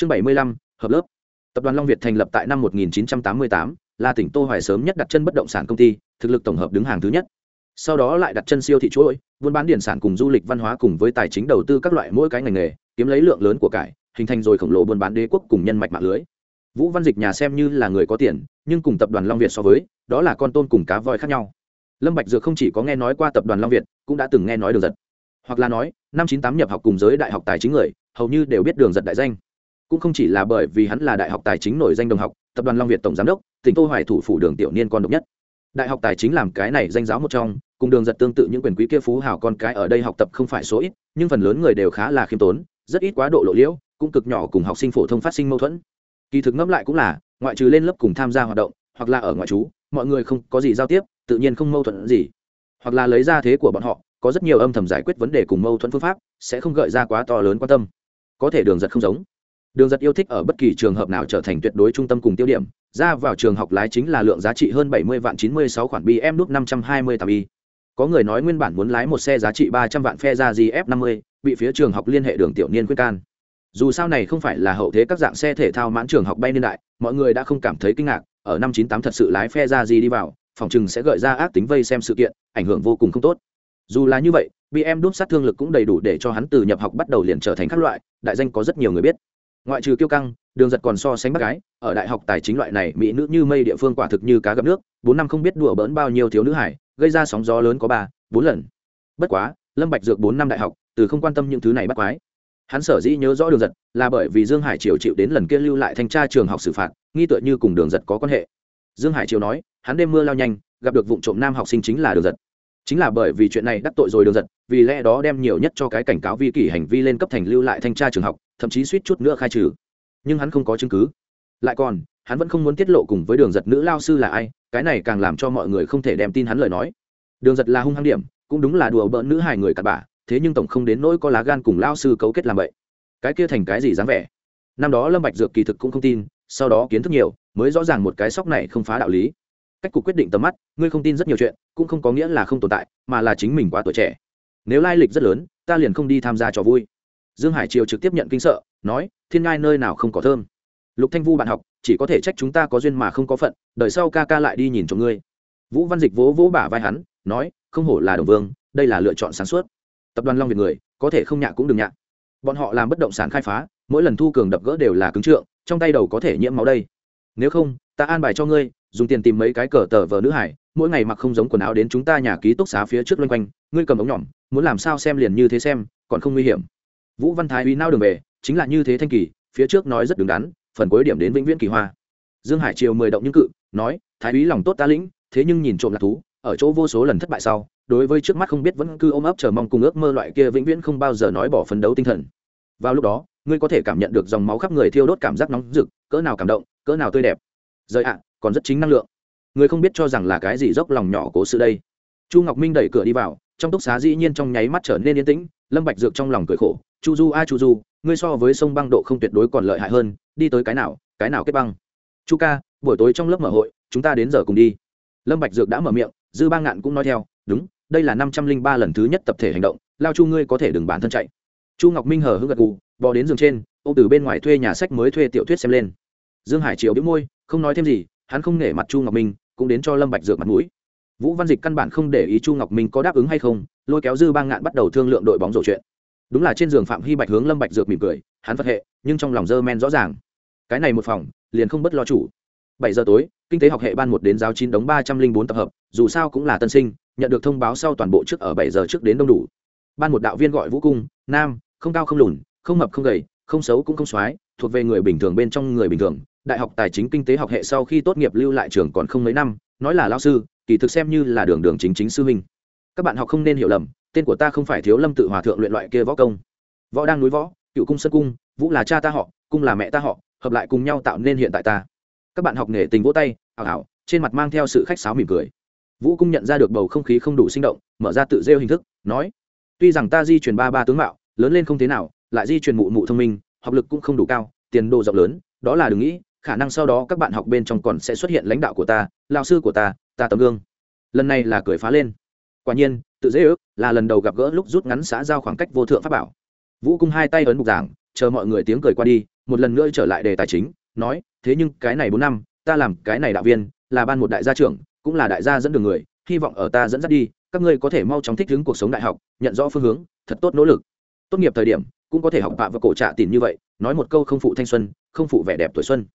chương bảy mươi lăm hợp lớp. Tập đoàn long việt thành lập tại năm 1988, là tỉnh tô hoài sớm nhất đặt chân bất động sản công ty thực lực tổng hợp đứng hàng thứ nhất. Sau đó lại đặt chân siêu thị chuỗi buôn bán điển sản cùng du lịch văn hóa cùng với tài chính đầu tư các loại mỗi cái ngành nghề kiếm lấy lượng lớn của cải hình thành rồi khổng lồ buôn bán đế quốc cùng nhân mạch mạng lưới. Vũ văn dịch nhà xem như là người có tiền nhưng cùng tập đoàn long việt so với đó là con tôm cùng cá voi khác nhau. Lâm bạch dược không chỉ có nghe nói qua tập đoàn long việt cũng đã từng nghe nói đường giật. Hoặc là nói năm chín tám nhập học cùng giới đại học tài chính người hầu như đều biết đường giật đại danh cũng không chỉ là bởi vì hắn là đại học tài chính nổi danh đồng học, tập đoàn long việt tổng giám đốc, tỉnh tô hoài thủ phủ đường tiểu niên con độc nhất. Đại học tài chính làm cái này danh giáo một trong, cùng đường giật tương tự những quyền quý kia phú hào con cái ở đây học tập không phải số ít, nhưng phần lớn người đều khá là khiêm tốn, rất ít quá độ lộ liễu, cũng cực nhỏ cùng học sinh phổ thông phát sinh mâu thuẫn. Kỳ thực ngẫm lại cũng là, ngoại trừ lên lớp cùng tham gia hoạt động, hoặc là ở ngoại trú, mọi người không có gì giao tiếp, tự nhiên không mâu thuẫn gì. Hoặc là lấy ra thế của bọn họ, có rất nhiều âm thầm giải quyết vấn đề cùng mâu thuẫn phương pháp, sẽ không gợi ra quá to lớn quan tâm. Có thể đường giật không giống đường giật yêu thích ở bất kỳ trường hợp nào trở thành tuyệt đối trung tâm cùng tiêu điểm. Ra vào trường học lái chính là lượng giá trị hơn bảy mươi vạn chín mươi sáu khoản bm lúc năm trăm hai mươi y có người nói nguyên bản muốn lái một xe giá trị ba trăm vạn phe ra gf năm mươi, bị phía trường học liên hệ đường tiểu niên quyết can. Dù sao này không phải là hậu thế các dạng xe thể thao mãn trường học bay niên đại, mọi người đã không cảm thấy kinh ngạc. Ở năm chín tám thật sự lái phe ra gì đi vào, phòng chừng sẽ gợi ra ác tính vây xem sự kiện, ảnh hưởng vô cùng không tốt. Dù là như vậy bm đốt sát thương lực cũng đầy đủ để cho hắn từ nhập học bắt đầu liền trở thành các loại, đại danh có rất nhiều người biết ngoại trừ kiêu căng, đường giật còn so sánh bác gái, ở đại học tài chính loại này, mỹ nữ như mây địa phương quả thực như cá gặp nước, bốn năm không biết đùa bỡn bao nhiêu thiếu nữ hải, gây ra sóng gió lớn có ba, bốn lần. Bất quá, lâm bạch dược bốn năm đại học, từ không quan tâm những thứ này bắt quái. Hắn sở dĩ nhớ rõ đường giật, là bởi vì dương hải triều chịu đến lần kia lưu lại thanh tra trường học xử phạt, nghi tựa như cùng đường giật có quan hệ. Dương hải triều nói, hắn đêm mưa lao nhanh, gặp được vụ trộm nam học sinh chính là đường giật. Chính là bởi vì chuyện này đắc tội rồi đường giật, vì lẽ đó đem nhiều nhất cho cái cảnh cáo vi kỷ hành vi lên cấp thành lưu lại thanh tra trường học thậm chí suýt chút nữa khai trừ. Nhưng hắn không có chứng cứ. Lại còn, hắn vẫn không muốn tiết lộ cùng với đường giật nữ lao sư là ai, cái này càng làm cho mọi người không thể đem tin hắn lời nói. Đường giật là hung hăng điểm, cũng đúng là đùa bỡn nữ hài người cặn bà thế nhưng tổng không đến nỗi có lá gan cùng lao sư cấu kết làm vậy. Cái kia thành cái gì dáng vẻ? Năm đó lâm bạch dược kỳ thực cũng không tin, sau đó kiến thức nhiều, mới rõ ràng một cái sóc này không phá đạo lý. Cách cục quyết định tầm mắt, ngươi không tin rất nhiều chuyện, cũng không có nghĩa là không tồn tại, mà là chính mình quá tuổi trẻ. Nếu lai lịch rất lớn, ta liền không đi tham gia trò vui dương hải triều trực tiếp nhận kinh sợ, nói, thiên ngai nơi nào không có thơm? Lục thanh vu bạn học, chỉ có thể trách chúng ta có duyên mà không có phận, đợi sau ca ca lại đi nhìn cho ngươi. Vũ văn dịch vỗ vỗ bả vai hắn, nói, không hổ là đồng vương, đây là lựa chọn sáng suốt. Tập đoàn long việt người, có thể không nhạ cũng đừng nhạ. Bọn họ làm bất động sản khai phá, mỗi lần thu cường đập gỡ đều là cứng trượng, trong tay đầu có thể nhiễm máu đây. Nếu không, ta an bài cho ngươi, dùng tiền tìm mấy cái cờ tờ vờ nữ hải, mỗi ngày mặc không giống quần áo đến chúng ta nhà ký túc xá phía trước loanh quanh, ngươi cầm ống nhỏm, muốn làm sao xem liền như thế xem, còn không nguy hiểm vũ văn thái uy nao đường về, chính là như thế thanh kỳ, phía trước nói rất đứng đắn, phần cuối điểm đến vĩnh viễn kỳ hoa. Dương hải triều mười động những cự, nói, thái úy lòng tốt ta lĩnh, thế nhưng nhìn trộm lạc thú, ở chỗ vô số lần thất bại sau, đối với trước mắt không biết vẫn cứ ôm ấp chờ mong cùng ước mơ loại kia vĩnh viễn không bao giờ nói bỏ phấn đấu tinh thần. Vào lúc đó, ngươi có thể cảm nhận được dòng máu khắp người thiêu đốt cảm giác nóng rực, cỡ nào cảm động, cỡ nào tươi đẹp. Rời ạ, còn rất chính năng lượng. Người không biết cho rằng là cái gì dốc lòng nhỏ cố sự đây. Chu ngọc minh đẩy cửa đi vào, trong túc xá dĩ nhiên trong nháy mắt trở nên yên tĩnh, lâm bạch dược trong lòng cười khổ chu du, a chu du, ngươi so với sông băng độ không tuyệt đối còn lợi hại hơn, đi tới cái nào cái nào kết băng? Chu ca, buổi tối trong lớp mở hội, chúng ta đến giờ cùng đi. Lâm bạch dược đã mở miệng, dư ba ngạn cũng nói theo, đúng, đây là năm trăm linh ba lần thứ nhất tập thể hành động, lao chu ngươi có thể đừng bản thân chạy. Chu ngọc minh hờ hững gật gù, bò đến giường trên ô từ bên ngoài thuê nhà sách mới thuê tiểu thuyết xem lên. Dương hải triều bĩu môi, không nói thêm gì, hắn không nể mặt chu ngọc minh, cũng đến cho lâm bạch dược mặt mũi. Vũ văn dịch căn bản không để ý chu ngọc minh có đáp ứng hay không, lôi kéo dư ba ngạn bắt đầu thương lượng đội bóng rổ chuyện đúng là trên giường phạm hy bạch hướng lâm bạch dược mỉm cười, hắn phật hệ, nhưng trong lòng dơ men rõ ràng. Cái này một phòng, liền không bất lo chủ. Bảy giờ tối, kinh tế học hệ ban một đến giáo chín đóng ba trăm linh bốn tập hợp, dù sao cũng là tân sinh, nhận được thông báo sau toàn bộ trước ở bảy giờ trước đến đông đủ. Ban một đạo viên gọi vũ cung, nam, không cao không lùn, không mập không gầy, không xấu cũng không xoái, thuộc về người bình thường bên trong người bình thường. Đại học tài chính kinh tế học hệ sau khi tốt nghiệp lưu lại trường còn không mấy năm, nói là lao sư, kỳ thực xem như là đường đường chính chính sư huynh. Các bạn học không nên hiểu lầm tên của ta không phải thiếu lâm tự hòa thượng luyện loại kia võ công. Võ đang núi võ, cựu cung sân cung, vũ là cha ta họ, cung là mẹ ta họ, hợp lại cùng nhau tạo nên hiện tại ta. Các bạn học nghề tình vỗ tay ảo ảo trên mặt mang theo sự khách sáo mỉm cười. Vũ cung nhận ra được bầu không khí không đủ sinh động, mở ra tự rêu hình thức, nói, tuy rằng ta di truyền ba ba tướng mạo, lớn lên không thế nào, lại di truyền mụ mụ thông minh, học lực cũng không đủ cao, tiền đồ rộng lớn, đó là đừng nghĩ, khả năng sau đó các bạn học bên trong còn sẽ xuất hiện lãnh đạo của ta, lao sư của ta ta tấm gương. Lần này là cười phá lên. Quả nhiên tự dễ ước là lần đầu gặp gỡ lúc rút ngắn xã giao khoảng cách vô thượng pháp bảo. Vũ cung hai tay ấn mục giảng, chờ mọi người tiếng cười qua đi, một lần nữa trở lại đề tài chính, nói, thế nhưng cái này bốn năm, ta làm cái này đạo viên, là ban một đại gia trưởng, cũng là đại gia dẫn đường người, hy vọng ở ta dẫn dắt đi, các ngươi có thể mau chóng thích ứng cuộc sống đại học, nhận rõ phương hướng, thật tốt nỗ lực. Tốt nghiệp thời điểm, cũng có thể học bạ và cổ trạ tìm như vậy, nói một câu không phụ thanh xuân, không phụ vẻ đẹp tuổi xuân.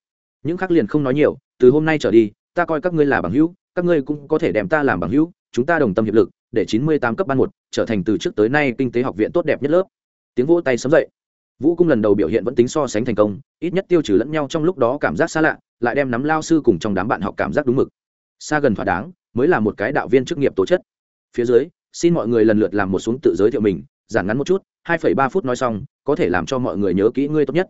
Những khác liền không nói nhiều, từ hôm nay trở đi, ta coi các ngươi là bằng hữu, các ngươi cũng có thể đem ta làm bằng hữu, chúng ta đồng tâm hiệp lực để chín mươi tám cấp ban một, trở thành từ trước tới nay kinh tế học viện tốt đẹp nhất lớp. Tiếng vỗ tay sấm dậy. Vũ cung lần đầu biểu hiện vẫn tính so sánh thành công, ít nhất tiêu trừ lẫn nhau trong lúc đó cảm giác xa lạ, lại đem nắm lao sư cùng trong đám bạn học cảm giác đúng mực. Xa gần thỏa đáng, mới là một cái đạo viên chức nghiệp tố chất. Phía dưới, xin mọi người lần lượt làm một xuống tự giới thiệu mình giản ngắn một chút, hai phẩy ba phút nói xong, có thể làm cho mọi người nhớ kỹ ngươi tốt nhất.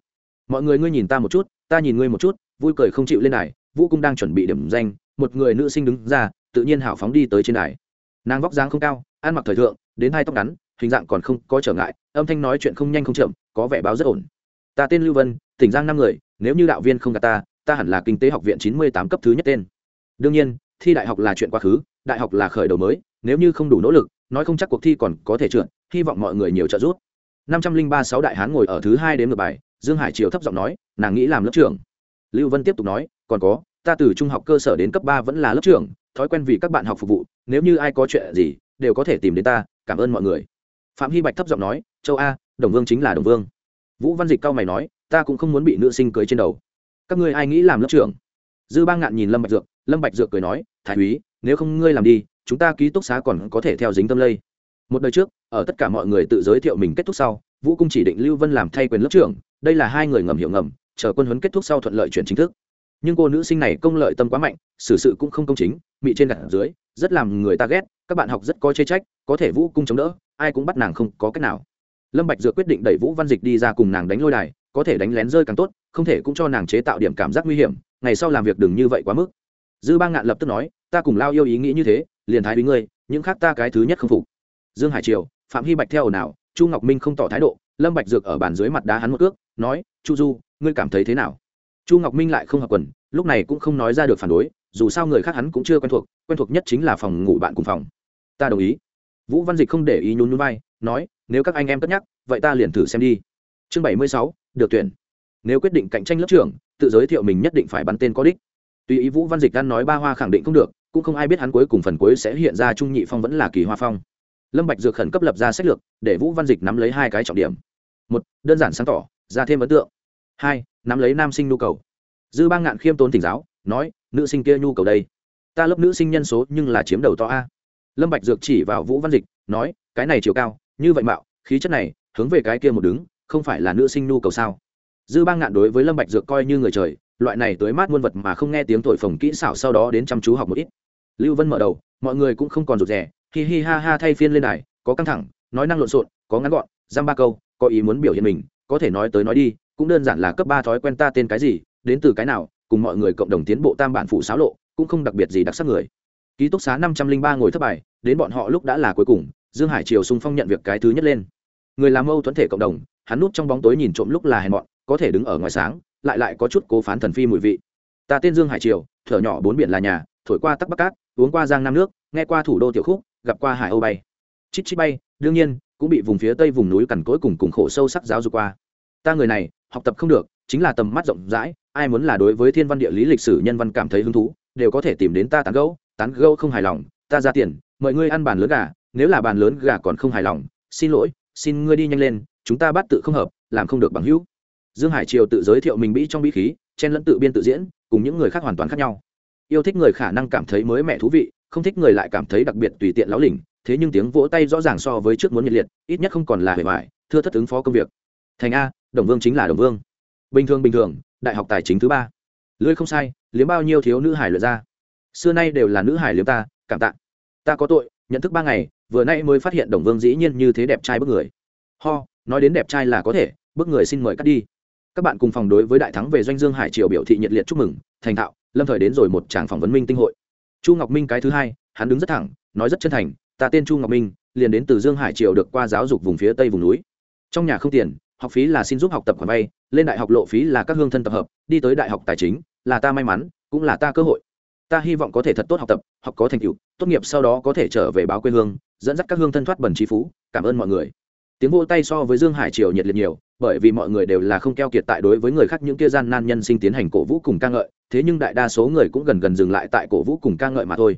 Mọi người ngươi nhìn ta một chút, ta nhìn ngươi một chút, vui cười không chịu lên đài, vũ cung đang chuẩn bị điểm danh, một người nữ sinh đứng ra, tự nhiên hào phóng đi tới trên đài nàng vóc dáng không cao, ăn mặc thời thượng, đến hai tóc ngắn, hình dạng còn không có trở ngại, âm thanh nói chuyện không nhanh không chậm, có vẻ báo rất ổn. Ta tên lưu vân, tỉnh giang năm người, nếu như đạo viên không gạt ta ta hẳn là kinh tế học viện chín mươi tám cấp thứ nhất tên. Đương nhiên, thi đại học là chuyện quá khứ, đại học là khởi đầu mới, nếu như không đủ nỗ lực, nói không chắc cuộc thi còn có thể trượt, hy vọng mọi người nhiều trợ giúp. Năm trăm linh ba sáu đại hán ngồi ở thứ hai đến ngược bài, dương hải triều thấp giọng nói, nàng nghĩ làm lớp trưởng. Lưu vân tiếp tục nói, còn có, ta từ trung học cơ sở đến cấp ba vẫn là lớp trưởng thói quen vì các bạn học phục vụ, nếu như ai có chuyện gì, đều có thể tìm đến ta, cảm ơn mọi người. Phạm hy bạch thấp giọng nói, châu a, đồng vương chính là đồng vương. Vũ văn dịch cao mày nói, ta cũng không muốn bị nữ sinh cưới trên đầu. Các ngươi ai nghĩ làm lớp trưởng? Dư ba ngạn nhìn lâm bạch dược, lâm bạch dược cười nói, thái úy, nếu không ngươi làm đi, chúng ta ký túc xá còn có thể theo dính tâm lây. Một đời trước, ở tất cả mọi người tự giới thiệu mình kết thúc sau, vũ cung chỉ định lưu vân làm thay quyền lớp trưởng, đây là hai người ngầm hiểu ngầm, chờ quân huấn kết thúc sau thuận lợi chuyển chính thức nhưng cô nữ sinh này công lợi tâm quá mạnh, xử sự cũng không công chính bị trên gặt dưới, rất làm người ta ghét, các bạn học rất có chê trách, có thể vũ cung chống đỡ, ai cũng bắt nàng không có cách nào. Lâm bạch dược quyết định đẩy vũ văn dịch đi ra cùng nàng đánh lôi đài, có thể đánh lén rơi càng tốt, không thể cũng cho nàng chế tạo điểm cảm giác nguy hiểm, ngày sau làm việc đừng như vậy quá mức. Dư Bang ngạn lập tức nói, ta cùng lao yêu ý nghĩ như thế, liền thái với ngươi, những khác ta cái thứ nhất không phục. Dương hải triều, phạm hy bạch theo nào chu ngọc minh không tỏ thái độ, lâm bạch dược ở bàn dưới mặt đá hắn một cước, nói, chu du, ngươi cảm thấy thế nào? Chu ngọc minh lại không hợp quần, lúc này cũng không nói ra được phản đối, dù sao người khác hắn cũng chưa quen thuộc quen thuộc nhất chính là phòng ngủ bạn cùng phòng. Ta đồng ý. Vũ văn dịch không để ý nhún nhún vai, nói, nếu các anh em cất nhắc, vậy ta liền thử xem đi. Chương bảy mươi sáu, được tuyển. Nếu quyết định cạnh tranh lớp trưởng, tự giới thiệu mình nhất định phải bắn tên có đích. Tuy ý vũ văn dịch đang nói ba hoa khẳng định không được, cũng không ai biết hắn cuối cùng phần cuối sẽ hiện ra trung nhị phong vẫn là kỳ hoa phong. Lâm bạch dược khẩn cấp lập ra sách lược, để vũ văn dịch nắm lấy hai cái trọng điểm. Một, đơn giản sáng tỏ, ra thêm ấn tượng. Hai nắm lấy nam sinh nhu cầu. Dư bang ngạn khiêm tốn tỉnh giáo, nói, nữ sinh kia nhu cầu đây. Ta lớp nữ sinh nhân số nhưng là chiếm đầu to a. Lâm bạch dược chỉ vào vũ văn dịch, nói, cái này chiều cao, như vậy mạo, khí chất này, hướng về cái kia một đứng, không phải là nữ sinh nhu cầu sao? Dư bang ngạn đối với lâm bạch dược coi như người trời, loại này tới mát muôn vật mà không nghe tiếng thổi phồng kỹ xảo sau đó đến chăm chú học một ít. Lưu vân mở đầu, mọi người cũng không còn rụt rè, hi hi ha ha thay phiên lên này có căng thẳng, nói năng lộn xộn, có ngắn gọn, giam ba câu, có ý muốn biểu hiện mình, có thể nói tới nói đi cũng đơn giản là cấp ba thói quen ta tên cái gì, đến từ cái nào, cùng mọi người cộng đồng tiến bộ tam bản phụ xáo lộ, cũng không đặc biệt gì đặc sắc người. Ký túc xá năm trăm linh ba ngồi thất bài, đến bọn họ lúc đã là cuối cùng, dương hải triều sung phong nhận việc cái thứ nhất lên. Người làm mâu thuẫn thể cộng đồng, hắn núp trong bóng tối nhìn trộm lúc là hèn mọn, có thể đứng ở ngoài sáng, lại lại có chút cố phán thần phi mùi vị. Ta tên dương hải triều, thở nhỏ bốn biển là nhà, thổi qua tắc bắc cát, uống qua giang nam nước, nghe qua thủ đô tiểu khúc, gặp qua hải âu bay. Chít chít bay, đương nhiên, cũng bị vùng phía tây vùng núi cằn cỗi cùng cùng khổ sâu sắc giáo dục qua. Ta người này học tập không được, chính là tầm mắt rộng rãi, ai muốn là đối với thiên văn địa lý lịch sử nhân văn cảm thấy hứng thú, đều có thể tìm đến ta tán gẫu tán gẫu không hài lòng, ta ra tiền, mời ngươi ăn bàn lớn gà, nếu là bàn lớn gà còn không hài lòng, xin lỗi, xin ngươi đi nhanh lên, chúng ta bắt tự không hợp, làm không được bằng hữu. Dương hải triều tự giới thiệu mình bĩ trong bĩ khí, chen lẫn tự biên tự diễn, cùng những người khác hoàn toàn khác nhau. Yêu thích người khả năng cảm thấy mới mẻ thú vị, không thích người lại cảm thấy đặc biệt tùy tiện láo lỉnh, thế nhưng tiếng vỗ tay rõ ràng so với trước muốn nhiệt liệt, ít nhất không còn là hề vải thưa thất ứng phó công việc. Thành a đồng vương chính là đồng vương. Bình thường bình thường, đại học tài chính thứ ba. Lưới không sai, liếm bao nhiêu thiếu nữ hải luyện ra. Xưa nay đều là nữ hải liếm ta, cảm tạ. Ta có tội, nhận thức ba ngày, vừa nay mới phát hiện đồng vương dĩ nhiên như thế đẹp trai bức người. Ho, nói đến đẹp trai là có thể, bức người xin mời cắt đi. Các bạn cùng phòng đối với đại thắng về doanh dương hải triều biểu thị nhiệt liệt chúc mừng, thành thạo, lâm thời đến rồi một tràng phỏng vấn minh tinh hội. Chu ngọc minh cái thứ hai, hắn đứng rất thẳng, nói rất chân thành, ta tên chu ngọc minh, liền đến từ dương hải triều được qua giáo dục vùng phía tây vùng núi. Trong nhà không tiền học phí là xin giúp học tập khoản vay, lên đại học lộ phí là các hương thân tập hợp, đi tới đại học tài chính là ta may mắn, cũng là ta cơ hội. Ta hy vọng có thể thật tốt học tập, học có thành tựu, tốt nghiệp sau đó có thể trở về báo quê hương, dẫn dắt các hương thân thoát bẩn trí phú. Cảm ơn mọi người. Tiếng vô tay so với dương hải triều nhiệt liệt nhiều, bởi vì mọi người đều là không keo kiệt tại đối với người khác những kia gian nan nhân sinh tiến hành cổ vũ cùng ca ngợi, thế nhưng đại đa số người cũng gần gần dừng lại tại cổ vũ cùng ca ngợi mà thôi.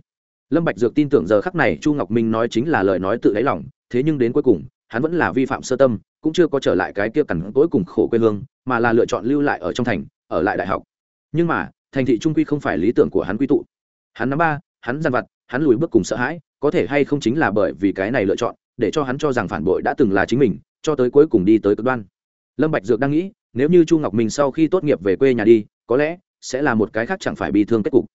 Lâm bạch dược tin tưởng giờ khắc này chu ngọc minh nói chính là lời nói tự đáy lòng, thế nhưng đến cuối cùng hắn vẫn là vi phạm sơ tâm, cũng chưa có trở lại cái kia cằn tối cùng khổ quê hương, mà là lựa chọn lưu lại ở trong thành, ở lại đại học. Nhưng mà, thành thị trung quy không phải lý tưởng của hắn quy tụ. Hắn nắm ba, hắn dằn vặt, hắn lùi bước cùng sợ hãi, có thể hay không chính là bởi vì cái này lựa chọn, để cho hắn cho rằng phản bội đã từng là chính mình, cho tới cuối cùng đi tới cực đoan. Lâm bạch dược đang nghĩ, nếu như chu ngọc minh sau khi tốt nghiệp về quê nhà đi, có lẽ sẽ là một cái khác chẳng phải bị thương kết cục.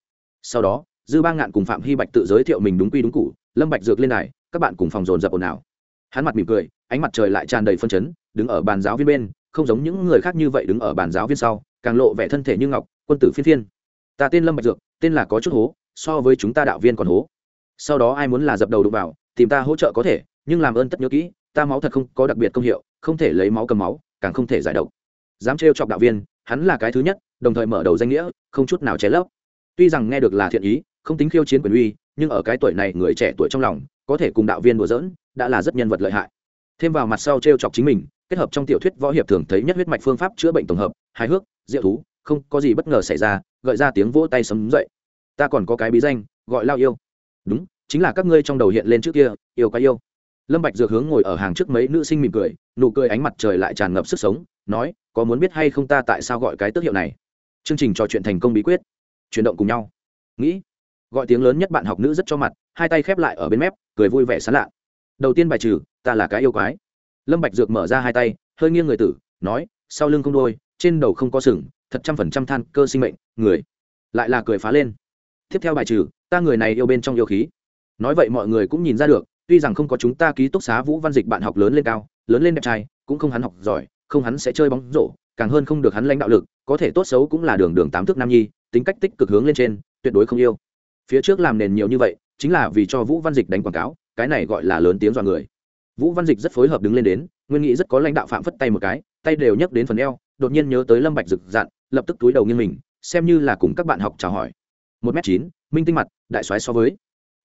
Sau đó, dư ba ngạn cùng phạm hy bạch tự giới thiệu mình đúng quy đúng cụ, lâm bạch dược lên này các bạn cùng phòng dồn dập ồn ào hắn mặt mỉm cười, ánh mặt trời lại tràn đầy phân chấn, đứng ở bàn giáo viên bên, không giống những người khác như vậy đứng ở bàn giáo viên sau, càng lộ vẻ thân thể như ngọc, quân tử phiên phiên. Ta tên lâm bạch dược, tên là có chút hố, so với chúng ta đạo viên còn hố. Sau đó ai muốn là dập đầu đụng vào, tìm ta hỗ trợ có thể, nhưng làm ơn tất nhớ kỹ, ta máu thật không có đặc biệt công hiệu, không thể lấy máu cầm máu, càng không thể giải độc. Dám trêu chọc đạo viên, hắn là cái thứ nhất, đồng thời mở đầu danh nghĩa, không chút nào chế lấp. Tuy rằng nghe được là thiện ý, không tính khiêu chiến quyền uy, nhưng ở cái tuổi này người trẻ tuổi trong lòng, có thể cùng đạo viên đùa giỡn đã là rất nhân vật lợi hại. Thêm vào mặt sau trêu chọc chính mình, kết hợp trong tiểu thuyết võ hiệp thường thấy nhất huyết mạch phương pháp chữa bệnh tổng hợp, hài hước, diệu thú, không có gì bất ngờ xảy ra, gợi ra tiếng vỗ tay sấm dậy. Ta còn có cái bí danh, gọi lao yêu. Đúng, chính là các ngươi trong đầu hiện lên trước kia, yêu cái yêu. Lâm bạch dược hướng ngồi ở hàng trước mấy nữ sinh mỉm cười, nụ cười ánh mặt trời lại tràn ngập sức sống, nói, có muốn biết hay không ta tại sao gọi cái tước hiệu này? Chương trình trò chuyện thành công bí quyết. Chuyển động cùng nhau. Nghĩ. Gọi tiếng lớn nhất bạn học nữ rất cho mặt, hai tay khép lại ở bên mép, cười vui vẻ sán lạ đầu tiên bài trừ, ta là cái yêu quái. Lâm bạch dược mở ra hai tay, hơi nghiêng người tử, nói, sau lưng không đôi, trên đầu không có sừng, thật trăm phần trăm than cơ sinh mệnh, người. Lại là cười phá lên. Tiếp theo bài trừ, ta người này yêu bên trong yêu khí. Nói vậy mọi người cũng nhìn ra được, tuy rằng không có chúng ta ký túc xá vũ văn dịch bạn học lớn lên cao, lớn lên đẹp trai, cũng không hắn học giỏi, không hắn sẽ chơi bóng rổ, càng hơn không được hắn lãnh đạo lực, có thể tốt xấu cũng là đường đường tám thước nam nhi, tính cách tích cực hướng lên trên, tuyệt đối không yêu. Phía trước làm nền nhiều như vậy, chính là vì cho vũ văn dịch đánh quảng cáo cái này gọi là lớn tiếng dọa người. Vũ văn dịch rất phối hợp đứng lên đến, nguyên nghĩ rất có lãnh đạo phạm phất tay một cái, tay đều nhấc đến phần eo, đột nhiên nhớ tới lâm bạch rực dặn lập tức túi đầu nghiêng mình, xem như là cùng các bạn học chào hỏi. Một m chín, minh tinh mặt, đại soái so với.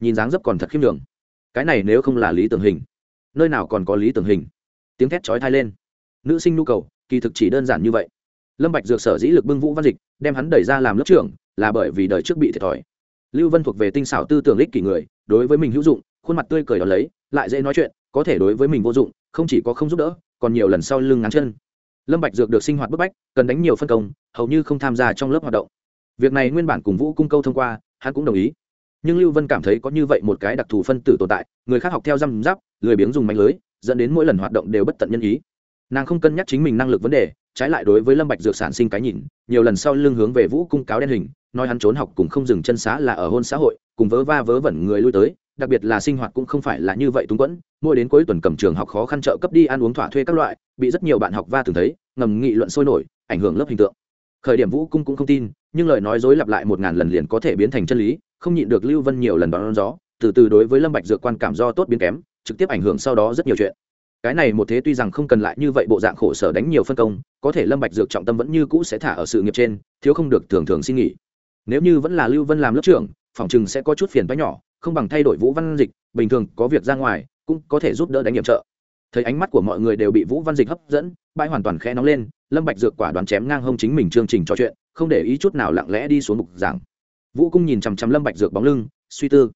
Nhìn dáng dấp còn thật khiêm đường cái này nếu không là lý tưởng hình. Nơi nào còn có lý tưởng hình? Tiếng thét chói thai lên. Nữ sinh nhu cầu, kỳ thực chỉ đơn giản như vậy. Lâm bạch dược sở dĩ lực bưng vũ văn dịch, đem hắn đẩy ra làm lớp trưởng, là bởi vì đời trước bị thiệt thòi. Lưu vân thuộc về tinh xảo tư tưởng lích kỷ người, đối với mình hữu dụng khuôn mặt tươi cười đó lấy, lại dễ nói chuyện, có thể đối với mình vô dụng, không chỉ có không giúp đỡ, còn nhiều lần sau lưng ngắn chân. Lâm bạch dược được sinh hoạt bức bách, cần đánh nhiều phân công, hầu như không tham gia trong lớp hoạt động. Việc này nguyên bản cùng vũ cung câu thông qua, hắn cũng đồng ý. Nhưng lưu vân cảm thấy có như vậy một cái đặc thù phân tử tồn tại, người khác học theo răm giáp lười biếng dùng mạnh lưới, dẫn đến mỗi lần hoạt động đều bất tận nhân ý. Nàng không cân nhắc chính mình năng lực vấn đề, trái lại đối với lâm bạch dược sản sinh cái nhìn, nhiều lần sau lưng hướng về vũ cung cáo đen hình, nói hắn trốn học cùng không dừng chân xá là ở hôn xã hội, cùng vớ va vớ vẩn người lui tới đặc biệt là sinh hoạt cũng không phải là như vậy túng quẫn, mỗi đến cuối tuần cầm trường học khó khăn trợ cấp đi ăn uống thỏa thuê các loại, bị rất nhiều bạn học va thường thấy, ngầm nghị luận sôi nổi, ảnh hưởng lớp hình tượng. Khởi điểm vũ cung cũng không tin, nhưng lời nói dối lặp lại một ngàn lần liền có thể biến thành chân lý, không nhịn được lưu vân nhiều lần đón gió, từ từ đối với lâm bạch dược quan cảm do tốt biến kém, trực tiếp ảnh hưởng sau đó rất nhiều chuyện. Cái này một thế tuy rằng không cần lại như vậy bộ dạng khổ sở đánh nhiều phân công, có thể lâm bạch dược trọng tâm vẫn như cũ sẽ thả ở sự nghiệp trên, thiếu không được thường thường xin nghỉ. Nếu như vẫn là lưu vân làm lớp trưởng, phòng chừng sẽ có chút phiền toái nhỏ không bằng thay đổi vũ văn dịch, bình thường có việc ra ngoài, cũng có thể giúp đỡ đánh nhiệm trợ. Thấy ánh mắt của mọi người đều bị vũ văn dịch hấp dẫn, bãi hoàn toàn khẽ nóng lên, lâm bạch dược quả đoán chém ngang hông chính mình chương trình trò chuyện, không để ý chút nào lặng lẽ đi xuống mục giảng. Vũ cung nhìn chằm chằm lâm bạch dược bóng lưng, suy tư.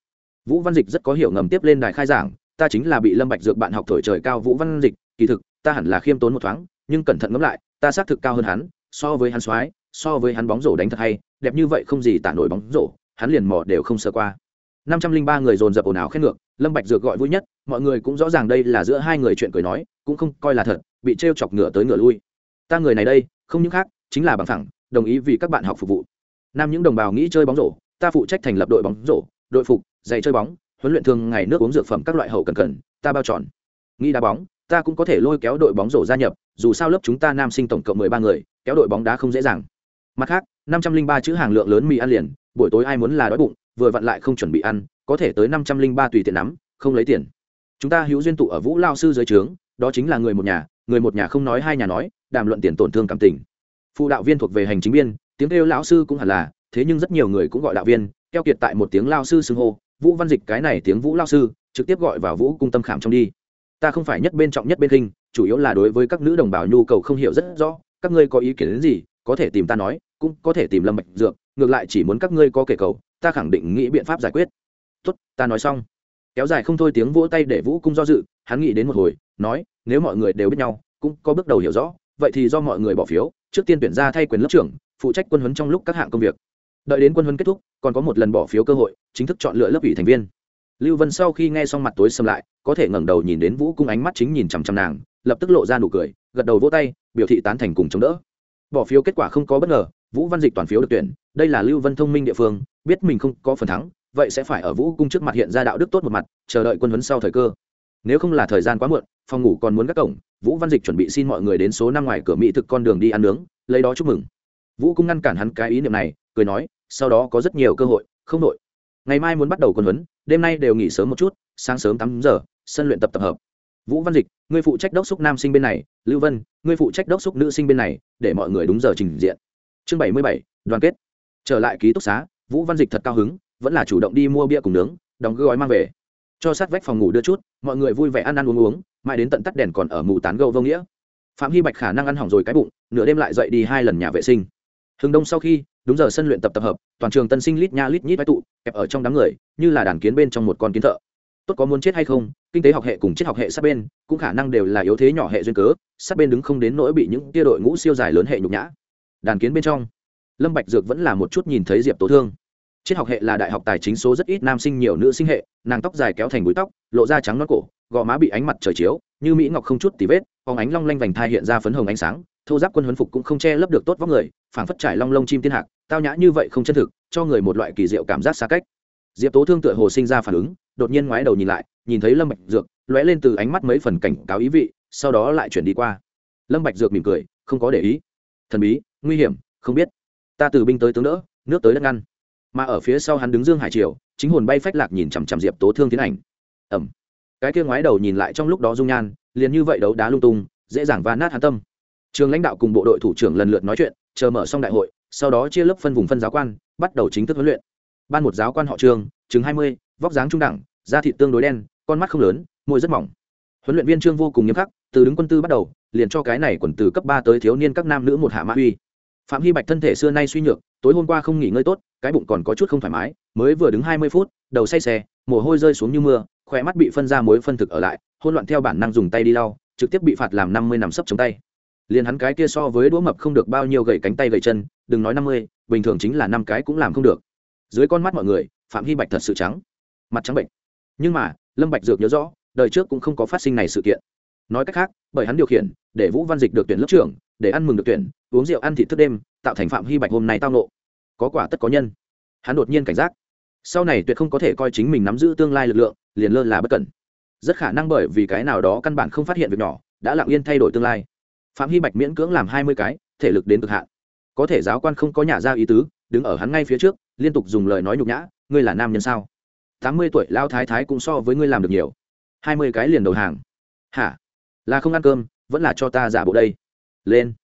Vũ văn dịch rất có hiểu ngầm tiếp lên đài khai giảng, ta chính là bị lâm bạch dược bạn học thổi trời cao vũ văn dịch, kỳ thực, ta hẳn là khiêm tốn một thoáng, nhưng cẩn thận ngẫm lại, ta xác thực cao hơn hắn, so với hắn xoái so với hắn bóng rổ đánh thật hay, đẹp như vậy không gì tả nổi bóng rổ, hắn liền mò đều không sơ qua năm trăm linh ba người dồn dập ồn ào khen ngược, lâm bạch dược gọi vui nhất, mọi người cũng rõ ràng đây là giữa hai người chuyện cười nói, cũng không coi là thật, bị treo chọc ngửa tới ngửa lui. Ta người này đây, không những khác, chính là bằng thẳng, đồng ý vì các bạn học phục vụ. Nam những đồng bào nghĩ chơi bóng rổ, ta phụ trách thành lập đội bóng rổ, đội phục dạy chơi bóng, huấn luyện thường ngày nước uống dược phẩm các loại hậu cần cần, ta bao tròn. Nghĩ đá bóng, ta cũng có thể lôi kéo đội bóng rổ gia nhập, dù sao lớp chúng ta nam sinh tổng cộng mười ba người, kéo đội bóng đá không dễ dàng. Mặt khác, năm trăm linh ba chữ hàng lượng lớn mì ăn liền, buổi tối ai muốn là đói bụng vừa vặn lại không chuẩn bị ăn, có thể tới năm trăm linh ba tùy tiện nắm, không lấy tiền. Chúng ta hữu duyên tụ ở vũ lao sư dưới trướng, đó chính là người một nhà, người một nhà không nói hai nhà nói, đàm luận tiền tổn thương cảm tình. Phụ đạo viên thuộc về hành chính viên tiếng kêu lão sư cũng hẳn là, thế nhưng rất nhiều người cũng gọi đạo viên, keo kiệt tại một tiếng lao sư xưng hô, vũ văn dịch cái này tiếng vũ lao sư, trực tiếp gọi vào vũ cung tâm khảm trong đi. Ta không phải nhất bên trọng nhất bên kinh chủ yếu là đối với các nữ đồng bào nhu cầu không hiểu rất rõ, các ngươi có ý kiến đến gì, có thể tìm ta nói, cũng có thể tìm lâm mạch dược, ngược lại chỉ muốn các ngươi có kể cầu ta khẳng định nghĩ biện pháp giải quyết. Tốt, ta nói xong. Kéo dài không thôi tiếng vỗ tay để vũ cung do dự, hắn nghĩ đến một hồi, nói, nếu mọi người đều biết nhau, cũng có bước đầu hiểu rõ, vậy thì do mọi người bỏ phiếu, trước tiên tuyển ra thay quyền lớp trưởng, phụ trách quân huấn trong lúc các hạng công việc. Đợi đến quân huấn kết thúc, còn có một lần bỏ phiếu cơ hội, chính thức chọn lựa lớp ủy thành viên. Lưu vân sau khi nghe xong mặt tối xâm lại, có thể ngẩng đầu nhìn đến vũ cung ánh mắt chính nhìn chằm chằm nàng, lập tức lộ ra nụ cười, gật đầu vỗ tay, biểu thị tán thành cùng chống đỡ. Bỏ phiếu kết quả không có bất ngờ, vũ văn dịch toàn phiếu được tuyển, đây là lưu vân thông minh địa phương biết mình không có phần thắng, vậy sẽ phải ở vũ cung trước mặt hiện ra đạo đức tốt một mặt, chờ đợi quân huấn sau thời cơ. Nếu không là thời gian quá muộn, phòng ngủ còn muốn các cổng, vũ văn dịch chuẩn bị xin mọi người đến số năm ngoài cửa mỹ thực con đường đi ăn nướng, lấy đó chúc mừng. Vũ cung ngăn cản hắn cái ý niệm này, cười nói, sau đó có rất nhiều cơ hội, không đội. Ngày mai muốn bắt đầu quân huấn, đêm nay đều nghỉ sớm một chút, sáng sớm tám giờ, sân luyện tập tập hợp. Vũ văn dịch người phụ trách đốc xúc nam sinh bên này, lưu vân người phụ trách đốc xúc nữ sinh bên này, để mọi người đúng giờ trình diện. Chương bảy mươi bảy, đoàn kết. Trở lại ký túc xá vũ văn dịch thật cao hứng, vẫn là chủ động đi mua bia cùng nướng, đóng gói mang về. Cho sát vách phòng ngủ đưa chút, mọi người vui vẻ ăn ăn uống uống, mãi đến tận tắt đèn còn ở mù tán gâu vô nghĩa. Phạm hy bạch khả năng ăn hỏng rồi cái bụng, nửa đêm lại dậy đi hai lần nhà vệ sinh. Hừng đông sau khi, đúng giờ sân luyện tập tập hợp, toàn trường tân sinh lít nha lít nhít vai tụ, kẹp ở trong đám người, như là đàn kiến bên trong một con kiến thợ. Tốt có muốn chết hay không, kinh tế học hệ cùng triết học hệ sát bên, cũng khả năng đều là yếu thế nhỏ hệ duyên cớ, sát bên đứng không đến nỗi bị những tia đội ngũ siêu dài lớn hệ nhục nhã. Đàn kiến bên trong lâm bạch dược vẫn là một chút nhìn thấy diệp tố thương. Triết học hệ là đại học tài chính số rất ít nam sinh nhiều nữ sinh hệ, nàng tóc dài kéo thành búi tóc, lộ ra trắng nõn cổ, gò má bị ánh mặt trời chiếu, như mỹ ngọc không chút tì vết phóng ánh long lanh vành thai hiện ra phấn hồng ánh sáng, thô giáp quân huấn phục cũng không che lấp được tốt vóc người, phảng phất trải long lông chim tiên hạc, tao nhã như vậy không chân thực, cho người một loại kỳ diệu cảm giác xa cách. Diệp tố thương tựa hồ sinh ra phản ứng, đột nhiên ngoái đầu nhìn lại, nhìn thấy lâm bạch dược, lóe lên từ ánh mắt mấy phần cảnh cáo ý vị, sau đó lại chuyển đi qua. Lâm bạch dược mỉm cười, không có để ý. Thần bí, nguy hiểm, không biết ta từ binh tới tướng đỡ, nước tới đất ngăn. Mà ở phía sau hắn đứng dương hải triều, chính hồn bay phách lạc nhìn chằm chằm diệp tố thương tiến ảnh. Ẩm. Cái kia ngoái đầu nhìn lại trong lúc đó dung nhan, liền như vậy đấu đá lung tung, dễ dàng va nát hắn tâm. Trường lãnh đạo cùng bộ đội thủ trưởng lần lượt nói chuyện, chờ mở xong đại hội, sau đó chia lớp phân vùng phân giáo quan, bắt đầu chính thức huấn luyện. Ban một giáo quan họ trường, chừng hai mươi, vóc dáng trung đẳng, da thịt tương đối đen, con mắt không lớn, môi rất mỏng. Huấn luyện viên trương vô cùng nghiêm khắc, từ đứng quân tư bắt đầu, liền cho cái này quần từ cấp ba tới thiếu niên các nam nữ một hạ mã uy phạm hy bạch thân thể xưa nay suy nhược, tối hôm qua không nghỉ ngơi tốt, cái bụng còn có chút không thoải mái, mới vừa đứng hai mươi phút, đầu say xe, mồ hôi rơi xuống như mưa khỏe mắt bị phân ra mối phân thực ở lại hôn loạn theo bản năng dùng tay đi lau, trực tiếp bị phạt làm năm mươi nằm sấp chống tay. Liền hắn cái kia so với đũa mập không được bao nhiêu gậy cánh tay gậy chân, đừng nói năm mươi, bình thường chính là năm cái cũng làm không được. Dưới con mắt mọi người, phạm hy bạch thật sự trắng, mặt trắng bệnh. Nhưng mà, lâm bạch dược nhớ rõ, đời trước cũng không có phát sinh này sự kiện. Nói cách khác, bởi hắn điều khiển, để vũ văn dịch được tuyển lớp trưởng để ăn mừng được tuyển, uống rượu ăn thịt thức đêm, tạo thành phạm hy bạch hôm nay tao nộ có quả tất có nhân. Hắn đột nhiên cảnh giác. Sau này tuyệt không có thể coi chính mình nắm giữ tương lai lực lượng, liền lơ là bất cẩn. Rất khả năng bởi vì cái nào đó căn bản không phát hiện việc nhỏ, đã lặng yên thay đổi tương lai. Phạm hy bạch miễn cưỡng làm hai mươi cái, thể lực đến cực hạn. Có thể giáo quan không có nhà ra ý tứ, đứng ở hắn ngay phía trước, liên tục dùng lời nói nhục nhã, ngươi là nam nhân sao? Tám mươi tuổi, lao thái thái cũng so với ngươi làm được nhiều. Hai mươi cái liền đầu hàng. Hả? Là không ăn cơm, vẫn là cho ta giả bộ đây? Lên.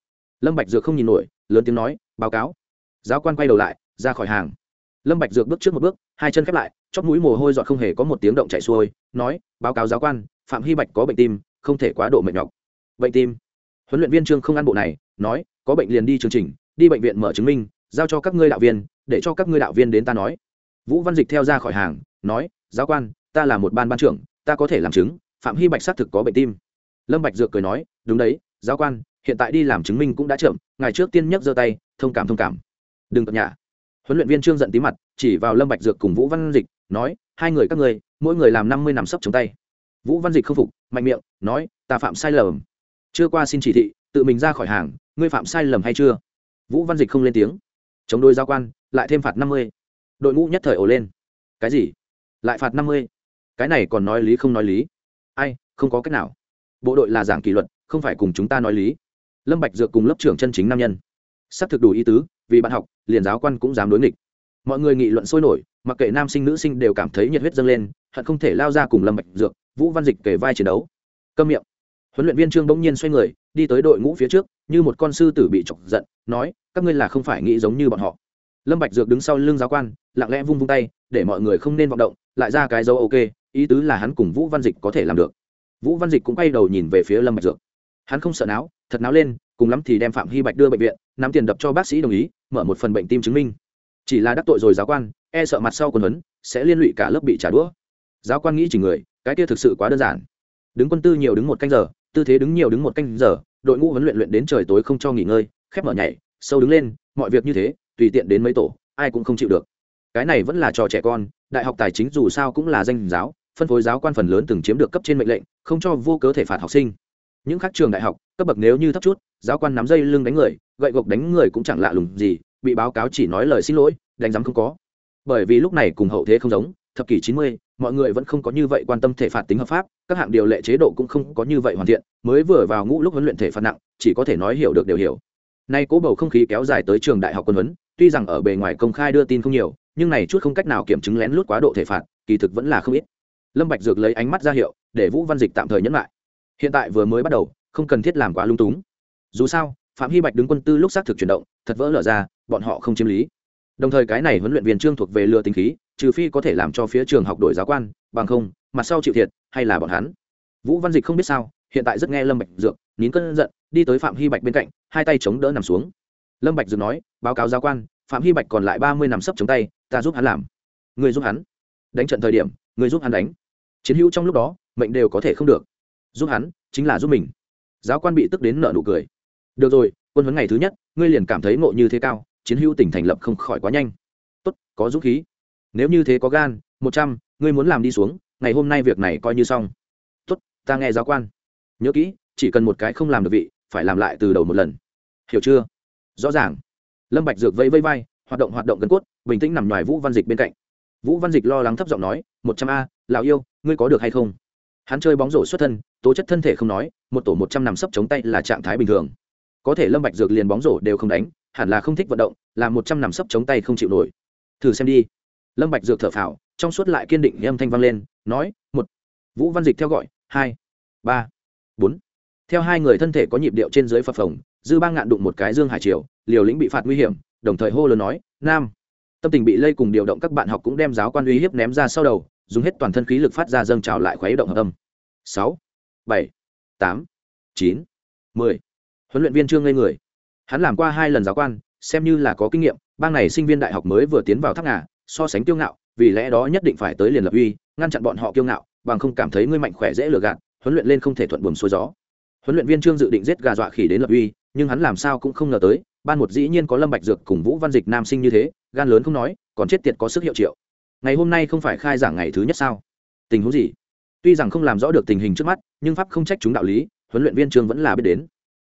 Lâm bạch dược không nhìn nổi, lớn tiếng nói, báo cáo. Giáo quan quay đầu lại, ra khỏi hàng. Lâm bạch dược bước trước một bước, hai chân khép lại, chóp mũi mồ hôi giọt không hề có một tiếng động chảy xuôi, nói, báo cáo giáo quan, phạm hy bạch có bệnh tim, không thể quá độ mệt nhọc. Bệnh tim? Huấn luyện viên trương không ăn bộ này, nói, có bệnh liền đi chương trình, đi bệnh viện mở chứng minh, giao cho các ngươi đạo viên, để cho các ngươi đạo viên đến ta nói. Vũ văn dịch theo ra khỏi hàng, nói, giáo quan, ta là một ban ban trưởng, ta có thể làm chứng, phạm hy bạch xác thực có bệnh tim. Lâm bạch dược cười nói, đúng đấy, giáo quan hiện tại đi làm chứng minh cũng đã chậm, ngày trước tiên nhấc giơ tay, thông cảm thông cảm. Đừng cập nhà huấn luyện viên trương giận tí mặt, chỉ vào lâm bạch dược cùng vũ văn dịch, nói, hai người các ngươi, mỗi người làm năm mươi nằm sấp chống tay. Vũ văn dịch không phục, mạnh miệng, nói, ta phạm sai lầm. Chưa qua xin chỉ thị, tự mình ra khỏi hàng, ngươi phạm sai lầm hay chưa? Vũ văn dịch không lên tiếng. Chống đôi giao quan, lại thêm phạt năm mươi. Đội ngũ nhất thời ổ lên. Cái gì? Lại phạt năm mươi? Cái này còn nói lý không nói lý? Ai, không có cách nào. Bộ đội là giảng kỷ luật, không phải cùng chúng ta nói lý lâm bạch dược cùng lớp trưởng chân chính nam nhân. Sắp thực đủ ý tứ, vì bạn học, liền giáo quan cũng dám đối nghịch. Mọi người nghị luận sôi nổi, mặc kệ nam sinh nữ sinh đều cảm thấy nhiệt huyết dâng lên, hận không thể lao ra cùng lâm bạch dược, vũ văn dịch kể vai chiến đấu. Câm miệng. Huấn luyện viên trương bỗng nhiên xoay người, đi tới đội ngũ phía trước, như một con sư tử bị chọc giận, nói, các ngươi là không phải nghĩ giống như bọn họ. Lâm bạch dược đứng sau lưng giáo quan, lặng lẽ vung vung tay, để mọi người không nên vọng động, lại ra cái dấu ok, ý tứ là hắn cùng vũ văn dịch có thể làm được. Vũ văn dịch cũng quay đầu nhìn về phía lâm bạch dược. Hắn không sợ não thật náo lên, cùng lắm thì đem phạm hy bạch đưa bệnh viện, nắm tiền đập cho bác sĩ đồng ý, mở một phần bệnh tim chứng minh. Chỉ là đắc tội rồi giáo quan e sợ mặt sau quần huấn sẽ liên lụy cả lớp bị trả đũa. Giáo quan nghĩ chỉ người, cái kia thực sự quá đơn giản. Đứng quân tư nhiều đứng một canh giờ, tư thế đứng nhiều đứng một canh giờ, đội ngũ huấn luyện luyện đến trời tối không cho nghỉ ngơi, khép mở nhảy, sâu đứng lên, mọi việc như thế, tùy tiện đến mấy tổ, ai cũng không chịu được. Cái này vẫn là trò trẻ con, đại học tài chính dù sao cũng là danh giáo, phân phối giáo quan phần lớn từng chiếm được cấp trên mệnh lệnh, không cho vô cớ thể phạt học sinh những khác trường đại học, cấp bậc nếu như thấp chút, giáo quan nắm dây lưng đánh người, gậy gộc đánh người cũng chẳng lạ lùng gì, bị báo cáo chỉ nói lời xin lỗi, đánh giám không có. Bởi vì lúc này cùng hậu thế không giống, thập kỷ chín mươi, mọi người vẫn không có như vậy quan tâm thể phạt tính hợp pháp, các hạng điều lệ chế độ cũng không có như vậy hoàn thiện, mới vừa vào ngũ lúc huấn luyện thể phạt nặng, chỉ có thể nói hiểu được đều hiểu. Nay cố bầu không khí kéo dài tới trường đại học quân huấn, tuy rằng ở bề ngoài công khai đưa tin không nhiều, nhưng này chút không cách nào kiểm chứng lén lút quá độ thể phạt, kỳ thực vẫn là không ít. Lâm bạch dược lấy ánh mắt ra hiệu, để vũ văn dịch tạm thời nhẫn lại hiện tại vừa mới bắt đầu, không cần thiết làm quá lung túng. Dù sao, phạm hy bạch đứng quân tư lúc xác thực chuyển động, thật vỡ lở ra, bọn họ không chiếm lý. Đồng thời cái này huấn luyện viên trương thuộc về lừa tính khí, trừ phi có thể làm cho phía trường học đổi giáo quan, bằng không mặt sau chịu thiệt, hay là bọn hắn. Vũ văn dịch không biết sao, hiện tại rất nghe lâm bạch dược, nín cơn giận, đi tới phạm hy bạch bên cạnh, hai tay chống đỡ nằm xuống. Lâm bạch dược nói, báo cáo giáo quan, phạm hy bạch còn lại ba mươi nằm sấp chống tay, ta giúp hắn làm. Người giúp hắn? Đánh trận thời điểm người giúp hắn đánh. Chiến hữu trong lúc đó, mệnh đều có thể không được giúp hắn, chính là giúp mình. Giáo quan bị tức đến nợ nụ cười. Được rồi, quân huấn ngày thứ nhất, ngươi liền cảm thấy ngộ như thế cao, chiến hữu tỉnh thành lập không khỏi quá nhanh. Tốt, có dũng khí. Nếu như thế có gan, một trăm, ngươi muốn làm đi xuống, ngày hôm nay việc này coi như xong. Tốt, ta nghe giáo quan. Nhớ kỹ, chỉ cần một cái không làm được vị, phải làm lại từ đầu một lần. Hiểu chưa? Rõ ràng. Lâm bạch dược vây vây vai, hoạt động hoạt động gần cốt, bình tĩnh nằm ngoài vũ văn dịch bên cạnh. Vũ văn dịch lo lắng thấp giọng nói, một trăm a, lão yêu, ngươi có được hay không? Hắn chơi bóng rổ xuất thân, tố chất thân thể không nói, một tổ một trăm nằm sấp chống tay là trạng thái bình thường. Có thể lâm bạch dược liền bóng rổ đều không đánh, hẳn là không thích vận động, là một trăm nằm sấp chống tay không chịu nổi. Thử xem đi. Lâm bạch dược thở phào, trong suốt lại kiên định âm thanh vang lên, nói, một, vũ văn dịch theo gọi, hai, ba, bốn. Theo hai người thân thể có nhịp điệu trên dưới phập phồng, dư ba ngạn đụng một cái dương hải triều, liều lĩnh bị phạt nguy hiểm, đồng thời hô lớn nói, nam. Tâm tình bị lây cùng điều động các bạn học cũng đem giáo quan uy hiếp ném ra sau đầu dùng hết toàn thân khí lực phát ra dâng trào lại khuấy động hợp âm. Sáu, bảy, tám, chín, mười. Huấn luyện viên trương ngây người. Hắn làm qua hai lần giáo quan, xem như là có kinh nghiệm, bang này sinh viên đại học mới vừa tiến vào tháp ngà, so sánh kiêu ngạo, vì lẽ đó nhất định phải tới liền lập uy, ngăn chặn bọn họ kiêu ngạo, bằng không cảm thấy ngươi mạnh khỏe dễ lừa gạt, huấn luyện lên không thể thuận buồm xuôi gió. Huấn luyện viên trương dự định giết gà dọa khỉ đến lập uy, nhưng hắn làm sao cũng không ngờ tới, ban một dĩ nhiên có lâm bạch dược cùng vũ văn dịch nam sinh như thế, gan lớn không nói, còn chết tiệt có sức hiệu triệu ngày hôm nay không phải khai giảng ngày thứ nhất sao? Tình huống gì? Tuy rằng không làm rõ được tình hình trước mắt, nhưng pháp không trách chúng đạo lý, huấn luyện viên trường vẫn là biết đến.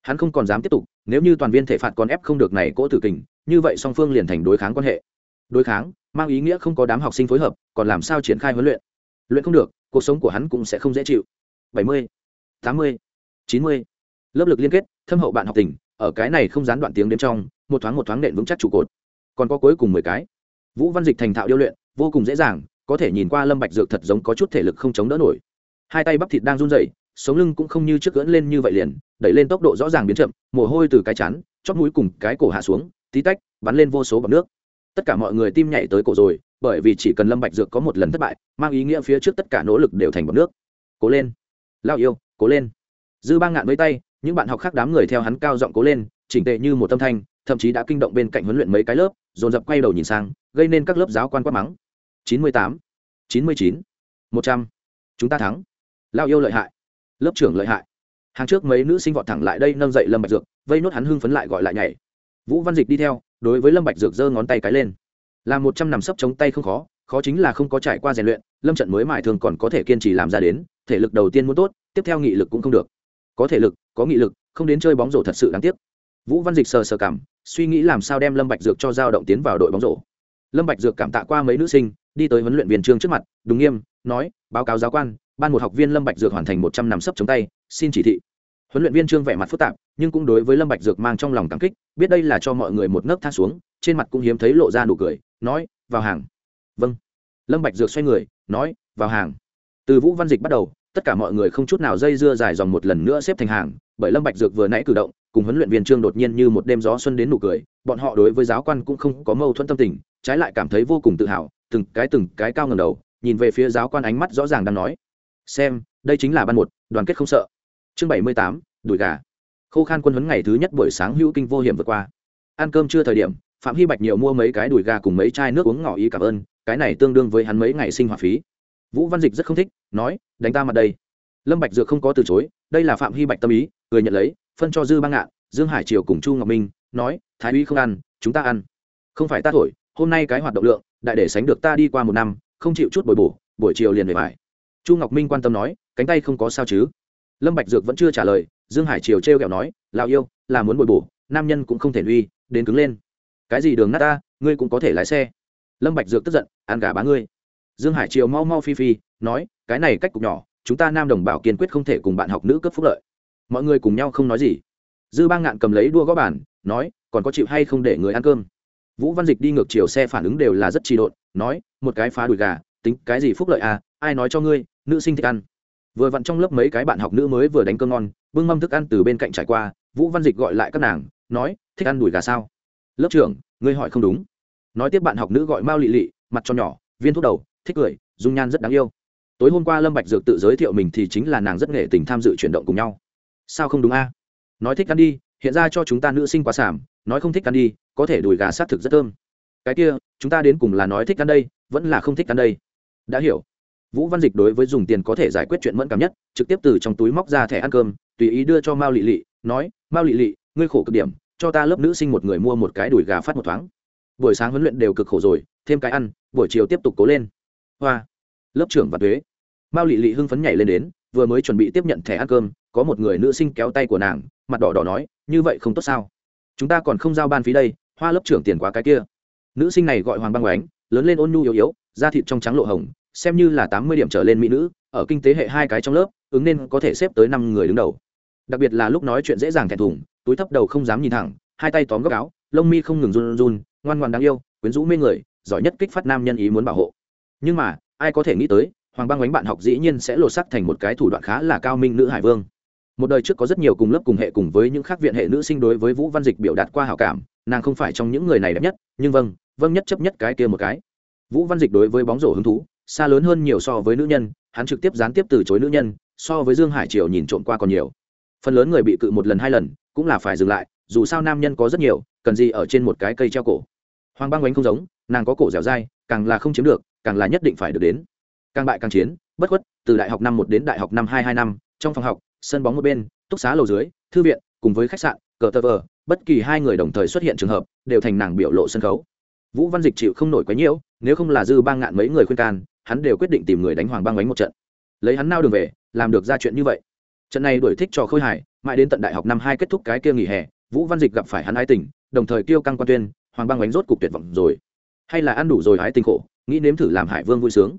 Hắn không còn dám tiếp tục, nếu như toàn viên thể phạt còn ép không được này cỗ tử kình, như vậy song phương liền thành đối kháng quan hệ. Đối kháng, mang ý nghĩa không có đám học sinh phối hợp, còn làm sao triển khai huấn luyện? Luyện không được, cuộc sống của hắn cũng sẽ không dễ chịu. Bảy mươi, tám mươi, chín mươi. Lớp lực liên kết, thâm hậu bạn học tình ở cái này không gián đoạn tiếng đến trong, một thoáng một thoáng nện vững chắc trụ cột. Còn có cuối cùng mười cái. Vũ văn dịch thành thạo điêu luyện vô cùng dễ dàng, có thể nhìn qua lâm bạch dược thật giống có chút thể lực không chống đỡ nổi. Hai tay bắp thịt đang run rẩy, sống lưng cũng không như trước cưỡn lên như vậy liền, đẩy lên tốc độ rõ ràng biến chậm, mồ hôi từ cái chán chót mũi cùng cái cổ hạ xuống, tí tách, bắn lên vô số bọt nước. Tất cả mọi người tim nhảy tới cổ rồi, bởi vì chỉ cần lâm bạch dược có một lần thất bại, mang ý nghĩa phía trước tất cả nỗ lực đều thành bọt nước. Cố lên. Lao yêu, cố lên. Dư bang ngạn với tay, những bạn học khác đám người theo hắn cao giọng cố lên, chỉnh tệ như một tâm thanh thậm chí đã kinh động bên cạnh huấn luyện mấy cái lớp, dồn dập quay đầu nhìn sang, gây nên các lớp giáo quan quát mắng. Chín mươi tám, chín mươi chín, một trăm. Chúng ta thắng. Lao yêu lợi hại. Lớp trưởng lợi hại. Hàng trước mấy nữ sinh vọt thẳng lại đây nâng dậy lâm bạch dược, vây nốt hắn hưng phấn lại gọi lại nhảy. Vũ văn dịch đi theo, đối với lâm bạch dược giơ ngón tay cái lên. Là một trăm nằm sấp chống tay không khó khó chính là không có trải qua rèn luyện, lâm trận mới mải thường còn có thể kiên trì làm ra đến, thể lực đầu tiên muốn tốt, tiếp theo nghị lực cũng không được. Có thể lực, có nghị lực, không đến chơi bóng rổ thật sự đáng tiếc vũ văn dịch sờ sờ cảm, suy nghĩ làm sao đem lâm bạch dược cho giao động tiến vào đội bóng rổ. Lâm bạch dược cảm tạ qua mấy nữ sinh, đi tới huấn luyện viên trương trước mặt đúng nghiêm, nói, báo cáo giáo quan, ban một học viên lâm bạch dược hoàn thành một trăm năm sấp chống tay, xin chỉ thị. Huấn luyện viên trương vẻ mặt phức tạp, nhưng cũng đối với lâm bạch dược mang trong lòng cảm kích, biết đây là cho mọi người một nấc thang xuống, trên mặt cũng hiếm thấy lộ ra nụ cười, nói, vào hàng. Vâng. Lâm bạch dược xoay người, nói, vào hàng. Từ vũ văn dịch bắt đầu, tất cả mọi người không chút nào dây dưa dài dòng một lần nữa xếp thành hàng, bởi lâm bạch dược vừa nãy cử động cùng huấn luyện viên trương đột nhiên như một đêm gió xuân đến nụ cười, bọn họ đối với giáo quan cũng không có mâu thuẫn tâm tình, trái lại cảm thấy vô cùng tự hào, từng cái từng cái cao ngẩng đầu, nhìn về phía giáo quan ánh mắt rõ ràng đang nói, xem, đây chính là ban một, đoàn kết không sợ. Chương bảy mươi tám đùi gà. Khô khan quân huấn ngày thứ nhất buổi sáng hữu kinh vô hiểm vượt qua. Ăn cơm chưa thời điểm, phạm hy bạch nhiều mua mấy cái đùi gà cùng mấy chai nước uống ngỏ ý cảm ơn, cái này tương đương với hắn mấy ngày sinh hoạt phí. Vũ văn dịch rất không thích, nói, đánh ta mặt đây. Lâm bạch dược không có từ chối, đây là phạm hy bạch tâm ý, cười nhận lấy phân cho dư băng ngạn, dương hải triều cùng chu ngọc minh, nói, thái úy không ăn, chúng ta ăn. Không phải ta thổi, hôm nay cái hoạt động lượng, đại để sánh được ta đi qua một năm, không chịu chút bồi bổ, buổi chiều liền về phải chu ngọc minh quan tâm nói, cánh tay không có sao chứ? Lâm bạch dược vẫn chưa trả lời, dương hải triều treo kẹo nói, lão yêu, là muốn bồi bổ, nam nhân cũng không thể uy đến cứng lên. Cái gì đường nát ta, ngươi cũng có thể lái xe. Lâm bạch dược tức giận, ăn gà bá ngươi. Dương hải triều mau mau phi phi, nói, cái này cách cục nhỏ, chúng ta nam đồng bảo kiên quyết không thể cùng bạn học nữ cấp phúc lợi mọi người cùng nhau không nói gì. Dư bang ngạn cầm lấy đua gõ bản nói, còn có chịu hay không để người ăn cơm? Vũ văn dịch đi ngược chiều xe phản ứng đều là rất trì độn, nói, một cái phá đùi gà, tính cái gì phúc lợi à ai nói cho ngươi, nữ sinh thích ăn. Vừa vặn trong lớp mấy cái bạn học nữ mới vừa đánh cơm ngon, bưng mâm thức ăn từ bên cạnh trải qua, vũ văn dịch gọi lại các nàng, nói, thích ăn đùi gà sao? Lớp trưởng, ngươi hỏi không đúng. Nói tiếp bạn học nữ gọi mao lị lị, mặt cho nhỏ, viên thuốc đầu, thích cười, dung nhan rất đáng yêu. Tối hôm qua lâm bạch dược tự giới thiệu mình thì chính là nàng rất nghệ tình tham dự chuyển động cùng nhau sao không đúng a? Nói thích ăn đi, hiện ra cho chúng ta nữ sinh quá sảm, nói không thích ăn đi, có thể đùi gà sát thực rất thơm. Cái kia, chúng ta đến cùng là nói thích ăn đây, vẫn là không thích ăn đây? Đã hiểu. Vũ văn dịch đối với dùng tiền có thể giải quyết chuyện mẫn cảm nhất, trực tiếp từ trong túi móc ra thẻ ăn cơm, tùy ý đưa cho mao lị lị, nói, mao lị lị, ngươi khổ cực điểm, cho ta lớp nữ sinh một người mua một cái đùi gà phát một thoáng. Buổi sáng huấn luyện đều cực khổ rồi, thêm cái ăn, buổi chiều tiếp tục cố lên. Hoa. Lớp trưởng và thuế. Mao lị lị hưng phấn nhảy lên đến vừa mới chuẩn bị tiếp nhận thẻ ăn cơm, có một người nữ sinh kéo tay của nàng, mặt đỏ đỏ nói, như vậy không tốt sao? Chúng ta còn không giao ban phí đây, hoa lớp trưởng tiền quá cái kia. Nữ sinh này gọi hoàng băng oánh lớn lên ôn nhu yếu yếu, da thịt trong trắng lộ hồng, xem như là tám mươi điểm trở lên mỹ nữ, ở kinh tế hệ hai cái trong lớp, ứng nên có thể xếp tới năm người đứng đầu. Đặc biệt là lúc nói chuyện dễ dàng thẹn thùng, túi thấp đầu không dám nhìn thẳng, hai tay tóm góc áo, lông mi không ngừng run run, ngoan ngoan đáng yêu, quyến rũ mê người, giỏi nhất kích phát nam nhân ý muốn bảo hộ. Nhưng mà, ai có thể nghĩ tới hoàng băng ánh bạn học dĩ nhiên sẽ lột sắc thành một cái thủ đoạn khá là cao minh nữ hải vương. Một đời trước có rất nhiều cùng lớp cùng hệ cùng với những khác viện hệ nữ sinh đối với vũ văn dịch biểu đạt qua hảo cảm, nàng không phải trong những người này đẹp nhất, nhưng vâng vâng nhất chấp nhất cái kia một cái. Vũ văn dịch đối với bóng rổ hứng thú, xa lớn hơn nhiều so với nữ nhân, hắn trực tiếp gián tiếp từ chối nữ nhân, so với dương hải triều nhìn trộm qua còn nhiều. Phần lớn người bị cự một lần hai lần, cũng là phải dừng lại, dù sao nam nhân có rất nhiều, cần gì ở trên một cái cây treo cổ. Hoàng băng bánh không giống, nàng có cổ dẻo dai, càng là không chiếm được, càng là nhất định phải được đến càng bại càng chiến, bất khuất, từ đại học năm một đến đại học năm hai hai năm, trong phòng học, sân bóng một bên, túc xá lầu dưới, thư viện, cùng với khách sạn, cờ tờ vờ, bất kỳ hai người đồng thời xuất hiện trường hợp, đều thành nàng biểu lộ sân khấu. Vũ văn dịch chịu không nổi quá nhiễu nếu không là dư ba ngạn mấy người khuyên can, hắn đều quyết định tìm người đánh hoàng băng bánh một trận. Lấy hắn nao đường về, làm được ra chuyện như vậy. Trận này đuổi thích cho khôi hài, mãi đến tận đại học năm hai kết thúc cái kia nghỉ hè, vũ văn dịch gặp phải hắn ái tình, đồng thời kêu căng quan tuyên, hoàng băng bánh rốt cục tuyệt vọng rồi. Hay là ăn đủ rồi ái tình khổ, nghĩ nếm thử làm hải vương vui sướng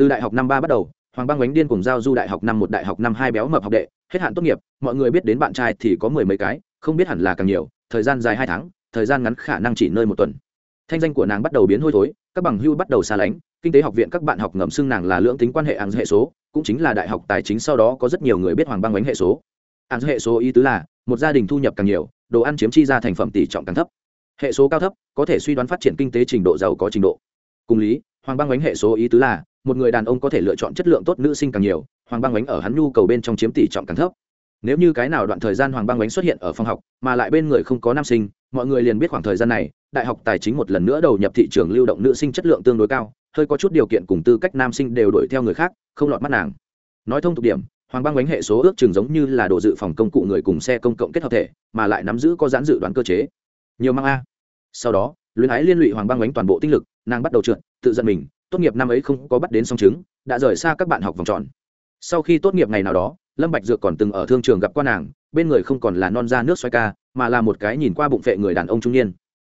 từ đại học năm ba bắt đầu, hoàng băng bánh điên cùng giao du đại học năm một, đại học năm hai béo mập học đệ, hết hạn tốt nghiệp, mọi người biết đến bạn trai thì có mười mấy cái, không biết hẳn là càng nhiều, thời gian dài hai tháng, thời gian ngắn khả năng chỉ nơi một tuần. Thanh danh của nàng bắt đầu biến hôi thối, các bằng hưu bắt đầu xa lánh, kinh tế học viện các bạn học ngầm xưng nàng là lưỡng tính quan hệ ảng hệ số, cũng chính là đại học tài chính sau đó có rất nhiều người biết hoàng băng bánh hệ số. Ảng hệ số ý tứ là, một gia đình thu nhập càng nhiều, đồ ăn chiếm chi ra thành phẩm tỷ trọng càng thấp. Hệ số cao thấp, có thể suy đoán phát triển kinh tế trình độ giàu có trình độ. Cùng lý, hoàng băng bánh hệ số ý tứ là một người đàn ông có thể lựa chọn chất lượng tốt nữ sinh càng nhiều, hoàng băng ánh ở hắn nhu cầu bên trong chiếm tỷ trọng càng thấp. Nếu như cái nào đoạn thời gian hoàng băng ánh xuất hiện ở phòng học, mà lại bên người không có nam sinh, mọi người liền biết khoảng thời gian này, đại học tài chính một lần nữa đầu nhập thị trường lưu động nữ sinh chất lượng tương đối cao, hơi có chút điều kiện cùng tư cách nam sinh đều đuổi theo người khác, không lọt mắt nàng. Nói thông tục điểm, hoàng băng ánh hệ số ước chừng giống như là đồ dự phòng công cụ người cùng xe công cộng kết hợp thể, mà lại nắm giữ có giãn dự đoán cơ chế. Nhiều mang a. Sau đó, luyến ái liên lụy hoàng băng ánh toàn bộ tinh lực, nàng bắt đầu trượt, tự giận mình tốt nghiệp năm ấy không có bắt đến song chứng, đã rời xa các bạn học vòng tròn. Sau khi tốt nghiệp ngày nào đó, lâm bạch dược còn từng ở thương trường gặp qua nàng, bên người không còn là non da nước xoay ca, mà là một cái nhìn qua bụng phệ người đàn ông trung niên.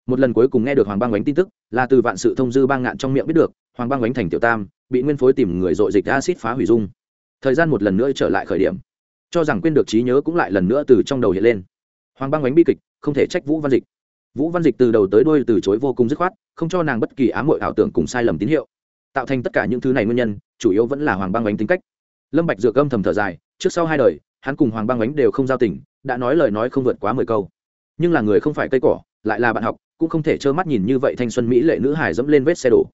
Một lần cuối cùng nghe được hoàng Bang bánh tin tức, là từ vạn sự thông dư bang ngạn trong miệng biết được, hoàng Bang bánh thành tiểu tam, bị nguyên phối tìm người dội dịch acid phá hủy dung. Thời gian một lần nữa trở lại khởi điểm, cho rằng quên được trí nhớ cũng lại lần nữa từ trong đầu hiện lên. Hoàng Bang bánh bi kịch, không thể trách vũ văn dịch. Vũ văn dịch từ đầu tới đuôi từ chối vô cùng dứt khoát, không cho nàng bất kỳ ám hội ảo tưởng cùng sai lầm tín hiệu tạo thành tất cả những thứ này nguyên nhân, chủ yếu vẫn là hoàng băng ánh tính cách. Lâm bạch dược âm thầm thở dài, trước sau hai đời, hắn cùng hoàng băng ánh đều không giao tình, đã nói lời nói không vượt quá mười câu. Nhưng là người không phải cây cỏ, lại là bạn học, cũng không thể trơ mắt nhìn như vậy thanh xuân mỹ lệ nữ hải dẫm lên vết xe đổ.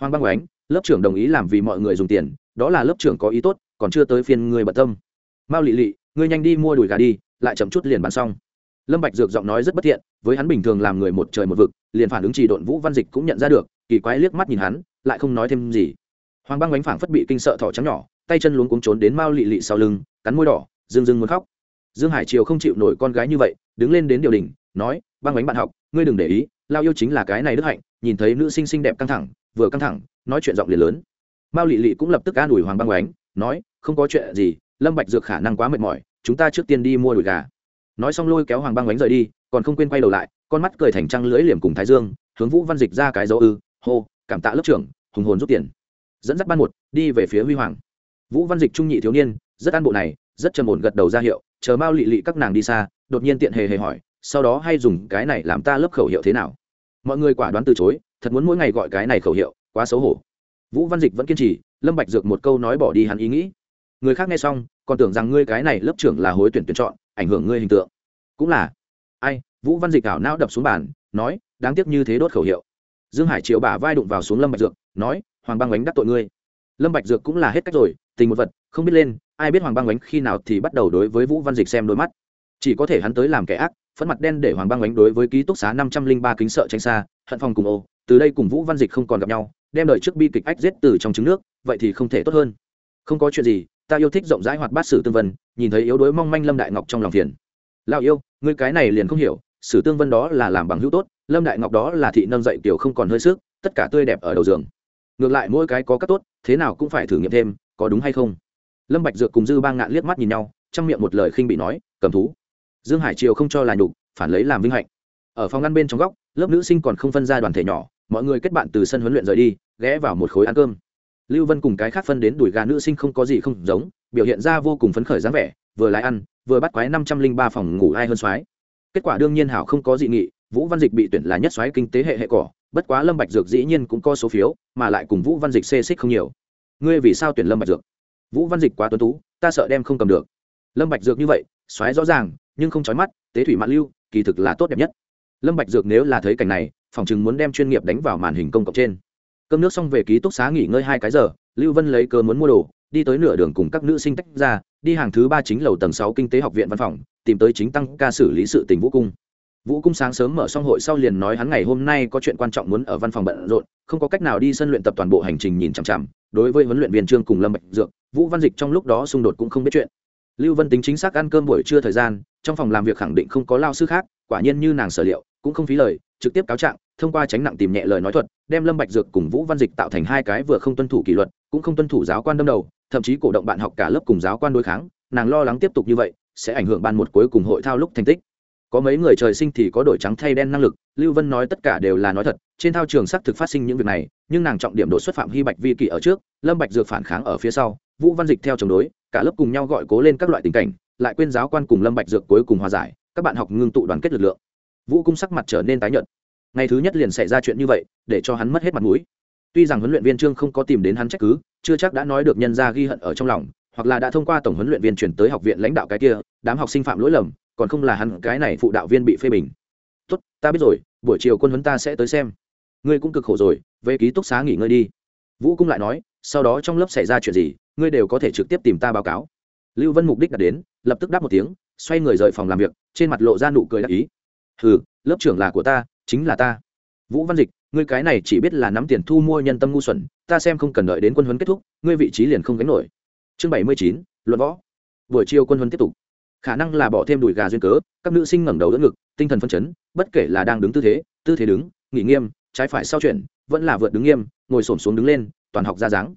Hoàng băng ánh, lớp trưởng đồng ý làm vì mọi người dùng tiền, đó là lớp trưởng có ý tốt, còn chưa tới phiên người bận tâm. Mao lị lị, ngươi nhanh đi mua đùi gà đi, lại chậm chút liền bán xong. Lâm bạch dược giọng nói rất bất thiện, với hắn bình thường làm người một trời một vực, liền phản ứng trì độn vũ văn dịch cũng nhận ra được, kỳ quái liếc mắt nhìn hắn lại không nói thêm gì. Hoàng băng bánh phảng phất bị kinh sợ thỏ trắng nhỏ, tay chân luống cuống trốn đến mao lị lị sau lưng, cắn môi đỏ, dương dương muốn khóc. Dương hải triều không chịu nổi con gái như vậy, đứng lên đến điều đình nói, băng bánh bạn học, ngươi đừng để ý, lao yêu chính là cái này đức hạnh, nhìn thấy nữ sinh xinh đẹp căng thẳng, vừa căng thẳng, nói chuyện giọng liền lớn. Mao lị lị cũng lập tức an ủi hoàng băng bánh nói, không có chuyện gì, lâm bạch dược khả năng quá mệt mỏi, chúng ta trước tiên đi mua đùi gà. Nói xong lôi kéo hoàng băng bánh rời đi, còn không quên quay đầu lại, con mắt cười thành trăng lưỡi liềm cùng thái dương, hướng vũ văn dịch ra cái dấu ư, hô, cảm tạ lớp trưởng hùng hồn rút tiền. Dẫn dắt ban một, đi về phía huy hoàng. Vũ văn dịch trung nhị thiếu niên, rất an bộ này, rất trầm ổn gật đầu ra hiệu, chờ mao lị lị các nàng đi xa, đột nhiên tiện hề hề hỏi, sau đó hay dùng cái này làm ta lớp khẩu hiệu thế nào? Mọi người quả đoán từ chối, thật muốn mỗi ngày gọi cái này khẩu hiệu, quá xấu hổ. Vũ văn dịch vẫn kiên trì, lâm bạch dược một câu nói bỏ đi hắn ý nghĩ. Người khác nghe xong, còn tưởng rằng ngươi cái này lớp trưởng là hối tuyển tuyển chọn, ảnh hưởng ngươi hình tượng. Cũng là. Ai, vũ văn dịch ảo não đập xuống bàn, nói, đáng tiếc như thế đốt khẩu hiệu dương hải triệu bả vai đụng vào xuống lâm bạch dược, nói, hoàng băng ánh đắc tội ngươi. Lâm bạch dược cũng là hết cách rồi, tình một vật, không biết lên, ai biết hoàng băng ánh khi nào thì bắt đầu đối với vũ văn dịch xem đôi mắt. Chỉ có thể hắn tới làm kẻ ác phấn mặt đen để hoàng băng ánh đối với ký túc xá năm trăm linh ba kính sợ tránh xa, hận phòng cùng ô từ đây cùng vũ văn dịch không còn gặp nhau, đem đời trước bi kịch ách giết từ trong trứng nước, vậy thì không thể tốt hơn. Không có chuyện gì, ta yêu thích rộng rãi hoạt bát sử tương vân, nhìn thấy yếu đuối mong manh lâm đại ngọc trong lòng phiền. Lao yêu, ngươi cái này liền không hiểu sử tương vân đó là làm bằng hữu tốt, lâm đại ngọc đó là thị nâng dậy tiểu không còn hơi sức, tất cả tươi đẹp ở đầu giường. Ngược lại mỗi cái có các tốt, thế nào cũng phải thử nghiệm thêm, có đúng hay không? Lâm bạch dược cùng dư bang ngạn liếc mắt nhìn nhau, trong miệng một lời khinh bị nói, cầm thú. Dương hải triều không cho là nhục, phản lấy làm vinh hạnh. Ở phòng ngăn bên trong góc, lớp nữ sinh còn không phân ra đoàn thể nhỏ, mọi người kết bạn từ sân huấn luyện rời đi, ghé vào một khối ăn cơm. Lưu vân cùng cái khác phân đến đuổi gà nữ sinh không có gì không giống, biểu hiện ra vô cùng phấn khởi dáng vẻ, vừa lái ăn, vừa bắt quái năm trăm linh ba phòng ngủ ai hơn soái kết quả đương nhiên hảo không có dị nghị, vũ văn dịch bị tuyển là nhất xoáy kinh tế hệ hệ cỏ, bất quá lâm bạch dược dĩ nhiên cũng có số phiếu, mà lại cùng vũ văn dịch xê xích không nhiều. Ngươi vì sao tuyển lâm bạch dược? Vũ văn dịch quá tuấn tú, ta sợ đem không cầm được. Lâm bạch dược như vậy, xoáy rõ ràng, nhưng không chói mắt, tế thủy mạn lưu, kỳ thực là tốt đẹp nhất. Lâm bạch dược nếu là thấy cảnh này phòng chừng muốn đem chuyên nghiệp đánh vào màn hình công cộng trên. Cơm nước xong về ký túc xá nghỉ ngơi hai cái giờ, lưu vân lấy cơ muốn mua đồ đi tới nửa đường cùng các nữ sinh tách ra, đi hàng thứ ba chính lầu tầng sáu kinh tế học viện văn phòng, tìm tới chính tăng ca xử lý sự tình vũ cung. Vũ cung sáng sớm mở xong hội sau liền nói hắn ngày hôm nay có chuyện quan trọng muốn ở văn phòng bận rộn, không có cách nào đi sân luyện tập toàn bộ hành trình nhìn chằm chằm. Đối với huấn luyện viên trương cùng lâm bạch dược, vũ văn dịch trong lúc đó xung đột cũng không biết chuyện. Lưu vân tính chính xác ăn cơm buổi trưa thời gian, trong phòng làm việc khẳng định không có lao sư khác, quả nhiên như nàng sở liệu, cũng không phí lời, trực tiếp cáo trạng, thông qua tránh nặng tìm nhẹ lời nói thuật, đem lâm bạch dược cùng vũ văn dịch tạo thành hai cái vừa không tuân thủ kỷ luật, cũng không tuân thủ giáo quan đâm đầu thậm chí cổ động bạn học cả lớp cùng giáo quan đối kháng, nàng lo lắng tiếp tục như vậy, sẽ ảnh hưởng ban một cuối cùng hội thao lúc thành tích. Có mấy người trời sinh thì có đổi trắng thay đen năng lực, lưu vân nói tất cả đều là nói thật, trên thao trường xác thực phát sinh những việc này, nhưng nàng trọng điểm đột xuất phạm hy bạch vi kỷ ở trước, lâm bạch dược phản kháng ở phía sau, vũ văn dịch theo chống đối, cả lớp cùng nhau gọi cố lên các loại tình cảnh, lại quên giáo quan cùng lâm bạch dược cuối cùng hòa giải, các bạn học ngưng tụ đoàn kết lực lượng. Vũ cung sắc mặt trở nên tái nhợt. Ngày thứ nhất liền xảy ra chuyện như vậy, để cho hắn mất hết mặt mũi tuy rằng huấn luyện viên trương không có tìm đến hắn trách cứ, chưa chắc đã nói được nhân ra ghi hận ở trong lòng, hoặc là đã thông qua tổng huấn luyện viên chuyển tới học viện lãnh đạo cái kia, đám học sinh phạm lỗi lầm, còn không là hắn, cái này phụ đạo viên bị phê bình. Tốt, ta biết rồi, buổi chiều quân huấn ta sẽ tới xem. Ngươi cũng cực khổ rồi, về ký túc xá nghỉ ngơi đi. Vũ cung lại nói, sau đó trong lớp xảy ra chuyện gì, ngươi đều có thể trực tiếp tìm ta báo cáo. Lưu vân mục đích đã đến, lập tức đáp một tiếng, xoay người rời phòng làm việc, trên mặt lộ ra nụ cười đắc ý. Hừ, lớp trưởng là của ta, chính là ta. Vũ văn dịch ngươi cái này chỉ biết là nắm tiền thu mua nhân tâm ngu xuẩn, ta xem không cần đợi đến quân huấn kết thúc, ngươi vị trí liền không gánh nổi. Chương bảy mươi chín, luận võ. Buổi chiều quân huấn tiếp tục. Khả năng là bỏ thêm đùi gà duyên cớ, các nữ sinh ngẩng đầu đỡ ngực, tinh thần phân chấn, bất kể là đang đứng tư thế tư thế đứng, nghỉ nghiêm, trái phải sau chuyển, vẫn là vượt đứng nghiêm, ngồi xổm xuống đứng lên, toàn học ra dáng.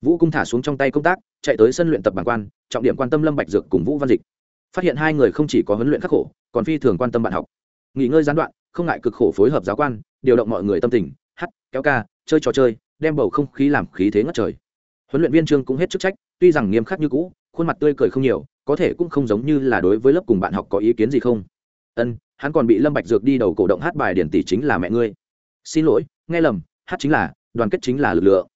Vũ cung thả xuống trong tay công tác, chạy tới sân luyện tập bản quan, trọng điểm quan tâm lâm bạch dược cùng vũ văn dịch. Phát hiện hai người không chỉ có huấn luyện khắc khổ, còn phi thường quan tâm bạn học. Nghỉ ngơi gián đoạn, không ngại cực khổ phối hợp giáo quan điều động mọi người tâm tình, hát, kéo ca, chơi trò chơi, đem bầu không khí làm khí thế ngất trời. Huấn luyện viên trương cũng hết chức trách, tuy rằng nghiêm khắc như cũ, khuôn mặt tươi cười không nhiều, có thể cũng không giống như là đối với lớp cùng bạn học có ý kiến gì không. Ân, hắn còn bị lâm bạch dược đi đầu cổ động hát bài điển tỷ chính là mẹ ngươi. Xin lỗi, nghe lầm, hát chính là, đoàn kết chính là lực lượng.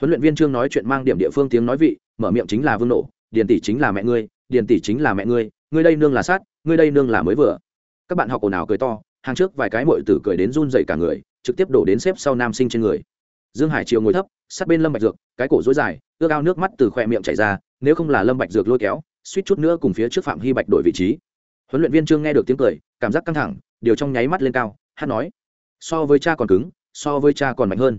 Huấn luyện viên trương nói chuyện mang điểm địa phương tiếng nói vị, mở miệng chính là vương nổ, điển tỷ chính là mẹ ngươi, điển tỷ chính là mẹ ngươi ngươi đây nương là sát, ngươi đây nương là mới vừa. Các bạn học ồn ào cười to hàng trước vài cái mội tử cười đến run dậy cả người, trực tiếp đổ đến xếp sau nam sinh trên người. Dương hải triều ngồi thấp, sát bên lâm bạch dược, cái cổ dối dài, ước ao nước mắt từ khoe miệng chảy ra, nếu không là lâm bạch dược lôi kéo, suýt chút nữa cùng phía trước phạm hy bạch đổi vị trí. Huấn luyện viên trương nghe được tiếng cười, cảm giác căng thẳng, điều trong nháy mắt lên cao, hát nói, so với cha còn cứng, so với cha còn mạnh hơn.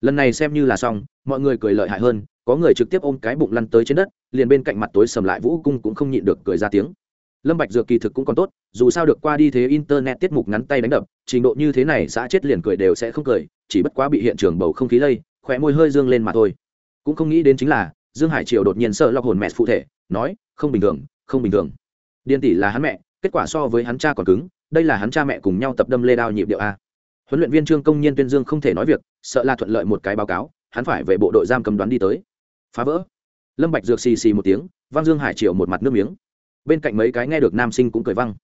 Lần này xem như là xong, mọi người cười lợi hại hơn, có người trực tiếp ôm cái bụng lăn tới trên đất, liền bên cạnh mặt tối sầm lại, vũ cung cũng không nhịn được cười ra tiếng lâm bạch dược kỳ thực cũng còn tốt, dù sao được qua đi thế internet tiết mục ngắn tay đánh đập, trình độ như thế này xã chết liền cười đều sẽ không cười, chỉ bất quá bị hiện trường bầu không khí lây khoe môi hơi dương lên mà thôi. Cũng không nghĩ đến chính là, dương hải triều đột nhiên sợ lọc hồn mẹ phụ thể, nói, không bình thường, không bình thường. Điên tỷ là hắn mẹ, kết quả so với hắn cha còn cứng, đây là hắn cha mẹ cùng nhau tập đâm lê đao nhịp điệu a. Huấn luyện viên trương công nhiên tuyên dương không thể nói việc, sợ là thuận lợi một cái báo cáo, hắn phải về bộ đội giam cầm đoán đi tới. Phá vỡ. Lâm bạch dược xì xì một tiếng, vang dương hải triều một mặt nước miếng bên cạnh mấy cái nghe được nam sinh cũng cười văng.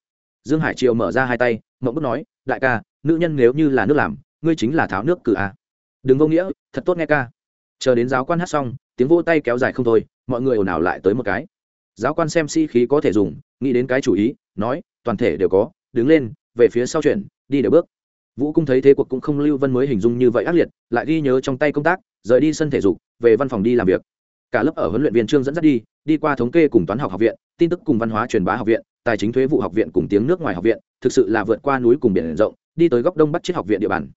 Dương hải triều mở ra hai tay, mộng bức nói, đại ca, nữ nhân nếu như là nước làm, ngươi chính là tháo nước cử a đừng vô nghĩa, thật tốt nghe ca. Chờ đến giáo quan hát xong, tiếng vỗ tay kéo dài không thôi, mọi người ồn ào lại tới một cái. Giáo quan xem si có thể dùng, nghĩ đến cái chủ ý, nói, toàn thể đều có, đứng lên, về phía sau chuyển, đi đều bước. Vũ cung thấy thế cuộc cũng không lưu vân mới hình dung như vậy ác liệt, lại ghi nhớ trong tay công tác, rời đi sân thể dục, về văn phòng đi làm việc cả lớp ở huấn luyện viên trương dẫn dắt đi đi qua thống kê cùng toán học học viện, tin tức cùng văn hóa truyền bá học viện, tài chính thuế vụ học viện cùng tiếng nước ngoài học viện, thực sự là vượt qua núi cùng biển rộng, đi tới góc đông bắc triết học viện địa bàn.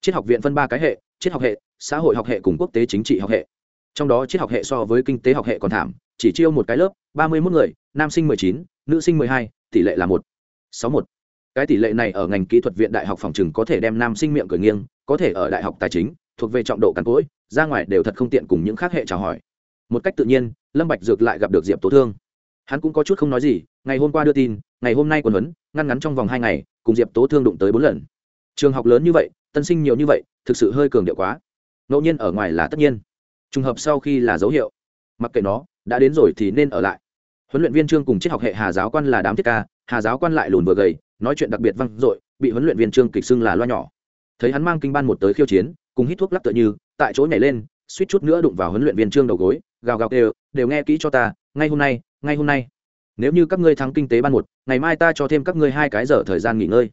Triết học viện phân ba cái hệ, triết học hệ, xã hội học hệ cùng quốc tế chính trị học hệ. Trong đó triết học hệ so với kinh tế học hệ còn thảm, chỉ chiêu một cái lớp, ba mươi mốt người, nam sinh mười chín, nữ sinh mười hai, tỷ lệ là một, sáu một. Cái tỷ lệ này ở ngành kỹ thuật viện đại học phòng trừng có thể đem nam sinh miệng cười nghiêng, có thể ở đại học tài chính, thuộc về trọng độ càn cỗi, ra ngoài đều thật không tiện cùng những khác hệ chào hỏi một cách tự nhiên, lâm bạch dược lại gặp được diệp tố thương. Hắn cũng có chút không nói gì, ngày hôm qua đưa tin, ngày hôm nay còn huấn, ngăn ngắn trong vòng hai ngày, cùng diệp tố thương đụng tới bốn lần. Trường học lớn như vậy, tân sinh nhiều như vậy, thực sự hơi cường điệu quá. Ngẫu nhiên ở ngoài là tất nhiên. Trùng hợp sau khi là dấu hiệu. Mặc kệ nó, đã đến rồi thì nên ở lại. Huấn luyện viên trương cùng triết học hệ hà giáo quan là đám thiết ca, hà giáo quan lại lùn vừa gầy, nói chuyện đặc biệt văng dội, bị huấn luyện viên trương kịch xưng là loa nhỏ. Thấy hắn mang kinh ban một tới khiêu chiến, cùng hít thuốc lắc tựa như, tại chỗ nhảy lên suýt chút nữa đụng vào huấn luyện viên trương đầu gối, gào gào đều đều nghe kỹ cho ta, ngay hôm nay, ngay hôm nay. Nếu như các ngươi thắng kinh tế ban một, ngày mai ta cho thêm các ngươi hai cái giờ thời gian nghỉ ngơi.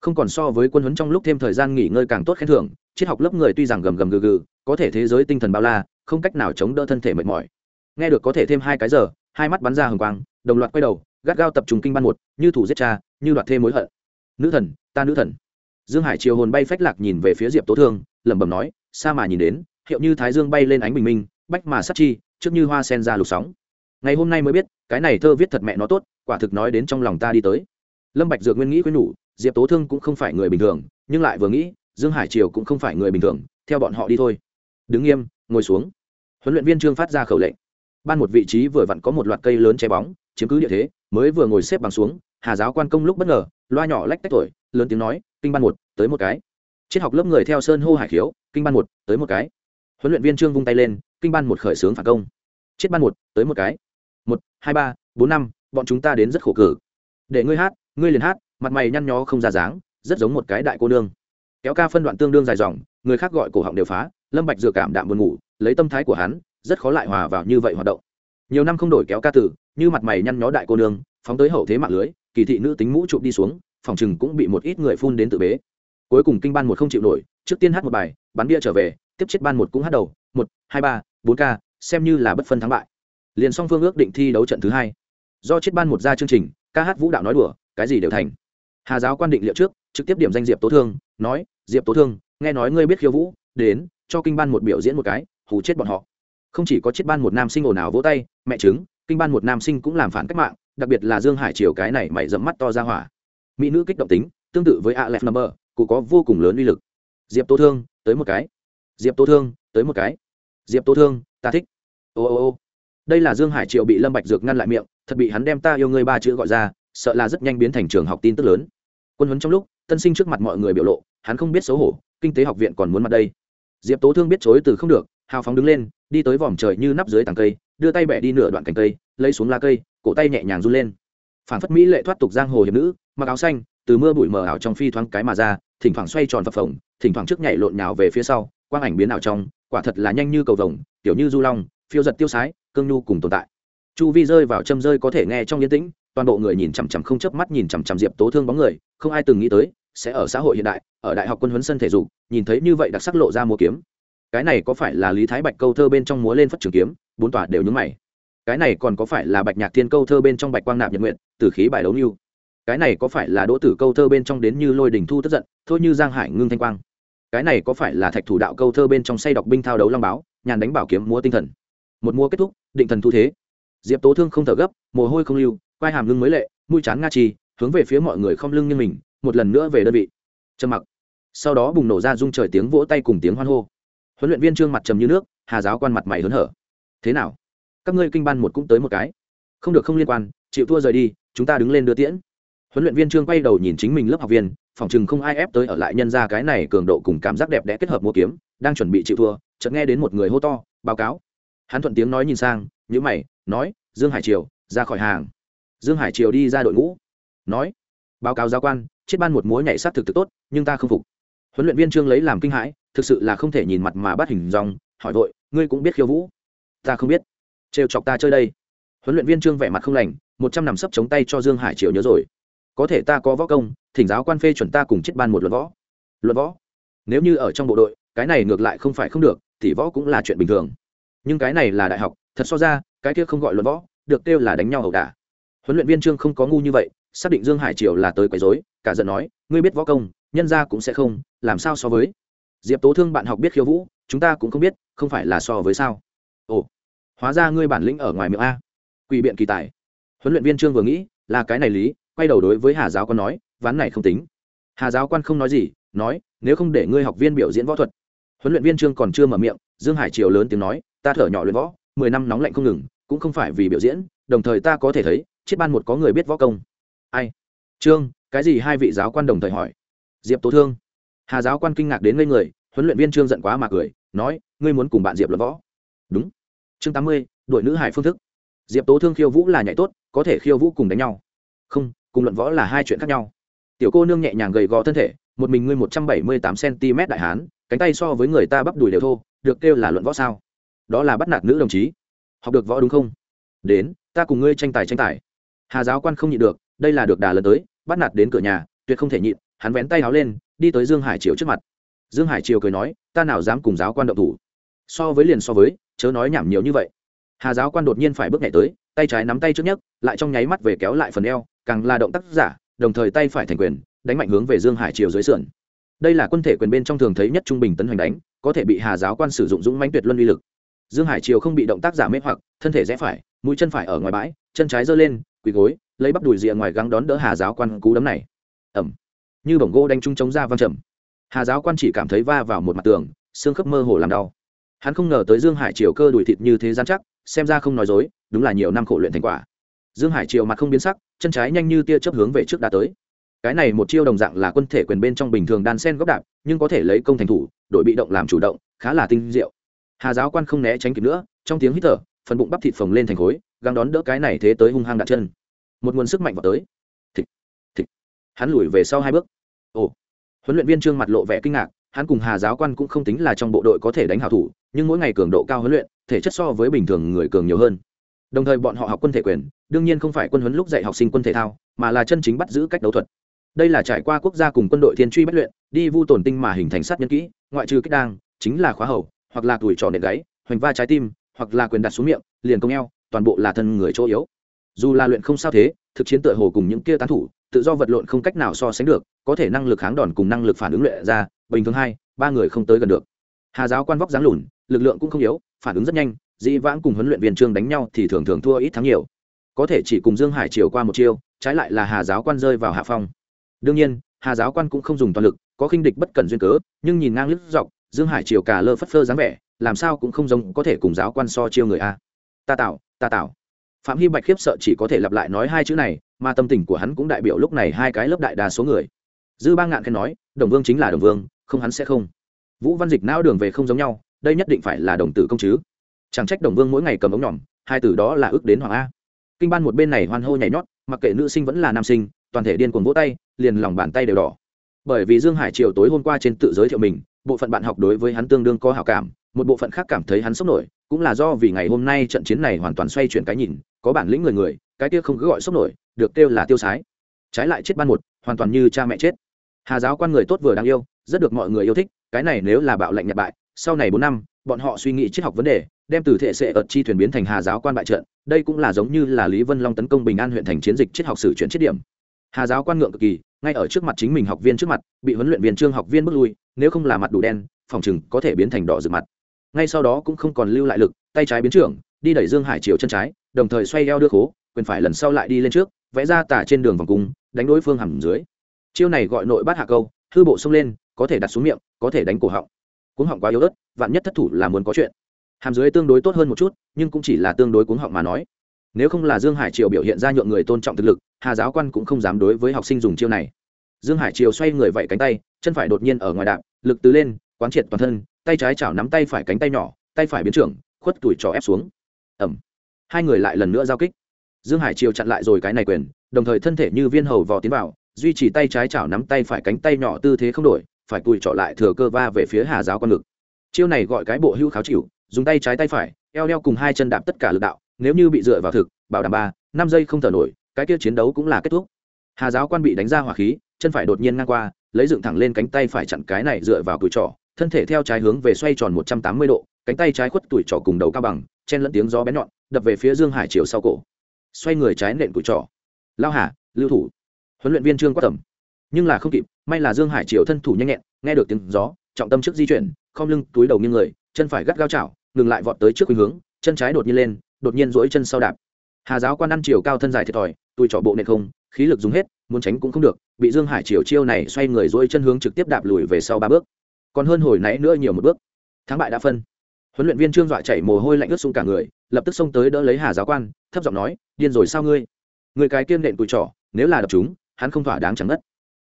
Không còn so với quân huấn trong lúc thêm thời gian nghỉ ngơi càng tốt khen thưởng, triết học lớp người tuy rằng gầm gầm gừ gừ, có thể thế giới tinh thần bao la, không cách nào chống đỡ thân thể mệt mỏi. Nghe được có thể thêm hai cái giờ, hai mắt bắn ra hừng quang, đồng loạt quay đầu, gắt gao tập trung kinh ban một, như thủ giết cha, như đoạt thêm mối hận. Nữ thần, ta nữ thần. Dương hải chiều hồn bay phách lạc nhìn về phía diệp tố thương, lẩm bẩm nói, sa mà nhìn đến hiệu như thái dương bay lên ánh bình minh, bách mà sắt chi, trước như hoa sen ra lục sóng. Ngày hôm nay mới biết, cái này thơ viết thật mẹ nó tốt, quả thực nói đến trong lòng ta đi tới. Lâm bạch dược nguyên nghĩ quyến nhủ, diệp tố thương cũng không phải người bình thường, nhưng lại vừa nghĩ, dương hải triều cũng không phải người bình thường, theo bọn họ đi thôi. Đứng nghiêm, ngồi xuống. Huấn luyện viên trương phát ra khẩu lệnh. Ban một vị trí vừa vặn có một loạt cây lớn che bóng, chiếm cứ địa thế, mới vừa ngồi xếp bằng xuống, hà giáo quan công lúc bất ngờ, loa nhỏ lách tách tuổi lớn tiếng nói, kinh ban một, tới một cái. Triết học lớp người theo sơn hô hải khiếu, kinh ban một, tới một cái huấn luyện viên trương vung tay lên, kinh ban một khởi xướng phản công. Chết ban một, tới một cái. Một, hai ba, bốn năm, bọn chúng ta đến rất khổ cử. Để ngươi hát, ngươi liền hát, mặt mày nhăn nhó không ra dáng, rất giống một cái đại cô nương. Kéo ca phân đoạn tương đương dài dòng, người khác gọi cổ họng đều phá, lâm bạch dừa cảm đạm buồn ngủ, lấy tâm thái của hắn, rất khó lại hòa vào như vậy hoạt động. Nhiều năm không đổi kéo ca tử, như mặt mày nhăn nhó đại cô nương, phóng tới hậu thế mạng lưới, kỳ thị nữ tính mũ chụp đi xuống, phòng chừng cũng bị một ít người phun đến tự bế. Cuối cùng kinh ban một không chịu nổi, trước tiên hát một bài, bắn bia trở về tiếp chết ban một cũng hát đầu, một, hai, ba, bốn k xem như là bất phân thắng bại. Liền song phương ước định thi đấu trận thứ hai. Do chết ban một ra chương trình, ca hát vũ đạo nói đùa, cái gì đều thành. Hà giáo quan định liệu trước, trực tiếp điểm danh diệp tố thương, nói, diệp tố thương, nghe nói ngươi biết khiêu vũ, đến, cho kinh ban một biểu diễn một cái, hù chết bọn họ. Không chỉ có chết ban một nam sinh ồn ào vỗ tay, mẹ chứng kinh ban một nam sinh cũng làm phản cách mạng, đặc biệt là dương hải triều cái này mày dẫm mắt to ra hỏa. Mỹ nữ kích động tính, tương tự với alex number, cụ có vô cùng lớn uy lực. Diệp tố thương, tới một cái diệp tố thương, tới một cái. Diệp tố thương, ta thích. Ô ô ô. Đây là dương hải triệu bị lâm bạch dược ngăn lại miệng, thật bị hắn đem ta yêu ngươi ba chữ gọi ra, sợ là rất nhanh biến thành trường học tin tức lớn. Quân huấn trong lúc, tân sinh trước mặt mọi người biểu lộ, hắn không biết xấu hổ, kinh tế học viện còn muốn mặt đây. Diệp tố thương biết chối từ không được, hào phóng đứng lên, đi tới vòm trời như nắp dưới tàng cây, đưa tay bẻ đi nửa đoạn cành cây, lấy xuống lá cây, cổ tay nhẹ nhàng run lên. Phản phất mỹ lệ thoát tục giang hồ hiệp nữ, mặc áo xanh, từ mưa bụi mờ ảo trong phi thoáng cái mà ra, thỉnh thoảng xoay tròn phập phồng, thỉnh thoảng trước nhảy lộn nhào về phía sau quang ảnh biến ảo trong, quả thật là nhanh như cầu vồng tiểu như du long, phiêu giật tiêu sái, cương nhu cùng tồn tại. Chu vi rơi vào châm rơi có thể nghe trong yên tĩnh, toàn bộ người nhìn chằm chằm không chớp mắt nhìn chằm chằm diệp tố thương bóng người, không ai từng nghĩ tới, sẽ ở xã hội hiện đại, ở đại học quân huấn sân thể dục, nhìn thấy như vậy đặc sắc lộ ra múa kiếm. Cái này có phải là lý thái bạch câu thơ bên trong múa lên phất trường kiếm, bốn tòa đều nhúng mày. Cái này còn có phải là bạch nhạc thiên câu thơ bên trong bạch quang nạp nhật nguyện từ khí bài đấu lưu cái này có phải là đỗ tử câu thơ bên trong đến như lôi đình thu tức giận, thôi như giang hải ngưng thanh quang? Cái này có phải là thạch thủ đạo câu thơ bên trong say đọc binh thao đấu long báo, nhàn đánh bảo kiếm múa tinh thần. Một múa kết thúc, định thần thu thế. Diệp tố thương không thở gấp, mồ hôi không lưu, quai hàm lưng mới lệ, mũi chán nga chi hướng về phía mọi người không lưng như mình, một lần nữa về đơn vị. Trầm mặc. Sau đó bùng nổ ra rung trời tiếng vỗ tay cùng tiếng hoan hô. Huấn luyện viên trương mặt trầm như nước, hà giáo quan mặt mày hớn hở. Thế nào? Các ngươi kinh ban một cũng tới một cái. Không được không liên quan, chịu thua rời đi, chúng ta đứng lên đưa tiễn. Huấn luyện viên trương quay đầu nhìn chính mình lớp học viên phòng chừng không ai ép tới ở lại nhân ra cái này cường độ cùng cảm giác đẹp đẽ kết hợp mua kiếm, đang chuẩn bị chịu thua, chợt nghe đến một người hô to, báo cáo. Hắn thuận tiếng nói nhìn sang nhữ mày, nói, dương hải triều, ra khỏi hàng. Dương hải triều đi ra đội ngũ, nói, báo cáo giáo quan chết ban một múa nhảy sát thực thực tốt, nhưng ta không phục. Huấn luyện viên trương lấy làm kinh hãi, thực sự là không thể nhìn mặt mà bắt hình dòng, hỏi vội, ngươi cũng biết khiêu vũ? Ta không biết. Trêu chọc ta chơi đây. Huấn luyện viên trương vẻ mặt không lành, một trăm nằm sấp chống tay cho dương hải triều nhớ rồi có thể ta có võ công, thỉnh giáo quan phê chuẩn ta cùng chết ban một luận võ. Luận võ? Nếu như ở trong bộ đội, cái này ngược lại không phải không được, thì võ cũng là chuyện bình thường. Nhưng cái này là đại học, thật so ra, cái kia không gọi luận võ, được kêu là đánh nhau ẩu đả. Huấn luyện viên trương không có ngu như vậy, xác định dương hải triều là tới quấy dối cả giận nói, ngươi biết võ công, nhân ra cũng sẽ không, làm sao so với? Diệp tố thương bạn học biết khiêu vũ, chúng ta cũng không biết, không phải là so với sao? Ồ, hóa ra ngươi bản lĩnh ở ngoài miệng a. Quỷ biện kỳ tài. Huấn luyện viên trương vừa nghĩ, là cái này lý quay đầu đối với hà giáo quan nói, ván này không tính. Hà giáo quan không nói gì, nói, nếu không để ngươi học viên biểu diễn võ thuật. Huấn luyện viên trương còn chưa mở miệng, dương hải triều lớn tiếng nói, ta thở nhỏ luyện võ, mười năm nóng lạnh không ngừng, cũng không phải vì biểu diễn, đồng thời ta có thể thấy chiết ban một có người biết võ công. Ai? Trương, cái gì hai vị giáo quan đồng thời hỏi? Diệp tố thương. Hà giáo quan kinh ngạc đến ngây người, huấn luyện viên trương giận quá mà cười, nói, ngươi muốn cùng bạn diệp luận võ? Đúng. Chương tám mươi đội nữ hải phương thức. Diệp tố thương khiêu vũ là nhảy tốt, có thể khiêu vũ cùng đánh nhau. Không cùng luận võ là hai chuyện khác nhau. Tiểu cô nương nhẹ nhàng gầy gò thân thể, một mình ngươi một trăm bảy mươi tám cm đại hán, cánh tay so với người ta bắp đùi đều thô, được kêu là luận võ sao? Đó là bắt nạt nữ đồng chí. Học được võ đúng không? Đến, ta cùng ngươi tranh tài tranh tài. Hà giáo quan không nhịn được, đây là được đà lần tới, bắt nạt đến cửa nhà, tuyệt không thể nhịn, hắn vén tay áo lên, đi tới dương hải triều trước mặt. Dương hải triều cười nói, ta nào dám cùng giáo quan động thủ. So với liền so với, chớ nói nhảm nhiều như vậy. Hà giáo quan đột nhiên phải bước nhảy tới, tay trái nắm tay trước nhất lại trong nháy mắt về kéo lại phần eo càng là động tác giả, đồng thời tay phải thành quyền, đánh mạnh hướng về dương hải triều dưới sườn. Đây là quân thể quyền bên trong thường thấy nhất trung bình tấn hoành đánh, có thể bị hà giáo quan sử dụng dũng mãnh tuyệt luân uy lực. Dương hải triều không bị động tác giả mê hoặc, thân thể rẽ phải, mũi chân phải ở ngoài bãi, chân trái giơ lên, quỳ gối, lấy bắp đùi rìa ngoài gắng đón đỡ hà giáo quan cú đấm này. Ẩm. Như bổng gỗ đánh trúng chống ra văng trầm. Hà giáo quan chỉ cảm thấy va vào một mặt tường, xương khớp mơ hồ làm đau. Hắn không ngờ tới dương hải triều cơ đùi thịt như thế gian chắc, xem ra không nói dối, đúng là nhiều năm khổ luyện thành quả. Dương hải triều mặt không biến sắc chân trái nhanh như tia chớp hướng về trước đã tới. Cái này một chiêu đồng dạng là quân thể quyền bên trong bình thường đan sen góc đạp, nhưng có thể lấy công thành thủ, đội bị động làm chủ động, khá là tinh diệu. Hà giáo quan không né tránh kịp nữa, trong tiếng hít thở, phần bụng bắp thịt phồng lên thành khối găng đón đỡ cái này thế tới hung hăng đặt chân. Một nguồn sức mạnh vào tới. Thịt thịt. Hắn lùi về sau hai bước. Ồ. Huấn luyện viên trương mặt lộ vẻ kinh ngạc, hắn cùng hà giáo quan cũng không tính là trong bộ đội có thể đánh hảo thủ, nhưng mỗi ngày cường độ cao huấn luyện, thể chất so với bình thường người cường nhiều hơn đồng thời bọn họ học quân thể quyền, đương nhiên không phải quân huấn lúc dạy học sinh quân thể thao, mà là chân chính bắt giữ cách đấu thuật. Đây là trải qua quốc gia cùng quân đội thiên truy bất luyện, đi vu tổn tinh mà hình thành sát nhân kỹ, ngoại trừ kích đang, chính là khóa hầu, hoặc là tuổi trò nện gáy, hoành va trái tim, hoặc là quyền đặt xuống miệng, liền công eo, toàn bộ là thân người chỗ yếu. Dù là luyện không sao thế, thực chiến tựa hồ cùng những kia tán thủ, tự do vật lộn không cách nào so sánh được, có thể năng lực kháng đòn cùng năng lực phản ứng luyện ra, bình thường hai, ba người không tới gần được. Hà giáo quan vóc dáng lùn, lực lượng cũng không yếu, phản ứng rất nhanh dĩ vãng cùng huấn luyện viên trương đánh nhau thì thường thường thua ít thắng nhiều. Có thể chỉ cùng dương hải chiều qua một chiêu, trái lại là hà giáo quan rơi vào hạ phong. Đương nhiên, hà giáo quan cũng không dùng toàn lực, có khinh địch bất cần duyên cớ, nhưng nhìn ngang lướt dọc, dương hải chiều cả lơ phất phơ dáng vẻ, làm sao cũng không giống có thể cùng giáo quan so chiêu người a. Ta tạo ta tạo. Phạm hy bạch khiếp sợ chỉ có thể lặp lại nói hai chữ này, mà tâm tình của hắn cũng đại biểu lúc này hai cái lớp đại đa số người. Dư ba ngạn khen nói, đồng vương chính là đồng vương, không hắn sẽ không. Vũ văn dịch não đường về không giống nhau, đây nhất định phải là đồng tử công chứ chẳng trách đồng vương mỗi ngày cầm ống nhỏm hai từ đó là ước đến hoàng a. Kinh ban một bên này hoan hô nhảy nhót, mặc kệ nữ sinh vẫn là nam sinh, toàn thể điên cuồng vỗ tay, liền lòng bàn tay đều đỏ. Bởi vì dương hải triều tối hôm qua trên tự giới thiệu mình, bộ phận bạn học đối với hắn tương đương có hảo cảm, một bộ phận khác cảm thấy hắn sốc nổi, cũng là do vì ngày hôm nay trận chiến này hoàn toàn xoay chuyển cái nhìn, có bản lĩnh người người, cái kia không cứ gọi sốc nổi, được kêu là tiêu sái. Trái lại chết ban một, hoàn toàn như cha mẹ chết. Hà giáo quan người tốt vừa đáng yêu, rất được mọi người yêu thích, cái này nếu là bạo lệnh nhật bại, sau này bốn năm, bọn họ suy nghĩ triết học vấn đề đem từ thể sệ ợt chi thuyền biến thành hà giáo quan bại trận, đây cũng là giống như là lý vân long tấn công bình an huyện thành chiến dịch triết học sử chuyển chiết điểm. Hà giáo quan ngượng cực kỳ, ngay ở trước mặt chính mình học viên trước mặt, bị huấn luyện viên trương học viên bước lui, nếu không là mặt đủ đen, phòng chừng có thể biến thành đỏ rực mặt. Ngay sau đó cũng không còn lưu lại lực, tay trái biến trưởng, đi đẩy dương hải chiều chân trái, đồng thời xoay eo đưa khố, quyền phải lần sau lại đi lên trước, vẽ ra tả trên đường vòng cung, đánh đối phương hầm dưới. Chiêu này gọi nội bát hạ câu, hư bộ xông lên, có thể đặt xuống miệng, có thể đánh cổ họng. Cuống họng quá yếu ớt, vạn nhất thất thủ là muốn có chuyện hàm dưới tương đối tốt hơn một chút, nhưng cũng chỉ là tương đối cuống họng mà nói. Nếu không là dương hải triều biểu hiện ra nhượng người tôn trọng thực lực, hà giáo quan cũng không dám đối với học sinh dùng chiêu này. Dương hải triều xoay người vẫy cánh tay, chân phải đột nhiên ở ngoài đạp, lực từ lên, quán triệt toàn thân, tay trái chảo nắm tay phải cánh tay nhỏ, tay phải biến trưởng, khuất tuổi trò ép xuống. Ẩm hai người lại lần nữa giao kích. Dương hải triều chặn lại rồi cái này quyền, đồng thời thân thể như viên hầu vò tiến vào, duy trì tay trái chảo nắm tay phải cánh tay nhỏ tư thế không đổi, phải cùi trọ lại thừa cơ va về phía hà giáo quan ngực. Chiêu này gọi cái bộ hưu kháo chịu dùng tay trái tay phải, eo đeo cùng hai chân đạp tất cả lực đạo, nếu như bị dựa vào thực, bảo đảm ba, năm giây không thở nổi, cái kia chiến đấu cũng là kết thúc. Hà giáo quan bị đánh ra hỏa khí, chân phải đột nhiên ngang qua, lấy dựng thẳng lên cánh tay phải chặn cái này dựa vào cùi trỏ thân thể theo trái hướng về xoay tròn một trăm tám mươi độ, cánh tay trái khuất tuổi trỏ cùng đầu cao bằng, chen lẫn tiếng gió bén nhọn, đập về phía dương hải chiều sau cổ. Xoay người trái nện cùi trỏ lao hà, lưu thủ. Huấn luyện viên trương quát tầm nhưng là không kịp, may là dương hải triều thân thủ nhanh nhẹn, nghe được tiếng gió, trọng tâm trước di chuyển, khom lưng, túi đầu nghiêng người, chân phải gắt gao chảo ngừng lại vọt tới trước khuynh hướng, chân trái đột nhiên lên, đột nhiên duỗi chân sau đạp. Hà giáo quan ăn chiều cao thân dài thiệt thòi tùi trọ bộ nệ không, khí lực dùng hết, muốn tránh cũng không được, bị dương hải triều chiêu này xoay người duỗi chân hướng trực tiếp đạp lùi về sau ba bước. Còn hơn hồi nãy nữa nhiều một bước. Thắng bại đã phân. Huấn luyện viên trương dọa chảy mồ hôi lạnh ướt xuống cả người, lập tức xông tới đỡ lấy hà giáo quan, thấp giọng nói, điên rồi sao ngươi? Người cái kiên nện tùi trỏ nếu là đập chúng, hắn không thỏa đáng chẳng ngất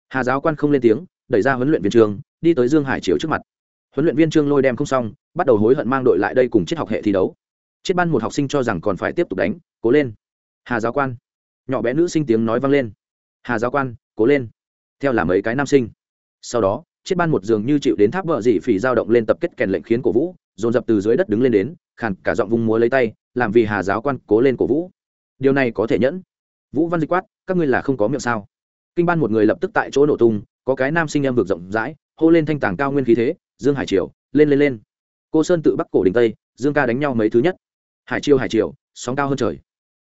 hà giáo quan không lên tiếng, đẩy ra huấn luyện viên trương, đi tới dương hải triều trước mặt huấn luyện viên trương lôi đem không xong, bắt đầu hối hận mang đội lại đây cùng triết học hệ thi đấu. Triết ban một học sinh cho rằng còn phải tiếp tục đánh, cố lên. Hà giáo quan. Nhỏ bé nữ sinh tiếng nói vang lên. Hà giáo quan, cố lên. Theo là mấy cái nam sinh. Sau đó, triết ban một dường như chịu đến tháp vợ dị phỉ dao động lên tập kết kèn lệnh khiến cổ vũ, dồn dập từ dưới đất đứng lên đến, khàn cả giọng vùng múa lấy tay, làm vì hà giáo quan cố lên cổ vũ. Điều này có thể nhẫn. Vũ văn dịch quát, các ngươi là không có miệng sao? Kinh ban một người lập tức tại chỗ nổ tung, có cái nam sinh em vực rộng rãi, hô lên thanh tàng cao nguyên khí thế dương hải triều, lên lên lên. Cô sơn tự bắc cổ đình tây, dương ca đánh nhau mấy thứ nhất. Hải triều hải triều, sóng cao hơn trời.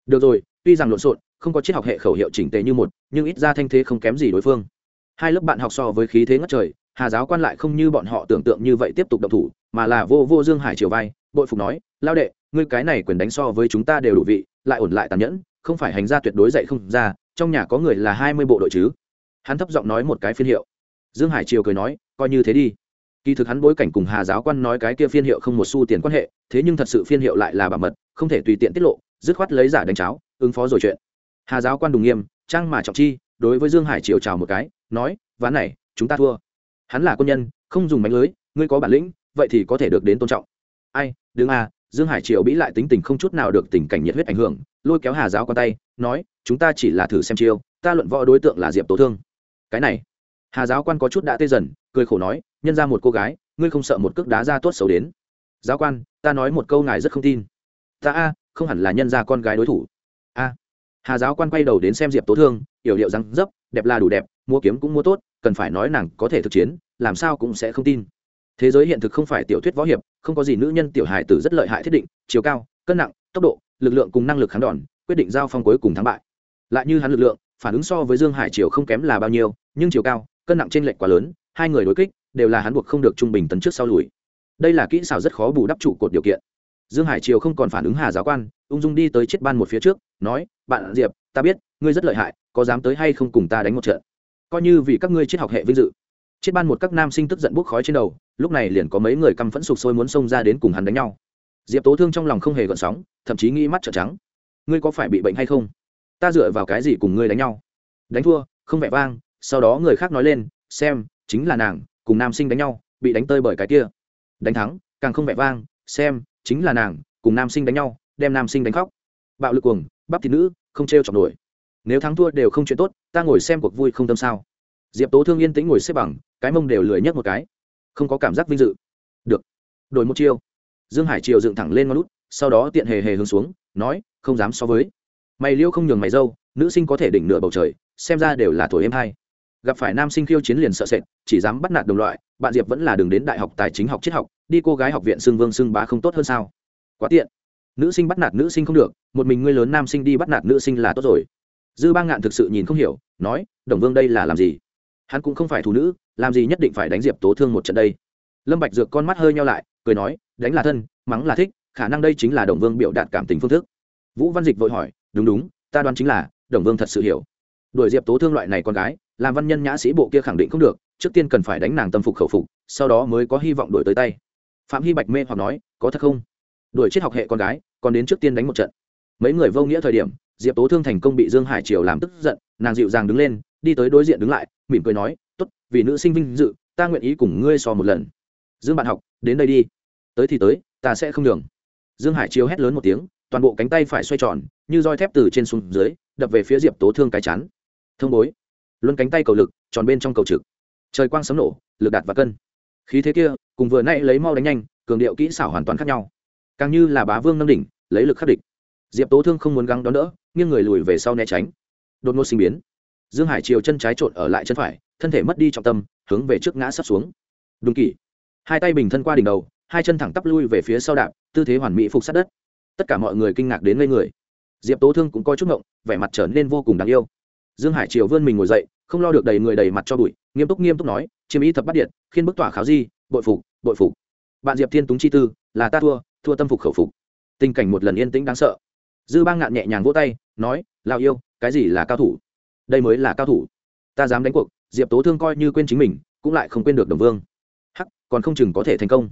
Được rồi, tuy rằng lộn xộn, không có triết học hệ khẩu hiệu chỉnh tề như một, nhưng ít ra thanh thế không kém gì đối phương. Hai lớp bạn học so với khí thế ngất trời, hà giáo quan lại không như bọn họ tưởng tượng như vậy tiếp tục động thủ, mà là vô vô dương hải triều vai, bội phục nói, lao đệ, ngươi cái này quyền đánh so với chúng ta đều đủ vị, lại ổn lại tàn nhẫn, không phải hành gia tuyệt đối dạy không ra, trong nhà có người là hai mươi bộ đội chứ? Hắn thấp giọng nói một cái phiên hiệu. Dương hải triều cười nói, coi như thế đi kỳ thực hắn bối cảnh cùng hà giáo quan nói cái kia phiên hiệu không một xu tiền quan hệ, thế nhưng thật sự phiên hiệu lại là bảo mật, không thể tùy tiện tiết lộ, dứt khoát lấy giả đánh cháo, ứng phó rồi chuyện. Hà giáo quan đùng nghiêm, trang mà trọng chi, đối với dương hải triều chào một cái, nói, ván này, chúng ta thua. Hắn là quân nhân, không dùng mánh lưới, ngươi có bản lĩnh, vậy thì có thể được đến tôn trọng. Ai, đứng à dương hải triều bị lại tính tình không chút nào được tình cảnh nhiệt huyết ảnh hưởng, lôi kéo hà giáo quan tay, nói, chúng ta chỉ là thử xem chiêu, ta luận võ đối tượng là diệp tố thương. Cái này, hà giáo quan có chút đã tê dần cười khổ nói, nhân ra một cô gái, ngươi không sợ một cước đá ra tốt xấu đến. Giáo quan, ta nói một câu ngài rất không tin. Ta a, không hẳn là nhân ra con gái đối thủ. A. Hà giáo quan quay đầu đến xem diệp tố thương yểu điệu răng dấp, đẹp là đủ đẹp, mua kiếm cũng mua tốt, cần phải nói nàng có thể thực chiến, làm sao cũng sẽ không tin. Thế giới hiện thực không phải tiểu thuyết võ hiệp, không có gì nữ nhân tiểu hài tử rất lợi hại thiết định, chiều cao, cân nặng, tốc độ, lực lượng cùng năng lực kháng đòn, quyết định giao phong cuối cùng thắng bại. Lại như hắn lực lượng, phản ứng so với dương hải triều không kém là bao nhiêu, nhưng chiều cao, cân nặng trên lệch quá lớn hai người đối kích đều là hắn buộc không được trung bình tấn trước sau lùi. Đây là kỹ xảo rất khó bù đắp trụ cột điều kiện. Dương hải triều không còn phản ứng hà giáo quan, ung dung đi tới chết ban một phía trước, nói, bạn diệp, ta biết, ngươi rất lợi hại, có dám tới hay không cùng ta đánh một trận? Coi như vì các ngươi triết học hệ vinh dự. Chết ban một các nam sinh tức giận bốc khói trên đầu, lúc này liền có mấy người căm phẫn sục sôi muốn xông ra đến cùng hắn đánh nhau. Diệp tố thương trong lòng không hề gợn sóng, thậm chí nghĩ mắt trợn trắng. Ngươi có phải bị bệnh hay không? Ta dựa vào cái gì cùng ngươi đánh nhau? Đánh thua, không vẻ vang. Sau đó người khác nói lên, xem chính là nàng, cùng nam sinh đánh nhau, bị đánh tơi bởi cái kia. Đánh thắng, càng không vẻ vang, xem, chính là nàng, cùng nam sinh đánh nhau, đem nam sinh đánh khóc. Bạo lực cuồng, bắp thịt nữ, không t r e o chọc nổi. Nếu thắng thua đều không chuyện tốt, ta ngồi xem cuộc vui không tâm sao. Diệp tố thương yên tĩnh ngồi xếp bằng, cái mông đều lười nhất một cái. Không có cảm giác vinh dự. Được. Đổi một chiêu. Dương hải triều dựng thẳng lên ngón lút sau đó tiện hề hề hướng xuống, nói, không dám so với. Mày liêu không nhường mày dâu, nữ sinh có thể đỉnh nửa bầu trời, xem ra đều là thổi êm hay gặp phải nam sinh khiêu chiến liền sợ sệt, chỉ dám bắt nạt đồng loại, bạn diệp vẫn là đường đến đại học tài chính học triết học, đi cô gái học viện xưng vương xưng bá không tốt hơn sao? Quá tiện. Nữ sinh bắt nạt nữ sinh không được, một mình ngươi lớn nam sinh đi bắt nạt nữ sinh là tốt rồi. Dư ba ngạn thực sự nhìn không hiểu, nói, đồng vương đây là làm gì? Hắn cũng không phải thủ nữ, làm gì nhất định phải đánh diệp tố thương một trận đây. Lâm bạch dược con mắt hơi nhau lại, cười nói, đánh là thân, mắng là thích, khả năng đây chính là đồng vương biểu đạt cảm tình phương thức. Vũ văn dịch vội hỏi, đúng đúng, ta đoán chính là đồng vương thật sự hiểu. Đuổi diệp tố thương loại này con gái làm văn nhân nhã sĩ bộ kia khẳng định không được, trước tiên cần phải đánh nàng tâm phục khẩu phục, sau đó mới có hy vọng đổi tới tay. Phạm hy bạch mê hoặc nói, có thật không? Đuổi chết học hệ con gái, còn đến trước tiên đánh một trận. Mấy người vô nghĩa thời điểm, diệp tố thương thành công bị dương hải triều làm tức giận, nàng dịu dàng đứng lên, đi tới đối diện đứng lại, mỉm cười nói, tốt, vì nữ sinh vinh dự, ta nguyện ý cùng ngươi so một lần. Dương bạn học, đến đây đi. Tới thì tới, ta sẽ không đường dương hải triều hét lớn một tiếng, toàn bộ cánh tay phải xoay tròn, như roi thép từ trên xuống dưới, đập về phía diệp tố thương cái chắn thông bối luân cánh tay cầu lực, tròn bên trong cầu trực. Trời quang sấm nổ, lực đạt và cân. Khí thế kia, cùng vừa nãy lấy mau đánh nhanh, cường điệu kỹ xảo hoàn toàn khác nhau. Càng như là bá vương nâng đỉnh, lấy lực khắc địch. Diệp tố thương không muốn gắng đón đỡ, nghiêng người lùi về sau né tránh. Đột ngột sinh biến. Dương hải chiều chân trái trộn ở lại chân phải, thân thể mất đi trọng tâm, hướng về trước ngã sắp xuống. Đúng kỷ hai tay bình thân qua đỉnh đầu, hai chân thẳng tắp lui về phía sau đạp, tư thế hoàn mỹ phục sát đất. Tất cả mọi người kinh ngạc đến ngây người. Diệp tố thương cũng coi chút ngộng, vẻ mặt trở nên vô cùng đáng yêu dương hải triều vươn mình ngồi dậy, không lo được đầy người đầy mặt cho bụi, nghiêm túc nghiêm túc nói, chiêm ý thập bắt điện, khiên bức tỏa kháo di, bội phục bội phục. Bạn diệp thiên túng chi tư, là ta thua thua tâm phục khẩu phục. Tình cảnh một lần yên tĩnh đáng sợ. Dư bang ngạn nhẹ nhàng vỗ tay, nói lao yêu, cái gì là cao thủ? Đây mới là cao thủ. Ta dám đánh cuộc, diệp tố thương coi như quên chính mình, cũng lại không quên được đồng vương. Hắc, còn không chừng có thể thành công.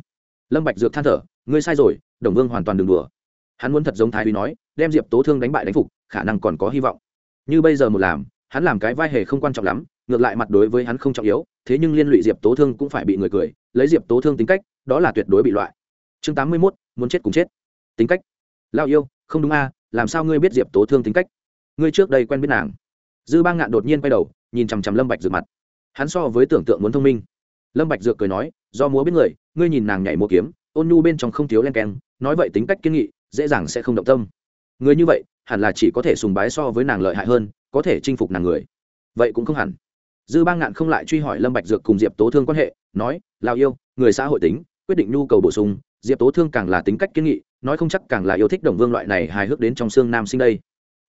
Lâm bạch dược than thở, ngươi sai rồi, đồng vương hoàn toàn đừng đùa. Hắn muốn thật giống thái úy nói, đem diệp tố thương đánh bại đánh phục, khả năng còn có hy vọng như bây giờ một làm, hắn làm cái vai hề không quan trọng lắm, ngược lại mặt đối với hắn không trọng yếu, thế nhưng liên lụy diệp tố thương cũng phải bị người cười, lấy diệp tố thương tính cách, đó là tuyệt đối bị loại. Chương tám mươi mốt, muốn chết cùng chết. Tính cách. Lao yêu, không đúng a, làm sao ngươi biết diệp tố thương tính cách? Ngươi trước đây quen biết nàng. Dư bang ngạn đột nhiên quay đầu, nhìn chằm chằm lâm bạch dược mặt. Hắn so với tưởng tượng muốn thông minh. Lâm bạch dược cười nói, do múa biết người, ngươi nhìn nàng nhảy múa kiếm, ôn nhu bên trong không thiếu len keng, nói vậy tính cách kiên nghị, dễ dàng sẽ không động tâm. Người như vậy hẳn là chỉ có thể sùng bái so với nàng lợi hại hơn, có thể chinh phục nàng người. Vậy cũng không hẳn. Dư bang ngạn không lại truy hỏi lâm bạch dược cùng diệp tố thương quan hệ, nói lao yêu, người xã hội tính, quyết định nhu cầu bổ sung, diệp tố thương càng là tính cách kiên nghị, nói không chắc càng là yêu thích đồng vương loại này hài hước đến trong xương nam sinh đây.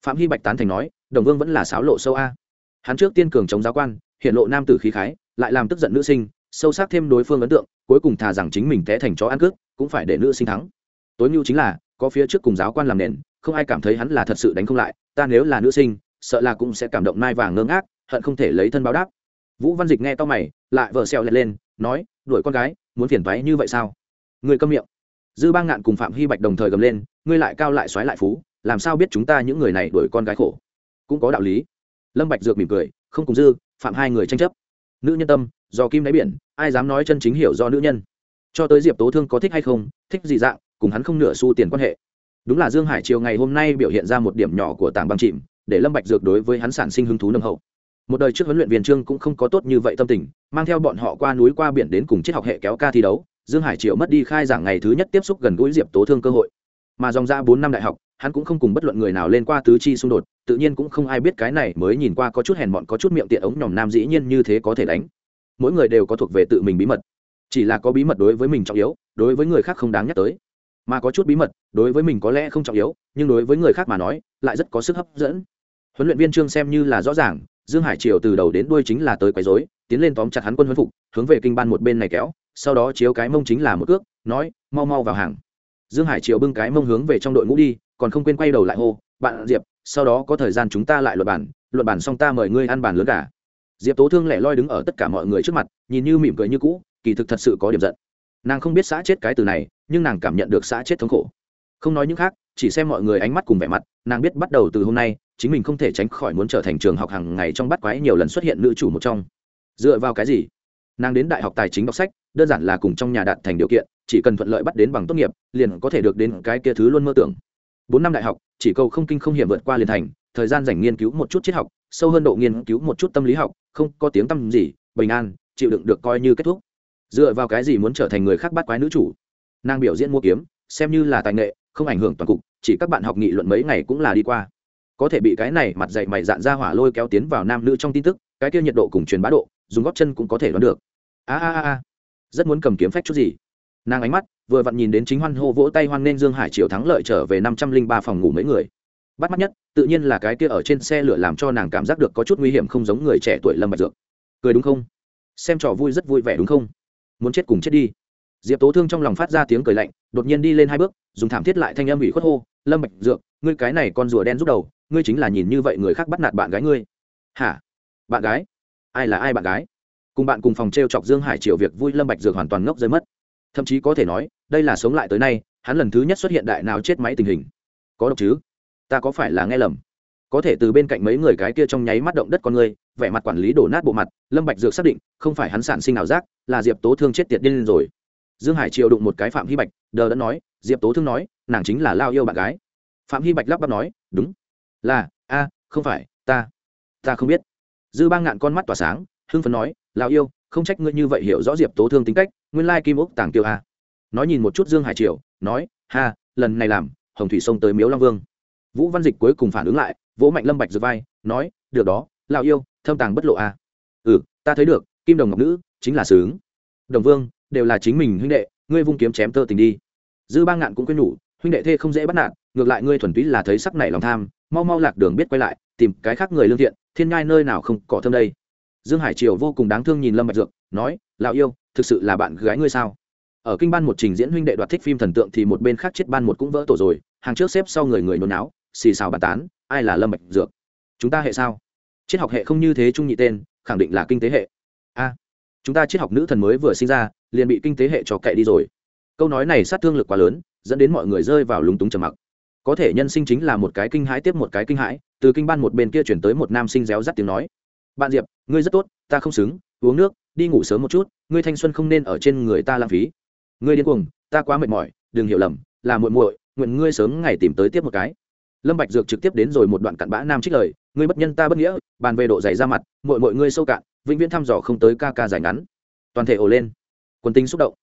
Phạm hy bạch tán thành nói, đồng vương vẫn là sáo lộ sâu a. Hắn trước tiên cường chống giáo quan, hiện lộ nam tử khí khái, lại làm tức giận nữ sinh, sâu sắc thêm đối phương ấn tượng, cuối cùng thà rằng chính mình té thành chó ăn cướp, cũng phải để nữ sinh thắng. Tối mưu chính là, có phía trước cùng giáo quan làm nền không ai cảm thấy hắn là thật sự đánh không lại, ta nếu là nữ sinh, sợ là cũng sẽ cảm động mai vàng ngơ ngác, hận không thể lấy thân báo đáp. Vũ văn dịch nghe to mày, lại vờ xẹo lẹt lên, nói, đuổi con gái, muốn phiền váy như vậy sao? Người câm miệng. Dư bang ngạn cùng phạm hy bạch đồng thời gầm lên, ngươi lại cao lại xoáy lại phú, làm sao biết chúng ta những người này đuổi con gái khổ? Cũng có đạo lý. Lâm bạch dược mỉm cười, không cùng dư, phạm hai người tranh chấp. Nữ nhân tâm, do kim đáy biển, ai dám nói chân chính hiểu do nữ nhân? Cho tới diệp tố thương có thích hay không, thích gì dạng, cùng hắn không nửa xu tiền quan hệ đúng là dương hải chiều ngày hôm nay biểu hiện ra một điểm nhỏ của tảng băng chìm, để lâm bạch dược đối với hắn sản sinh hứng thú nâng hậu. Một đời trước huấn luyện viên trương cũng không có tốt như vậy tâm tình, mang theo bọn họ qua núi qua biển đến cùng triết học hệ kéo ca thi đấu, dương hải triệu mất đi khai giảng ngày thứ nhất tiếp xúc gần gũi diệp tố thương cơ hội. Mà dòng ra bốn năm đại học, hắn cũng không cùng bất luận người nào lên qua tứ chi xung đột, tự nhiên cũng không ai biết cái này mới nhìn qua có chút hèn mọn có chút miệng tiện ống nhòm nam dĩ nhiên như thế có thể đánh. Mỗi người đều có thuộc về tự mình bí mật. Chỉ là có bí mật đối với mình trọng yếu, đối với người khác không đáng nhắc tới mà có chút bí mật, đối với mình có lẽ không trọng yếu, nhưng đối với người khác mà nói, lại rất có sức hấp dẫn. Huấn luyện viên trương xem như là rõ ràng, dương hải triều từ đầu đến đuôi chính là tới quấy rối, tiến lên tóm chặt hắn quân huấn phục, hướng về kinh ban một bên này kéo, sau đó chiếu cái mông chính là một cước, nói, mau mau vào hàng. Dương hải triều bưng cái mông hướng về trong đội ngũ đi, còn không quên quay đầu lại hô, bạn diệp, sau đó có thời gian chúng ta lại luật bản luật bản xong ta mời ngươi ăn bàn lớn cả. Diệp tố thương lẻ loi đứng ở tất cả mọi người trước mặt, nhìn như mỉm cười như cũ, kỳ thực thật sự có điểm giận. Nàng không biết xã chết cái từ này nhưng nàng cảm nhận được xã chết thống khổ. Không nói những khác, chỉ xem mọi người ánh mắt cùng vẻ mặt, nàng biết bắt đầu từ hôm nay, chính mình không thể tránh khỏi muốn trở thành trường học hàng ngày trong bắt quái nhiều lần xuất hiện nữ chủ một trong. Dựa vào cái gì? Nàng đến đại học tài chính đọc sách, đơn giản là cùng trong nhà đạt thành điều kiện, chỉ cần thuận lợi bắt đến bằng tốt nghiệp, liền có thể được đến cái kia thứ luôn mơ tưởng. Bốn năm đại học, chỉ câu không kinh không hiểm vượt qua liền thành, thời gian dành nghiên cứu một chút triết học, sâu hơn độ nghiên cứu một chút tâm lý học, không có tiếng tâm gì, bình an, chịu đựng được coi như kết thúc. Dựa vào cái gì muốn trở thành người khác bắt quái nữ chủ? Nàng biểu diễn mua kiếm, xem như là tài nghệ, không ảnh hưởng toàn cục, chỉ các bạn học nghị luận mấy ngày cũng là đi qua. Có thể bị cái này mặt dạy mày dạn ra hỏa lôi kéo tiến vào nam nữ trong tin tức, cái kia nhiệt độ cùng truyền bá độ, dùng góp chân cũng có thể đoán được. A a a rất muốn cầm kiếm phách chút gì. Nàng ánh mắt vừa vặn nhìn đến chính hoan hô vỗ tay hoan nên dương hải triều thắng lợi trở về năm trăm linh ba phòng ngủ mấy người. Bắt mắt nhất, tự nhiên là cái kia ở trên xe lửa làm cho nàng cảm giác được có chút nguy hiểm không giống người trẻ tuổi lâm bạch dược. Cười đúng không? Xem trò vui rất vui vẻ đúng không? Muốn chết cùng chết đi diệp tố thương trong lòng phát ra tiếng cười lạnh, đột nhiên đi lên hai bước, dùng thảm thiết lại thanh âm ủy khuất hô, lâm bạch dược, ngươi cái này con rùa đen rút đầu, ngươi chính là nhìn như vậy người khác bắt nạt bạn gái ngươi. Hả? Bạn gái? Ai là ai bạn gái? Cùng bạn cùng phòng t r e o chọc dương hải Triệu việc vui lâm bạch dược hoàn toàn ngốc rơi mất. Thậm chí có thể nói, đây là sống lại tới nay, hắn lần thứ nhất xuất hiện đại nào chết máy tình hình. Có độc chứ? Ta có phải là nghe lầm? Có thể từ bên cạnh mấy người cái kia trong nháy mắt động đất con người vẻ mặt quản lý đổ nát bộ mặt, lâm bạch dược xác định, không phải hắn sản sinh ảo giác, là diệp tố thương chết tiệt điên rồi dương hải triều đụng một cái phạm hy bạch, đờ đã nói, diệp tố thương nói, nàng chính là lao yêu bạn gái. Phạm hy bạch lắp bắp nói, đúng. Là, a, không phải, ta ta không biết. Dư ba ngạn con mắt tỏa sáng, hưng phấn nói, lao yêu, không trách ngươi như vậy hiểu rõ diệp tố thương tính cách, nguyên lai kim ốc tàng tiêu a. Nói nhìn một chút dương hải triều nói, ha, lần này làm, hồng thủy sông tới miếu long vương. Vũ văn dịch cuối cùng phản ứng lại, vỗ mạnh lâm bạch giật vai, nói, được đó, lao yêu, thâm tàng bất lộ a. Ừ ta thấy được, kim đồng ngọc nữ, chính là sướng. Đồng vương đều là chính mình huynh đệ ngươi vung kiếm chém tơ tình đi. Dư ba ngạn cũng quên nhủ huynh đệ thê không dễ bắt nạt ngược lại ngươi thuần túy là thấy sắc này lòng tham mau mau lạc đường biết quay lại tìm cái khác người lương thiện thiên ngai nơi nào không có thơm đây. Dương hải triều vô cùng đáng thương nhìn lâm bạch dược nói lão yêu thực sự là bạn gái ngươi sao? Ở kinh ban một trình diễn huynh đệ đoạt thích phim thần tượng thì một bên khác chết ban một cũng vỡ tổ rồi hàng trước xếp sau người người nôn não, xì xào bàn tán ai là lâm bạch dược? Chúng ta hệ sao? Triết học hệ không như thế trung nhị tên khẳng định là kinh tế hệ chúng ta triết học nữ thần mới vừa sinh ra, liền bị kinh tế hệ cho cậy đi rồi. Câu nói này sát thương lực quá lớn, dẫn đến mọi người rơi vào lúng túng trầm mặc. Có thể nhân sinh chính là một cái kinh hãi tiếp một cái kinh hãi, từ kinh ban một bên kia chuyển tới một nam sinh réo rắt tiếng nói. Bạn diệp, ngươi rất tốt, ta không xứng, uống nước, đi ngủ sớm một chút, ngươi thanh xuân không nên ở trên người ta lãng phí. Ngươi điên cuồng, ta quá mệt mỏi, đừng hiểu lầm, là muội muội, nguyện ngươi sớm ngày tìm tới tiếp một cái. Lâm bạch dược trực tiếp đến rồi một đoạn cặn bã nam trích lời, ngươi bất nhân ta bất nghĩa, bàn về độ dày ra mặt, muội muội ngươi sâu cạn vĩnh viễn thăm dò không tới ca ca dài ngắn. Toàn thể ồ lên. Quân tinh xúc động.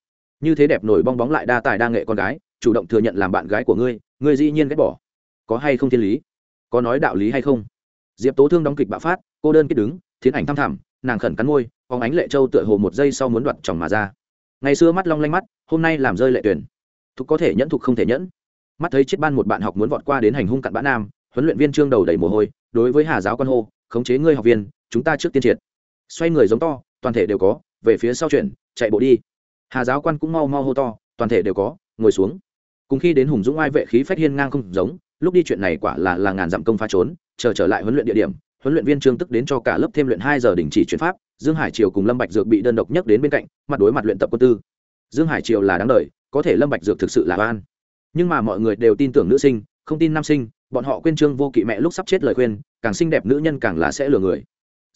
Như thế đẹp nổi bong bóng lại đa tài đa nghệ con gái, chủ động thừa nhận làm bạn gái của ngươi ngươi dĩ nhiên ghét bỏ. Có hay không thiên lý? Có nói đạo lý hay không? Diệp tố thương đóng kịch bạo phát, cô đơn kết đứng, thiến ảnh thăm thẳm, nàng khẩn cắn môi, phóng ánh lệ châu tựa hồ một giây sau muốn đoạt chồng mà ra. Ngày xưa mắt long lanh mắt, hôm nay làm rơi lệ tuyển. Thục có thể nhẫn thục không thể nhẫn. Mắt thấy chiếc ban một bạn học muốn vọt qua đến hành hung cặn bã nam, huấn luyện viên trương đầu đầy mồ hôi, đối với hà giáo quan hô, khống chế ngươi học viên, chúng ta trước tiên triệt xoay người giống to toàn thể đều có về phía sau chuyển chạy bộ đi. Hà giáo quan cũng mau mau hô to toàn thể đều có ngồi xuống. Cùng khi đến hùng dũng ai vệ khí phách hiên ngang không giống lúc đi chuyện này quả là là ngàn dặm công pha trốn chờ trở lại huấn luyện địa điểm huấn luyện viên trương tức đến cho cả lớp thêm luyện hai giờ đình chỉ chuyển pháp dương hải triều cùng lâm bạch dược bị đơn độc nhất đến bên cạnh mặt đối mặt luyện tập quân tư. Dương hải triều là đáng đợi, có thể lâm bạch dược thực sự là oan. Nhưng mà mọi người đều tin tưởng nữ sinh không tin nam sinh bọn họ quên trương vô kỵ mẹ lúc sắp chết lời khuyên càng xinh đẹp nữ nhân càng là sẽ lừa người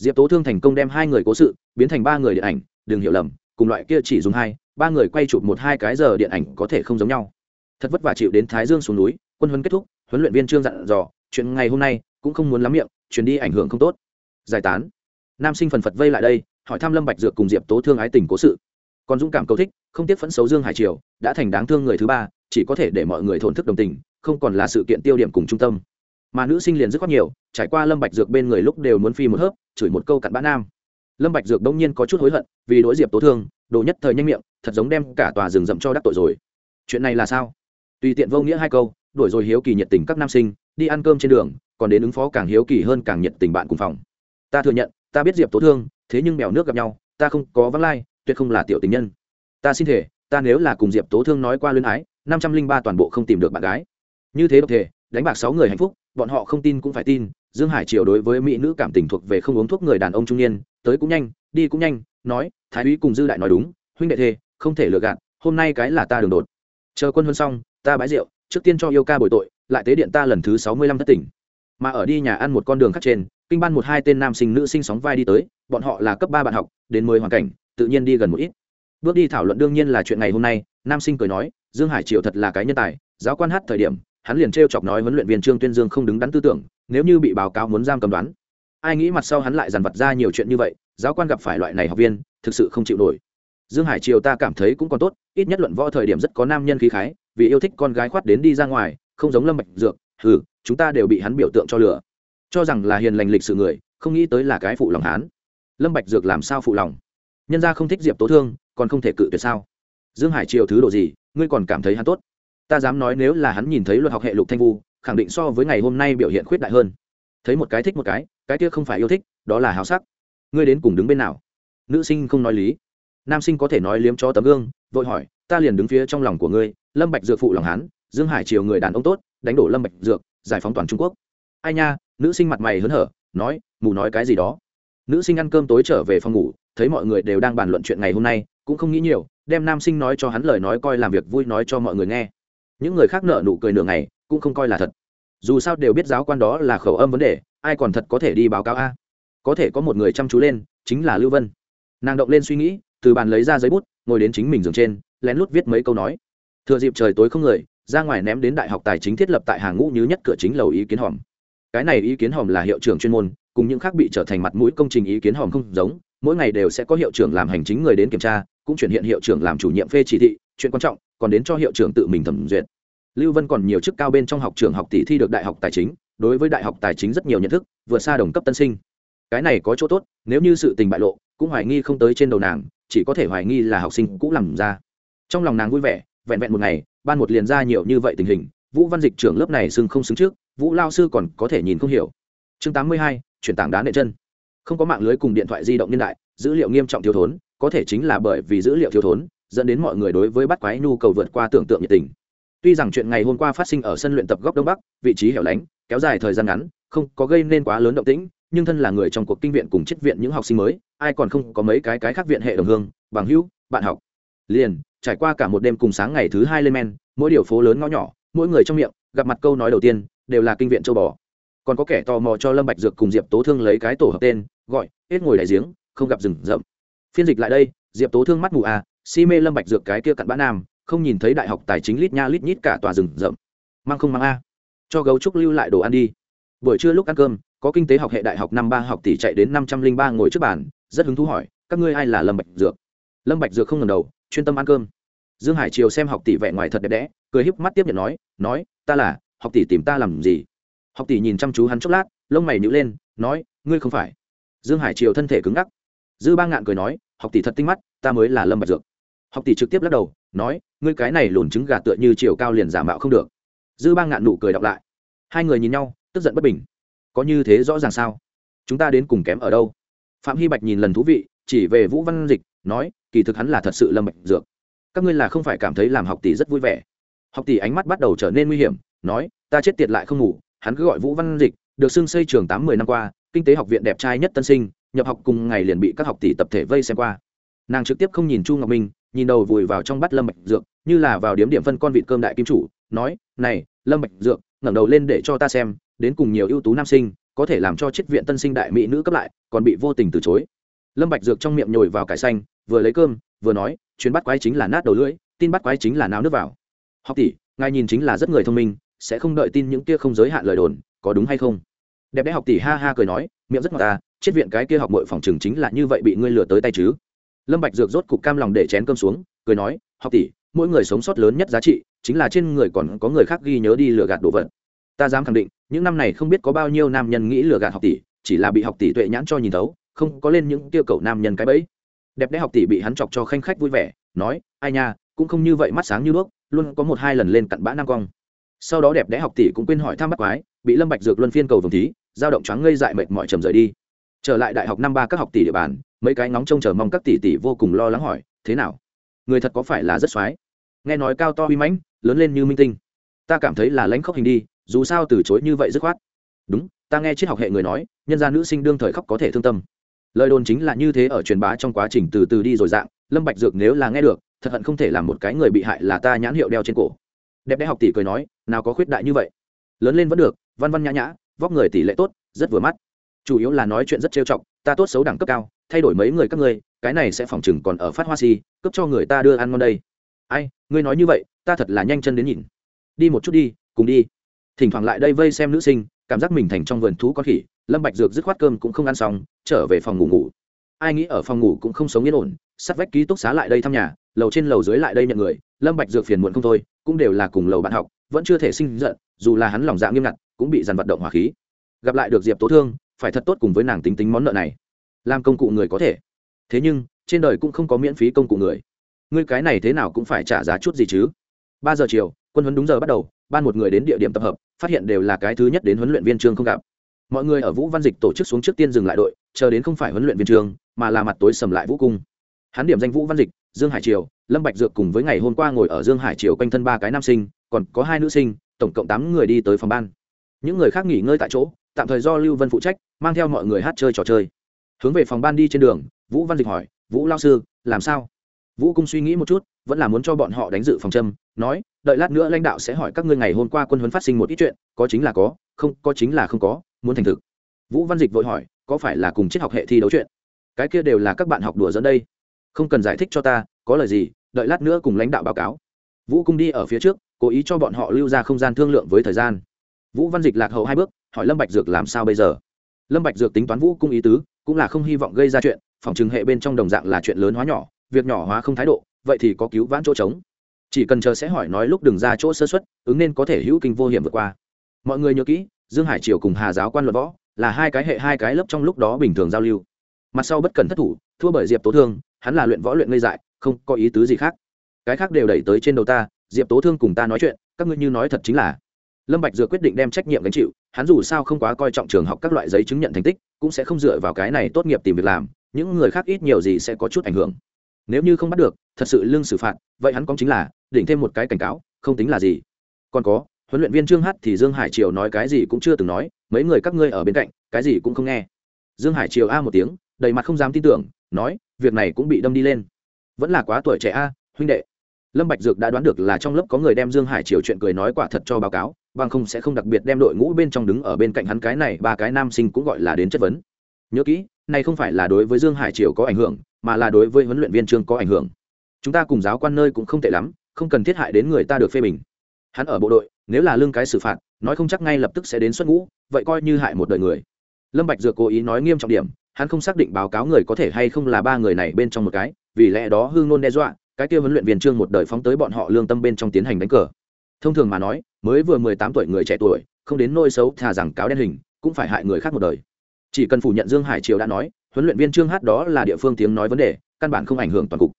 diệp tố thương thành công đem hai người cố sự biến thành ba người điện ảnh đừng hiểu lầm, cùng loại kia chỉ dùng hai, ba người quay chụp một hai cái giờ điện ảnh có thể không giống nhau. Thật vất vả chịu đến thái dương xuống núi, quân huấn kết thúc, huấn luyện viên trương dặn dò, chuyện ngày hôm nay cũng không muốn lắm miệng chuyến đi ảnh hưởng không tốt. Giải tán. Nam sinh phần phật vây lại đây, hỏi thăm lâm bạch dược cùng diệp tố thương ái tình cố sự. Còn dũng cảm cầu thích, không tiếc phẫn xấu dương hải triều, đã thành đáng thương người thứ ba, chỉ có thể để mọi người thổn thức đồng tình, không còn là sự kiện tiêu điểm cùng trung tâm. Mà nữ sinh liền rất có nhiều, trải qua lâm bạch dược bên người lúc đều muốn phi một hớp chửi một câu cặn bã nam. Lâm bạch dược đông nhiên có chút hối hận, vì đối diệp tố thương, đồ nhất thời nhanh miệng, thật giống đem cả tòa rừng rậm cho đắc tội rồi. Chuyện này là sao? Tùy tiện vô nghĩa hai câu đuổi rồi hiếu kỳ nhiệt tình các nam sinh, đi ăn cơm trên đường, còn đến ứng phó càng hiếu kỳ hơn càng nhiệt tình bạn cùng phòng. Ta thừa nhận, ta biết diệp tố thương, thế nhưng mèo nước gặp nhau, ta không có vắng lai, tuyệt không là tiểu tình nhân. Ta xin thể ta nếu là cùng diệp tố thương nói qua luyến ái, năm trăm linh ba toàn bộ không tìm được bạn gái. Như thế độc thể, đánh bạc sáu người hạnh phúc, bọn họ không tin cũng phải tin dương hải triều đối với mỹ nữ cảm tình thuộc về không uống thuốc người đàn ông trung niên, tới cũng nhanh, đi cũng nhanh, nói, thái úy cùng dư đại nói đúng, huynh đệ thề, không thể lừa gạt, hôm nay cái là ta đường đột. Chờ quân huân xong, ta bái rượu, trước tiên cho yêu ca bồi tội, lại tế điện ta lần thứ sáu mươi lăm thất tỉnh. Mà ở đi nhà ăn một con đường khác trên, kinh ban một hai tên nam sinh nữ sinh sóng vai đi tới, bọn họ là cấp ba bạn học, đến mười hoàn cảnh, tự nhiên đi gần một ít. Bước đi thảo luận đương nhiên là chuyện ngày hôm nay, nam sinh cười nói, dương hải triệu thật là cái nhân tài, giáo quan hát thời điểm hắn liền trêu chọc nói huấn luyện viên trương tuyên dương không đứng đắn tư tưởng, nếu như bị báo cáo muốn giam cầm đoán. Ai nghĩ mặt sau hắn lại dằn vặt ra nhiều chuyện như vậy, giáo quan gặp phải loại này học viên, thực sự không chịu nổi. Dương hải triều ta cảm thấy cũng còn tốt, ít nhất luận võ thời điểm rất có nam nhân khí khái, vì yêu thích con gái khoát đến đi ra ngoài, không giống lâm bạch dược, hừ, chúng ta đều bị hắn biểu tượng cho lừa cho rằng là hiền lành lịch sự người, không nghĩ tới là cái phụ lòng hắn. Lâm bạch dược làm sao phụ lòng? Nhân gia không thích diệp tố thương, còn không thể cự tuyệt sao? Dương hải triều thứ độ gì, ngươi còn cảm thấy hắn tốt? Ta dám nói nếu là hắn nhìn thấy luật học hệ lục thanh vu, khẳng định so với ngày hôm nay biểu hiện khuyết đại hơn. Thấy một cái thích một cái cái kia không phải yêu thích, đó là háo sắc. Ngươi đến cùng đứng bên nào? Nữ sinh không nói lý. Nam sinh có thể nói liếm cho tấm gương, vội hỏi, ta liền đứng phía trong lòng của ngươi, lâm bạch dược phụ lòng hắn, dương hải triều người đàn ông tốt, đánh đổ lâm bạch dược, giải phóng toàn trung quốc. Ai nha, nữ sinh mặt mày hớn hở, nói, mù nói cái gì đó. Nữ sinh ăn cơm tối trở về phòng ngủ, thấy mọi người đều đang bàn luận chuyện ngày hôm nay, cũng không nghĩ nhiều, đem nam sinh nói cho hắn lời nói coi làm việc vui nói cho mọi người nghe những người khác nợ nụ cười nửa ngày, cũng không coi là thật. Dù sao đều biết giáo quan đó là khẩu âm vấn đề, ai còn thật có thể đi báo cáo a? Có thể có một người chăm chú lên, chính là lưu vân. Nàng động lên suy nghĩ, từ bàn lấy ra giấy bút, ngồi đến chính mình giường trên, lén lút viết mấy câu nói. Thừa dịp trời tối không người, ra ngoài ném đến đại học tài chính thiết lập tại hàng ngũ như nhất cửa chính lầu ý kiến hòm. Cái này ý kiến hòm là hiệu trưởng chuyên môn, cùng những khác bị trở thành mặt mũi công trình ý kiến hòm không giống, mỗi ngày đều sẽ có hiệu trưởng làm hành chính người đến kiểm tra, cũng chuyển hiện hiệu trưởng làm chủ nhiệm phê chỉ thị, chuyện quan trọng còn đến cho hiệu trưởng tự mình thẩm duyệt. Lưu vân còn nhiều chức cao bên trong học trường học tỷ thi được đại học tài chính, đối với đại học tài chính rất nhiều nhận thức vượt xa đồng cấp tân sinh. Cái này có chỗ tốt, nếu như sự tình bại lộ, cũng hoài nghi không tới trên đầu nàng, chỉ có thể hoài nghi là học sinh cũ làm ra. Trong lòng nàng vui vẻ, vẹn vẹn một ngày, ban một liền ra nhiều như vậy tình hình, vũ văn dịch trưởng lớp này xưng không xứng trước, vũ lao sư còn có thể nhìn không hiểu. Chương tám mươi hai, chuyển tảng đá nệ chân. Không có mạng lưới cùng điện thoại di động niên đại, dữ liệu nghiêm trọng thiếu thốn, có thể chính là bởi vì dữ liệu thiếu thốn dẫn đến mọi người đối với bắt quái nhu cầu vượt qua tưởng tượng nhiệt tình. Tuy rằng chuyện ngày hôm qua phát sinh ở sân luyện tập góc đông bắc, vị trí hẻo lánh, kéo dài thời gian ngắn, không có gây nên quá lớn động tĩnh, nhưng thân là người trong cuộc kinh viện cùng chết viện những học sinh mới, ai còn không có mấy cái cái khác viện hệ đồng hương, bằng hữu, bạn học. Liền, trải qua cả một đêm cùng sáng ngày thứ hai lên men, mỗi điều phố lớn ngõ nhỏ, mỗi người trong miệng, gặp mặt câu nói đầu tiên, đều là kinh viện châu bò. Còn có kẻ tò mò cho lâm bạch dược cùng diệp tố thương lấy cái tổ hợp tên, gọi, hết ngồi đại giếng, không gặp rừng rậm. Phiên dịch lại đây, diệp tố thương mắt mù à si mê lâm bạch dược cái kia cặn bã nam, không nhìn thấy đại học tài chính lít nha lít nhít cả tòa rừng rậm. Mang không mang a. Cho gấu trúc lưu lại đồ ăn đi. Buổi trưa lúc ăn cơm, có kinh tế học hệ đại học năm ba học tỷ chạy đến năm trăm linh ba ngồi trước bàn, rất hứng thú hỏi, các ngươi ai là lâm bạch dược? Lâm bạch dược không ngẩng đầu, chuyên tâm ăn cơm. Dương hải triều xem học tỷ vẻ ngoài thật đẹp đẽ, cười híp mắt tiếp nhận nói nói, ta là, học tỷ tìm ta làm gì? Học tỷ nhìn chăm chú hắn chốc lát, lông mày nhíu lên, nói, ngươi không phải. Dương hải triều thân thể cứng ngắc. Dư ba ngạn cười nói, học tỷ thật tinh mắt, ta mới là lâm bạch dược học tỷ trực tiếp lắc đầu, nói, ngươi cái này lùn trứng gà tựa như chiều cao liền giả mạo không được. Dư ba ngạn nụ cười đọc lại. Hai người nhìn nhau, tức giận bất bình. Có như thế rõ ràng sao? Chúng ta đến cùng kém ở đâu? Phạm hy bạch nhìn lần thú vị, chỉ về vũ văn dịch, nói, kỳ thực hắn là thật sự lâm bệnh dược. Các ngươi là không phải cảm thấy làm học tỷ rất vui vẻ. Học tỷ ánh mắt bắt đầu trở nên nguy hiểm, nói, ta chết tiệt lại không ngủ. Hắn cứ gọi vũ văn dịch, được xưng xây trường tám mười năm qua, kinh tế học viện đẹp trai nhất tân sinh, nhập học cùng ngày liền bị các học tỷ tập thể vây xem qua nàng trực tiếp không nhìn chu ngọc minh, nhìn đầu vùi vào trong bát lâm bạch dược, như là vào điểm điểm phân con vịt cơm đại kim chủ, nói, này, lâm bạch dược, ngẩng đầu lên để cho ta xem, đến cùng nhiều ưu tú nam sinh, có thể làm cho chết viện tân sinh đại mỹ nữ cấp lại, còn bị vô tình từ chối. Lâm bạch dược trong miệng nhồi vào cải xanh, vừa lấy cơm, vừa nói, chuyến bắt quái chính là nát đầu lưỡi, tin bắt quái chính là náo nước vào. Học tỷ, ngài nhìn chính là rất người thông minh, sẽ không đợi tin những kia không giới hạn lời đồn, có đúng hay không? Đẹp đẽ học tỷ ha ha cười nói, miệng rất ngọt à, ta chết viện cái kia học mội phòng trường chính là như vậy bị ngươi lừa tới tay chứ? Lâm bạch dược rốt cục cam lòng để chén cơm xuống, cười nói, học tỷ, mỗi người sống sót lớn nhất giá trị chính là trên người còn có người khác ghi nhớ đi lừa gạt đồ vật. Ta dám khẳng định, những năm này không biết có bao nhiêu nam nhân nghĩ lừa gạt học tỷ, chỉ là bị học tỷ tuệ nhãn cho nhìn thấu, không có lên những tiêu cầu nam nhân cái bẫy. Đẹp đẽ học tỷ bị hắn chọc cho khanh khách vui vẻ, nói, ai nha, cũng không như vậy mắt sáng như đuốc, luôn có một hai lần lên cặn bã nam cong. Sau đó đẹp đẽ học tỷ cũng quên hỏi thăm bắt quái, bị lâm bạch dược luân phiên cầu vồng thí giao động choáng ngây dại mệt mỏi trầm rời đi. Trở lại đại học năm ba các học tỷ địa bàn mấy cái ngóng trông chờ mong các tỷ tỷ vô cùng lo lắng hỏi, thế nào? Người thật có phải là rất xoái? Nghe nói cao to uy mãnh, lớn lên như minh tinh. Ta cảm thấy là lãnh khóc hình đi, dù sao từ chối như vậy dứt khoát. Đúng, ta nghe triết học hệ người nói, nhân gia nữ sinh đương thời khóc có thể thương tâm. Lời đồn chính là như thế ở truyền bá trong quá trình từ từ đi rồi dạng, lâm bạch dược nếu là nghe được, thật hận không thể làm một cái người bị hại là ta nhãn hiệu đeo trên cổ. Đẹp đẽ học tỷ cười nói, nào có khuyết đại như vậy. Lớn lên vẫn được, văn văn nhã nhã, vóc người tỷ lệ tốt, rất vừa mắt. Chủ yếu là nói chuyện rất trêu chọc, ta tốt xấu đẳng cấp cao thay đổi mấy người các ngươi, cái này sẽ phòng chừng còn ở phát hoa si cấp cho người ta đưa ăn ngon đây. Ai, ngươi nói như vậy, ta thật là nhanh chân đến nhìn. Đi một chút đi, cùng đi. Thỉnh thoảng lại đây vây xem nữ sinh, cảm giác mình thành trong vườn thú con khỉ, lâm bạch dược dứt khoát cơm cũng không ăn xong, trở về phòng ngủ ngủ. Ai nghĩ ở phòng ngủ cũng không sống yên ổn, sắt vách ký túc xá lại đây thăm nhà, lầu trên lầu dưới lại đây nhận người, lâm bạch dược phiền muộn không thôi, cũng đều là cùng lầu bạn học, vẫn chưa thể sinh giận, dù là hắn lòng dạ nghiêm ngặt, cũng bị dàn vận động hỏa khí. Gặp lại được diệp tố thương, phải thật tốt cùng với nàng tính tính món nợ này làm công cụ người có thể. Thế nhưng trên đời cũng không có miễn phí công cụ người. Ngươi cái này thế nào cũng phải trả giá chút gì chứ? Ba giờ chiều quân huấn đúng giờ bắt đầu ban một người đến địa điểm tập hợp phát hiện đều là cái thứ nhất đến huấn luyện viên trường không gặp. Mọi người ở vũ văn dịch tổ chức xuống trước tiên dừng lại đội chờ đến không phải huấn luyện viên trường, mà là mặt tối sầm lại vũ cung. Hắn điểm danh vũ văn dịch dương hải triều lâm bạch dược cùng với ngày hôm qua ngồi ở dương hải triều quanh thân ba cái nam sinh còn có hai nữ sinh tổng cộng tám người đi tới phòng ban. Những người khác nghỉ ngơi tại chỗ tạm thời do lưu vân phụ trách mang theo mọi người hát chơi trò chơi hướng về phòng ban đi trên đường, vũ văn dịch hỏi, vũ lao sư, làm sao? Vũ cung suy nghĩ một chút, vẫn là muốn cho bọn họ đánh dự phòng châm, nói, đợi lát nữa lãnh đạo sẽ hỏi các ngươi ngày hôm qua quân huấn phát sinh một ít chuyện, có chính là có, không, có chính là không có, muốn thành thực. Vũ văn dịch vội hỏi, có phải là cùng triết học hệ thi đấu chuyện? Cái kia đều là các bạn học đùa dẫn đây. Không cần giải thích cho ta, có lời gì, đợi lát nữa cùng lãnh đạo báo cáo. Vũ cung đi ở phía trước, cố ý cho bọn họ lưu ra không gian thương lượng với thời gian. Vũ văn dịch lạc hậu hai bước, hỏi lâm bạch dược làm sao bây giờ? Lâm bạch dược tính toán vũ cung ý tứ cũng là không hy vọng gây ra chuyện, phòng trừng hệ bên trong đồng dạng là chuyện lớn hóa nhỏ, việc nhỏ hóa không thái độ, vậy thì có cứu vãn chỗ trống. Chỉ cần chờ sẽ hỏi nói lúc đừng ra chỗ sơ xuất ứng nên có thể hữu kinh vô hiểm vượt qua. Mọi người nhớ kỹ, dương hải triều cùng hà giáo quan luật võ là hai cái hệ hai cái lớp trong lúc đó bình thường giao lưu. Mặt sau bất cần thất thủ, thua bởi diệp tố thương, hắn là luyện võ luyện ngây dại, không có ý tứ gì khác. Cái khác đều đẩy tới trên đầu ta, diệp tố thương cùng ta nói chuyện, các ngươi như nói thật chính là lâm bạch dựa quyết định đem trách nhiệm gánh chịu, hắn dù sao không quá coi trọng trường học các loại giấy chứng nhận thành tích, cũng sẽ không dựa vào cái này tốt nghiệp tìm việc làm, những người khác ít nhiều gì sẽ có chút ảnh hưởng. Nếu như không bắt được, thật sự lương xử phạt, vậy hắn cũng chính là định thêm một cái cảnh cáo, không tính là gì. Còn có, huấn luyện viên trương hát thì dương hải triều nói cái gì cũng chưa từng nói, mấy người các ngươi ở bên cạnh, cái gì cũng không nghe. Dương hải triều a một tiếng, đầy mặt không dám tin tưởng, nói, việc này cũng bị đâm đi lên. Vẫn là quá tuổi trẻ a, huynh đệ lâm bạch dược đã đoán được là trong lớp có người đem dương hải triều chuyện cười nói quả thật cho báo cáo, bằng không sẽ không đặc biệt đem đội ngũ bên trong đứng ở bên cạnh hắn cái này, ba cái nam sinh cũng gọi là đến chất vấn. Nhớ kỹ, này không phải là đối với dương hải triều có ảnh hưởng, mà là đối với huấn luyện viên trương có ảnh hưởng. Chúng ta cùng giáo quan nơi cũng không tệ lắm, không cần thiết hại đến người ta được phê bình. Hắn ở bộ đội, nếu là lương cái xử phạt, nói không chắc ngay lập tức sẽ đến xuất ngũ, vậy coi như hại một đời người. Lâm bạch dược cố ý nói nghiêm trọng điểm, hắn không xác định báo cáo người có thể hay không là ba người này bên trong một cái, vì lẽ đó hương nôn đe dọa cái kia huấn luyện viên trương một đời phóng tới bọn họ lương tâm bên trong tiến hành đánh cờ. Thông thường mà nói, mới vừa mười tám tuổi người trẻ tuổi, không đến nôi xấu, thà rằng cáo đen hình, cũng phải hại người khác một đời. Chỉ cần phủ nhận dương hải triều đã nói, huấn luyện viên trương hát đó là địa phương tiếng nói vấn đề, căn bản không ảnh hưởng toàn cục.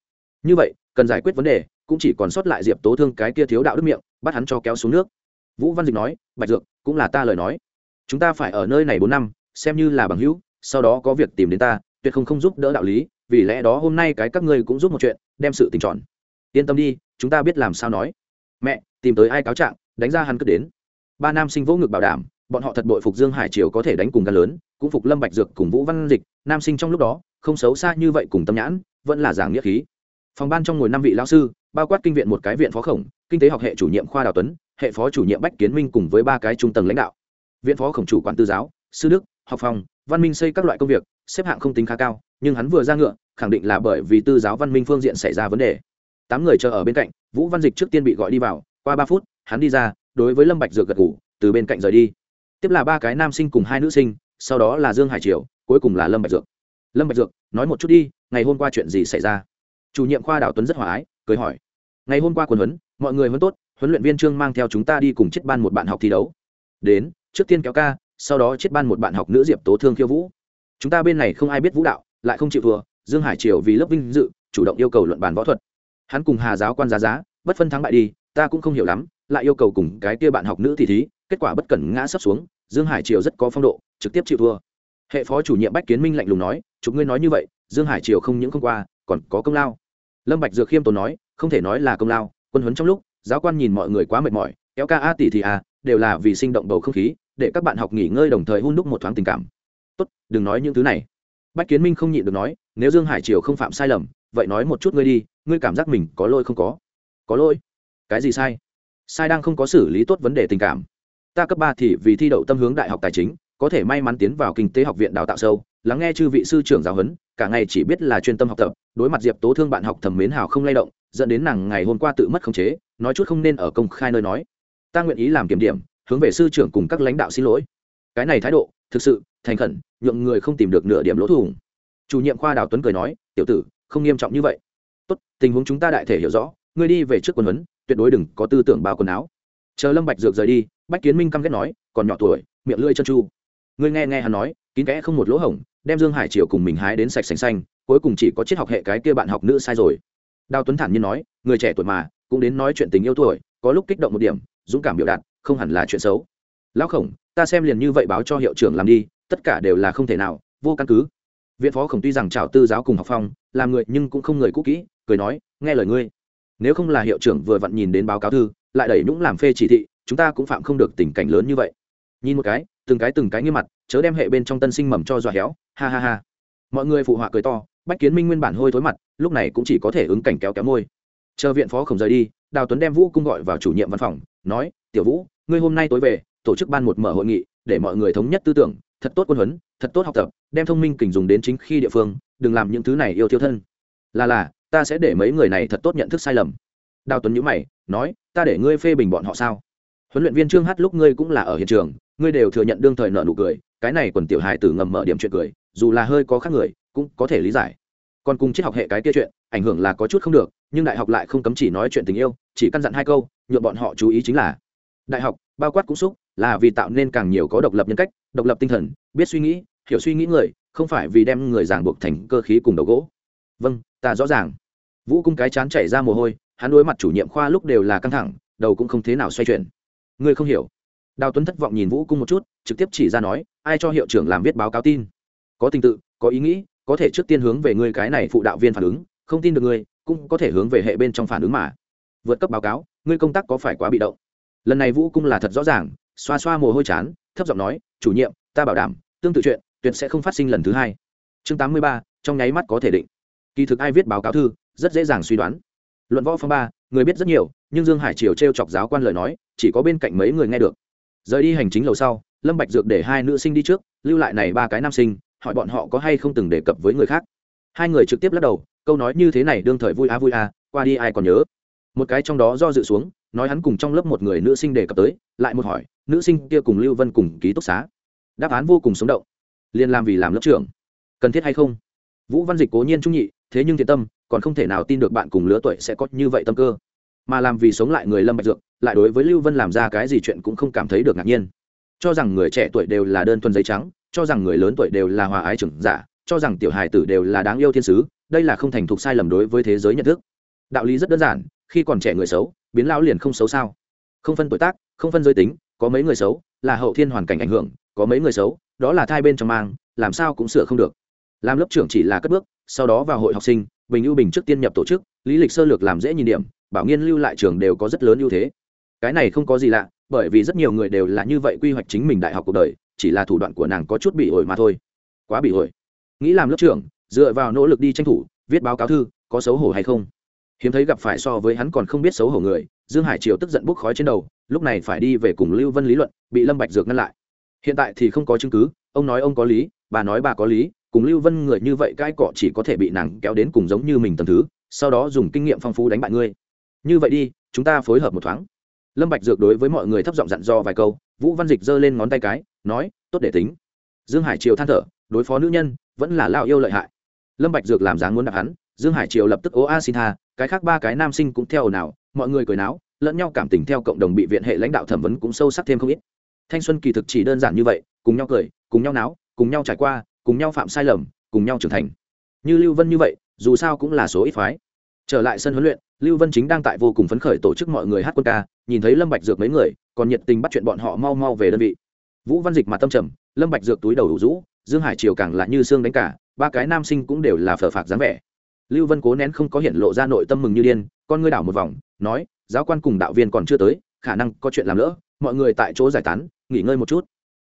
Như vậy, cần giải quyết vấn đề, cũng chỉ còn sót lại diệp tố thương cái kia thiếu đạo đức miệng, bắt hắn cho kéo xuống nước. Vũ văn dịch nói, bạch dược, cũng là ta lời nói. Chúng ta phải ở nơi này bốn năm, xem như là bằng hữu, sau đó có việc tìm đến ta, tuyệt không không giúp đỡ đạo lý vì lẽ đó hôm nay cái các ngươi cũng giúp một chuyện, đem sự tình tròn. Yên tâm đi, chúng ta biết làm sao nói. Mẹ, tìm tới ai cáo trạng, đánh ra hắn cứ đến. Ba nam sinh vỗ ngực bảo đảm, bọn họ thật bội phục dương hải triều có thể đánh cùng gan lớn, cũng phục lâm bạch dược cùng vũ văn dịch. Nam sinh trong lúc đó, không xấu xa như vậy cùng tâm nhãn, vẫn là giảng nghĩa khí. Phòng ban trong ngồi năm vị lão sư, bao quát kinh viện một cái viện phó khổng, kinh tế học hệ chủ nhiệm khoa đào tuấn, hệ phó chủ nhiệm bách kiến minh cùng với ba cái trung tầng lãnh đạo. Viện phó khổng chủ quản tư giáo, sư đức, học phòng, văn minh xây các loại công việc, xếp hạng không tính khá cao, nhưng hắn vừa ra ngựa khẳng định là bởi vì tư giáo văn minh phương diện xảy ra vấn đề. Tám người chờ ở bên cạnh, vũ văn dịch trước tiên bị gọi đi vào, qua ba phút, hắn đi ra, đối với lâm bạch dược gật gù, từ bên cạnh rời đi. Tiếp là ba cái nam sinh cùng hai nữ sinh, sau đó là dương hải triều, cuối cùng là lâm bạch dược. Lâm bạch dược, nói một chút đi, ngày hôm qua chuyện gì xảy ra? Chủ nhiệm khoa đào tuấn rất hòa ái, cười hỏi. Ngày hôm qua quần huấn, mọi người huấn tốt, huấn luyện viên trương mang theo chúng ta đi cùng chết ban một bạn học thi đấu. Đến, trước tiên kéo ca, sau đó chết ban một bạn học nữ diệp tố thương khiêu vũ. Chúng ta bên này không ai biết vũ đạo, lại không chịu thua dương hải triều vì lớp vinh dự, chủ động yêu cầu luận bàn võ thuật. Hắn cùng hà giáo quan giá giá, bất phân thắng bại đi, ta cũng không hiểu lắm, lại yêu cầu cùng cái kia bạn học nữ thì thí, kết quả bất cẩn ngã sấp xuống, dương hải triều rất có phong độ, trực tiếp chịu thua. Hệ phó chủ nhiệm bách kiến minh lạnh lùng nói chúng ngươi nói như vậy, dương hải triều không những không qua, còn có công lao. Lâm bạch dược khiêm tốn nói, không thể nói là công lao, quân huấn trong lúc, giáo quan nhìn mọi người quá mệt mỏi, kéo ca a tỷ thì a, đều là vì sinh động bầu không khí, để các bạn học nghỉ ngơi đồng thời hun đúc một thoáng tình cảm. Tốt, đừng nói những thứ này. Bách kiến minh không nhịn được nói nếu dương hải triều không phạm sai lầm, vậy nói một chút ngươi đi, ngươi cảm giác mình có lỗi không có? Có lỗi? Cái gì sai? Sai đang không có xử lý tốt vấn đề tình cảm. Ta cấp ba thì vì thi đậu tâm hướng đại học tài chính, có thể may mắn tiến vào kinh tế học viện đào tạo sâu, lắng nghe chư vị sư trưởng giáo huấn, cả ngày chỉ biết là chuyên tâm học tập, đối mặt diệp tố thương bạn học thầm mến hào không lay động, dẫn đến nàng ngày hôm qua tự mất khống chế, nói chút không nên ở công khai nơi nói. Ta nguyện ý làm kiểm điểm, hướng về sư trưởng cùng các lãnh đạo xin lỗi. Cái này thái độ, thực sự, thành khẩn, nhượng người không tìm được nửa điểm lỗ thủng chủ nhiệm khoa đào tuấn cười nói, tiểu tử, không nghiêm trọng như vậy. Tốt, tình huống chúng ta đại thể hiểu rõ, ngươi đi về trước quân huấn, tuyệt đối đừng có tư tưởng bao quần áo. Chờ lâm bạch dược rời đi, bách kiến minh căm ghét nói, còn nhỏ tuổi, miệng lưỡi chân chu ngươi nghe nghe hắn nói, kín kẽ không một lỗ hổng, đem dương hải triều cùng mình hái đến sạch sành xanh, cuối cùng chỉ có triết học hệ cái kia bạn học nữ sai rồi. Đào tuấn thản nhiên nói, người trẻ tuổi mà, cũng đến nói chuyện tình yêu tuổi, có lúc kích động một điểm, dũng cảm biểu đạt, không hẳn là chuyện xấu. Lão khổng, ta xem liền như vậy báo cho hiệu trưởng làm đi, tất cả đều là không thể nào, vô căn cứ viện phó khổng tuy rằng chào tư giáo cùng học phong, làm người nhưng cũng không người cũ kỹ, cười nói, nghe lời ngươi. Nếu không là hiệu trưởng vừa vặn nhìn đến báo cáo thư, lại đẩy nhũng làm phê chỉ thị, chúng ta cũng phạm không được tình cảnh lớn như vậy. Nhìn một cái, từng cái từng cái nghiêm mặt, chớ đem hệ bên trong tân sinh mầm cho dọa héo, ha ha ha. Mọi người phụ họa cười to, bách kiến minh nguyên bản hôi thối mặt, lúc này cũng chỉ có thể ứng cảnh kéo kéo môi. Chờ viện phó khổng rời đi, đào tuấn đem vũ cung gọi vào chủ nhiệm văn phòng, nói, tiểu vũ, ngươi hôm nay tối về, tổ chức ban một mở hội nghị, để mọi người thống nhất tư tưởng, thật tốt quân huấn, thật tốt học tập đem thông minh kình dùng đến chính khi địa phương, đừng làm những thứ này yêu thiêu thân. Là là, ta sẽ để mấy người này thật tốt nhận thức sai lầm. Đào tuấn nhữ mày, nói, ta để ngươi phê bình bọn họ sao? Huấn luyện viên trương hát lúc ngươi cũng là ở hiện trường, ngươi đều thừa nhận đương thời nợ nụ cười, cái này quần tiểu hài tử ngầm mở điểm chuyện cười, dù là hơi có khác người, cũng có thể lý giải. Còn cùng triết học hệ cái kia chuyện, ảnh hưởng là có chút không được, nhưng đại học lại không cấm chỉ nói chuyện tình yêu, chỉ căn dặn hai câu nhuộm bọn họ chú ý chính là. Đại học, bao quát cũng xúc, là vì tạo nên càng nhiều có độc lập nhân cách, độc lập tinh thần, biết suy nghĩ hiểu suy nghĩ người, không phải vì đem người giảng buộc thành cơ khí cùng đầu gỗ. Vâng ta rõ ràng. Vũ cung cái chán chảy ra mồ hôi, hắn đối mặt chủ nhiệm khoa lúc đều là căng thẳng, đầu cũng không thế nào xoay chuyển. Ngươi không hiểu. Đào tuấn thất vọng nhìn vũ cung một chút, trực tiếp chỉ ra nói, ai cho hiệu trưởng làm viết báo cáo tin? Có tình tự, có ý nghĩ, có thể trước tiên hướng về ngươi cái này phụ đạo viên phản ứng, không tin được ngươi, cũng có thể hướng về hệ bên trong phản ứng mà. Vượt cấp báo cáo, ngươi công tác có phải quá bị động? Lần này vũ cung là thật rõ ràng, xoa xoa mồ hôi chán, thấp giọng nói, chủ nhiệm, ta bảo đảm, tương tự chuyện tuyệt sẽ không phát sinh lần thứ hai. Chương tám mươi ba, trong nháy mắt có thể định. Kỳ thực ai viết báo cáo thư, rất dễ dàng suy đoán. Luận võ phong ba, người biết rất nhiều, nhưng dương hải triều t r e o chọc giáo quan lời nói, chỉ có bên cạnh mấy người nghe được. Rời đi hành chính lầu sau, lâm bạch dược để hai nữ sinh đi trước, lưu lại này ba cái nam sinh, hỏi bọn họ có hay không từng đề cập với người khác. Hai người trực tiếp lắc đầu, câu nói như thế này đương thời vui a vui a qua đi ai còn nhớ. Một cái trong đó do dự xuống, nói hắn cùng trong lớp một người nữ sinh đề cập tới, lại một hỏi, nữ sinh kia cùng lưu vân cùng ký túc xá. Đáp án vô cùng sống động liền làm vì làm lớp trưởng. Cần thiết hay không? Vũ văn dịch cố nhiên trung nhị, thế nhưng thiện tâm, còn không thể nào tin được bạn cùng lứa tuổi sẽ có như vậy tâm cơ. Mà làm vì sống lại người lâm bạch dược, lại đối với lưu vân làm ra cái gì chuyện cũng không cảm thấy được ngạc nhiên. Cho rằng người trẻ tuổi đều là đơn thuần giấy trắng, cho rằng người lớn tuổi đều là hòa ái trưởng giả, cho rằng tiểu hài tử đều là đáng yêu thiên sứ, đây là không thành thục sai lầm đối với thế giới nhận thức. Đạo lý rất đơn giản, khi còn trẻ người xấu, biến lão liền không xấu sao. Không phân tuổi tác, không phân giới tính, có mấy người xấu là hậu thiên hoàn cảnh ảnh hưởng, có mấy người xấu đó là thai bên trong mang, làm sao cũng sửa không được. Làm lớp trưởng chỉ là cất bước, sau đó vào hội học sinh, bình ưu bình trước tiên nhập tổ chức, lý lịch sơ lược làm dễ nhìn điểm, bảo nghiên lưu lại trường đều có rất lớn ưu thế. Cái này không có gì lạ, bởi vì rất nhiều người đều là như vậy quy hoạch chính mình đại học cuộc đời, chỉ là thủ đoạn của nàng có chút bị ổi mà thôi. Quá bị ổi. Nghĩ làm lớp trưởng, dựa vào nỗ lực đi tranh thủ, viết báo cáo thư, có xấu hổ hay không? Hiếm thấy gặp phải so với hắn còn không biết xấu hổ người, dương hải triều tức giận bốc khói trên đầu, lúc này phải đi về cùng lưu vân lý luận, bị lâm bạch dược ngăn lại hiện tại thì không có chứng cứ, ông nói ông có lý, bà nói bà có lý, cùng lưu vân người như vậy cai cọ chỉ có thể bị nàng kéo đến cùng giống như mình tầm thứ, sau đó dùng kinh nghiệm phong phú đánh bại ngươi. Như vậy đi, chúng ta phối hợp một thoáng. Lâm bạch dược đối với mọi người thấp giọng dặn dò vài câu, vũ văn dịch giơ lên ngón tay cái, nói, tốt để tính. Dương hải triều than thở, đối phó nữ nhân, vẫn là lao yêu lợi hại. Lâm bạch dược làm dáng muốn đạp hắn, dương hải triều lập tức ố a xin tha, cái khác ba cái nam sinh cũng theo ồn ào, mọi người cười náo, lẫn nhau cảm tình theo cộng đồng bị viện hệ lãnh đạo thẩm vấn cũng sâu sắc thêm không ít thanh xuân kỳ thực chỉ đơn giản như vậy, cùng nhau cười, cùng nhau náo, cùng nhau trải qua, cùng nhau phạm sai lầm, cùng nhau trưởng thành. Như lưu vân như vậy, dù sao cũng là số ít phái. Trở lại sân huấn luyện, lưu vân chính đang tại vô cùng phấn khởi tổ chức mọi người hát quân ca, nhìn thấy lâm bạch dược mấy người, còn nhiệt tình bắt chuyện bọn họ mau mau về đơn vị. Vũ văn dịch mặt tâm trầm, lâm bạch dược túi đầu đủ rũ, dương hải triều càng là như xương đánh cả, ba cái nam sinh cũng đều là phở phạc dáng vẻ. Lưu vân cố nén không có hiện lộ ra nội tâm mừng như điên, con ngươi đảo một vòng, nói, giáo quan cùng đạo viên còn chưa tới, khả năng có chuyện làm lỡ mọi người tại chỗ giải tán, nghỉ ngơi một chút.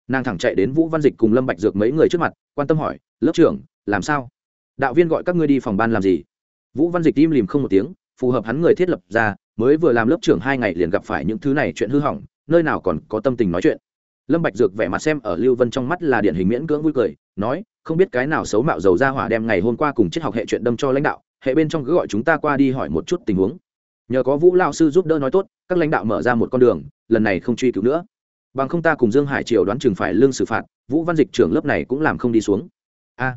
Nàng thẳng chạy đến vũ văn dịch cùng lâm bạch dược mấy người trước mặt, quan tâm hỏi, lớp trưởng, làm sao? Đạo viên gọi các ngươi đi phòng ban làm gì? Vũ văn dịch im lìm không một tiếng, phù hợp hắn người thiết lập ra, mới vừa làm lớp trưởng hai ngày liền gặp phải những thứ này chuyện hư hỏng, nơi nào còn có tâm tình nói chuyện. Lâm bạch dược vẻ mặt xem ở lưu vân trong mắt là điển hình miễn cưỡng vui cười, nói, không biết cái nào xấu mạo dầu ra hỏa đem ngày hôm qua cùng triết học hệ chuyện đâm cho lãnh đạo, hệ bên trong cứ gọi chúng ta qua đi hỏi một chút tình huống. Nhờ có vũ lao sư giúp đỡ nói tốt, các lãnh đạo mở ra một con đường lần này không truy cứu nữa. Bằng không ta cùng dương hải triều đoán chừng phải lương xử phạt, vũ văn dịch trưởng lớp này cũng làm không đi xuống. A,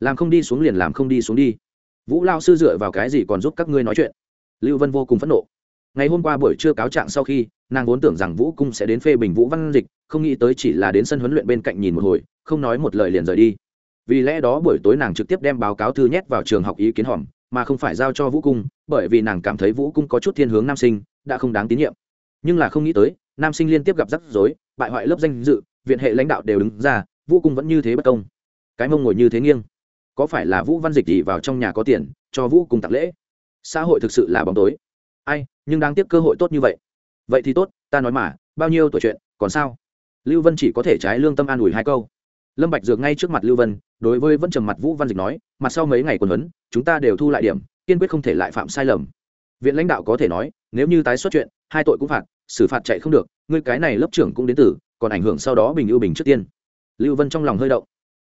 làm không đi xuống liền làm không đi xuống đi. Vũ lao sư dựa vào cái gì còn giúp các ngươi nói chuyện? Lưu vân vô cùng phẫn nộ. Ngày hôm qua buổi trưa cáo trạng sau khi, nàng vốn tưởng rằng vũ cung sẽ đến phê bình vũ văn dịch, không nghĩ tới chỉ là đến sân huấn luyện bên cạnh nhìn một hồi, không nói một lời liền rời đi. Vì lẽ đó buổi tối nàng trực tiếp đem báo cáo thư nhét vào trường học ý kiến hòm, mà không phải giao cho vũ cung, bởi vì nàng cảm thấy vũ cung có chút thiên hướng nam sinh, đã không đáng tín nhiệm nhưng là không nghĩ tới, nam sinh liên tiếp gặp rắc rối, bại hoại lớp danh dự, viện hệ lãnh đạo đều đứng ra, vũ cung vẫn như thế bất công. Cái mông ngồi như thế nghiêng. Có phải là vũ văn dịch gì vào trong nhà có tiền, cho vũ cung tặng lễ? Xã hội thực sự là bóng tối. Ai, nhưng đáng tiếc cơ hội tốt như vậy. Vậy thì tốt, ta nói mà, bao nhiêu tuổi chuyện, còn sao? Lưu vân chỉ có thể trái lương tâm an ủi hai câu. Lâm bạch dược ngay trước mặt lưu vân, đối với vẫn trầm mặt vũ văn dịch nói, mặt sau mấy ngày quần huấn, chúng ta đều thu lại điểm, kiên quyết không thể lại phạm sai lầm viện lãnh đạo có thể nói, nếu như tái xuất chuyện, hai tội cũng phạt, xử phạt chạy không được, ngươi cái này lớp trưởng cũng đến tử còn ảnh hưởng sau đó bình ưu bình trước tiên. Lưu vân trong lòng hơi động.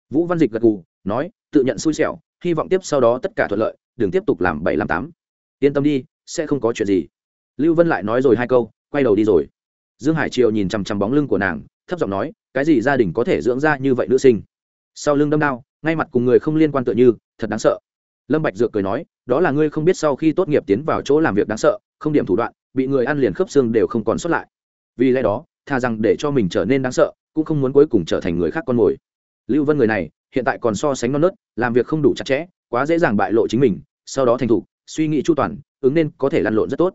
Vũ văn dịch gật gù, nói, tự nhận xui xẻo, hy vọng tiếp sau đó tất cả thuận lợi, đừng tiếp tục làm bảy làm tám. Yên tâm đi, sẽ không có chuyện gì. Lưu vân lại nói rồi hai câu, quay đầu đi rồi. Dương hải triều nhìn chằm chằm bóng lưng của nàng, thấp giọng nói, cái gì gia đình có thể dưỡng ra như vậy nữ sinh? Sau lưng đâm đao, ngay mặt cùng người không liên quan tựa như, thật đáng sợ. Lâm bạch dược cười nói đó là ngươi không biết sau khi tốt nghiệp tiến vào chỗ làm việc đáng sợ, không điểm thủ đoạn, bị người ăn liền khớp xương đều không còn xuất lại. Vì lẽ đó, tha rằng để cho mình trở nên đáng sợ, cũng không muốn cuối cùng trở thành người khác con mồi. Lưu vân người này, hiện tại còn so sánh non nớt, làm việc không đủ chặt chẽ, quá dễ dàng bại lộ chính mình, sau đó thành thục, suy nghĩ chu toàn, ứng nên có thể lăn lộn rất tốt.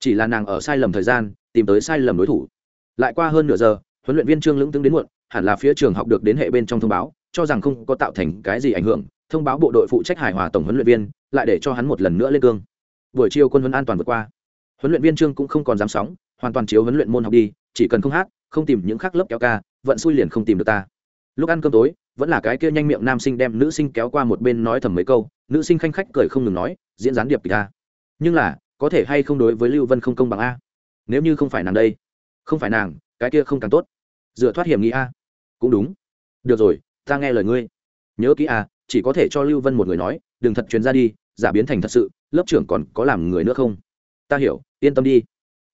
Chỉ là nàng ở sai lầm thời gian, tìm tới sai lầm đối thủ. Lại qua hơn nửa giờ, huấn luyện viên trương lưỡng tướng đến muộn, hẳn là phía trường học được đến hệ bên trong thông báo, cho rằng không có tạo thành cái gì ảnh hưởng thông báo bộ đội phụ trách hải hòa tổng huấn luyện viên, lại để cho hắn một lần nữa lên cương. Buổi chiều quân huấn an toàn vượt qua. Huấn luyện viên trương cũng không còn dám sóng, hoàn toàn chiếu huấn luyện môn học đi, chỉ cần không hát, không tìm những khác lớp kéo ca, vận xui liền không tìm được ta. Lúc ăn cơm tối, vẫn là cái kia nhanh miệng nam sinh đem nữ sinh kéo qua một bên nói thầm mấy câu, nữ sinh khanh khách cười không ngừng nói, diễn gián điệp kịch ta nhưng là, có thể hay không đối với lưu vân không công bằng a? Nếu như không phải nàng đây, không phải nàng, cái kia không càng tốt. Dựa thoát hiểm nghĩ a. Cũng đúng. Được rồi, ta nghe lời ngươi. Nhớ kỹ a chỉ có thể cho lưu vân một người nói, đừng thật chuyến ra đi, giả biến thành thật sự, lớp trưởng còn có làm người nữa không? Ta hiểu, yên tâm đi.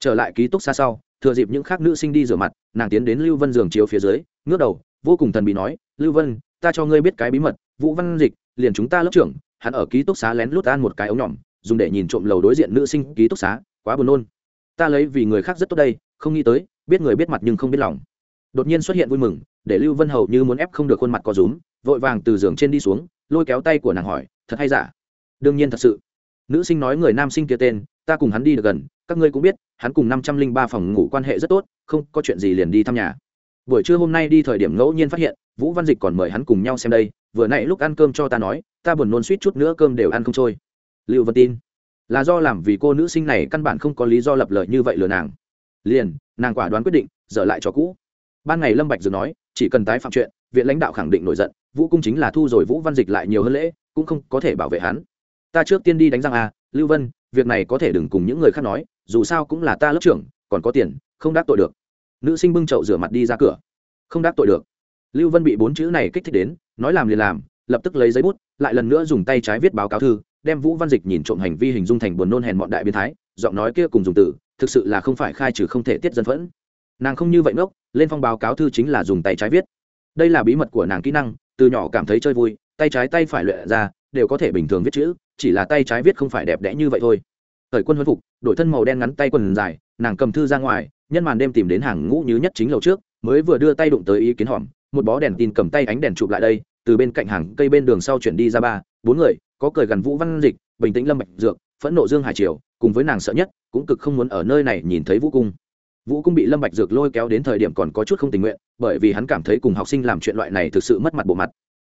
Trở lại ký túc xa sau, thừa dịp những khác nữ sinh đi rửa mặt, nàng tiến đến lưu vân giường chiếu phía dưới, ngước đầu, vô cùng thần bị nói, lưu vân, ta cho ngươi biết cái bí mật, vũ văn dịch, liền chúng ta lớp trưởng, hắn ở ký túc xá lén lút ăn một cái ống nhỏm dùng để nhìn trộm lầu đối diện nữ sinh ký túc xá, quá buồn nôn. Ta lấy vì người khác rất tốt đây, không nghĩ tới, biết người biết mặt nhưng không biết lòng. Đột nhiên xuất hiện vui mừng, để lưu vân hầu như muốn ép không được khuôn mặt có rúm vội vàng từ giường trên đi xuống, lôi kéo tay của nàng hỏi, thật hay giả? Đương nhiên thật sự. Nữ sinh nói người nam sinh kia tên, ta cùng hắn đi được gần, các ngươi cũng biết, hắn cùng năm trăm linh ba phòng ngủ quan hệ rất tốt, không có chuyện gì liền đi thăm nhà. Buổi trưa hôm nay đi thời điểm ngẫu nhiên phát hiện, vũ văn dịch còn mời hắn cùng nhau xem đây, vừa nãy lúc ăn cơm cho ta nói, ta buồn nôn suýt chút nữa cơm đều ăn không trôi. Liệu vân tin. Là do làm vì cô nữ sinh này căn bản không có lý do lập lời như vậy lừa nàng. Liền, nàng quả đoán quyết định, dở lại cho cũ ban ngày lâm bạch dược nói, chỉ cần tái phạm chuyện, viện lãnh đạo khẳng định nổi giận, vũ cung chính là thu rồi vũ văn dịch lại nhiều hơn lễ, cũng không có thể bảo vệ hắn. Ta trước tiên đi đánh răng à lưu vân, việc này có thể đừng cùng những người khác nói, dù sao cũng là ta lớp trưởng, còn có tiền, không đắc tội được. Nữ sinh bưng chậu rửa mặt đi ra cửa. Không đắc tội được. Lưu vân bị bốn chữ này kích thích đến, nói làm liền làm, lập tức lấy giấy bút, lại lần nữa dùng tay trái viết báo cáo thư, đem vũ văn dịch nhìn trộm hành vi hình dung thành buồn nôn hèn mọn đại biến thái, giọng nói kia cùng dùng từ, thực sự là không phải khai trừ không thể tiết dân phẫn nàng không như vậy ngốc, lên phong báo cáo thư chính là dùng tay trái viết. Đây là bí mật của nàng kỹ năng, từ nhỏ cảm thấy chơi vui, tay trái tay phải luyện ra, đều có thể bình thường viết chữ, chỉ là tay trái viết không phải đẹp đẽ như vậy thôi. Thời quân huân phục đội thân màu đen ngắn tay quần dài, nàng cầm thư ra ngoài, nhân màn đêm tìm đến hàng ngũ như nhất chính lầu trước, mới vừa đưa tay đụng tới ý kiến hòm, một bó đèn tin cầm tay ánh đèn chụp lại đây, từ bên cạnh hàng cây bên đường sau chuyển đi ra ba, bốn người, có cười gần vũ văn dịch, bình tĩnh lâm bạch dược, phẫn nộ dương hải triều, cùng với nàng sợ nhất, cũng cực không muốn ở nơi này nhìn thấy vũ cung vũ cũng bị lâm bạch dược lôi kéo đến thời điểm còn có chút không tình nguyện, bởi vì hắn cảm thấy cùng học sinh làm chuyện loại này thực sự mất mặt bộ mặt.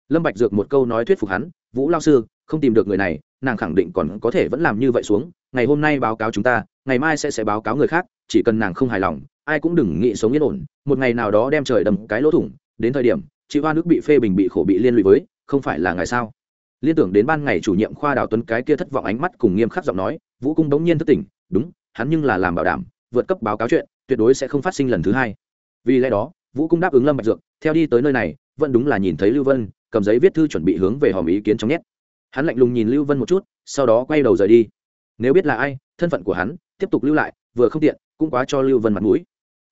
Lâm bạch dược một câu nói thuyết phục hắn, vũ lao sư, không tìm được người này, nàng khẳng định còn có thể vẫn làm như vậy xuống, ngày hôm nay báo cáo chúng ta, ngày mai sẽ sẽ báo cáo người khác, chỉ cần nàng không hài lòng, ai cũng đừng nghĩ sống yên ổn, một ngày nào đó đem trời đầm cái lỗ thủng, đến thời điểm, chị hoa nước bị phê bình bị khổ bị liên lụy với, không phải là ngày sao? Liên tưởng đến ban ngày chủ nhiệm khoa đào tuấn cái kia thất vọng ánh mắt cùng nghiêm khắc giọng nói, vũ cung đống nhiên thất tỉnh, đúng, hắn nhưng là làm bảo đảm, vượt cấp báo cáo chuyện tuyệt đối sẽ không phát sinh lần thứ hai. Vì lẽ đó, vũ cung đáp ứng lâm bạch dược, theo đi tới nơi này, vẫn đúng là nhìn thấy lưu vân, cầm giấy viết thư chuẩn bị hướng về hòm ý kiến trong nhét. Hắn lạnh lùng nhìn lưu vân một chút, sau đó quay đầu rời đi. Nếu biết là ai, thân phận của hắn, tiếp tục lưu lại, vừa không tiện, cũng quá cho lưu vân mặt mũi.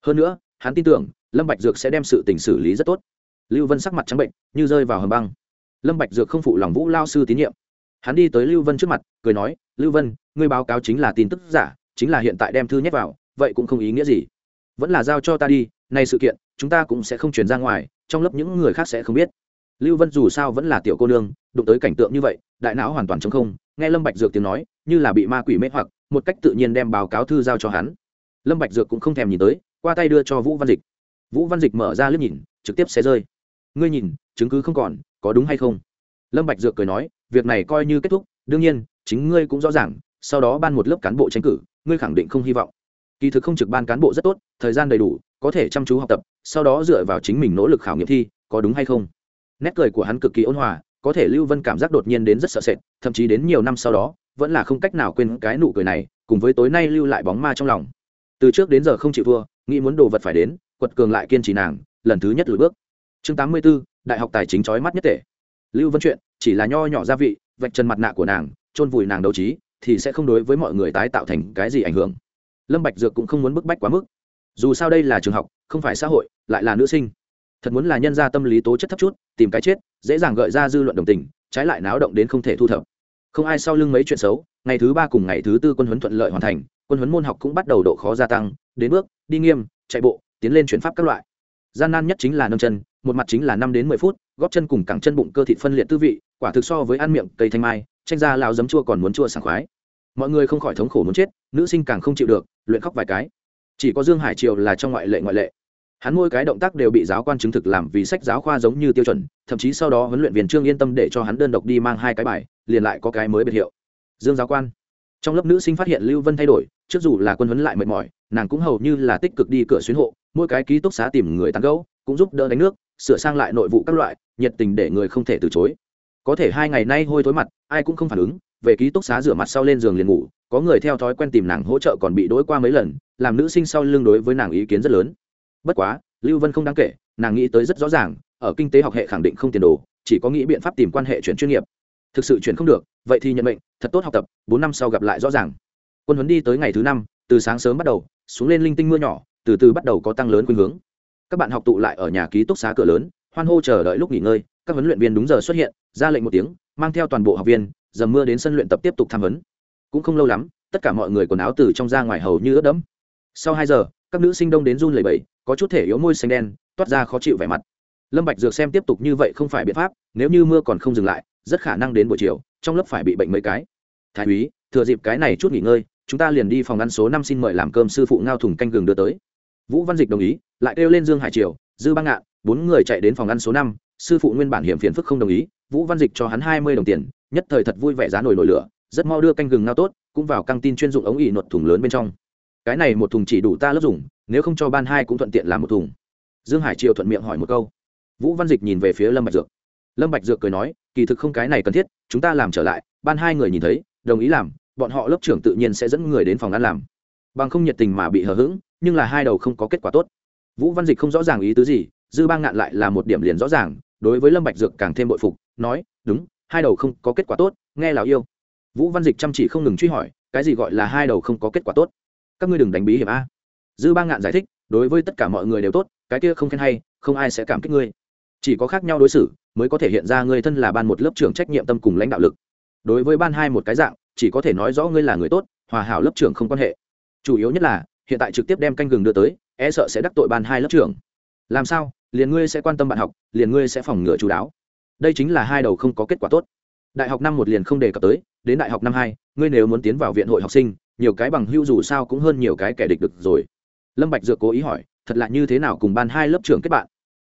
Hơn nữa, hắn tin tưởng, lâm bạch dược sẽ đem sự tình xử lý rất tốt. Lưu vân sắc mặt trắng bệnh, như rơi vào hầm băng. Lâm bạch dược không phụ lòng vũ lao sư tín nhiệm. Hắn đi tới lưu vân trước mặt, cười nói, lưu vân, ngươi báo cáo chính là tin tức giả, chính là hiện tại đem thư nhét vào vậy cũng không ý nghĩa gì. Vẫn là giao cho ta đi, nay sự kiện, chúng ta cũng sẽ không truyền ra ngoài, trong lớp những người khác sẽ không biết. Lưu vân dù sao vẫn là tiểu cô nương, đụng tới cảnh tượng như vậy, đại não hoàn toàn trống không, nghe lâm bạch dược tiếng nói, như là bị ma quỷ mê hoặc, một cách tự nhiên đem báo cáo thư giao cho hắn. Lâm bạch dược cũng không thèm nhìn tới, qua tay đưa cho vũ văn dịch. Vũ văn dịch mở ra liếc nhìn, trực tiếp xé rơi. Ngươi nhìn, chứng cứ không còn, có đúng hay không? Lâm bạch dược cười nói, việc này coi như kết thúc, đương nhiên, chính ngươi cũng rõ ràng, sau đó ban một lớp cán bộ tranh cử, ngươi khẳng định không hy vọng kỳ thực không trực ban cán bộ rất tốt thời gian đầy đủ có thể chăm chú học tập sau đó dựa vào chính mình nỗ lực khảo nghiệm thi có đúng hay không? Nét cười của hắn cực kỳ ôn hòa có thể lưu vân cảm giác đột nhiên đến rất sợ sệt thậm chí đến nhiều năm sau đó vẫn là không cách nào quên cái nụ cười này cùng với tối nay lưu lại bóng ma trong lòng. Từ trước đến giờ không chịu thua nghĩ muốn đồ vật phải đến quật cường lại kiên trì nàng lần thứ nhất lùi bước. Chương tám mươi 84, đại học tài chính trói mắt nhất tể lưu vân chuyện chỉ là nho nhỏ gia vị vạch chân mặt nạ của nàng chôn vùi nàng đấu trí thì sẽ không đối với mọi người tái tạo thành cái gì ảnh hưởng lâm bạch dược cũng không muốn bức bách quá mức. Dù sao đây là trường học, không phải xã hội, lại là nữ sinh. Thật muốn là nhân gia tâm lý tố chất thấp chút, tìm cái chết, dễ dàng gợi ra dư luận đồng tình, trái lại náo động đến không thể thu thập. Không ai sau lưng mấy chuyện xấu, ngày thứ ba cùng ngày thứ tư quân huấn thuận lợi hoàn thành, quân huấn môn học cũng bắt đầu độ khó gia tăng, đến bước, đi nghiêm, chạy bộ, tiến lên chuyển pháp các loại. Gian nan nhất chính là nâng chân, một mặt chính là năm đến mười phút, góp chân cùng cẳng chân bụng cơ thịt phân liệt tư vị, quả thực so với ăn miệng cây thanh mai, tranh ra lao giấm chua còn muốn chua sảng khoái mọi người không khỏi thống khổ muốn chết, nữ sinh càng không chịu được, luyện khóc vài cái. Chỉ có dương hải triều là trong ngoại lệ ngoại lệ. Hắn mỗi cái động tác đều bị giáo quan chứng thực làm vì sách giáo khoa giống như tiêu chuẩn, thậm chí sau đó huấn luyện viên trương yên tâm để cho hắn đơn độc đi mang hai cái bài, liền lại có cái mới biệt hiệu. Dương giáo quan. Trong lớp nữ sinh phát hiện lưu vân thay đổi, trước dù là quân huấn lại mệt mỏi, nàng cũng hầu như là tích cực đi cửa xuyến hộ, mỗi cái ký túc xá tìm người tán gấu cũng giúp đỡ đánh nước, sửa sang lại nội vụ các loại, nhiệt tình để người không thể từ chối có thể hai ngày nay hôi thối mặt, ai cũng không phản ứng, về ký túc xá rửa mặt sau lên giường liền ngủ, có người theo thói quen tìm nàng hỗ trợ còn bị đ ố i qua mấy lần, làm nữ sinh sau lưng đối với nàng ý kiến rất lớn. Bất quá, lưu vân không đáng kể, nàng nghĩ tới rất rõ ràng, ở kinh tế học hệ khẳng định không tiền đồ, chỉ có nghĩ biện pháp tìm quan hệ chuyển chuyên nghiệp. Thực sự chuyển không được, vậy thì nhận mệnh, thật tốt học tập, bốn năm sau gặp lại rõ ràng. Quân huấn đi tới ngày thứ năm, từ sáng sớm bắt đầu, xuống lên linh tinh mưa nhỏ, từ từ bắt đầu có tăng lớn khuynh hướng. Các bạn học tụ lại ở nhà ký túc xá cửa lớn hoan hô chờ đợi lúc nghỉ ngơi, các huấn luyện viên đúng giờ xuất hiện, ra lệnh một tiếng, mang theo toàn bộ học viên, dầm mưa đến sân luyện tập tiếp tục tham vấn cũng không lâu lắm, tất cả mọi người quần áo từ trong ra ngoài hầu như ướt đẫm. Sau hai giờ, các nữ sinh đông đến run lẩy bẩy, có chút thể yếu môi xanh đen, toát ra khó chịu vẻ mặt. Lâm bạch dược xem tiếp tục như vậy không phải biện pháp, nếu như mưa còn không dừng lại, rất khả năng đến buổi chiều, trong lớp phải bị bệnh mấy cái. Thái úy, thừa dịp cái này chút nghỉ ngơi, chúng ta liền đi phòng ăn số năm xin mời làm cơm sư phụ ngao thùng canh gừng đưa tới. Vũ văn dịch đồng ý, lại kêu lên dương hải triều dư băng ngạn, bốn người chạy đến phòng ăn số năm, sư phụ nguyên bản hiểm phiền phức không đồng ý, vũ văn dịch cho hắn hai mươi đồng tiền, nhất thời thật vui vẻ giá nổi nổi lửa, rất mau đưa canh gừng ngao tốt, cũng vào căng tin chuyên dụng ống ỉ nột thùng lớn bên trong. Cái này một thùng chỉ đủ ta lớp dùng, nếu không cho ban hai cũng thuận tiện làm một thùng. Dương hải triều thuận miệng hỏi một câu. Vũ văn dịch nhìn về phía lâm bạch dược. Lâm bạch dược cười nói, kỳ thực không cái này cần thiết, chúng ta làm trở lại, ban hai người nhìn thấy, đồng ý làm, bọn họ lớp trưởng tự nhiên sẽ dẫn người đến phòng ăn làm. Bằng không nhiệt tình mà bị hờ hững, nhưng là hai đầu không có kết quả tốt vũ văn dịch không rõ ràng ý tứ gì, dư bang ngạn lại là một điểm liền rõ ràng, đối với lâm bạch dược càng thêm bội phục, nói, đúng, hai đầu không có kết quả tốt, nghe lào yêu. Vũ văn dịch chăm chỉ không ngừng truy hỏi, cái gì gọi là hai đầu không có kết quả tốt? Các ngươi đừng đánh bí hiểm a. Dư bang ngạn giải thích, đối với tất cả mọi người đều tốt, cái kia không khen hay, không ai sẽ cảm kích ngươi. Chỉ có khác nhau đối xử, mới có thể hiện ra ngươi thân là ban một lớp trưởng trách nhiệm tâm cùng lãnh đạo lực. Đối với ban hai một cái dạng, chỉ có thể nói rõ ngươi là người tốt, hòa hảo lớp trưởng không quan hệ. Chủ yếu nhất là, hiện tại trực tiếp đem canh gừng đưa tới e sợ sẽ đắc tội ban hai lớp trưởng. Làm sao? Liền ngươi sẽ quan tâm bạn học, liền ngươi sẽ phòng ngừa chú đáo. Đây chính là hai đầu không có kết quả tốt. Đại học năm một liền không đề cập tới, đến đại học năm hai, ngươi nếu muốn tiến vào viện hội học sinh, nhiều cái bằng hưu dù sao cũng hơn nhiều cái kẻ địch được rồi. Lâm bạch dược cố ý hỏi, thật là như thế nào cùng ban hai lớp trưởng kết bạn?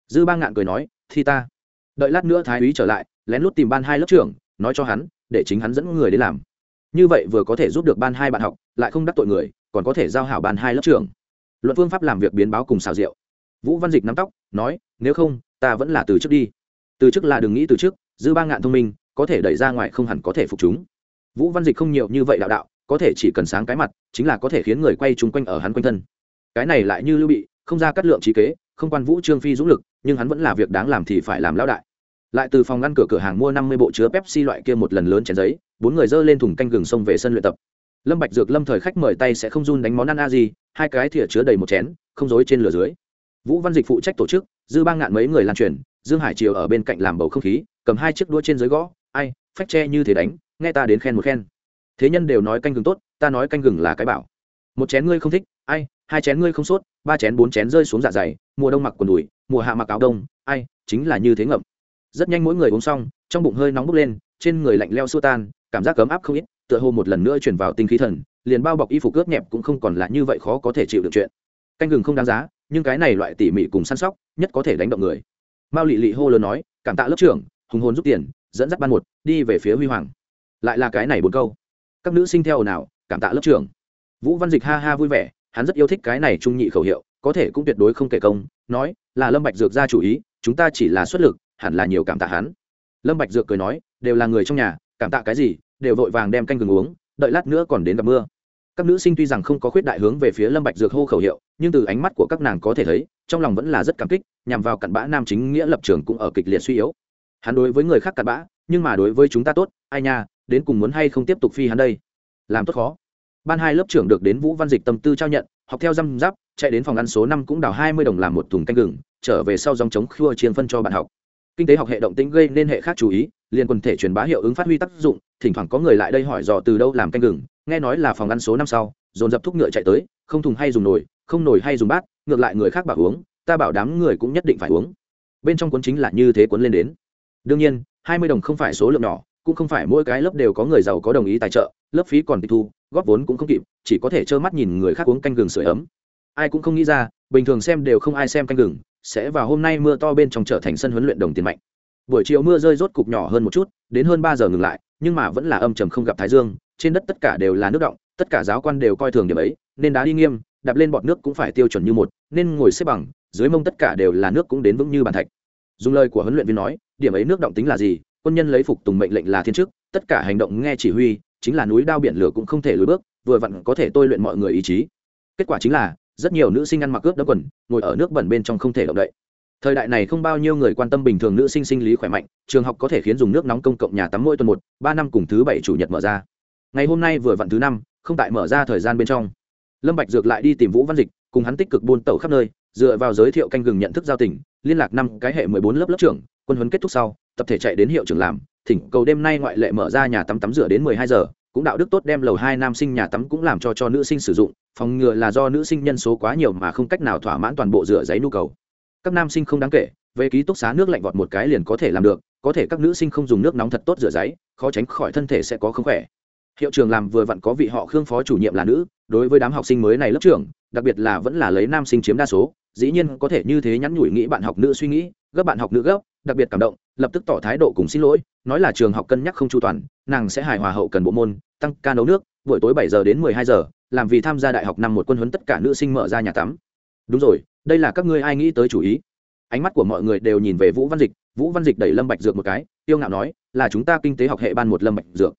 Dư bang ngạn cười nói, thi ta. Đợi lát nữa thái úy trở lại, lén lút tìm ban hai lớp trưởng, nói cho hắn, để chính hắn dẫn người đến làm. Như vậy vừa có thể giúp được ban hai bạn học, lại không đắc tội người, còn có thể giao hảo ban hai lớp trưởng luận phương pháp làm việc biến báo cùng xào rượu. Vũ văn dịch nắm tóc, nói, nếu không, ta vẫn là từ trước đi. Từ trước là đừng nghĩ từ trước, dư ba ngạn thông minh, có thể đẩy ra ngoài không hẳn có thể phục chúng. Vũ văn dịch không nhiều như vậy đạo đạo, có thể chỉ cần sáng cái mặt, chính là có thể khiến người quay chung quanh ở hắn quanh thân. Cái này lại như lưu bị, không ra cắt lượng trí kế, không quan vũ trương phi dũng lực, nhưng hắn vẫn là việc đáng làm thì phải làm lão đại. Lại từ phòng ngăn cửa cửa hàng mua năm mươi bộ chứa pepsi loại kia một lần lớn chén giấy, bốn người dơ lên thùng canh gừng xông về sân luyện tập. Lâm bạch dược lâm thời khách mời tay sẽ không run đánh món ăn a gì hai cái thìa chứa đầy một chén, không dối trên lửa dưới. Vũ văn dịch phụ trách tổ chức, dư bang ngạn mấy người lan truyền, dương hải triều ở bên cạnh làm bầu không khí, cầm hai chiếc đũa trên dưới gõ, ai, phách tre như thế đánh, nghe ta đến khen một khen. Thế nhân đều nói canh gừng tốt, ta nói canh gừng là cái bảo. Một chén ngươi không thích, ai, hai chén ngươi không sốt, ba chén bốn chén rơi xuống dạ dày, mùa đông mặc quần đùi, mùa hạ mặc áo đông, ai, chính là như thế ngậm. Rất nhanh mỗi người uống xong, trong bụng hơi nóng bốc lên, trên người lạnh leo xua tan, cảm giác cấm áp không ít, tựa hồ một lần nữa chuyển vào tinh khí thần liền bao bọc y phục cướp nhẹp cũng không còn là như vậy khó có thể chịu được chuyện. Canh gừng không đáng giá, nhưng cái này loại tỉ mỉ cùng săn sóc, nhất có thể đánh động người. Mao lị lị hô lớn nói, cảm tạ lớp trưởng, hùng hồn giúp tiền, dẫn dắt ban một, đi về phía huy hoàng. Lại là cái này bốn câu. Các nữ sinh theo nào cảm tạ lớp trưởng. Vũ văn dịch ha ha vui vẻ, hắn rất yêu thích cái này trung nhị khẩu hiệu, có thể cũng tuyệt đối không kể công, nói, là lâm bạch dược ra chủ ý, chúng ta chỉ là xuất lực, hẳn là nhiều cảm tạ hắn. Lâm bạch dược cười nói, đều là người trong nhà, cảm tạ cái gì, đều vội vàng đem canh gừng uống, đợi lát nữa còn đến gặp mưa các nữ sinh tuy rằng không có khuyết đại hướng về phía lâm bạch dược hô khẩu hiệu, nhưng từ ánh mắt của các nàng có thể thấy, trong lòng vẫn là rất cảm kích, nhằm vào cặn bã nam chính nghĩa lập trường cũng ở kịch liệt suy yếu. Hắn đối với người khác cặn bã, nhưng mà đối với chúng ta tốt, ai nha, đến cùng muốn hay không tiếp tục phi hắn đây? Làm tốt khó. Ban hai lớp trưởng được đến vũ văn dịch tâm tư trao nhận, học theo răm giáp chạy đến phòng ăn số năm cũng đào hai mươi đồng làm một thùng canh gừng, trở về sau dòng chống khua chiên phân cho bạn học. Kinh tế học hệ động tĩnh gây nên hệ khác chú ý, liền quần thể truyền bá hiệu ứng phát huy tác dụng, thỉnh thoảng có người lại đây hỏi dò từ đâu làm canh gừng nghe nói là phòng ăn số năm sau, dồn dập thúc ngựa chạy tới, không thùng hay dùng nồi, không nồi hay dùng bát, ngược lại người khác bảo uống, ta bảo đám người cũng nhất định phải uống. Bên trong cuốn chính là như thế cuốn lên đến. Đương nhiên, hai mươi đồng không phải số lượng nhỏ, cũng không phải mỗi cái lớp đều có người giàu có đồng ý tài trợ, lớp phí còn tịch thu, góp vốn cũng không kịp, chỉ có thể trơ mắt nhìn người khác uống canh gừng sưởi ấm. Ai cũng không nghĩ ra, bình thường xem đều không ai xem canh gừng, sẽ vào hôm nay mưa to bên trong trở thành sân huấn luyện đồng tiền mạnh. Buổi chiều mưa rơi rốt cục nhỏ hơn một chút, đến hơn ba giờ ngừng lại, nhưng mà vẫn là âm trầm không gặp thái dương trên đất tất cả đều là nước động, tất cả giáo quan đều coi thường điểm ấy, nên đá đi nghiêm, đạp lên bọt nước cũng phải tiêu chuẩn như một, nên ngồi xếp bằng, dưới mông tất cả đều là nước cũng đến vững như bàn thạch. Dùng lời của huấn luyện viên nói, điểm ấy nước động tính là gì? Quân nhân lấy phục tùng mệnh lệnh là thiên chức, tất cả hành động nghe chỉ huy, chính là núi đao biển lửa cũng không thể lùi bước, vừa vặn có thể tôi luyện mọi người ý chí. Kết quả chính là, rất nhiều nữ sinh ăn mặc ướt đẫm quần, ngồi ở nước bẩn bên trong không thể động đậy. Thời đại này không bao nhiêu người quan tâm bình thường nữ sinh sinh lý khỏe mạnh, trường học có thể khiến dùng nước nóng công cộng nhà tắm mỗi tuần một, ba năm cùng thứ bảy chủ nhật mở ra ngày hôm nay vừa vặn thứ năm, không tại mở ra thời gian bên trong. Lâm bạch dược lại đi tìm vũ văn dịch, cùng hắn tích cực buôn tẩu khắp nơi, dựa vào giới thiệu canh gừng nhận thức giao tình, liên lạc năm cái hệ mười bốn lớp lớp trưởng, quân huấn kết thúc sau, tập thể chạy đến hiệu trưởng làm, thỉnh cầu đêm nay ngoại lệ mở ra nhà tắm tắm rửa đến mười hai giờ, cũng đạo đức tốt đem lầu hai nam sinh nhà tắm cũng làm cho cho nữ sinh sử dụng, phòng ngừa là do nữ sinh nhân số quá nhiều mà không cách nào thỏa mãn toàn bộ rửa giấy nhu cầu. Các nam sinh không đáng kể, về ký túc xá nước lạnh vọt một cái liền có thể làm được, có thể các nữ sinh không dùng nước nóng thật tốt rửa giấy, khó tránh khỏi thân thể sẽ có không khỏe hiệu trường làm vừa vặn có vị họ khương phó chủ nhiệm là nữ, đối với đám học sinh mới này lớp trưởng, đặc biệt là vẫn là lấy nam sinh chiếm đa số, dĩ nhiên có thể như thế nhắn nhủi nghĩ bạn học nữ suy nghĩ, gấp bạn học nữ gấp, đặc biệt cảm động, lập tức tỏ thái độ cùng xin lỗi, nói là trường học cân nhắc không chu toàn, nàng sẽ hài hòa hậu cần bộ môn, tăng ca nấu nước, buổi tối bảy giờ đến mười hai giờ, làm vì tham gia đại học năm một quân huấn tất cả nữ sinh mở ra nhà tắm. Đúng rồi, đây là các ngươi ai nghĩ tới chủ ý? Ánh mắt của mọi người đều nhìn về vũ văn dịch, vũ văn dịch đẩy lâm bạch dược một cái, tiêu ngạo nói, là chúng ta kinh tế học hệ ban một lâm bạch dược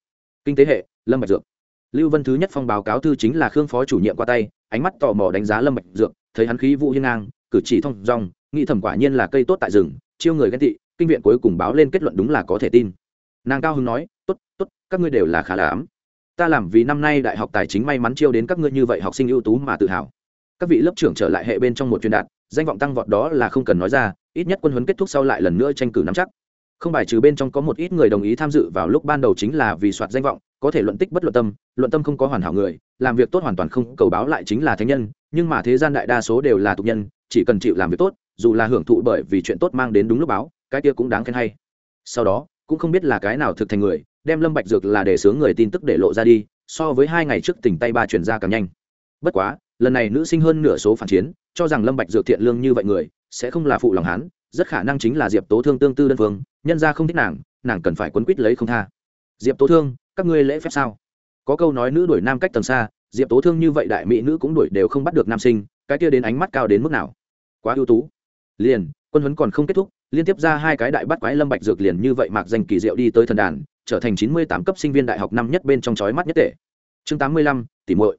kinh tế hệ, lâm bạch dược. Lưu vân thứ nhất phong báo cáo thư chính là khương phó chủ nhiệm qua tay, ánh mắt tò mò đánh giá lâm bạch dược, thấy hắn khí vũ hiên ngang, cử chỉ thông dong, nghĩ thầm quả nhiên là cây tốt tại rừng, chiêu người ghen tị, kinh viện cuối cùng báo lên kết luận đúng là có thể tin. Nàng cao hưng nói, tốt tốt, các ngươi đều là khá là ấm. Ta làm vì năm nay đại học tài chính may mắn chiêu đến các ngươi như vậy học sinh ưu tú mà tự hào. Các vị lớp trưởng trở lại hệ bên trong một truyền đạt, danh vọng tăng vọt đó là không cần nói ra, ít nhất quân huấn kết thúc sau lại lần nữa tranh cử nắm chắc không bài trừ bên trong có một ít người đồng ý tham dự vào lúc ban đầu chính là vì soạt danh vọng có thể luận tích bất luận tâm luận tâm không có hoàn hảo người làm việc tốt hoàn toàn không cầu báo lại chính là thánh nhân nhưng mà thế gian đại đa số đều là tục nhân chỉ cần chịu làm việc tốt dù là hưởng thụ bởi vì chuyện tốt mang đến đúng lúc báo cái kia cũng đáng khen hay. Sau đó cũng không biết là cái nào thực thành người đem lâm bạch dược là để sướng người tin tức để lộ ra đi so với hai ngày trước tỉnh tay ba chuyển ra càng nhanh. Bất quá lần này nữ sinh hơn nửa số phản chiến cho rằng lâm bạch dược thiện lương như vậy người sẽ không là phụ lòng hắn, rất khả năng chính là diệp tố thương tương tư đơn phương nhân ra không thích nàng nàng cần phải quấn quýt lấy không tha. Diệp tố thương, các ngươi lễ phép sao? Có câu nói nữ đuổi nam cách tầng xa, diệp tố thương như vậy đại mỹ nữ cũng đuổi đều không bắt được nam sinh, cái kia đến ánh mắt cao đến mức nào? Quá ưu tú. Liền, quân huấn còn không kết thúc, liên tiếp ra hai cái đại bắt quái lâm bạch dược liền như vậy mạc danh kỳ diệu đi tới thần đàn, trở thành chín mươi tám cấp sinh viên đại học năm nhất bên trong chói mắt nhất tệ chương tám mươi lăm tỷ muội.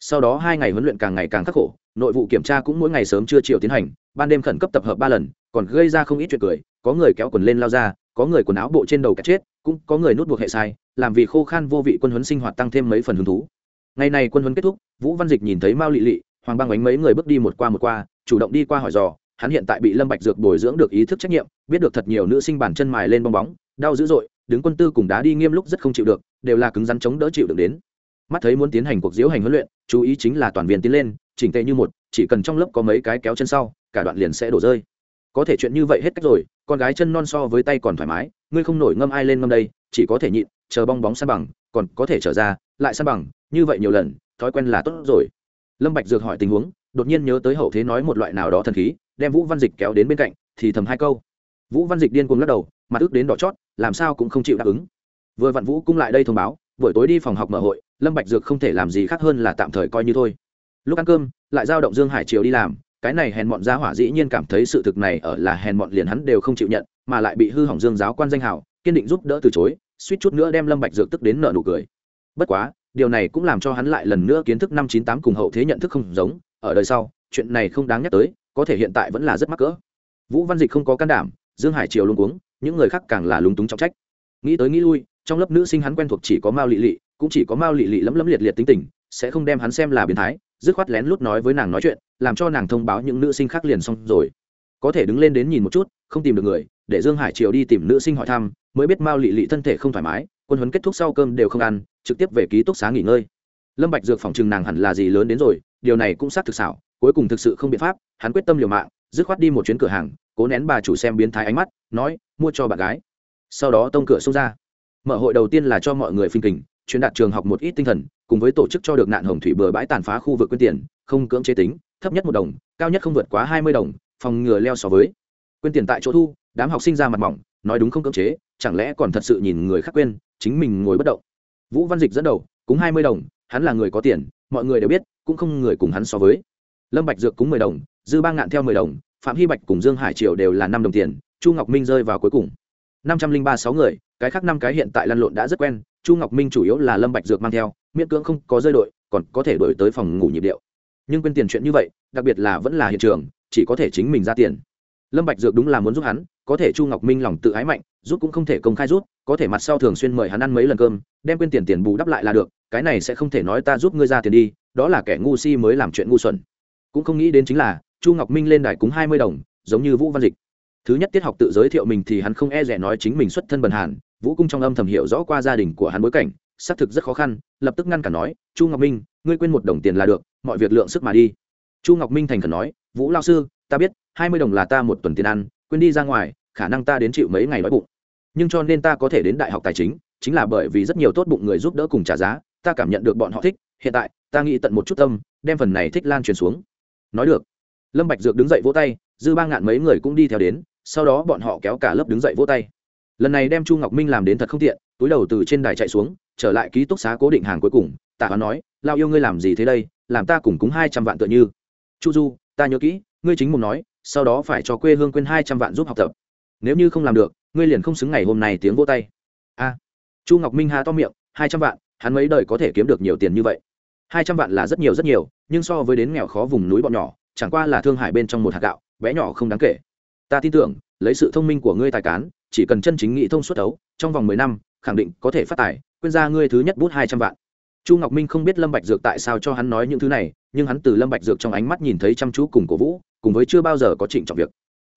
Sau đó hai ngày huấn luyện càng ngày càng khắc khổ, nội vụ kiểm tra cũng mỗi ngày sớm trưa chiều tiến hành, ban đêm khẩn cấp tập hợp ba lần, còn gây ra không ít chuyện cười có người kéo quần lên lao ra, có người quần áo bộ trên đầu cả chết, cũng có người nút buộc hệ sai, làm vì khô khan vô vị quân huấn sinh hoạt tăng thêm mấy phần hứng thú. Ngày này quân huấn kết thúc, vũ văn dịch nhìn thấy mao lị lị, hoàng băng ánh mấy người bước đi một qua một qua, chủ động đi qua hỏi dò, hắn hiện tại bị lâm bạch dược bồi dưỡng được ý thức trách nhiệm, biết được thật nhiều nữ sinh bản chân mài lên bong bóng, đau dữ dội, đứng quân tư cùng đá đi nghiêm lúc rất không chịu được, đều là cứng rắn chống đỡ chịu được đến. Mắt thấy muốn tiến hành cuộc diễu hành huấn luyện, chú ý chính là toàn viên tiến lên, chỉnh tề như một, chỉ cần trong lớp có mấy cái kéo chân sau, cả đoạn liền sẽ đổ rơi có thể chuyện như vậy hết cách rồi, con gái chân non so với tay còn thoải mái, ngươi không nổi ngâm ai lên ngâm đây, chỉ có thể nhịn, chờ bong bóng san bằng, còn có thể trở ra, lại san bằng, như vậy nhiều lần, thói quen là tốt rồi. Lâm bạch dược hỏi tình huống, đột nhiên nhớ tới hậu thế nói một loại nào đó thần khí, đem vũ văn dịch kéo đến bên cạnh, thì thầm hai câu. Vũ văn dịch điên cuồng lắc đầu, mặt ước đến đỏ chót, làm sao cũng không chịu đáp ứng. Vừa vặn vũ cung lại đây thông báo, buổi tối đi phòng học mở hội, lâm bạch dược không thể làm gì khác hơn là tạm thời coi như thôi. Lúc ăn cơm, lại giao động dương hải triều đi làm cái này hèn mọn gia hỏa dĩ nhiên cảm thấy sự thực này ở là hèn mọn liền hắn đều không chịu nhận, mà lại bị hư hỏng dương giáo quan danh hào, kiên định giúp đỡ từ chối, suýt chút nữa đem lâm bạch dược tức đến nợ nụ cười. Bất quá, điều này cũng làm cho hắn lại lần nữa kiến thức năm chín tám cùng hậu thế nhận thức không giống, ở đời sau, chuyện này không đáng nhắc tới, có thể hiện tại vẫn là rất mắc cỡ. Vũ văn dịch không có can đảm, dương hải triều luôn cuống, những người khác càng là lúng túng trọng trách. Nghĩ tới nghĩ lui, trong lớp nữ sinh hắn quen thuộc chỉ có mao lị lị, cũng chỉ có mao lị lị lấm lấm liệt liệt tính tình, sẽ không đem hắn xem là biến thái dứt khoát lén lút nói với nàng nói chuyện, làm cho nàng thông báo những nữ sinh khác liền xong rồi. Có thể đứng lên đến nhìn một chút, không tìm được người, để dương hải triều đi tìm nữ sinh hỏi thăm, mới biết mao lị lị thân thể không thoải mái, quân huấn kết thúc sau cơm đều không ăn, trực tiếp về ký túc xá nghỉ ngơi. Lâm bạch dược phòng trừng nàng hẳn là gì lớn đến rồi, điều này cũng xác thực xảo, cuối cùng thực sự không biện pháp, hắn quyết tâm liều mạng, dứt khoát đi một chuyến cửa hàng, cố nén bà chủ xem biến thái ánh mắt, nói, mua cho bạn gái. Sau đó tông cửa xông ra. Mở hội đầu tiên là cho mọi người phình kình truyền đạt trường học một ít tinh thần, cùng với tổ chức cho được nạn hồng thủy bừa bãi tàn phá khu vực quyên tiền, không cưỡng chế tính, thấp nhất một đồng, cao nhất không vượt quá hai mươi đồng, phòng ngừa leo so với. Quyên tiền tại chỗ thu, đám học sinh ra mặt mỏng, nói đúng không cưỡng chế, chẳng lẽ còn thật sự nhìn người khác quên, chính mình ngồi bất động. Vũ văn dịch dẫn đầu, cúng hai mươi đồng, hắn là người có tiền, mọi người đều biết, cũng không người cùng hắn so với. Lâm bạch dược cúng mười đồng, dư ba ngạn theo mười đồng, phạm hy bạch cùng dương hải triều đều là năm đồng tiền, chu ngọc minh rơi vào cuối cùng. năm trăm linh ba sáu người, cái khác năm cái hiện tại lăn lộn đã rất quen chu ngọc minh chủ yếu là lâm bạch dược mang theo, miễn cưỡng không có rơi đội, còn có thể đổi tới phòng ngủ nhịp điệu. Nhưng quên tiền chuyện như vậy, đặc biệt là vẫn là hiện trường, chỉ có thể chính mình ra tiền. Lâm bạch dược đúng là muốn giúp hắn, có thể chu ngọc minh lòng tự ái mạnh, giúp cũng không thể công khai rút có thể mặt sau thường xuyên mời hắn ăn mấy lần cơm, đem quên tiền tiền bù đắp lại là được, cái này sẽ không thể nói ta giúp ngươi ra tiền đi, đó là kẻ ngu si mới làm chuyện ngu xuẩn. Cũng không nghĩ đến chính là, chu ngọc minh lên đài cúng hai mươi đồng, giống như vũ văn dịch thứ nhất tiết học tự giới thiệu mình thì hắn không e rẻ nói chính mình xuất thân bần hàn, vũ cung trong âm thầm hiểu rõ qua gia đình của hắn bối cảnh, xác thực rất khó khăn, lập tức ngăn cản nói, chu ngọc minh, ngươi quên một đồng tiền là được, mọi việc lượng sức mà đi. Chu ngọc minh thành khẩn nói, vũ lao sư, ta biết, hai mươi đồng là ta một tuần tiền ăn, quên đi ra ngoài, khả năng ta đến chịu mấy ngày đói bụng. Nhưng cho nên ta có thể đến đại học tài chính chính là bởi vì rất nhiều tốt bụng người giúp đỡ cùng trả giá, ta cảm nhận được bọn họ thích, hiện tại, ta nghĩ tận một chút tâm, đem phần này thích lan truyền xuống. Nói được. Lâm bạch dược đứng dậy vỗ tay, dư ba ngạn mấy người cũng đi theo đến sau đó bọn họ kéo cả lớp đứng dậy vỗ tay. Lần này đem chu ngọc minh làm đến thật không tiện, túi đầu từ trên đài chạy xuống, trở lại ký túc xá cố định hàng cuối cùng, tạ hoán nói lao yêu ngươi làm gì thế đây, làm ta cùng cúng hai trăm vạn tựa như. Chu du, ta nhớ kỹ, ngươi chính mùng nói, sau đó phải cho quê hương quên hai trăm vạn giúp học tập. Nếu như không làm được, ngươi liền không xứng ngày hôm nay tiếng vỗ tay. A. Chu ngọc minh hà to miệng, hai trăm vạn, hắn mấy đời có thể kiếm được nhiều tiền như vậy? Hai trăm vạn là rất nhiều rất nhiều, nhưng so với đến nghèo khó vùng núi bọn nhỏ, chẳng qua là thương hải bên trong một hạt gạo, bé nhỏ không đáng kể ta tin tưởng, lấy sự thông minh của ngươi tài cán, chỉ cần chân chính nghị thông suốt đấu, trong vòng mười năm, khẳng định có thể phát tài, quên ra ngươi thứ nhất bút hai trăm vạn. Chu ngọc minh không biết lâm bạch dược tại sao cho hắn nói những thứ này, nhưng hắn từ lâm bạch dược trong ánh mắt nhìn thấy chăm chú cùng cổ vũ, cùng với chưa bao giờ có trịnh trọng việc.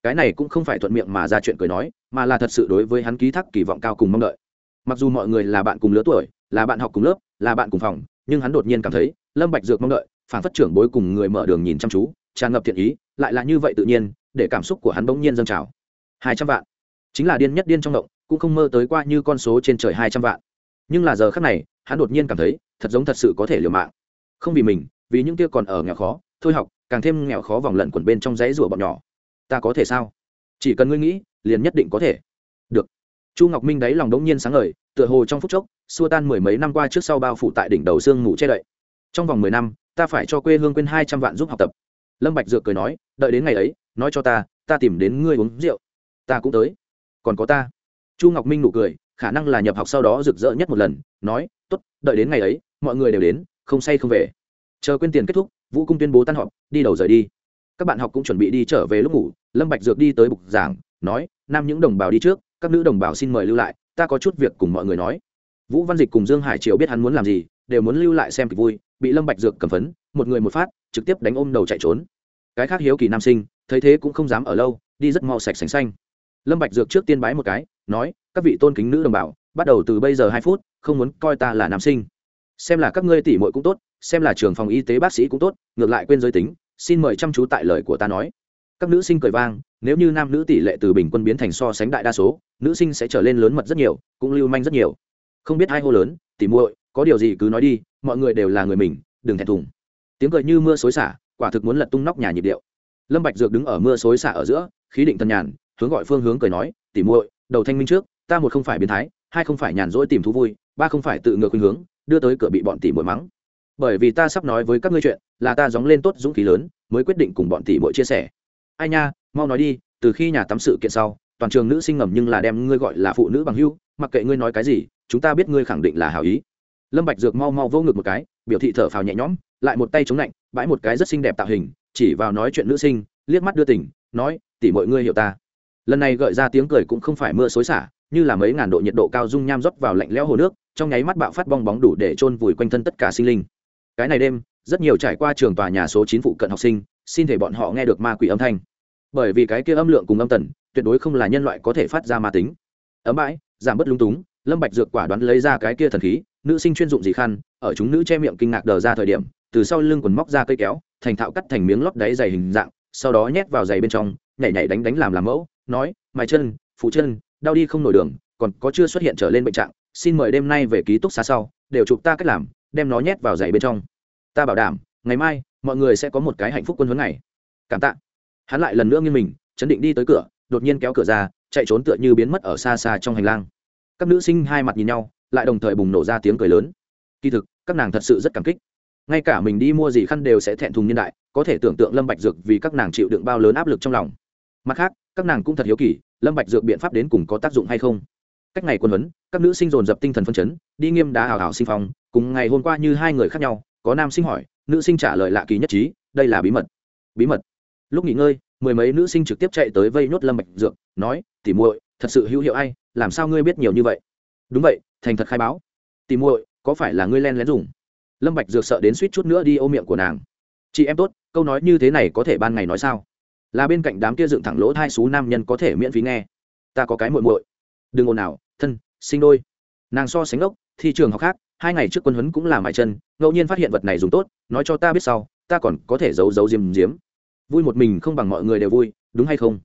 Cái này cũng không phải thuận miệng mà ra chuyện cười nói, mà là thật sự đối với hắn ký thác kỳ vọng cao cùng mong đợi. Mặc dù mọi người là bạn cùng lứa tuổi, là bạn học cùng lớp, là bạn cùng phòng, nhưng hắn đột nhiên cảm thấy, lâm bạch dược mong đợi, phản phát trưởng bối cùng người mở đường nhìn chăm chú, tràn ngập thiện ý, lại là như vậy tự nhiên để cảm xúc của hắn bỗng nhiên dâng trào. Hai trăm vạn. Chính là điên nhất điên trong động, cũng không mơ tới qua như con số trên trời hai trăm vạn. Nhưng là giờ khắc này, hắn đột nhiên cảm thấy, thật giống thật sự có thể liều mạng. Không vì mình, vì những kia còn ở nghèo khó, thôi học, càng thêm nghèo khó vòng lẩn quẩn bên trong giấy rùa bọn nhỏ. Ta có thể sao? Chỉ cần ngươi nghĩ, liền nhất định có thể. Được. Chu ngọc minh đáy lòng đống nhiên sáng ngời, tựa hồ trong phút chốc, xua tan mười mấy năm qua trước sau bao phủ tại đỉnh đầu sương mù che đậy. Trong vòng mười năm, ta phải cho quê hương quên hai trăm vạn giúp học tập. Lâm bạch dược cười nói, đợi đến ngày ấy nói cho ta ta tìm đến ngươi uống rượu. Ta cũng tới. Còn có ta. Chu ngọc minh nụ cười, khả năng là nhập học sau đó rực rỡ nhất một lần, nói, tốt, đợi đến ngày ấy, mọi người đều đến, không say không về. Chờ quên tiền kết thúc, vũ cung tuyên bố tan họp, đi đầu rời đi. Các bạn học cũng chuẩn bị đi trở về lúc ngủ, lâm bạch dược đi tới bục giảng, nói, nam những đồng bào đi trước, các nữ đồng bào xin mời lưu lại, ta có chút việc cùng mọi người nói. Vũ văn dịch cùng dương hải triều biết hắn muốn làm gì, đều muốn lưu lại xem kịch vui, bị lâm bạch dược cầm phấn, một người một phát, trực tiếp đánh ôm đầu chạy trốn. Cái khác hiếu kỳ nam sinh thấy thế cũng không dám ở lâu, đi rất mau sạch sành xanh. Lâm bạch dược trước tiên bái một cái, nói, các vị tôn kính nữ đồng bào, bắt đầu từ bây giờ hai phút, không muốn coi ta là nam sinh. Xem là các ngươi tỷ muội cũng tốt, xem là trường phòng y tế bác sĩ cũng tốt, ngược lại quên giới tính, xin mời chăm chú tại lời của ta nói. Các nữ sinh cười vang, nếu như nam nữ tỷ lệ từ bình quân biến thành so sánh đại đa số, nữ sinh sẽ trở lên lớn mật rất nhiều, cũng lưu manh rất nhiều. Không biết hai hô lớn, tỷ muội, có điều gì cứ nói đi, mọi người đều là người mình, đừng thẹn thùng. Tiếng cười như mưa xối xả, quả thực muốn lật tung nóc nhà nhịp điệu lâm bạch dược đứng ở mưa xối xả ở giữa khí định thần nhàn hướng gọi phương hướng cười nói tỉ muội đầu thanh minh trước ta một không phải biến thái hai không phải nhàn rỗi tìm thú vui ba không phải tự ngược khuynh hướng đưa tới cửa bị bọn tỷ muội mắng. Bởi vì ta sắp nói với các ngươi chuyện là ta gióng lên tốt dũng khí lớn mới quyết định cùng bọn tỷ muội chia sẻ. Ai nha mau nói đi từ khi nhà tắm sự kiện sau toàn trường nữ sinh ngầm nhưng là đem ngươi gọi là phụ nữ bằng hữu, mặc kệ ngươi nói cái gì chúng ta biết ngươi khẳng định là hảo ý. Lâm bạch dược mau mau vô ngực một cái biểu thị thở phào nhẹ nhõm lại một tay chống lạnh bãi một cái rất xinh đẹp tạo hình chỉ vào nói chuyện nữ sinh, liếc mắt đưa tình, nói, tỷ mọi ngươi hiểu ta. Lần này gợi ra tiếng cười cũng không phải mưa xối xả, như là mấy ngàn độ nhiệt độ cao dung nham rót vào lạnh lẽo hồ nước, trong nháy mắt bạo phát bong bóng đủ để chôn vùi quanh thân tất cả sinh linh. Cái này đêm, rất nhiều trải qua trường tòa nhà số chín phụ cận học sinh, xin thể bọn họ nghe được ma quỷ âm thanh. Bởi vì cái kia âm lượng cùng âm tần, tuyệt đối không là nhân loại có thể phát ra ma tính. Ấm bãi, giảm bớt lung túng, lâm bạch dược quả đoán lấy ra cái kia thần khí, nữ sinh chuyên dụng gì khăn, ở chúng nữ che miệng kinh ngạc đờ ra thời điểm từ sau lưng quần móc ra cây kéo, thành thạo cắt thành miếng lót đáy dày hình dạng, sau đó nhét vào giày bên trong, nhảy nhảy đánh đánh làm làm mẫu, nói, mài chân, phụ chân, đau đi không nổi đường, còn có chưa xuất hiện trở lên bệnh trạng, xin mời đêm nay về ký túc xá sau, đều chụp ta cách làm, đem nó nhét vào giày bên trong. Ta bảo đảm, ngày mai, mọi người sẽ có một cái hạnh phúc quân huấn này cảm tạ. Hắn lại lần nữa nghiêng mình, chấn định đi tới cửa, đột nhiên kéo cửa ra, chạy trốn tựa như biến mất ở xa xa trong hành lang. Các nữ sinh hai mặt nhìn nhau, lại đồng thời bùng nổ ra tiếng cười lớn. Kỳ thực, các nàng thật sự rất cảm kích ngay cả mình đi mua gì khăn đều sẽ thẹn thùng nhân đại, có thể tưởng tượng lâm bạch dược vì các nàng chịu đựng bao lớn áp lực trong lòng. Mặt khác, các nàng cũng thật hiếu kỳ, lâm bạch dược biện pháp đến cùng có tác dụng hay không? Cách ngày quân huấn, các nữ sinh dồn dập tinh thần phân chấn, đi nghiêm đá hào hào sinh phong, cùng ngày hôm qua như hai người khác nhau, có nam sinh hỏi, nữ sinh trả lời lạ kỳ nhất trí, đây là bí mật. Bí mật? Lúc nghỉ ngơi, mười mấy nữ sinh trực tiếp chạy tới vây nhốt lâm bạch dược, nói, tỉ muội, thật sự hữu hiệu ai, làm sao ngươi biết nhiều như vậy? Đúng vậy, thành thật khai báo. Tỉ muội, có phải là ngươi len lén dùng? Lâm bạch dược sợ đến suýt chút nữa đi ô miệng của nàng. Chị em tốt, câu nói như thế này có thể ban ngày nói sao? Là bên cạnh đám kia dựng thẳng lỗ hai xú nam nhân có thể miễn phí nghe. Ta có cái muội muội. Đừng ồn nào thân, sinh đôi. Nàng so sánh ốc thi trường học khác, hai ngày trước quân huấn cũng là mải chân, ngẫu nhiên phát hiện vật này dùng tốt, nói cho ta biết sau, ta còn có thể giấu giấu diếm diếm vui một mình không bằng mọi người đều vui, đúng hay không?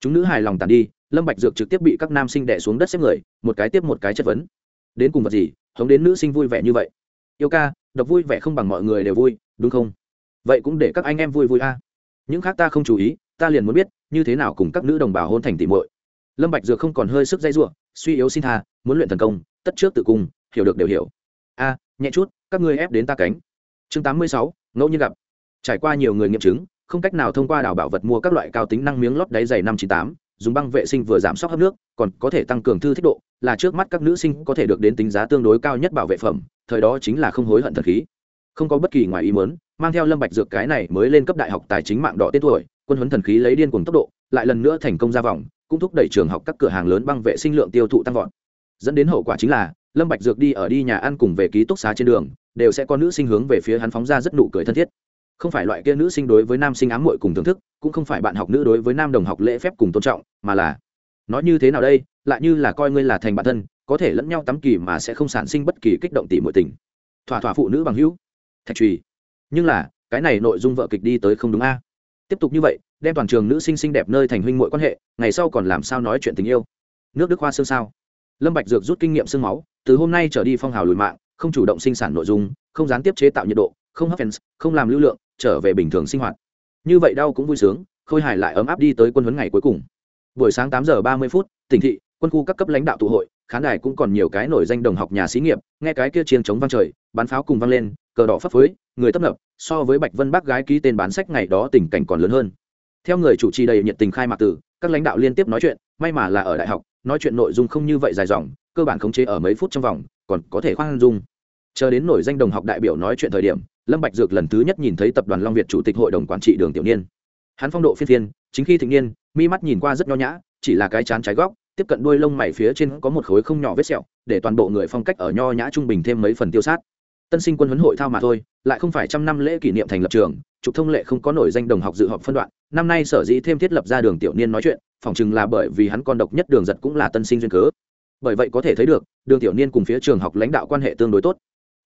Chúng nữ hài lòng tàn đi, lâm bạch dược trực tiếp bị các nam sinh đè xuống đất xếp người, một cái tiếp một cái chất vấn. Đến cùng vật gì? Hống đến nữ sinh vui vẻ như vậy yêu ca, độc vui vẻ không bằng mọi người đều vui, đúng không? Vậy cũng để các anh em vui vui a. Những khác ta không chú ý, ta liền muốn biết, như thế nào cùng các nữ đồng bào hôn thành tỉ muội. Lâm bạch dược không còn hơi sức dây dưa suy yếu xin tha, muốn luyện thần công, tất trước tự cung, hiểu được đều hiểu. A, nhẹ chút, các ngươi ép đến ta cánh. Chương tám mươi sáu, ngẫu nhiên gặp. Trải qua nhiều người nghiệm chứng, không cách nào thông qua đảo bảo vật mua các loại cao tính năng miếng lót đáy dày năm chín tám, dùng băng vệ sinh vừa giảm sốc hấp nước, còn có thể tăng cường thư thích độ là trước mắt các nữ sinh có thể được đến tính giá tương đối cao nhất bảo vệ phẩm, thời đó chính là không hối hận thần khí. Không có bất kỳ ngoài ý muốn, mang theo lâm bạch dược cái này mới lên cấp đại học tài chính mạng đỏ tên tuổi, quân huấn thần khí lấy điên cuồng tốc độ, lại lần nữa thành công ra vòng, cũng thúc đẩy trường học các cửa hàng lớn băng vệ sinh lượng tiêu thụ tăng vọt. Dẫn đến hậu quả chính là, lâm bạch dược đi ở đi nhà ăn cùng về ký túc xá trên đường, đều sẽ có nữ sinh hướng về phía hắn phóng ra rất nụ cười thân thiết. Không phải loại kia nữ sinh đối với nam sinh ám muội cùng thưởng thức, cũng không phải bạn học nữ đối với nam đồng học lễ phép cùng tôn trọng, mà là, nói như thế nào đây? Lại như là coi ngươi là thành bạn thân, có thể lẫn nhau tắm kỳ mà sẽ không sản sinh bất kỳ kích động tỷ muội tình. Thỏa thỏa phụ nữ bằng hữu. Thạch trùy. Nhưng là, cái này nội dung vợ kịch đi tới không đúng a. Tiếp tục như vậy, đem toàn trường nữ sinh xinh đẹp nơi thành huynh muội quan hệ, ngày sau còn làm sao nói chuyện tình yêu? Nước đức hoa xương sao? Lâm bạch dược rút kinh nghiệm xương máu, từ hôm nay trở đi phong hào lùi mạng, không chủ động sinh sản nội dung, không gián tiếp chế tạo nhiệt độ, không hấp fans, không làm lưu lượng, trở về bình thường sinh hoạt. Như vậy đau cũng vui sướng, khôi hài lại ấm áp đi tới quân huấn ngày cuối cùng. Buổi sáng tám giờ ba mươi phút, tỉnh thị quân khu các cấp lãnh đạo tụ hội, khán đài cũng còn nhiều cái nổi danh đồng học nhà xí nghiệp, nghe cái kia chiên chống vang trời bắn pháo cùng vang lên, cờ đỏ phấp phới, người tấp nập, so với bạch vân bác gái ký tên bán sách ngày đó tình cảnh còn lớn hơn. Theo người chủ trì đầy nhiệt tình khai mạc từ, các lãnh đạo liên tiếp nói chuyện, may mà là ở đại học, nói chuyện nội dung không như vậy dài dòng, cơ bản khống chế ở mấy phút trong vòng, còn có thể khoan dung. Chờ đến nổi danh đồng học đại biểu nói chuyện thời điểm, lâm bạch dược lần thứ nhất nhìn thấy tập đoàn long việt chủ tịch hội đồng quản trị đường tiểu niên. Hắn phong độ phiên phiên, chính khi thịnh niên, mi mắt nhìn qua rất nho nhã, chỉ là cái chán trái góc tiếp cận đuôi lông mày phía trên có một khối không nhỏ vết sẹo, để toàn bộ người phong cách ở nho nhã trung bình thêm mấy phần tiêu sát. Tân sinh quân huấn hội thao mà thôi, lại không phải trăm năm lễ kỷ niệm thành lập trường, trục thông lệ không có nổi danh đồng học dự họp phân đoạn. Năm nay sở dĩ thêm thiết lập ra đường tiểu niên nói chuyện, phỏng chừng là bởi vì hắn con độc nhất đường giật cũng là tân sinh duyên cớ. Bởi vậy có thể thấy được, đường tiểu niên cùng phía trường học lãnh đạo quan hệ tương đối tốt.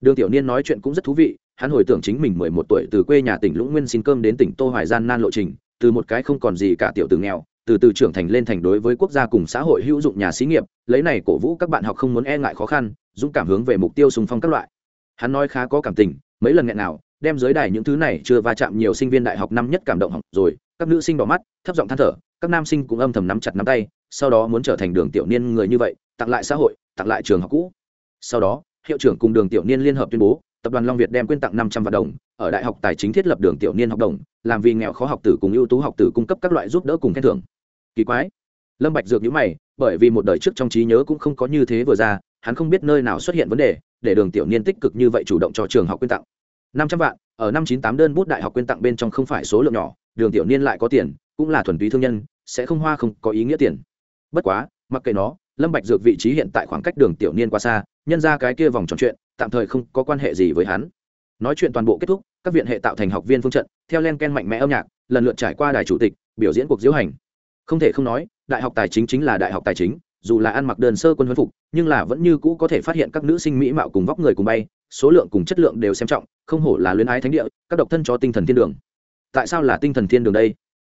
Đường tiểu niên nói chuyện cũng rất thú vị, hắn hồi tưởng chính mình mười một tuổi từ quê nhà tỉnh lũng nguyên xin cơm đến tỉnh tô hoài gian nan lộ trình, từ một cái không còn gì cả tiểu tử nghèo từ từ trưởng thành lên thành đối với quốc gia cùng xã hội hữu dụng nhà xí nghiệp, lấy này cổ vũ các bạn học không muốn e ngại khó khăn, dũng cảm hướng về mục tiêu sùng phong các loại. Hắn nói khá có cảm tình, mấy lần nghẹn nào, đem giới đài những thứ này chưa va chạm nhiều sinh viên đại học năm nhất cảm động học rồi, các nữ sinh đỏ mắt, thấp giọng than thở, các nam sinh cũng âm thầm nắm chặt nắm tay, sau đó muốn trở thành đường tiểu niên người như vậy, tặng lại xã hội, tặng lại trường học cũ. Sau đó, hiệu trưởng cùng đường tiểu niên liên hợp tuyên bố, tập đoàn long việt đem quyên tặng năm trăm vạn đồng, ở đại học tài chính thiết lập đường tiểu niên học đồng, làm vì nghèo khó học tử cùng ưu tú học tử cung cấp các loại giúp đỡ cùng khen thưởng kỳ quái. Lâm bạch dược nhíu mày, bởi vì một đời trước trong trí nhớ cũng không có như thế vừa ra, hắn không biết nơi nào xuất hiện vấn đề, để đường tiểu niên tích cực như vậy chủ động cho trường học quyên tặng. Năm trăm vạn, ở năm chín tám đơn bút đại học quyên tặng bên trong không phải số lượng nhỏ, đường tiểu niên lại có tiền, cũng là thuần túy thương nhân, sẽ không hoa không có ý nghĩa tiền. Bất quá, mặc kệ nó, lâm bạch dược vị trí hiện tại khoảng cách đường tiểu niên quá xa, nhân ra cái kia vòng tròn chuyện, tạm thời không có quan hệ gì với hắn. Nói chuyện toàn bộ kết thúc, các viện hệ tạo thành học viên phương trận, theo len ken mạnh mẽ âm nhạc, lần lượt trải qua đài chủ tịch, biểu diễn cuộc diễu hành không thể không nói, đại học tài chính chính là đại học tài chính, dù là ăn mặc đơn sơ quân huấn phục, nhưng là vẫn như cũ có thể phát hiện các nữ sinh mỹ mạo cùng vóc người cùng bay, số lượng cùng chất lượng đều xem trọng, không hổ là luyến ái thánh địa, các độc thân cho tinh thần thiên đường. Tại sao là tinh thần thiên đường đây?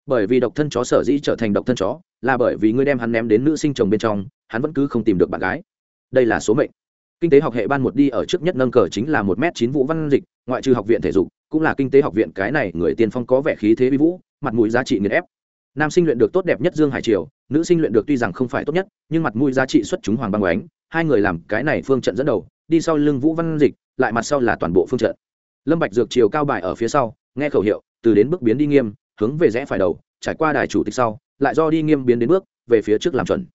Bởi vì độc thân chó sở dĩ trở thành độc thân chó, là bởi vì ngươi đem hắn ném đến nữ sinh chồng bên trong, hắn vẫn cứ không tìm được bạn gái. Đây là số mệnh. Kinh tế học hệ ban một đi ở trước nhất nâng cờ chính là một m chín vũ văn dịch, ngoại trừ học viện thể dục, cũng là kinh tế học viện cái này người tiên phong có vẻ khí thế vi vũ, mặt mũi giá trị nghiền ép nam sinh luyện được tốt đẹp nhất dương hải triều, nữ sinh luyện được tuy rằng không phải tốt nhất, nhưng mặt mũi giá trị xuất chúng hoàng băng oánh hai người làm cái này phương trận dẫn đầu, đi sau lưng vũ văn dịch, lại mặt sau là toàn bộ phương trận. Lâm bạch dược chiều cao bài ở phía sau, nghe khẩu hiệu, từ đến bước biến đi nghiêm, hướng về rẽ phải đầu, trải qua đài chủ tịch sau, lại do đi nghiêm biến đến bước, về phía trước làm chuẩn.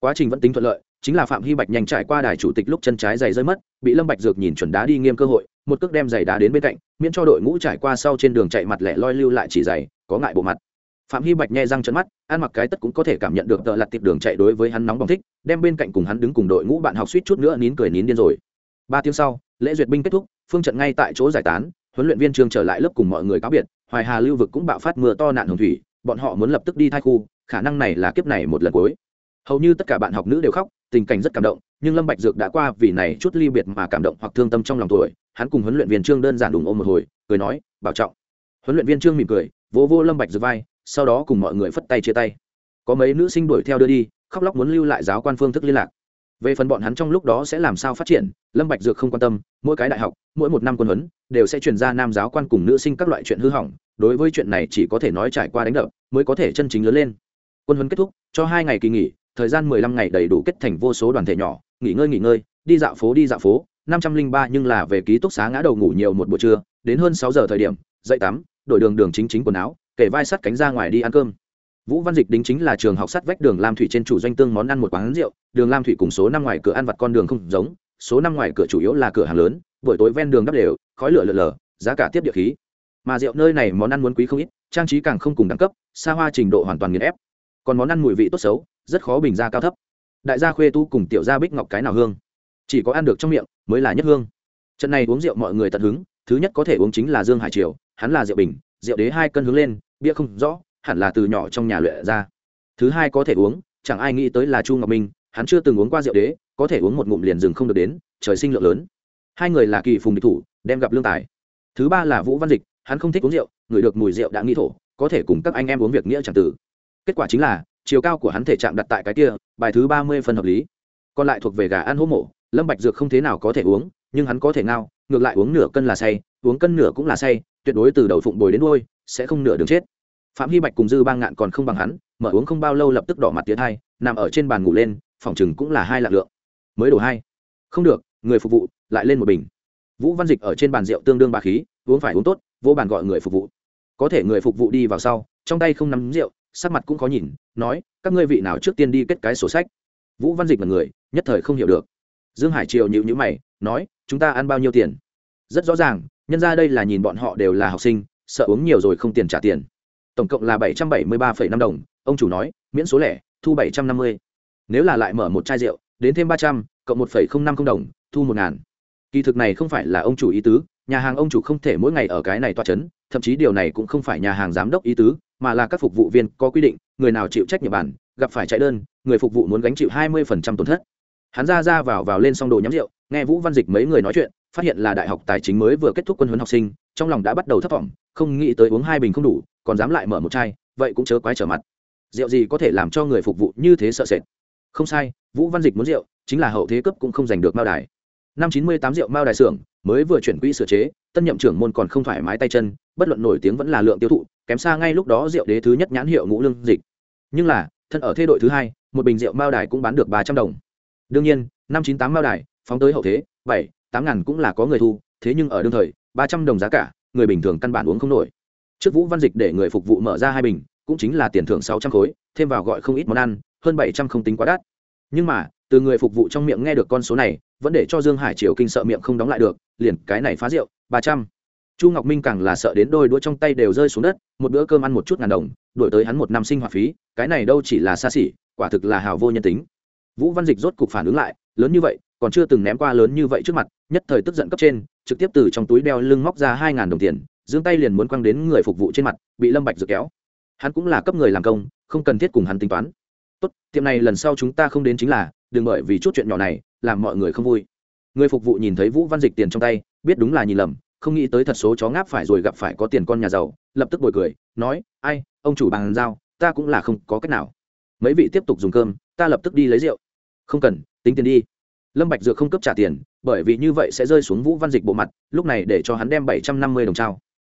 Quá trình vẫn tính thuận lợi, chính là phạm hy bạch nhanh trải qua đài chủ tịch lúc chân trái giày rơi mất, bị lâm bạch dược nhìn chuẩn đá đi nghiêm cơ hội, một cước đem giày đá đến bên cạnh, miễn cho đội ngũ trải qua sau trên đường chạy mặt lẻ loi lưu lại chỉ giày, có ngại bộ mặt phạm hy bạch nhẹ răng trận mắt, ăn mặc cái tất cũng có thể cảm nhận được tợ lặt tiệp đường chạy đối với hắn nóng bỏng thích, đem bên cạnh cùng hắn đứng cùng đội ngũ bạn học suýt chút nữa nín cười nín điên rồi. Ba tiếng sau, lễ duyệt binh kết thúc, phương trận ngay tại chỗ giải tán, huấn luyện viên trường trở lại lớp cùng mọi người cáo biệt, hoài hà lưu vực cũng bạo phát mưa to nạn hồng thủy, bọn họ muốn lập tức đi thai khu, khả năng này là kiếp này một lần cuối. Hầu như tất cả bạn học nữ đều khóc, tình cảnh rất cảm động, nhưng lâm bạch dược đã qua vì này chút ly biệt mà cảm động hoặc thương tâm trong lòng tuổi, hắn cùng huấn luyện viên trương đơn giản đùng ôm một hồi, cười nói, bảo trọng. Huấn luyện viên trương mỉm cười, vỗ vô lâm bạch dược vai sau đó cùng mọi người phất tay chia tay. Có mấy nữ sinh đuổi theo đưa đi, khóc lóc muốn lưu lại giáo quan phương thức liên lạc. Về phần bọn hắn trong lúc đó sẽ làm sao phát triển, lâm bạch dược không quan tâm, mỗi cái đại học, mỗi một năm quân huấn, đều sẽ truyền ra nam giáo quan cùng nữ sinh các loại chuyện hư hỏng, đối với chuyện này chỉ có thể nói trải qua đánh đập, mới có thể chân chính lớn lên. Quân huấn kết thúc, cho hai ngày kỳ nghỉ, thời gian mười lăm ngày đầy đủ kết thành vô số đoàn thể nhỏ, nghỉ ngơi nghỉ ngơi, đi dạo phố đi dạo phố, năm trăm linh ba nhưng là về ký túc xá ngã đầu ngủ nhiều một buổi trưa, đến hơn sáu giờ thời điểm, dậy tắm, đổi đường đường chính chính quần áo kể vai sắt cánh ra ngoài đi ăn cơm. Vũ văn dịch đính chính là trường học sắt vách đường lam thủy trên chủ doanh tương món ăn một quán rượu. Đường lam thủy cùng số năm ngoài cửa ăn vặt con đường không giống, số năm ngoài cửa chủ yếu là cửa hàng lớn, buổi tối ven đường đắp đều khói lửa lở lở, giá cả tiếp địa khí. Mà rượu nơi này món ăn muốn quý không ít, trang trí càng không cùng đẳng cấp, xa hoa trình độ hoàn toàn nghiền ép. Còn món ăn mùi vị tốt xấu, rất khó bình ra cao thấp. Đại gia khuê tu cùng tiểu gia bích ngọc cái nào hương? Chỉ có ăn được trong miệng, mới là nhất hương. Trận này uống rượu mọi người tận hứng, thứ nhất có thể uống chính là dương hải triều, hắn là rượu bình, rượu đế hai cân hướng lên bia không rõ, hẳn là từ nhỏ trong nhà luyện ra. Thứ hai có thể uống, chẳng ai nghĩ tới là chu ngọc minh, hắn chưa từng uống qua rượu đế, có thể uống một ngụm liền rừng không được đến, trời sinh lượng lớn. Hai người là kỳ phùng địch thủ, đem gặp lương tài. Thứ ba là vũ văn dịch, hắn không thích uống rượu, người được mùi rượu đã nghĩ thổ, có thể cùng các anh em uống việc nghĩa chẳng tử. Kết quả chính là, chiều cao của hắn thể chạm đặt tại cái kia, bài thứ ba mươi phần hợp lý. Còn lại thuộc về gà ăn hố mổ, lâm bạch dược không thế nào có thể uống, nhưng hắn có thể ngao, ngược lại uống nửa cân là say, uống cân nửa cũng là say tuyệt đối từ đầu phụng bồi đến đuôi, sẽ không nửa đường chết. Phạm hy bạch cùng dư ba ngạn còn không bằng hắn mở uống không bao lâu lập tức đỏ mặt tiến hai nằm ở trên bàn ngủ lên, phòng chừng cũng là hai lạc lượng. Mới đổ hai. Không được, người phục vụ, lại lên một bình. Vũ văn dịch ở trên bàn rượu tương đương bà khí, uống phải uống tốt, vô bàn gọi người phục vụ. Có thể người phục vụ đi vào sau, trong tay không nắm rượu, sắc mặt cũng khó nhìn, nói, các ngươi vị nào trước tiên đi kết cái sổ sách? Vũ văn dịch là người, nhất thời không hiểu được. Dương hải triều nhịu nhữ mày, nói, chúng ta ăn bao nhiêu tiền? Rất rõ ràng nhân ra đây là nhìn bọn họ đều là học sinh, sợ uống nhiều rồi không tiền trả tiền. Tổng cộng là bảy trăm bảy mươi ba năm đồng, ông chủ nói, miễn số lẻ, thu bảy trăm năm mươi. Nếu là lại mở một chai rượu, đến thêm ba trăm, cộng một năm không đồng, thu một ngàn. Kỳ thực này không phải là ông chủ ý tứ, nhà hàng ông chủ không thể mỗi ngày ở cái này toa c h ấ n thậm chí điều này cũng không phải nhà hàng giám đốc ý tứ, mà là các phục vụ viên có quy định, người nào chịu trách nhiệm bản, gặp phải chạy đơn, người phục vụ muốn gánh chịu hai mươi tổn thất. Hắn ra ra vào vào lên xong đồ nhắm rượu nghe vũ văn dịch mấy người nói chuyện, phát hiện là đại học tài chính mới vừa kết thúc quân huấn học sinh, trong lòng đã bắt đầu thất vọng, không nghĩ tới uống hai bình không đủ, còn dám lại mở một chai, vậy cũng chớ quái trở mặt. Rượu gì có thể làm cho người phục vụ như thế sợ sệt? Không sai, vũ văn dịch muốn rượu, chính là hậu thế cấp cũng không giành được mao đài. Năm chín mươi tám rượu mao đài xưởng, mới vừa chuyển quỹ sửa chế, tân nhậm trưởng môn còn không thoải mái tay chân, bất luận nổi tiếng vẫn là lượng tiêu thụ, kém xa ngay lúc đó rượu đế thứ nhất nhãn hiệu ngũ lương dịch. Nhưng là, thân ở thế đội thứ hai, một bình rượu mao đài cũng bán được ba trăm đồng. Đương nhiên, năm chín tám mao đài phóng tới hậu thế, bảy, tám ngàn cũng là có người thu, thế nhưng ở đương thời, ba trăm đồng giá cả, người bình thường căn bản uống không nổi. Trước vũ văn dịch để người phục vụ mở ra hai bình, cũng chính là tiền thưởng sáu trăm khối, thêm vào gọi không ít món ăn, hơn bảy trăm không tính quá đắt. Nhưng mà, từ người phục vụ trong miệng nghe được con số này, vẫn để cho dương hải triều kinh sợ miệng không đóng lại được, liền cái này phá rượu, ba trăm. Chu ngọc minh càng là sợ đến đôi đũa trong tay đều rơi xuống đất, một bữa cơm ăn một chút ngàn đồng, đổi tới hắn một năm sinh hoạt phí, cái này đâu chỉ là xa xỉ, quả thực là hào vô nhân tính. Vũ văn dịch rốt cục phản ứng lại, lớn như vậy còn chưa từng ném qua lớn như vậy trước mặt, nhất thời tức giận cấp trên, trực tiếp từ trong túi đeo lưng móc ra hai ngàn đồng tiền, giương tay liền muốn quăng đến người phục vụ trên mặt, bị lâm bạch dược kéo. Hắn cũng là cấp người làm công, không cần thiết cùng hắn tính toán. Tốt, tiệm này lần sau chúng ta không đến chính là, đừng bởi vì chút chuyện nhỏ này, làm mọi người không vui. Người phục vụ nhìn thấy vũ văn dịch tiền trong tay, biết đúng là nhìn lầm, không nghĩ tới thật số chó ngáp phải rồi gặp phải có tiền con nhà giàu, lập tức bồi cười, nói, ai, ông chủ bàn giao, ta cũng là không có cách nào. Mấy vị tiếp tục dùng cơm, ta lập tức đi lấy rượu. Không cần, tính tiền đi lâm bạch dược không cấp trả tiền, bởi vì như vậy sẽ rơi xuống vũ văn dịch bộ mặt, lúc này để cho hắn đem bảy trăm năm mươi đồng trao.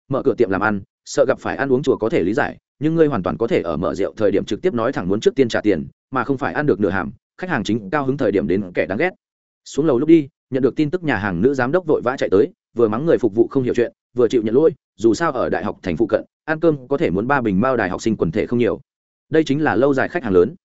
Mở cửa tiệm làm ăn, sợ gặp phải ăn uống chùa có thể lý giải, nhưng ngươi hoàn toàn có thể ở mở rượu thời điểm trực tiếp nói thẳng muốn trước tiên trả tiền, mà không phải ăn được nửa hàm, khách hàng chính cao hứng thời điểm đến kẻ đáng ghét. Xuống lầu lúc đi, nhận được tin tức nhà hàng nữ giám đốc vội vã chạy tới, vừa mắng người phục vụ không hiểu chuyện, vừa chịu nhận lỗi, dù sao ở đại học thành phụ cận, ăn cơm có thể muốn ba bình bao đài học sinh quần thể không nhiều. Đây chính là lâu dài khách hàng lớn.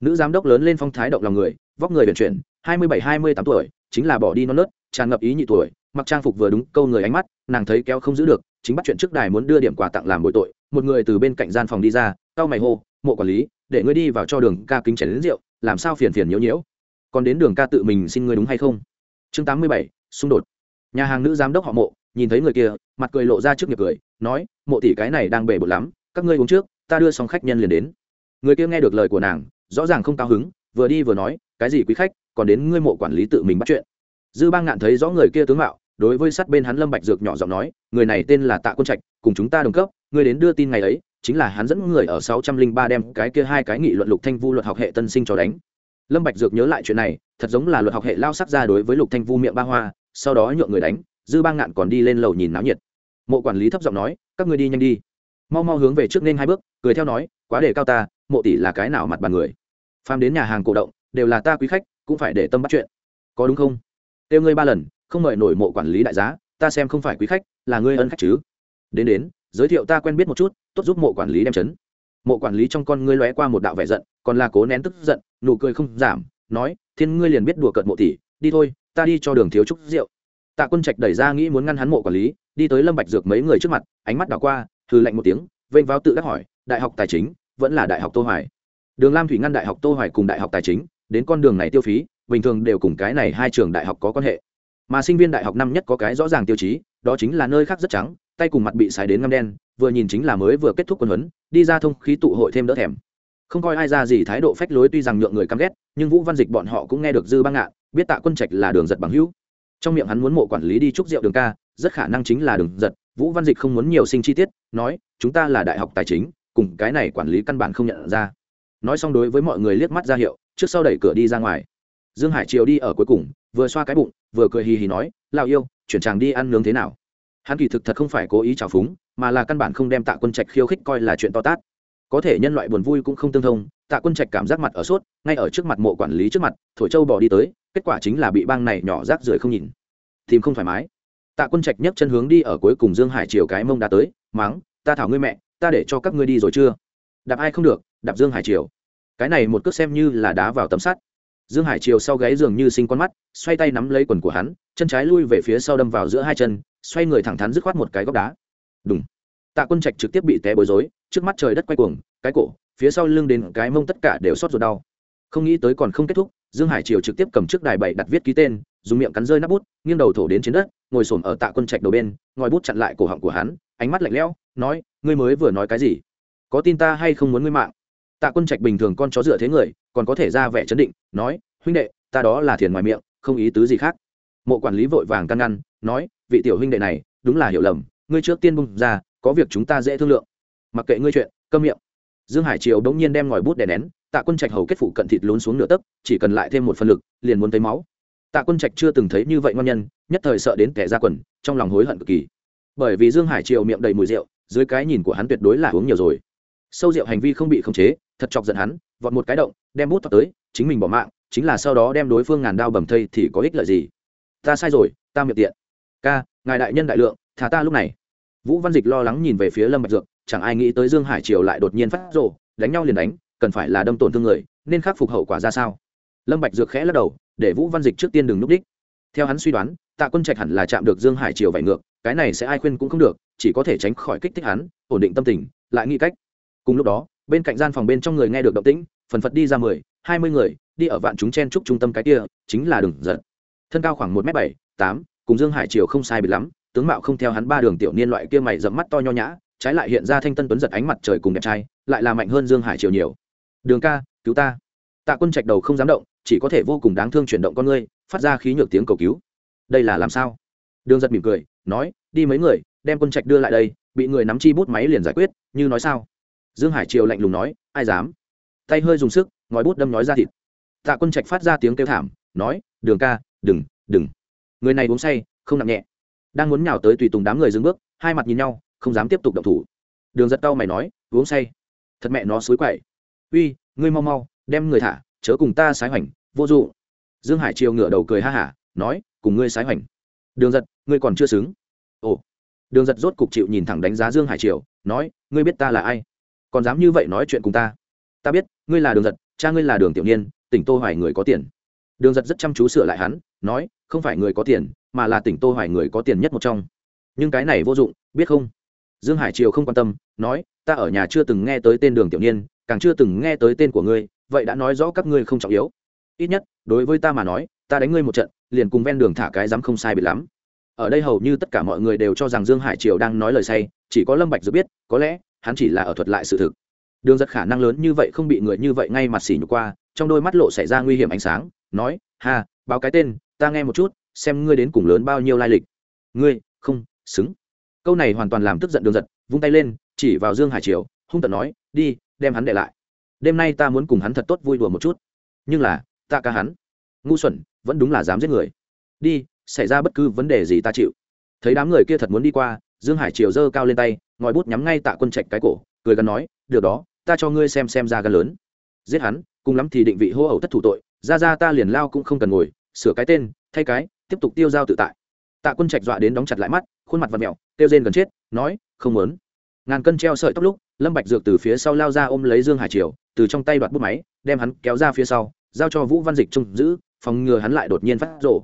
Nữ giám đốc lớn lên phong thái động lòng người, vóc người vận chuyển hai mươi bảy, hai mươi tám tuổi, chính là bỏ đi non nớt, tràn ngập ý nhị tuổi, mặc trang phục vừa đúng câu người ánh mắt, nàng thấy kéo không giữ được, chính bắt chuyện trước đài muốn đưa điểm quà tặng làm bội tội, một người từ bên cạnh gian phòng đi ra, cau mày hô, mộ quản lý, để ngươi đi vào cho đường ca kính chén đến rượu, làm sao phiền phiền nhiễu nhiễu? Còn đến đường ca tự mình xin ngươi đúng hay không? Chương tám mươi bảy, xung đột. Nhà hàng nữ giám đốc họ mộ, nhìn thấy người kia, mặt cười lộ ra trước nghiệp cười, nói, mộ tỷ cái này đang bể bột lắm, các ngươi uống trước, ta đưa xong khách nhân liền đến. Người kia nghe được lời của nàng, rõ ràng không cao hứng, vừa đi vừa nói cái gì quý khách, còn đến ngươi mộ quản lý tự mình bắt chuyện. Dư bang ngạn thấy rõ người kia tướng mạo, đối với sát bên hắn lâm bạch dược nhỏ giọng nói, người này tên là tạ quân trạch, cùng chúng ta đồng cấp người đến đưa tin ngày ấy, chính là hắn dẫn người ở sáu trăm linh ba đem cái kia hai cái nghị luận lục thanh vu luật học hệ tân sinh cho đánh. Lâm bạch dược nhớ lại chuyện này, thật giống là luật học hệ lao sắc ra đối với lục thanh vu miệng ba hoa, sau đó nhượng người đánh, dư bang ngạn còn đi lên lầu nhìn náo nhiệt. Mộ quản lý thấp giọng nói, các ngươi đi nhanh đi. Mau mau hướng về trước nên hai bước, cười theo nói, quá để cao ta, mộ tỷ là cái nào mặt bàn người. Phàm đến nhà hàng cổ động đều là ta quý khách, cũng phải để tâm bắt chuyện. Có đúng không? Tiêu ngươi ba lần, không mời nổi mộ quản lý đại giá, ta xem không phải quý khách, là ngươi ân khách chứ. Đến đến, giới thiệu ta quen biết một chút, tốt giúp mộ quản lý đem chấn. Mộ quản lý trong con ngươi lóe qua một đạo vẻ giận, còn là cố nén tức giận, nụ cười không giảm, nói, thiên ngươi liền biết đùa cợt mộ tỷ, đi thôi, ta đi cho đường thiếu trúc rượu. Tạ quân trạch đẩy ra nghĩ muốn ngăn hắn mộ quản lý, đi tới lâm bạch dược mấy người trước mặt, ánh mắt đảo qua thư lạnh một tiếng, vênh vào tự đắc hỏi, đại học tài chính, vẫn là đại học tô hoài? Đường lam thủy ngăn đại học tô hoài cùng đại học tài chính đến con đường này tiêu phí, bình thường đều cùng cái này hai trường đại học có quan hệ. Mà sinh viên đại học năm nhất có cái rõ ràng tiêu chí, đó chính là nơi khác rất trắng, tay cùng mặt bị xài đến ngăm đen, vừa nhìn chính là mới vừa kết thúc quân huấn, đi ra thông khí tụ hội thêm đỡ thèm. Không coi ai ra gì thái độ phách lối tuy rằng nhượng người căm ghét, nhưng vũ văn dịch bọn họ cũng nghe được dư băng ngạn, biết tạ quân trạch là đường giật bằng hữu. Trong miệng hắn muốn mộ quản lý đi chúc rượu đường ca, rất khả năng chính là đường giật, vũ văn dịch không muốn nhiều sinh chi tiết, nói, chúng ta là đại học tài chính, cùng cái này quản lý căn bản không nhận ra. Nói xong đối với mọi người liếc mắt ra hiệu trước sau đẩy cửa đi ra ngoài. Dương hải triều đi ở cuối cùng, vừa xoa cái bụng, vừa cười hì hì nói lao yêu, chuyển chàng đi ăn nướng thế nào? Hắn kỳ thực thật không phải cố ý trào phúng, mà là căn bản không đem tạ quân trạch khiêu khích coi là chuyện to tát. Có thể nhân loại buồn vui cũng không tương thông, tạ quân trạch cảm giác mặt ở sốt, ngay ở trước mặt mộ quản lý trước mặt, thổi châu bỏ đi tới, kết quả chính là bị bang này nhỏ rác rưởi không nhìn. Tìm không thoải mái. Tạ quân trạch nhấc chân hướng đi ở cuối cùng dương hải triều cái mông đã tới, mắng, ta thảo ngươi mẹ, ta để cho các ngươi đi rồi chưa? Đạp ai không được, đạp dương hải triều cái này một cước xem như là đá vào tấm sắt. Dương hải triều sau gáy dường như sinh con mắt, xoay tay nắm lấy quần của hắn, chân trái lui về phía sau đâm vào giữa hai chân, xoay người thẳng thắn dứt khoát một cái góc đá. Đúng tạ quân trạch trực tiếp bị té bối rối, trước mắt trời đất quay cuồng, cái cổ, phía sau lưng đến cái mông tất cả đều xót ruột đau. Không nghĩ tới còn không kết thúc, dương hải triều trực tiếp cầm trước đài bảy đặt viết ký tên, dùng miệng cắn rơi nắp bút, nghiêng đầu thổ đến trên đất, ngồi xổm ở tạ quân trạch đầu bên, ngòi bút chặn lại cổ họng của hắn, ánh mắt lạnh lẽo, nói, ngươi mới vừa nói cái gì? Có tin ta hay không muốn ngươi mạng? Tạ quân trạch bình thường con chó dựa thế người, còn có thể ra vẻ chấn định, nói, huynh đệ, ta đó là thiền ngoài miệng, không ý tứ gì khác. Mộ quản lý vội vàng căn ngăn, nói, vị tiểu huynh đệ này, đúng là hiểu lầm, ngươi trước tiên bung ra, có việc chúng ta dễ thương lượng. Mặc kệ ngươi chuyện, câm miệng. Dương hải triều đống nhiên đem ngòi bút đè nén, tạ quân trạch hầu kết phụ cận thịt lún xuống nửa tấc, chỉ cần lại thêm một phần lực, liền muốn thấy máu. Tạ quân trạch chưa từng thấy như vậy ngon nhân, nhất thời sợ đến kẻ ra quần, trong lòng hối hận cực kỳ. Bởi vì dương hải triều miệng đầy mùi rượu, dưới cái nhìn của hắn tuyệt đối là uống nhiều rồi. Sâu rượu hành vi không bị khống chế thật chọc giận hắn vọt một cái động đem bút tới chính mình bỏ mạng chính là sau đó đem đối phương ngàn đao bầm thây thì có ích lợi gì? Ta sai rồi ta miệng tiện. Ca ngài đại nhân đại lượng thả ta lúc này. Vũ văn dịch lo lắng nhìn về phía lâm bạch dược chẳng ai nghĩ tới dương hải triều lại đột nhiên phát rồ, đánh nhau liền đánh cần phải là đâm tổn thương người nên khắc phục hậu quả ra sao? Lâm bạch dược khẽ lắc đầu để vũ văn dịch trước tiên đừng núp đích. Theo hắn suy đoán tạ quân trạch hẳn là chạm được dương hải triều vải ngược cái này sẽ ai khuyên cũng không được chỉ có thể tránh khỏi kích thích hắn ổn định tâm tình lại nghĩ cách. Cùng lúc đó bên cạnh gian phòng bên trong người nghe được động tĩnh, phần phật đi ra mười, hai mươi người, đi ở vạn chúng chen trúc trung tâm cái kia, chính là đường giật. Thân cao khoảng một m bảy, tám, cùng dương hải triều không sai biệt lắm, tướng mạo không theo hắn ba đường tiểu niên loại kia mày dẫm mắt to nho nhã, trái lại hiện ra thanh tân tuấn giật ánh mặt trời cùng đẹp trai, lại là mạnh hơn dương hải triều nhiều. Đường ca, cứu ta. Tạ quân trạch đầu không dám động, chỉ có thể vô cùng đáng thương chuyển động con ngươi, phát ra khí nhược tiếng cầu cứu. Đây là làm sao? Đường giật mỉm cười, nói, đi mấy người, đem quân trạch đưa lại đây, bị người nắm chi bút máy liền giải quyết, như nói sao? Dương hải triều lạnh lùng nói, ai dám? Tay hơi dùng sức, ngòi bút đâm nói ra thịt. Tạ quân trạch phát ra tiếng kêu thảm, nói, đường ca, đừng đừng. Người này uống say, không nặng nhẹ. Đang muốn nhào tới tùy tùng đám người dừng bước, hai mặt nhìn nhau, không dám tiếp tục động thủ. Đường giật tao mày nói, uống say. Thật mẹ nó xối quậy. Uy, ngươi mau mau, đem người thả, chớ cùng ta sái hoành vô dụ. Dương hải triều ngửa đầu cười ha hả, nói, cùng ngươi sái hoành đường giật, ngươi còn chưa xứng. Ồ. Đường giật rốt cục chịu nhìn thẳng đánh giá dương hải triều, nói, ngươi biết ta là ai? Còn dám như vậy nói chuyện cùng ta? Ta biết, ngươi là đường giật, cha ngươi là đường tiểu niên, tỉnh tô hoài người có tiền. Đường giật rất chăm chú sửa lại hắn, nói, không phải người có tiền, mà là tỉnh tô hoài người có tiền nhất một trong. Nhưng cái này vô dụng, biết không? Dương hải triều không quan tâm, nói, ta ở nhà chưa từng nghe tới tên đường tiểu niên, càng chưa từng nghe tới tên của ngươi, vậy đã nói rõ các ngươi không trọng yếu. Ít nhất, đối với ta mà nói, ta đánh ngươi một trận, liền cùng ven đường thả cái dám không sai bị lắm. Ở đây hầu như tất cả mọi người đều cho rằng dương hải triều đang nói lời say, chỉ có lâm bạch dự biết, có lẽ hắn chỉ là ở thuật lại sự thực. Đường giật khả năng lớn như vậy không bị người như vậy ngay mặt xỉ nhục qua, trong đôi mắt lộ xảy ra nguy hiểm ánh sáng, nói, ha, báo cái tên, ta nghe một chút, xem ngươi đến cùng lớn bao nhiêu lai lịch. Ngươi, không, xứng. Câu này hoàn toàn làm tức giận đường giật, vung tay lên, chỉ vào dương hải triều, hung tận nói, đi, đem hắn để lại. Đêm nay ta muốn cùng hắn thật tốt vui đùa một chút. Nhưng là, ta ca hắn, ngu xuẩn, vẫn đúng là dám giết người. Đi, xảy ra bất cứ vấn đề gì ta chịu. Thấy đám người kia thật muốn đi qua, dương hải triều giơ cao lên tay ngòi bút nhắm ngay tạ quân trạch cái cổ, cười gắn nói, được đó, ta cho ngươi xem xem ra gan lớn. Giết hắn, cùng lắm thì định vị hô ẩu thất thủ tội, ra ra ta liền lao cũng không cần ngồi, sửa cái tên, thay cái, tiếp tục tiêu giao tự tại. Tạ quân trạch dọa đến đóng chặt lại mắt, khuôn mặt và mẹo tiêu rên gần chết, nói, không muốn. Ngàn cân treo sợi tóc lúc, lâm bạch dược từ phía sau lao ra ôm lấy dương hải triều, từ trong tay đoạt bút máy, đem hắn kéo ra phía sau, giao cho vũ văn dịch trông giữ, phòng ngừa hắn lại đột nhiên phát rổ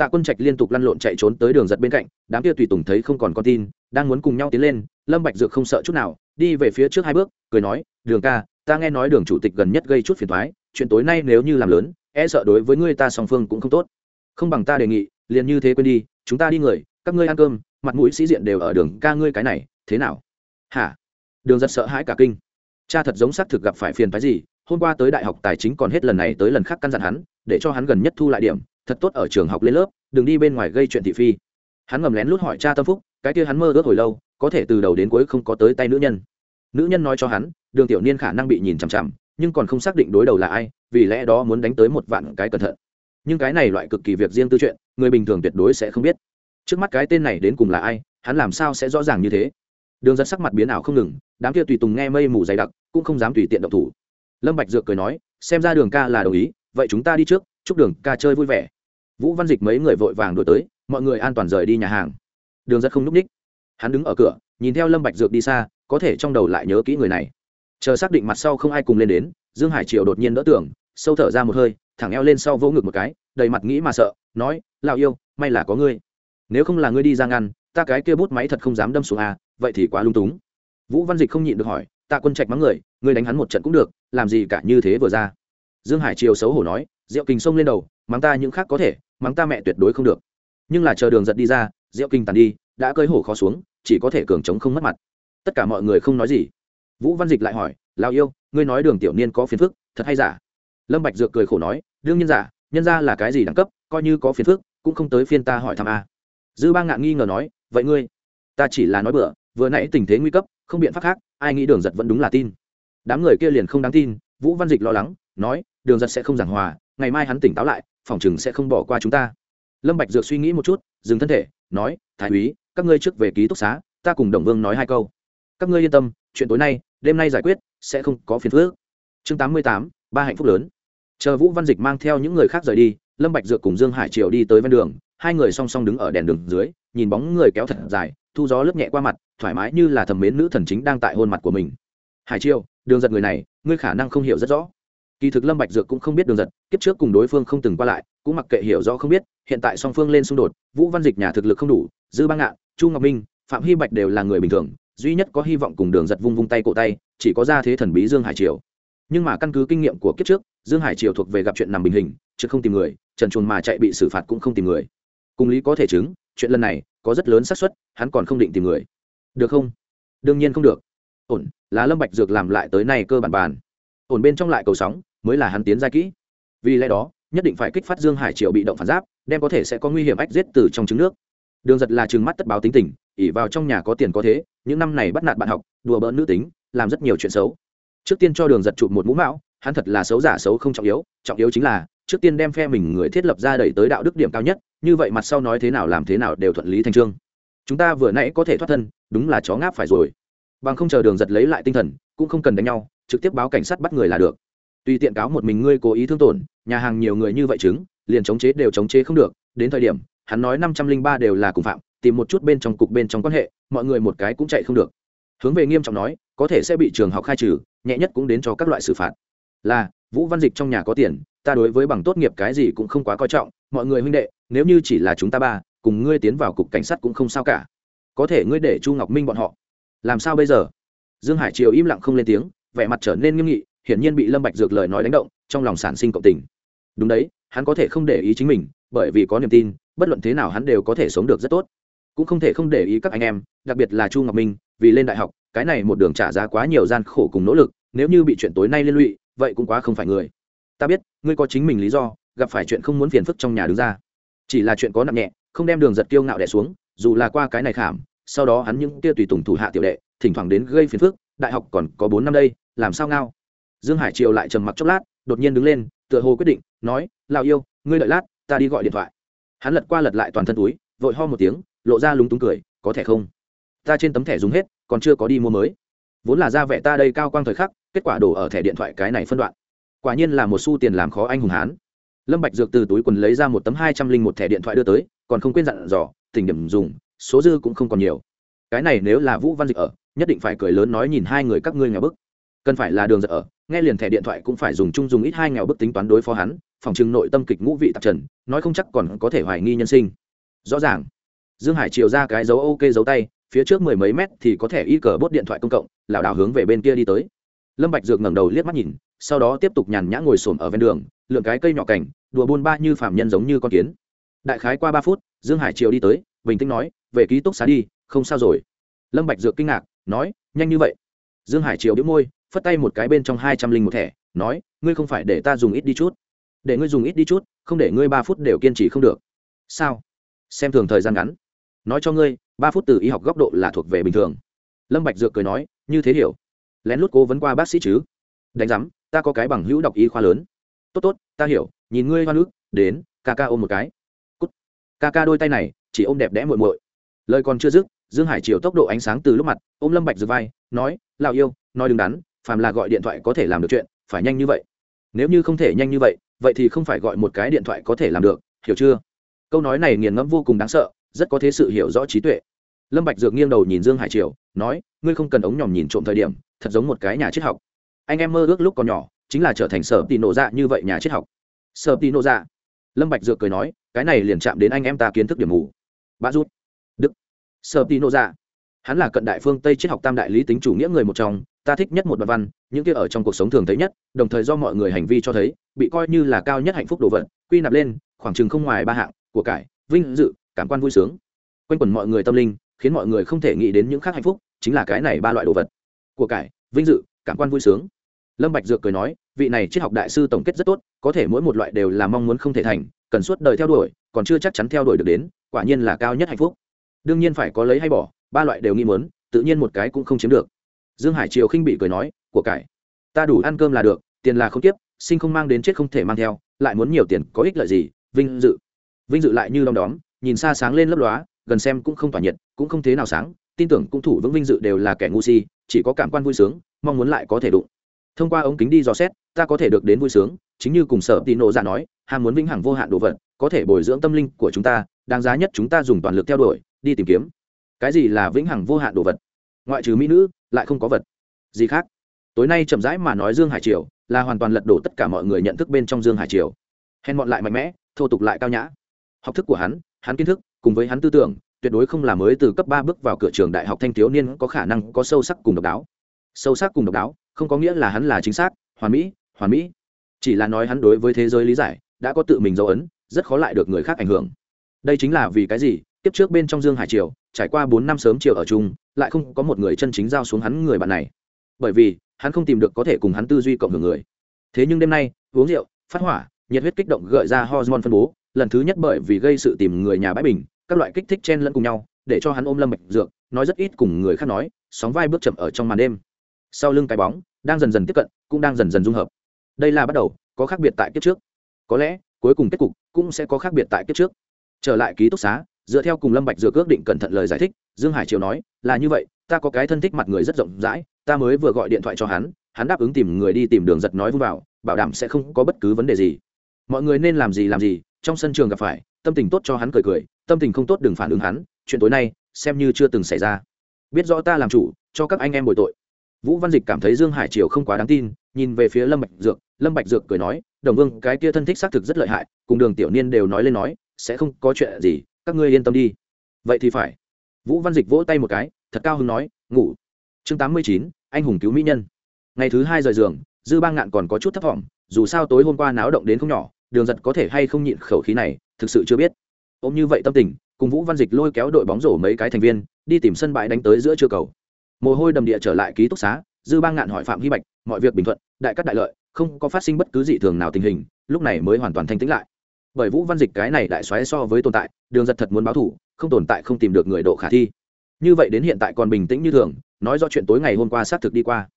tạ quân trạch liên tục lăn lộn chạy trốn tới đường giật bên cạnh, đám kia tùy tùng thấy không còn con tin, đang muốn cùng nhau tiến lên, lâm bạch dược không sợ chút nào, đi về phía trước hai bước, cười nói, đường ca, ta nghe nói đường chủ tịch gần nhất gây chút phiền toái, chuyện tối nay nếu như làm lớn e sợ đối với ngươi ta song phương cũng không tốt. Không bằng ta đề nghị, liền như thế quên đi, chúng ta đi người, các ngươi ăn cơm, mặt mũi sĩ diện đều ở đường ca ngươi cái này, thế nào? Hả? Đường giật sợ hãi cả kinh. Cha thật giống xác thực gặp phải phiền phái gì, hôm qua tới đại học tài chính còn hết lần này tới lần khác căn dặn hắn, để cho hắn gần nhất thu lại điểm thật tốt ở trường học lên lớp, đừng đi bên ngoài gây chuyện thị phi. Hắn ngầm lén lút hỏi cha tâm phúc, cái kia hắn mơ ước hồi lâu, có thể từ đầu đến cuối không có tới tay nữ nhân. Nữ nhân nói cho hắn, đường tiểu niên khả năng bị nhìn chằm chằm, nhưng còn không xác định đối đầu là ai, vì lẽ đó muốn đánh tới một vạn cái cẩn thận. Nhưng cái này loại cực kỳ việc riêng tư chuyện, người bình thường tuyệt đối sẽ không biết. Trước mắt cái tên này đến cùng là ai, hắn làm sao sẽ rõ ràng như thế? Đường dẫn sắc mặt biến ảo không ngừng, đám kia tùy tùng nghe mây mù dày đặc, cũng không dám tùy tiện động thủ. Lâm bạch dược cười nói, xem ra đường ca là đồng ý, vậy chúng ta đi trước, chúc đường ca chơi vui vẻ vũ văn dịch mấy người vội vàng đuổi tới, mọi người an toàn rời đi nhà hàng. Đường rất không núp ních. Hắn đứng ở cửa, nhìn theo lâm bạch dược đi xa, có thể trong đầu lại nhớ kỹ người này. Chờ xác định mặt sau không ai cùng lên đến, dương hải triều đột nhiên đỡ tưởng sâu thở ra một hơi, thẳng eo lên sau vỗ ngực một cái, đầy mặt nghĩ mà sợ, nói, lão yêu, may là có ngươi. Nếu không là ngươi đi ra ngăn, ta cái kia bút máy thật không dám đâm xuống à vậy thì quá lung túng. Vũ văn dịch không nhịn được hỏi tạ quân trạch mắng người, ngươi đánh hắn một trận cũng được, làm gì cả như thế vừa ra? Dương hải triều xấu hổ nói rượu kình sông lên đầu, mắng ta những khác có thể mắng ta mẹ tuyệt đối không được. Nhưng là chờ đường giật đi ra, rượu kinh tàn đi, đã cơi hổ khó xuống, chỉ có thể cường chống không mất mặt. Tất cả mọi người không nói gì. Vũ văn dịch lại hỏi lao yêu, ngươi nói đường tiểu niên có phiền phức, thật hay giả? Lâm bạch dược cười khổ nói, đương nhiên giả, nhân ra là cái gì đẳng cấp, coi như có phiền phức, cũng không tới phiên ta hỏi thăm a. Dư ba ngạn nghi ngờ nói, vậy ngươi, ta chỉ là nói bừa, vừa nãy tình thế nguy cấp, không biện pháp khác, ai nghĩ đường giật vẫn đúng là tin. Đám người kia liền không đáng tin, vũ văn dịch lo lắng, nói, đường giật sẽ không giảng hòa, ngày mai hắn tỉnh táo lại phòng chừng sẽ không bỏ qua chúng ta. Lâm bạch dược suy nghĩ một chút, dừng thân thể, nói, thái úy, các ngươi trước về ký túc xá, ta cùng đồng vương nói hai câu. Các ngươi yên tâm, chuyện tối nay, đêm nay giải quyết, sẽ không có phiền phức. Chương tám mươi tám, ba hạnh phúc lớn. Chờ vũ văn dịch mang theo những người khác rời đi, lâm bạch dược cùng dương hải triều đi tới ven đường, hai người song song đứng ở đèn đường dưới, nhìn bóng người kéo thật dài, thu gió lướt nhẹ qua mặt, thoải mái như là thầm mến nữ thần chính đang tại hôn mặt của mình. Hải triều, đường giật người này, ngươi khả năng không hiểu rất rõ kỳ thực lâm bạch dược cũng không biết đường giật, kiếp trước cùng đối phương không từng qua lại, cũng mặc kệ hiểu rõ không biết, hiện tại song phương lên xung đột, vũ văn dịch nhà thực lực không đủ, dư bang ngạn, chu ngọc minh, phạm hy bạch đều là người bình thường, duy nhất có hy vọng cùng đường giật vung vung tay cổ tay, chỉ có ra thế thần bí dương hải triều. Nhưng mà căn cứ kinh nghiệm của kiếp trước, dương hải triều thuộc về gặp chuyện nằm bình hình, chứ không tìm người, trần chuồn mà chạy bị xử phạt cũng không tìm người. Cùng lý có thể chứng, chuyện lần này có rất lớn xác suất, hắn còn không định tìm người. Được không? Đương nhiên không được. Ổn, là lâm bạch dược làm lại tới nay cơ bản bàn. Ổn bên trong lại cầu sóng mới là hắn tiến giai kỹ. Vì lẽ đó, nhất định phải kích phát dương hải triều bị động phản giáp, đem có thể sẽ có nguy hiểm ách giết từ trong trứng nước. Đường giật là trừng mắt tất báo tính tình ỉ vào trong nhà có tiền có thế, những năm này bắt nạt bạn học, đùa bỡn nữ tính, làm rất nhiều chuyện xấu. Trước tiên cho đường giật chụp một mũ mão, hắn thật là xấu giả xấu không trọng yếu trọng yếu chính là, trước tiên đem phe mình người thiết lập ra đẩy tới đạo đức điểm cao nhất, như vậy mặt sau nói thế nào làm thế nào đều thuận lý thành trương. Chúng ta vừa nãy có thể thoát thân, đúng là chó ngáp phải rồi. Bằng không chờ đường giật lấy lại tinh thần, cũng không cần đánh nhau, trực tiếp báo cảnh sát bắt người là được tùy tiện cáo một mình ngươi cố ý thương tổn, nhà hàng nhiều người như vậy chứng, liền chống chế đều chống chế không được. Đến thời điểm, hắn nói năm trăm linh ba đều là cùng phạm, tìm một chút bên trong cục bên trong quan hệ, mọi người một cái cũng chạy không được. Hướng về nghiêm trọng nói, có thể sẽ bị trường học khai trừ, nhẹ nhất cũng đến cho các loại xử phạt. Là, vũ văn dịch trong nhà có tiền, ta đối với bằng tốt nghiệp cái gì cũng không quá coi trọng, mọi người huynh đệ, nếu như chỉ là chúng ta ba, cùng ngươi tiến vào cục cảnh sát cũng không sao cả. Có thể ngươi để chu ngọc minh bọn họ. Làm sao bây giờ? Dương hải triều im lặng không lên tiếng, vẻ mặt trở nên nghiêm nghị hiển nhiên bị lâm bạch dược lời nói đánh động, trong lòng sản sinh cộng tình. Đúng đấy, hắn có thể không để ý chính mình, bởi vì có niềm tin, bất luận thế nào hắn đều có thể sống được rất tốt. Cũng không thể không để ý các anh em, đặc biệt là chu ngọc minh, vì lên đại học, cái này một đường trả giá quá nhiều gian khổ cùng nỗ lực, nếu như bị chuyện tối nay liên lụy, vậy cũng quá không phải người. Ta biết, ngươi có chính mình lý do, gặp phải chuyện không muốn phiền phức trong nhà đứng ra. Chỉ là chuyện có nặng nhẹ, không đem đường giật kiêu ngạo đẻ xuống, dù là qua cái này khảm, sau đó hắn những kia tùy tùng thủ hạ tiểu đệ, thỉnh thoảng đến gây phiền phức, đại học còn có bốn năm đây, làm sao ngao? Dương hải triều lại trầm mặc chốc lát, đột nhiên đứng lên, tựa hồ quyết định, nói lào yêu, ngươi đợi lát, ta đi gọi điện thoại. Hắn lật qua lật lại toàn thân túi, vội ho một tiếng, lộ ra lúng túng cười, có thể không? Ta trên tấm thẻ dùng hết, còn chưa có đi mua mới. Vốn là ra vẻ ta đây cao quang thời khắc, kết quả đổ ở thẻ điện thoại cái này phân đoạn. Quả nhiên là một xu tiền làm khó anh hùng hán. Lâm bạch dược từ túi quần lấy ra một tấm hai trăm linh một thẻ điện thoại đưa tới, còn không quên dặn dò tình điểm dùng, số dư cũng không còn nhiều. Cái này nếu là vũ văn dịch ở, nhất định phải cười lớn nói nhìn hai người các ngươi nghèo bức cần phải là đường giật ở, nghe liền thẻ điện thoại cũng phải dùng chung dùng ít hai nghèo bức tính toán đối phó hắn, phòng trừng nội tâm kịch ngũ vị tạp trần, nói không chắc còn có thể hoài nghi nhân sinh. Rõ ràng. Dương hải chiều ra cái dấu ok dấu tay, phía trước mười mấy mét thì có thể y cờ bốt điện thoại công cộng, lảo đảo hướng về bên kia đi tới. Lâm bạch dược ngẩng đầu liếc mắt nhìn, sau đó tiếp tục nhàn nhã ngồi xổm ở ven đường, lượn cái cây nhỏ cảnh, đùa buôn ba như phạm nhân giống như con kiến. Đại khái qua ba phút, dương hải triều đi tới, bình tĩnh nói, về ký túc xá đi, không sao rồi. Lâm bạch dược kinh ngạc, nói, nhanh như vậy. Dương hải triều đĩu môi phất tay một cái bên trong hai trăm linh một thẻ, nói, ngươi không phải để ta dùng ít đi chút. Để ngươi dùng ít đi chút, không để ngươi ba phút đều kiên trì không được. Sao? Xem thường thời gian ngắn. Nói cho ngươi, ba phút từ y học góc độ là thuộc về bình thường. Lâm bạch dược cười nói, như thế hiểu. Lén lút cố vấn qua bác sĩ chứ? Đánh giám, ta có cái bằng hữu đọc y khoa lớn. Tốt tốt, ta hiểu, nhìn ngươi hoa nước, đến, ca ca ôm một cái. Cút. Ca ca đôi tay này, chỉ ôm đẹp đẽ muội muội. Lời còn chưa dứt, dương hải chiều tốc độ ánh sáng từ lúc mặt, ôm lâm bạch Dược vai, nói, lão yêu, nói đứng đắn phàm là gọi điện thoại có thể làm được chuyện, phải nhanh như vậy. Nếu như không thể nhanh như vậy vậy thì không phải gọi một cái điện thoại có thể làm được, hiểu chưa? Câu nói này nghiền ngẫm vô cùng đáng sợ, rất có thế sự hiểu rõ trí tuệ. Lâm bạch dược nghiêng đầu nhìn dương hải triều, nói, ngươi không cần ống nhòm nhìn trộm thời điểm, thật giống một cái nhà triết học. Anh em mơ ước lúc còn nhỏ, chính là trở thành sở tì nổ dạ như vậy nhà triết học. Sở tì nổ dạ? Lâm bạch dược cười nói, cái này liền chạm đến anh em ta kiến thức điểm mù. Bã rút. Đức. Sở tì nổ dạ? Hắn là cận đại phương tây triết học tam đại lý tính chủ nghĩa người một trong, ta thích nhất một đoạn văn, những kia ở trong cuộc sống thường thấy nhất, đồng thời do mọi người hành vi cho thấy, bị coi như là cao nhất hạnh phúc đồ vật, quy nạp lên, khoảng chừng không ngoài ba hạng, của cải, vinh dự, cảm quan vui sướng. Quanh quẩn mọi người tâm linh, khiến mọi người không thể nghĩ đến những khác hạnh phúc, chính là cái này ba loại đồ vật. Của cải, vinh dự, cảm quan vui sướng. Lâm bạch dược cười nói, vị này triết học đại sư tổng kết rất tốt, có thể mỗi một loại đều là mong muốn không thể thành, cần suốt đời theo đuổi, còn chưa chắc chắn theo đuổi được đến, quả nhiên là cao nhất hạnh phúc. Đương nhiên phải có lấy hay bỏ ba loại đều nghi muốn, tự nhiên một cái cũng không chiếm được. Dương hải triều khinh bị cười nói, của cải, ta đủ ăn cơm là được, tiền là không tiếp sinh không mang đến chết không thể mang theo, lại muốn nhiều tiền có ích lợi gì, vinh dự. Vinh dự lại như đom đóm, nhìn xa sáng lên lấp lóa, gần xem cũng không tỏa nhiệt, cũng không thế nào sáng, tin tưởng cung thủ vững vinh dự đều là kẻ ngu si, chỉ có cảm quan vui sướng, mong muốn lại có thể đụng. Thông qua ống kính đi dò xét, ta có thể được đến vui sướng, chính như cùng sở tì nộ ra nói ham muốn vĩnh hằng vô hạn đồ vật, có thể bồi dưỡng tâm linh của chúng ta, đáng giá nhất chúng ta dùng toàn lực theo đuổi, đi tìm kiếm cái gì là vĩnh hằng vô hạn đồ vật? Ngoại trừ mỹ nữ, lại không có vật. Gì khác? Tối nay chậm rãi mà nói dương hải triều, là hoàn toàn lật đổ tất cả mọi người nhận thức bên trong dương hải triều. Hèn bọn lại mạnh mẽ, thô tục lại cao nhã. Học thức của hắn hắn kiến thức, cùng với hắn tư tưởng, tuyệt đối không là mới từ cấp ba bước vào cửa trường đại học thanh thiếu niên có khả năng có sâu sắc cùng độc đáo. Sâu sắc cùng độc đáo, không có nghĩa là hắn là chính xác, hoàn mỹ hoàn mỹ. Chỉ là nói hắn đối với thế giới lý giải, đã có tự mình dấu ấn, rất khó lại được người khác ảnh hưởng. Đây chính là vì cái gì? Tiếp trước bên trong dương hải triều, trải qua bốn năm sớm chiều ở chung, lại không có một người chân chính giao xuống hắn người bạn này. Bởi vì, hắn không tìm được có thể cùng hắn tư duy cộng hưởng người. Thế nhưng đêm nay, uống rượu, phát hỏa, nhiệt huyết kích động gợi ra hormone phân bố, lần thứ nhất bởi vì gây sự tìm người nhà bãi bình, các loại kích thích chen lẫn cùng nhau, để cho hắn ôm lâm mạch dược, nói rất ít cùng người khác nói, sóng vai bước chậm ở trong màn đêm. Sau lưng cái bóng, đang dần dần tiếp cận, cũng đang dần dần dung hợp. Đây là bắt đầu, có khác biệt tại kiếp trước. Có lẽ, cuối cùng kết cục cũng sẽ có khác biệt tại kiếp trước. Trở lại ký túc xá dựa theo cùng lâm bạch dược ước định cẩn thận lời giải thích, dương hải triều nói, là như vậy, ta có cái thân thích mặt người rất rộng rãi, ta mới vừa gọi điện thoại cho hắn hắn đáp ứng tìm người đi tìm đường giật nói vui vào, bảo đảm sẽ không có bất cứ vấn đề gì. Mọi người nên làm gì làm gì, trong sân trường gặp phải, tâm tình tốt cho hắn cười cười, tâm tình không tốt đừng phản ứng hắn, chuyện tối nay, xem như chưa từng xảy ra. Biết rõ ta làm chủ, cho các anh em bồi tội. Vũ văn dịch cảm thấy dương hải triều không quá đáng tin, nhìn về phía lâm bạch dược, lâm bạch dược cười nói, đồng vương, cái kia thân thích xác thực rất lợi hại, cùng đường tiểu niên đều nói lên nói, sẽ không có chuyện gì các ngươi yên tâm đi. Vậy thì phải. Vũ văn dịch vỗ tay một cái, thật cao hứng nói, ngủ. Chương tám mươi chín, anh hùng cứu mỹ nhân. Ngày thứ hai rời giường, dư bang ngạn còn có chút thất vọng, dù sao tối hôm qua náo động đến không nhỏ, đường giật có thể hay không nhịn khẩu khí này, thực sự chưa biết. Ôm như vậy tâm tình, cùng vũ văn dịch lôi kéo đội bóng rổ mấy cái thành viên, đi tìm sân bãi đánh tới giữa chưa cầu. Mồ hôi đầm địa trở lại ký túc xá, dư bang ngạn hỏi phạm hy bạch, mọi việc bình thuận, đại cắt đại lợi, không có phát sinh bất cứ dị thường nào tình hình, lúc này mới hoàn toàn thanh tĩnh lại bởi vũ văn dịch cái này đại xoáy so với tồn tại, đường giật thật muốn báo thủ, không tồn tại không tìm được người độ khả thi. Như vậy đến hiện tại còn bình tĩnh như thường, nói do chuyện tối ngày hôm qua xác thực đi qua.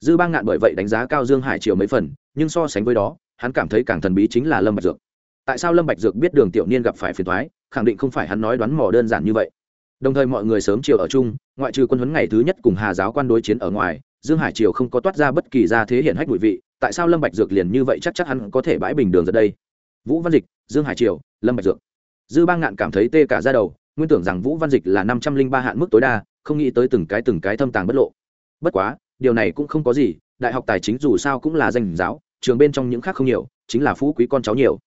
Dư bang ngạn bởi vậy đánh giá cao dương hải triều mấy phần, nhưng so sánh với đó, hắn cảm thấy càng thần bí chính là lâm bạch dược. Tại sao lâm bạch dược biết đường tiểu niên gặp phải phiền toái, khẳng định không phải hắn nói đoán mò đơn giản như vậy. Đồng thời mọi người sớm chiều ở chung, ngoại trừ quân huấn ngày thứ nhất cùng hà giáo quan đối chiến ở ngoài, dương hải triều không có toát ra bất kỳ ra thế hiện hách bụi vị, tại sao lâm bạch dược liền như vậy chắc chắc hắn có thể bãi bình đường ra đây? Vũ văn dịch, dương hải triều, lâm bạch dược. Dư bang ngạn cảm thấy tê cả da đầu, nguyên tưởng rằng vũ văn dịch là năm trăm linh ba hạn mức tối đa, không nghĩ tới từng cái từng cái thâm tàng bất lộ. Bất quá, điều này cũng không có gì, đại học tài chính dù sao cũng là danh giáo, trường bên trong những khác không nhiều, chính là phú quý con cháu nhiều.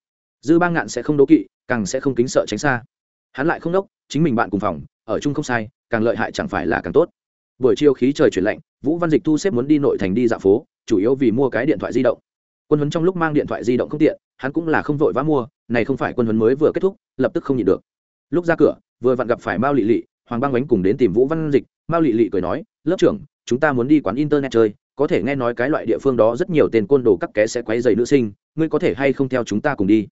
Dư bang ngạn sẽ không đố kỵ, càng sẽ không kính sợ tránh xa. Hắn lại không đốc, chính mình bạn cùng phòng, ở chung không sai, càng lợi hại chẳng phải là càng tốt. Buổi chiều khí trời chuyển lạnh, vũ văn dịch thu xếp muốn đi nội thành đi dạo phố, chủ yếu vì mua cái điện thoại di động quân huấn trong lúc mang điện thoại di động không tiện, hắn cũng là không vội vã mua, này không phải quân huấn mới vừa kết thúc, lập tức không nhịn được. Lúc ra cửa, vừa vặn gặp phải mao lị lị, hoàng băng bánh cùng đến tìm vũ văn dịch. Mao lị lị cười nói, lớp trưởng, chúng ta muốn đi quán internet chơi, có thể nghe nói cái loại địa phương đó rất nhiều tên côn đồ các ké sẽ quấy dày nữ sinh, ngươi có thể hay không theo chúng ta cùng đi?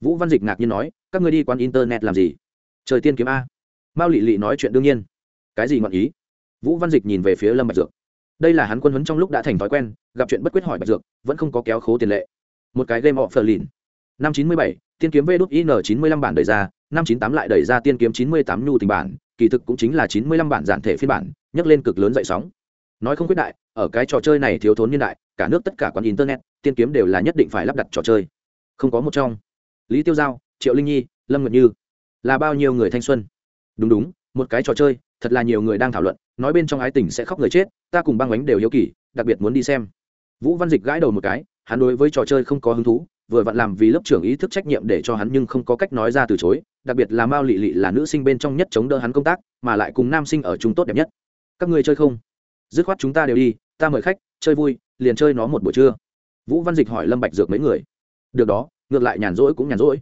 Vũ văn dịch ngạc nhiên nói, các ngươi đi quán internet làm gì? Trời tiên kiếm a. Mao lị lị nói chuyện đương nhiên. Cái gì ngọn ý? Vũ văn dịch nhìn về phía lâm bạch dược. Đây là hắn quân huấn trong lúc đã thành thói quen gặp chuyện bất quyết hỏi bạch dược, vẫn không có kéo khố tiền lệ. Một cái game of lìn năm chín mươi bảy, tiên kiếm v đút in chín mươi lăm bản đẩy ra, năm chín tám lại đẩy ra tiên kiếm chín mươi tám nhu tình bản, kỳ thực cũng chính là chín mươi lăm bản giản thể phiên bản, nhấc lên cực lớn dậy sóng. Nói không quyết đại, ở cái trò chơi này thiếu thốn niên đại, cả nước tất cả quán internet, tiên kiếm đều là nhất định phải lắp đặt trò chơi. Không có một trong. Lý tiêu giao, triệu linh nhi, lâm nguyệt như. Là bao nhiêu người thanh xuân? Đúng đúng, một cái trò chơi, thật là nhiều người đang thảo luận, nói bên trong ái tình sẽ khóc người chết, ta cùng băng bánh đều hiếu kỳ, đặc biệt muốn đi xem vũ văn dịch gãi đầu một cái, hắn đối với trò chơi không có hứng thú, vừa vặn làm vì lớp trưởng ý thức trách nhiệm để cho hắn nhưng không có cách nói ra từ chối, đặc biệt là mao lị lị là nữ sinh bên trong nhất chống đỡ hắn công tác, mà lại cùng nam sinh ở chung tốt đẹp nhất. Các người chơi không? Dứt khoát chúng ta đều đi, ta mời khách, chơi vui, liền chơi nó một buổi trưa. Vũ văn dịch hỏi lâm bạch dược mấy người. Được đó, ngược lại nhàn rỗi cũng nhàn rỗi.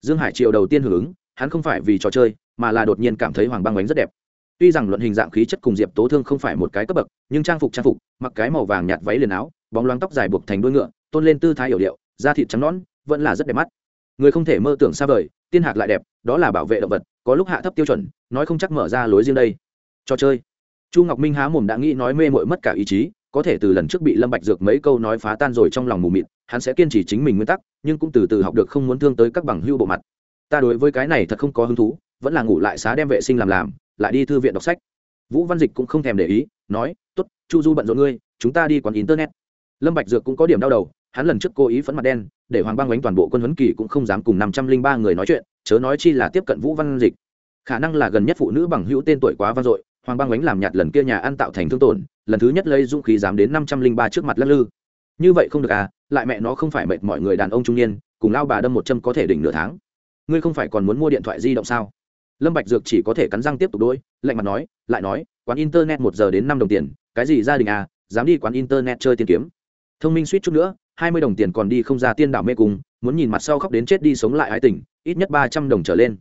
Dương hải triều đầu tiên hưởng ứng, hắn không phải vì trò chơi, mà là đột nhiên cảm thấy hoàng băng bánh rất đẹp. Tuy rằng luận hình dạng khí chất cùng diệp tố thương không phải một cái cấp bậc, nhưng trang phục trang phục, mặc cái màu vàng nhạt váy liền áo bóng loáng tóc dài buộc thành đuôi ngựa, tôn lên tư thái hiểu điệu, da thịt trắng nõn, vẫn là rất đẹp mắt. Người không thể mơ tưởng xa vời, tiên hạc lại đẹp, đó là bảo vệ động vật, có lúc hạ thấp tiêu chuẩn, nói không chắc mở ra lối riêng đây. Trò chơi. Chu ngọc minh há mồm đã nghĩ nói mê mội mất cả ý chí, có có thể từ lần trước bị lâm bạch dược mấy câu nói phá tan rồi trong lòng mù mịt, hắn sẽ kiên trì chính mình nguyên tắc, nhưng cũng từ từ học được không muốn thương tới các bằng hưu bộ mặt. Ta đối với cái này thật không có hứng thú, vẫn là ngủ lại xá đem vệ sinh làm làm, lại đi thư viện đọc sách. Vũ văn dịch cũng không thèm để ý, nói, tốt, chu du bận rộn ngươi, chúng ta đi quán internet lâm bạch dược cũng có điểm đau đầu, hắn lần trước cố ý phấn mặt đen, để hoàng băng đánh toàn bộ quân huấn kỳ cũng không dám cùng năm trăm linh ba người nói chuyện, chớ nói chi là tiếp cận vũ văn dịch. Khả năng là gần nhất phụ nữ bằng hữu tên tuổi quá vang dội, hoàng băng đánh làm nhạt lần kia nhà ăn tạo thành thương tổn, lần thứ nhất lấy dũng khí dám đến năm trăm linh ba trước mặt lắc lư. Như vậy không được à lại mẹ nó không phải mệt mọi người đàn ông trung niên, cùng lao bà đâm một châm có thể đỉnh nửa tháng. Ngươi không phải còn muốn mua điện thoại di động sao? Lâm bạch dược chỉ có thể cắn răng tiếp tục đôi lạnh mặt nói, lại nói, quán internet một giờ đến năm đồng tiền, cái gì gia đình à dám đi quán internet chơi tiền kiếm thông minh suýt chút nữa, hai mươi đồng tiền còn đi không ra tiên đảo mê cung, muốn nhìn mặt sau khóc đến chết đi sống lại ái tình, ít nhất ba trăm đồng trở lên.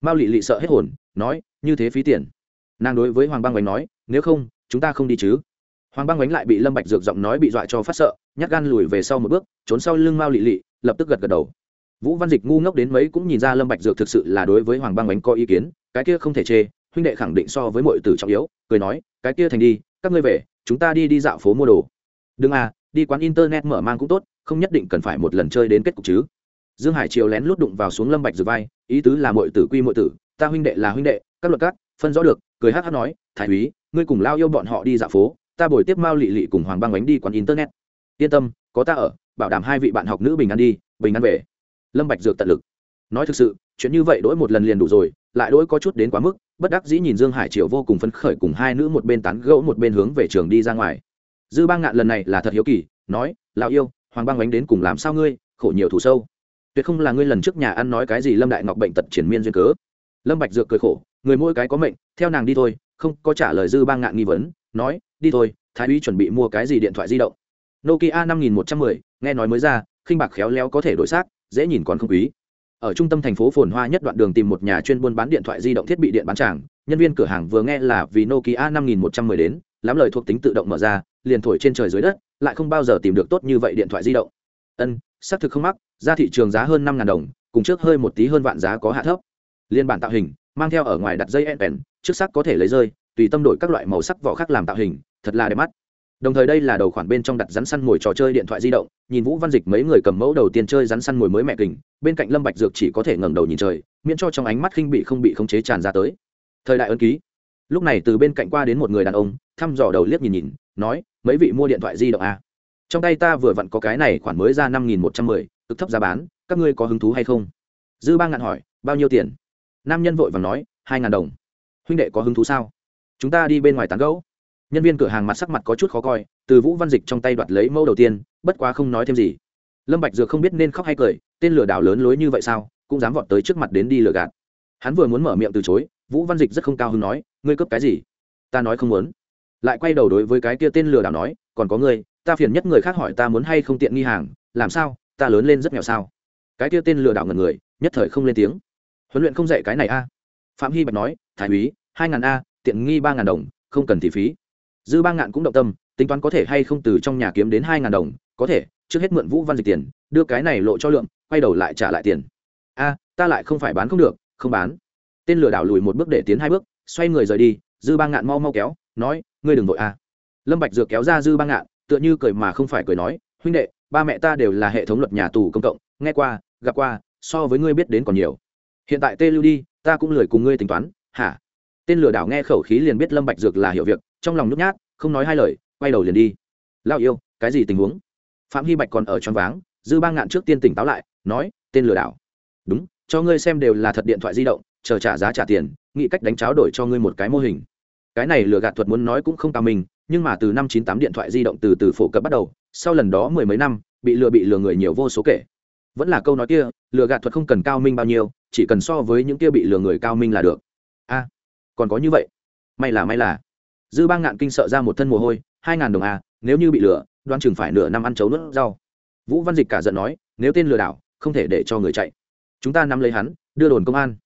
Mao lị lị sợ hết hồn, nói, như thế phí tiền. Nàng đối với hoàng băng bánh nói, nếu không, chúng ta không đi chứ. Hoàng băng bánh lại bị lâm bạch dược giọng nói bị dọa cho phát sợ, nhát gan lùi về sau một bước, trốn sau lưng mao lị lị, lập tức gật gật đầu. Vũ văn dịch ngu ngốc đến mấy cũng nhìn ra lâm bạch dược thực sự là đối với hoàng băng bánh có ý kiến, cái kia không thể chê, huynh đệ khẳng định so với mọi tử trọng yếu, cười nói, cái kia thành đi, các ngươi về, chúng ta đi đi dạo phố mua đồ. Đừng à đi quán internet mở mang cũng tốt, không nhất định cần phải một lần chơi đến kết cục chứ. Dương hải triều lén lút đụng vào xuống lâm bạch dược vai, ý tứ là mọi tử quy mọi tử, ta huynh đệ là huynh đệ, các luật các, phân rõ được, cười hắc hắc nói, thái úy, ngươi cùng lao yêu bọn họ đi dạo phố, ta bồi tiếp mao lị lị cùng hoàng băng bánh đi quán internet. Yên tâm, có ta ở, bảo đảm hai vị bạn học nữ bình an đi, bình an về. Lâm bạch dược tận lực. Nói thực sự, chuyện như vậy đỗi một lần liền đủ rồi, lại đỗi có chút đến quá mức, bất đắc dĩ nhìn dương hải triều vô cùng phấn khởi cùng hai nữ một bên tán gẫu một bên hướng về trường đi ra ngoài dư bang ngạn lần này là thật hiếu kỳ, nói, lão yêu, hoàng bang bánh đến cùng làm sao ngươi? Khổ nhiều thủ sâu. Tuyệt không là ngươi lần trước nhà ăn nói cái gì lâm đại ngọc bệnh tật triển miên duyên cớ. Lâm bạch dược cười khổ, người mỗi cái có mệnh, theo nàng đi thôi, không có trả lời dư bang ngạn nghi vấn, nói, đi thôi, thái úy chuẩn bị mua cái gì điện thoại di động. Nokia năm nghìn một trăm mười, nghe nói mới ra, khinh bạc khéo léo có thể đổi xác, dễ nhìn còn không quý. Ở trung tâm thành phố phồn hoa nhất đoạn đường tìm một nhà chuyên buôn bán điện thoại di động thiết bị điện bán tràng, nhân viên cửa hàng vừa nghe là vì nokia năm nghìn một trăm mười đến lắm lời thuộc tính tự động mở ra, liền thổi trên trời dưới đất, lại không bao giờ tìm được tốt như vậy điện thoại di động. Ân, xác thực không mắc, ra thị trường giá hơn năm ngàn đồng, cùng trước hơi một tí hơn vạn giá có hạ thấp. Liên bản tạo hình, mang theo ở ngoài đặt dây pen, trước sắc có thể lấy rơi, tùy tâm đổi các loại màu sắc vỏ khác làm tạo hình, thật là đẹp mắt. Đồng thời đây là đầu khoản bên trong đặt rắn săn mồi trò chơi điện thoại di động, nhìn vũ văn dịch mấy người cầm mẫu đầu tiên chơi rắn săn mồi mới mẹ kình, bên cạnh lâm bạch dược chỉ có thể ngẩng đầu nhìn trời, miễn cho trong ánh mắt khinh bị không bị khống chế tràn ra tới. Thời đại ấn ký. Lúc này từ bên cạnh qua đến một người đàn ông thăm dò đầu liếc nhìn nhìn, nói, mấy vị mua điện thoại di động à? trong tay ta vừa vặn có cái này khoản mới ra năm nghìn một trăm mười, cực thấp giá bán, các ngươi có hứng thú hay không? Dư ba ngạn hỏi, bao nhiêu tiền? Nam nhân vội vàng nói, hai ngàn đồng. Huynh đệ có hứng thú sao? Chúng ta đi bên ngoài tán gẫu. Nhân viên cửa hàng mặt sắc mặt có chút khó coi, từ vũ văn dịch trong tay đoạt lấy mẫu đầu tiên, bất quá không nói thêm gì. Lâm bạch dược không biết nên khóc hay cười, tên lừa đảo lớn lối như vậy sao, cũng dám vọt tới trước mặt đến đi lừa gạt. Hắn vừa muốn mở miệng từ chối, vũ văn dịch rất không cao hứng nói, ngươi cướp cái gì? Ta nói không muốn lại quay đầu đối với cái kia tên lừa đảo nói, còn có ngươi, ta phiền nhất người khác hỏi ta muốn hay không tiện nghi hàng, làm sao, ta lớn lên rất nghèo sao? Cái kia tên lừa đảo ngần người, nhất thời không lên tiếng. Huấn luyện không dạy cái này a? Phạm hy bạch nói, thái úy, hai ngàn a, tiện nghi ba ngàn đồng, không cần thị phí. Dư ba ngạn cũng động tâm, tính toán có thể hay không từ trong nhà kiếm đến hai ngàn đồng, có thể, trước hết mượn vũ văn dịch tiền, đưa cái này lộ cho lượng, quay đầu lại trả lại tiền. A, ta lại không phải bán không được, không bán. Tên lừa đảo lùi một bước để tiến hai bước, xoay người rời đi, dư ba ngạn mau mau kéo nói, ngươi đừng vội a lâm bạch dược kéo ra dư ba ngạn, tựa như cười mà không phải cười nói, huynh đệ, ba mẹ ta đều là hệ thống luật nhà tù công cộng, nghe qua, gặp qua, so với ngươi biết đến còn nhiều. Hiện tại tê lưu đi, ta cũng lười cùng ngươi tính toán, hả? Tên lừa đảo nghe khẩu khí liền biết lâm bạch dược là hiểu việc, trong lòng nhút nhát, không nói hai lời, quay đầu liền đi. Lao yêu, cái gì tình huống? Phạm hy bạch còn ở trong váng, dư ba ngạn trước tiên tỉnh táo lại, nói, tên lừa đảo. Đúng, cho ngươi xem đều là thật điện thoại di động, chờ trả giá trả tiền, nghĩ cách đánh cháo đổi cho ngươi một cái mô hình cái này lừa gạt thuật muốn nói cũng không cao mình nhưng mà từ năm chín tám điện thoại di động từ từ phổ cập bắt đầu, sau lần đó mười mấy năm, bị lừa bị lừa người nhiều vô số kể. Vẫn là câu nói kia, lừa gạt thuật không cần cao minh bao nhiêu, chỉ cần so với những kia bị lừa người cao minh là được. A, còn có như vậy? May là may là. Dư ba ngạn kinh sợ ra một thân mồ hôi, hai ngàn đồng a nếu như bị lừa, đoan chừng phải nửa năm ăn chấu nước rau. Vũ văn dịch cả giận nói, nếu tên lừa đảo, không thể để cho người chạy. Chúng ta nắm lấy hắn, đưa đồn công an.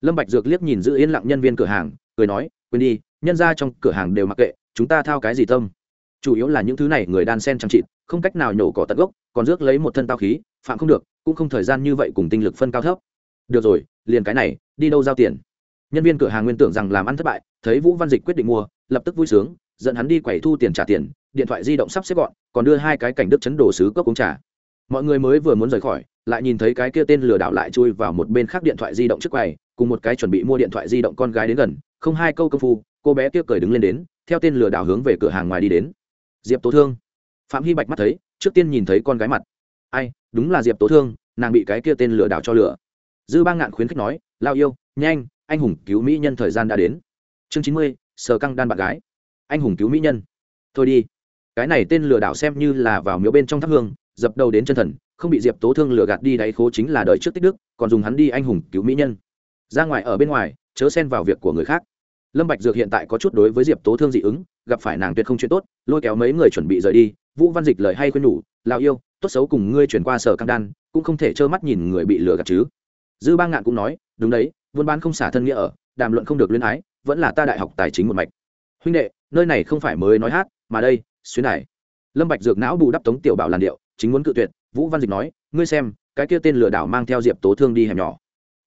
Lâm bạch dược liếc nhìn giữ yên lặng nhân viên cửa hàng, cười nói, quên đi nhân ra trong cửa hàng đều mặc kệ, chúng ta thao cái gì tâm? Chủ yếu là những thứ này người đan sen chăm chịt không cách nào nhổ cỏ tận gốc, còn rước lấy một thân tao khí, phạm không được, cũng không thời gian như vậy cùng tinh lực phân cao thấp. Được rồi, liền cái này, đi đâu giao tiền? Nhân viên cửa hàng nguyên tưởng rằng làm ăn thất bại, thấy vũ văn dịch quyết định mua, lập tức vui sướng, dẫn hắn đi quẩy thu tiền trả tiền, điện thoại di động sắp xếp gọn, còn đưa hai cái cảnh đức chấn đồ sứ cốc uống trà. Mọi người mới vừa muốn rời khỏi, lại nhìn thấy cái kia tên lừa đảo lại chui vào một bên khác điện thoại di động trước quầy, cùng một cái chuẩn bị mua điện thoại di động con gái đến gần, không hai câu công phu cô bé kia cười đứng lên đến, theo tên lừa đảo hướng về cửa hàng ngoài đi đến. Diệp tố thương. Phạm hy bạch mắt thấy, trước tiên nhìn thấy con gái mặt. Ai, đúng là diệp tố thương, nàng bị cái kia tên lừa đảo cho lừa. Dư ba ngạn khuyến khích nói, lao yêu, nhanh, anh hùng cứu mỹ nhân thời gian đã đến. Chương chín mươi sờ căng đan bạn gái. Anh hùng cứu mỹ nhân. Thôi đi. Cái này tên lừa đảo xem như là vào miếu bên trong tháp hương, dập đầu đến chân thần, không bị diệp tố thương lừa gạt đi đáy khố chính là đời trước tích đức, còn dùng hắn đi anh hùng cứu mỹ nhân. Ra ngoài ở bên ngoài, chớ xen vào việc của người khác lâm bạch dược hiện tại có chút đối với diệp tố thương dị ứng, gặp phải nàng tuyệt không chuyện tốt, lôi kéo mấy người chuẩn bị rời đi. Vũ văn dịch lời hay khuyên nhủ, Lão yêu, tốt xấu cùng ngươi chuyển qua sở cam đan, cũng không thể trơ mắt nhìn người bị lừa gạt chứ. Dư ba ngạn cũng nói, đúng đấy, buôn bán không xả thân nghĩa ở, đàm luận không được luyến ái, vẫn là ta đại học tài chính một mạch. Huynh đệ, nơi này không phải mới nói hát, mà đây, xuyến này lâm bạch dược não bù đắp tống tiểu bảo làn điệu, chính muốn cự tuyệt, vũ văn dịch nói, ngươi xem, cái kia tên lừa đảo mang theo diệp tố thương đi hẻm nhỏ.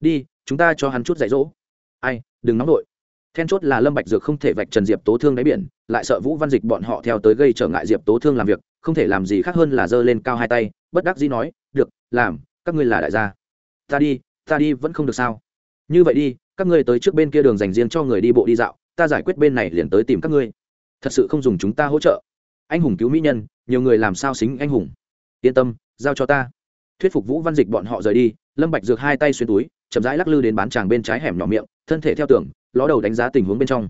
Đi, chúng ta cho hắn chút dạy dỗ. Ai, đừng nóng nổi then chốt là lâm bạch dược không thể vạch trần diệp tố thương đáy biển, lại sợ vũ văn dịch bọn họ theo tới gây trở ngại diệp tố thương làm việc, không thể làm gì khác hơn là giơ lên cao hai tay, bất đắc dĩ nói, được, làm, các ngươi là đại gia. Ta đi ta đi vẫn không được sao? Như vậy đi, các ngươi tới trước bên kia đường dành riêng cho người đi bộ đi dạo, ta giải quyết bên này liền tới tìm các ngươi. Thật sự không dùng chúng ta hỗ trợ. Anh hùng cứu mỹ nhân, nhiều người làm sao xính anh hùng? Yên tâm, giao cho ta. Thuyết phục vũ văn dịch bọn họ rời đi, lâm bạch dược hai tay xuyên túi, chậm rãi lắc lư đến bán tràng bên trái hẻm nhỏ miệng, thân thể theo tường ló đầu đánh giá tình huống bên trong.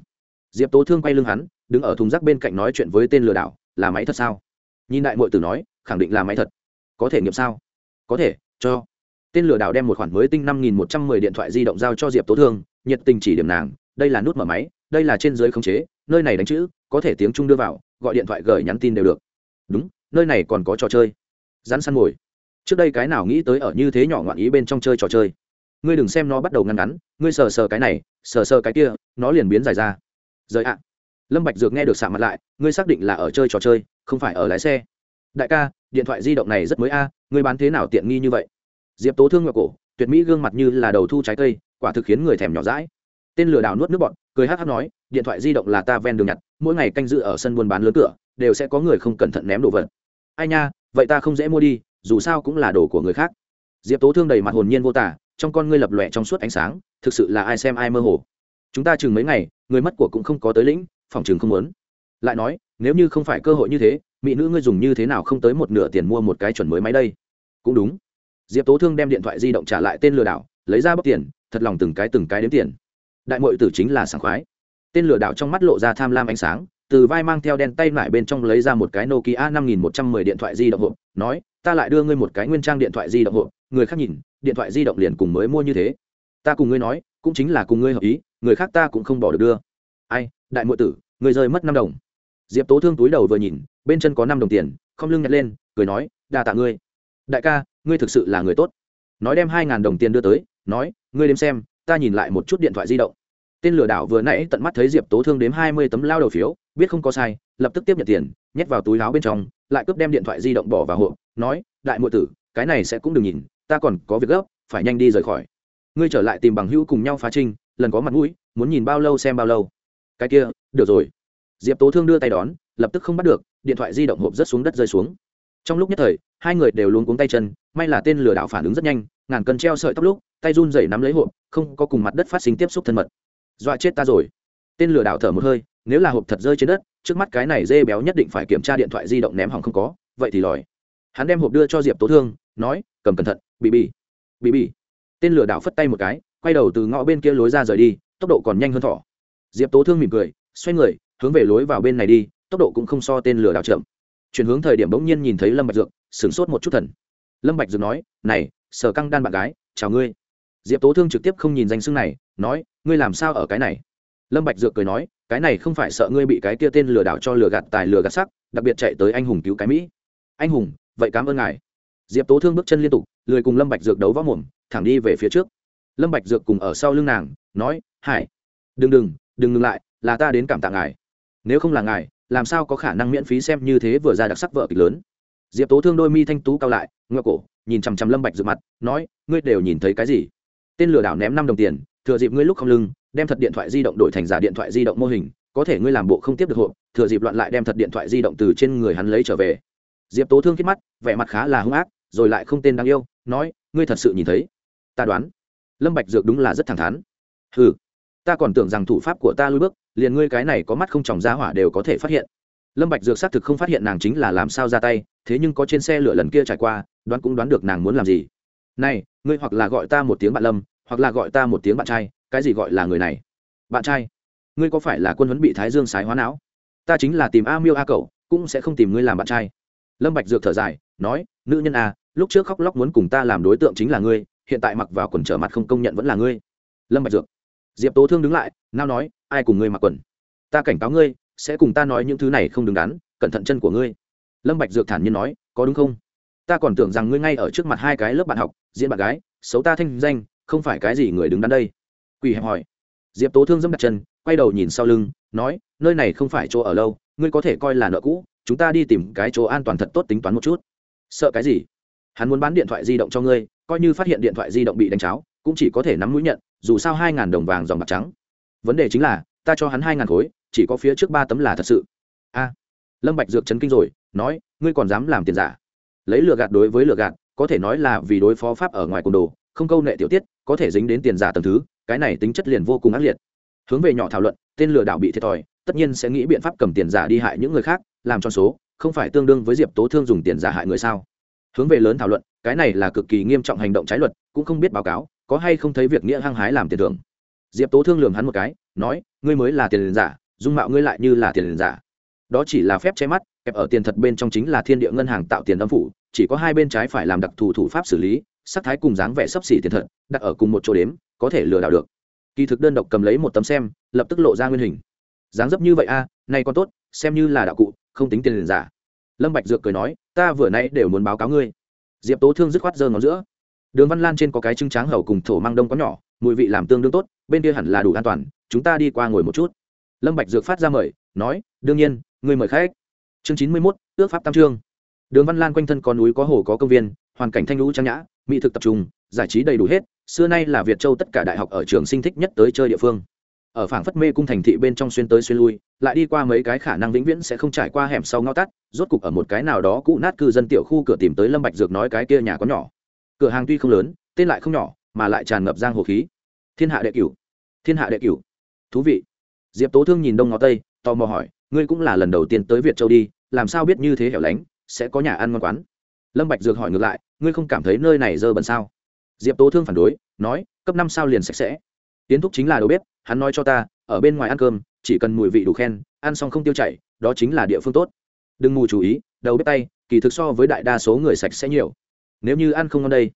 Diệp tố thương quay lưng hắn, đứng ở thùng rác bên cạnh nói chuyện với tên lừa đảo, là máy thật sao? Nhìn đại mội tử nói, khẳng định là máy thật. Có thể nghiệm sao? Có thể, cho. Tên lừa đảo đem một khoản mới tinh năm nghìn một trăm mười điện thoại di động giao cho diệp tố thương, nhiệt tình chỉ điểm nàng, đây là nút mở máy, đây là trên dưới khống chế, nơi này đánh chữ, có thể tiếng trung đưa vào, gọi điện thoại, gửi, nhắn tin đều được. Đúng, nơi này còn có trò chơi. Rắn săn ngồi trước đây cái nào nghĩ tới ở như thế nhỏ ngoạn ý bên trong chơi trò chơi? Ngươi đừng xem nó bắt đầu ngăn ngắn, ngươi sờ sờ cái này sờ sờ cái kia, nó liền biến dài ra. Rời ạ. Lâm bạch dược nghe được sạ mặt lại, ngươi xác định là ở chơi trò chơi, không phải ở lái xe. Đại ca, điện thoại di động này rất mới a, ngươi bán thế nào tiện nghi như vậy? Diệp tố thương ngựa cổ, tuyệt mỹ gương mặt như là đầu thu trái cây, quả thực khiến người thèm nhỏ dãi. tên lừa đảo nuốt nước bọn cười hắt hắt nói, điện thoại di động là ta ven đường nhặt, mỗi ngày canh dự ở sân buôn bán lớn cửa, đều sẽ có người không cẩn thận ném đồ vật. Ai nha, vậy ta không dễ mua đi, dù sao cũng là đồ của người khác. Diệp tố thương đầy mặt hồn nhiên vô tả, trong con ngươi lập lòe trong suốt ánh sáng thực sự là ai xem ai mơ hồ. Chúng ta chừng mấy ngày, người mất của cũng không có tới lĩnh, phòng chừng không muốn. Lại nói, nếu như không phải cơ hội như thế, mỹ nữ ngươi dùng như thế nào không tới một nửa tiền mua một cái chuẩn mới máy đây? Cũng đúng. Diệp tố thương đem điện thoại di động trả lại tên lừa đảo, lấy ra bóc tiền, thật lòng từng cái từng cái đếm tiền. Đại mội tử chính là sảng khoái. Tên lừa đảo trong mắt lộ ra tham lam ánh sáng, từ vai mang theo đen tay lại bên trong lấy ra một cái nokia năm nghìn một trăm mười điện thoại di động hộp, nói, ta lại đưa ngươi một cái nguyên trang điện thoại di động hộp, người khác nhìn, điện thoại di động liền cùng mới mua như thế ta cùng ngươi nói, cũng chính là cùng ngươi hợp ý, người khác ta cũng không bỏ được đưa. Ai, đại mội tử, người rơi mất năm đồng. Diệp tố thương túi đầu vừa nhìn, bên chân có năm đồng tiền, không lưng nhặt lên, cười nói, đa tạ ngươi. Đại ca, ngươi thực sự là người tốt. Nói đem hai ngàn đồng tiền đưa tới, nói, ngươi đếm xem, ta nhìn lại một chút điện thoại di động. Tên lừa đảo vừa nãy tận mắt thấy diệp tố thương đếm hai mươi tấm lao đầu phiếu, biết không có sai, lập tức tiếp nhận tiền, nhét vào túi áo bên trong, lại cướp đem điện thoại di động bỏ vào hộp, nói, đại muội tử, cái này sẽ cũng đừng nhìn, ta còn có việc gấp, phải nhanh đi rời khỏi ngươi trở lại tìm bằng hữu cùng nhau phá trinh, lần có mặt mũi, muốn nhìn bao lâu xem bao lâu. Cái kia, được rồi. Diệp tố thương đưa tay đón, lập tức không bắt được, điện thoại di động hộp rất xuống đất rơi xuống. Trong lúc nhất thời, hai người đều luôn cuống tay chân, may là tên lừa đảo phản ứng rất nhanh, ngàn cân treo sợi tóc lúc, tay run dậy nắm lấy hộp, không có cùng mặt đất phát sinh tiếp xúc thân mật. Dọa chết ta rồi. Tên lừa đảo thở một hơi, nếu là hộp thật rơi trên đất, trước mắt cái này dê béo nhất định phải kiểm tra điện thoại di động ném hỏng không có, vậy thì lòi. Hắn đem hộp đưa cho diệp tố thương, nói, cầm cẩn thận bị bị bị bị tên lừa đảo phất tay một cái, quay đầu từ ngõ bên kia lối ra rời đi, tốc độ còn nhanh hơn thỏ diệp tố thương mỉm cười, xoay người, hướng về lối vào bên này đi, tốc độ cũng không so tên lừa đảo chậm. Chuyển hướng thời điểm bỗng nhiên nhìn thấy lâm bạch dược, sửng sốt một chút thần. Lâm bạch dược nói, này, sở căng đan bạn gái, chào ngươi. Diệp tố thương trực tiếp không nhìn danh xưng này, nói, ngươi làm sao ở cái này? Lâm bạch dược cười nói, cái này không phải sợ ngươi bị cái kia tên lừa đảo cho lừa gạt tài lừa gạt sắc, đặc biệt chạy tới anh hùng cứu cái mỹ. Anh hùng, vậy cảm ơn ngài. Diệp tố thương bước chân liên tục, lười cùng lâm bạch dược đấu võ mồm thẳng đi về phía trước. Lâm bạch dược cùng ở sau lưng nàng, nói, hải, đừng đừng đừng ngừng lại, là ta đến cảm tạ ngài. Nếu không là ngài, làm sao có khả năng miễn phí xem như thế vừa ra đặc sắc vợ kịch lớn? Diệp tố thương đôi mi thanh tú cao lại ngoe cổ, nhìn chằm chằm lâm bạch dược mặt, nói, ngươi đều nhìn thấy cái gì? Tên lừa đảo ném năm đồng tiền, thừa dịp ngươi lúc không lưng, đem thật điện thoại di động đổi thành giả điện thoại di động mô hình, có thể ngươi làm bộ không tiếp được hộp, thừa dịp loạn lại đem thật điện thoại di động từ trên người hắn lấy trở về. Diệp tố thương kết mắt, vẻ mặt khá là hung ác, rồi lại không tên đáng yêu, nói, ngươi thật sự nhìn thấy? Ta đoán. Lâm bạch dược đúng là rất thẳng thắn. Hừ, ta còn tưởng rằng thủ pháp của ta lui bước liền ngươi cái này có mắt không tròng ra hỏa đều có thể phát hiện. Lâm bạch dược xác thực không phát hiện nàng chính là làm sao ra tay thế nhưng có trên xe lửa lần kia trải qua đoán cũng đoán được nàng muốn làm gì. Này ngươi hoặc là gọi ta một tiếng bạn lâm hoặc là gọi ta một tiếng bạn trai cái gì gọi là người này? Bạn trai ngươi có phải là quân huấn bị thái dương sái hóa não? Ta chính là tìm a miêu a cậu cũng sẽ không tìm ngươi làm bạn trai. Lâm bạch dược thở dài nói nữ nhân a lúc trước khóc lóc muốn cùng ta làm đối tượng chính là ngươi hiện tại mặc vào quần trở mặt không công nhận vẫn là ngươi. Lâm bạch dược. Diệp tố thương đứng lại, nao nói, ai cùng ngươi mặc quần? Ta cảnh cáo ngươi, sẽ cùng ta nói những thứ này không đứng đắn, cẩn thận chân của ngươi. Lâm bạch dược thản nhiên nói, có đúng không? Ta còn tưởng rằng ngươi ngay ở trước mặt hai cái lớp bạn học, diễn bạn gái, xấu ta thanh danh, không phải cái gì người đứng đắn đây. Quỳ hẹp hỏi. Diệp tố thương dẫm đặt chân, quay đầu nhìn sau lưng, nói, nơi này không phải chỗ ở lâu, ngươi có thể coi là nợ cũ, chúng ta đi tìm cái chỗ an toàn thật tốt tính toán một chút. Sợ cái gì? Hắn muốn bán điện thoại di động cho ngươi coi như phát hiện điện thoại di động bị đánh cháo, cũng chỉ có thể nắm mũi nhận, dù sao hai ngàn đồng vàng dòng bạc trắng. Vấn đề chính là, ta cho hắn hai ngàn khối, chỉ có phía trước ba tấm là thật sự. A. Lâm bạch dược chấn kinh rồi, nói, ngươi còn dám làm tiền giả? Lấy lừa gạt đối với lừa gạt, có thể nói là vì đối phó pháp ở ngoài côn đồ, không câu nệ tiểu tiết, có thể dính đến tiền giả tầng thứ, cái này tính chất liền vô cùng ác liệt. Hướng về nhỏ thảo luận, tên lừa đảo bị thiệt thòi, tất nhiên sẽ nghĩ biện pháp cầm tiền giả đi hại những người khác, làm cho số, không phải tương đương với diệp tố thương dùng tiền giả hại người sao? Hướng về lớn thảo luận cái này là cực kỳ nghiêm trọng hành động trái luật cũng không biết báo cáo có hay không thấy việc nghĩa hăng hái làm tiền thưởng. Diệp tố thương lường hắn một cái nói ngươi mới là tiền giả dung mạo ngươi lại như là tiền giả. Đó chỉ là phép che mắt kẹp ở tiền thật bên trong chính là thiên địa ngân hàng tạo tiền âm phủ chỉ có hai bên trái phải làm đặc thù thủ pháp xử lý sắc thái cùng dáng vẻ sấp xỉ tiền thật đặt ở cùng một chỗ đếm có thể lừa đảo được. Kỳ thực đơn độc cầm lấy một tấm xem lập tức lộ ra nguyên hình. Dáng dấp như vậy a à, nay còn tốt xem như là đạo cụ không tính tiền giả. Lâm bạch dược cười nói ta vừa nãy đều muốn báo cáo ngươi diệp tố thương dứt khoát giơ ngón giữa đường văn lan trên có cái trứng tráng hầu cùng thổ mang đông có nhỏ mùi vị làm tương đương tốt bên kia hẳn là đủ an toàn chúng ta đi qua ngồi một chút lâm bạch dược phát ra mời nói đương nhiên người mời khách chương chín mươi 91, ước pháp tam trương đường văn lan quanh thân có núi có hồ có công viên hoàn cảnh thanh lũ trang nhã mỹ thực tập trung giải trí đầy đủ hết xưa nay là việt châu tất cả đại học ở trường sinh thích nhất tới chơi địa phương ở phảng phất mê cung thành thị bên trong xuyên tới xuyên lui, lại đi qua mấy cái khả năng vĩnh viễn sẽ không trải qua hẻm sau ngao tắt, rốt cục ở một cái nào đó cũ nát cư dân tiểu khu cửa tìm tới lâm bạch dược nói cái kia nhà có nhỏ. Cửa hàng tuy không lớn, tên lại không nhỏ, mà lại tràn ngập giang hồ khí. Thiên hạ đệ cửu. Thiên hạ đệ cửu. Thú vị. Diệp tố thương nhìn đông ngó tây, tò mò hỏi, ngươi cũng là lần đầu tiên tới việt châu đi, làm sao biết như thế hẻo lánh, sẽ có nhà ăn ngon quán? Lâm bạch dược hỏi ngược lại, ngươi không cảm thấy nơi này dơ bẩn sao? Diệp tố thương phản đối, nói, cấp năm sao liền sạch sẽ. Tiến thúc chính là đầu bếp hắn nói cho ta, ở bên ngoài ăn cơm, chỉ cần mùi vị đủ khen, ăn xong không tiêu chảy, đó chính là địa phương tốt. Đừng mù chú ý, đầu bếp tay, kỳ thực so với đại đa số người sạch sẽ nhiều. Nếu như ăn không ngon đây,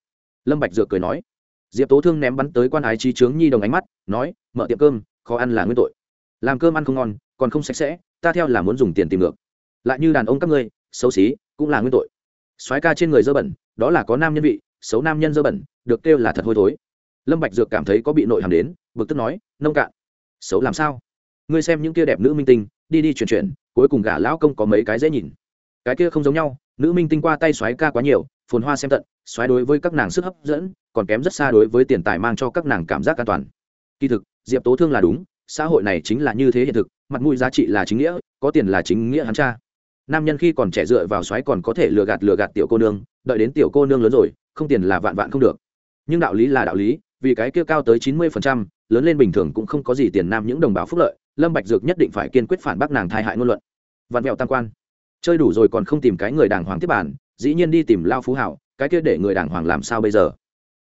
lâm bạch dược cười nói. Diệp tố thương ném bắn tới quan ái trí trướng nhi đồng ánh mắt, nói, mở tiệm cơm, khó ăn là nguyên tội. Làm cơm ăn không ngon, còn không sạch sẽ, ta theo là muốn dùng tiền tìm ngược. Lại như đàn ông các ngươi, xấu xí, cũng là nguyên tội. Soái ca trên người dơ bẩn, đó là có nam nhân vị, xấu nam nhân dơ bẩn, được kêu là thật hôi thối lâm bạch dược cảm thấy có bị nội hàm đến, bực tức nói, nông cạn, xấu làm sao? Ngươi xem những kia đẹp nữ minh tinh, đi đi chuyển chuyển, cuối cùng gả lão công có mấy cái dễ nhìn. Cái kia không giống nhau, nữ minh tinh qua tay xoáy ca quá nhiều, phồn hoa xem tận xoáy đối với các nàng sức hấp dẫn, còn kém rất xa đối với tiền tài mang cho các nàng cảm giác an toàn. Kỳ thực, diệp tố thương là đúng, xã hội này chính là như thế hiện thực, mặt mũi giá trị là chính nghĩa, có tiền là chính nghĩa hắn cha. Nam nhân khi còn trẻ dựa vào xoáy còn có thể lừa gạt lừa gạt tiểu cô nương, đợi đến tiểu cô nương lớn rồi, không tiền là vạn vạn không được. Nhưng đạo lý là đạo lý vì cái kia cao tới chín mươi phần trăm, lớn lên bình thường cũng không có gì tiền nam những đồng bào phúc lợi, lâm bạch dược nhất định phải kiên quyết phản bác nàng thai hại ngôn luận. Vạn mẹo tam quan. Chơi đủ rồi còn không tìm cái người đàng hoàng tiếp bản, dĩ nhiên đi tìm lao phú hảo, cái kia để người đàng hoàng làm sao bây giờ?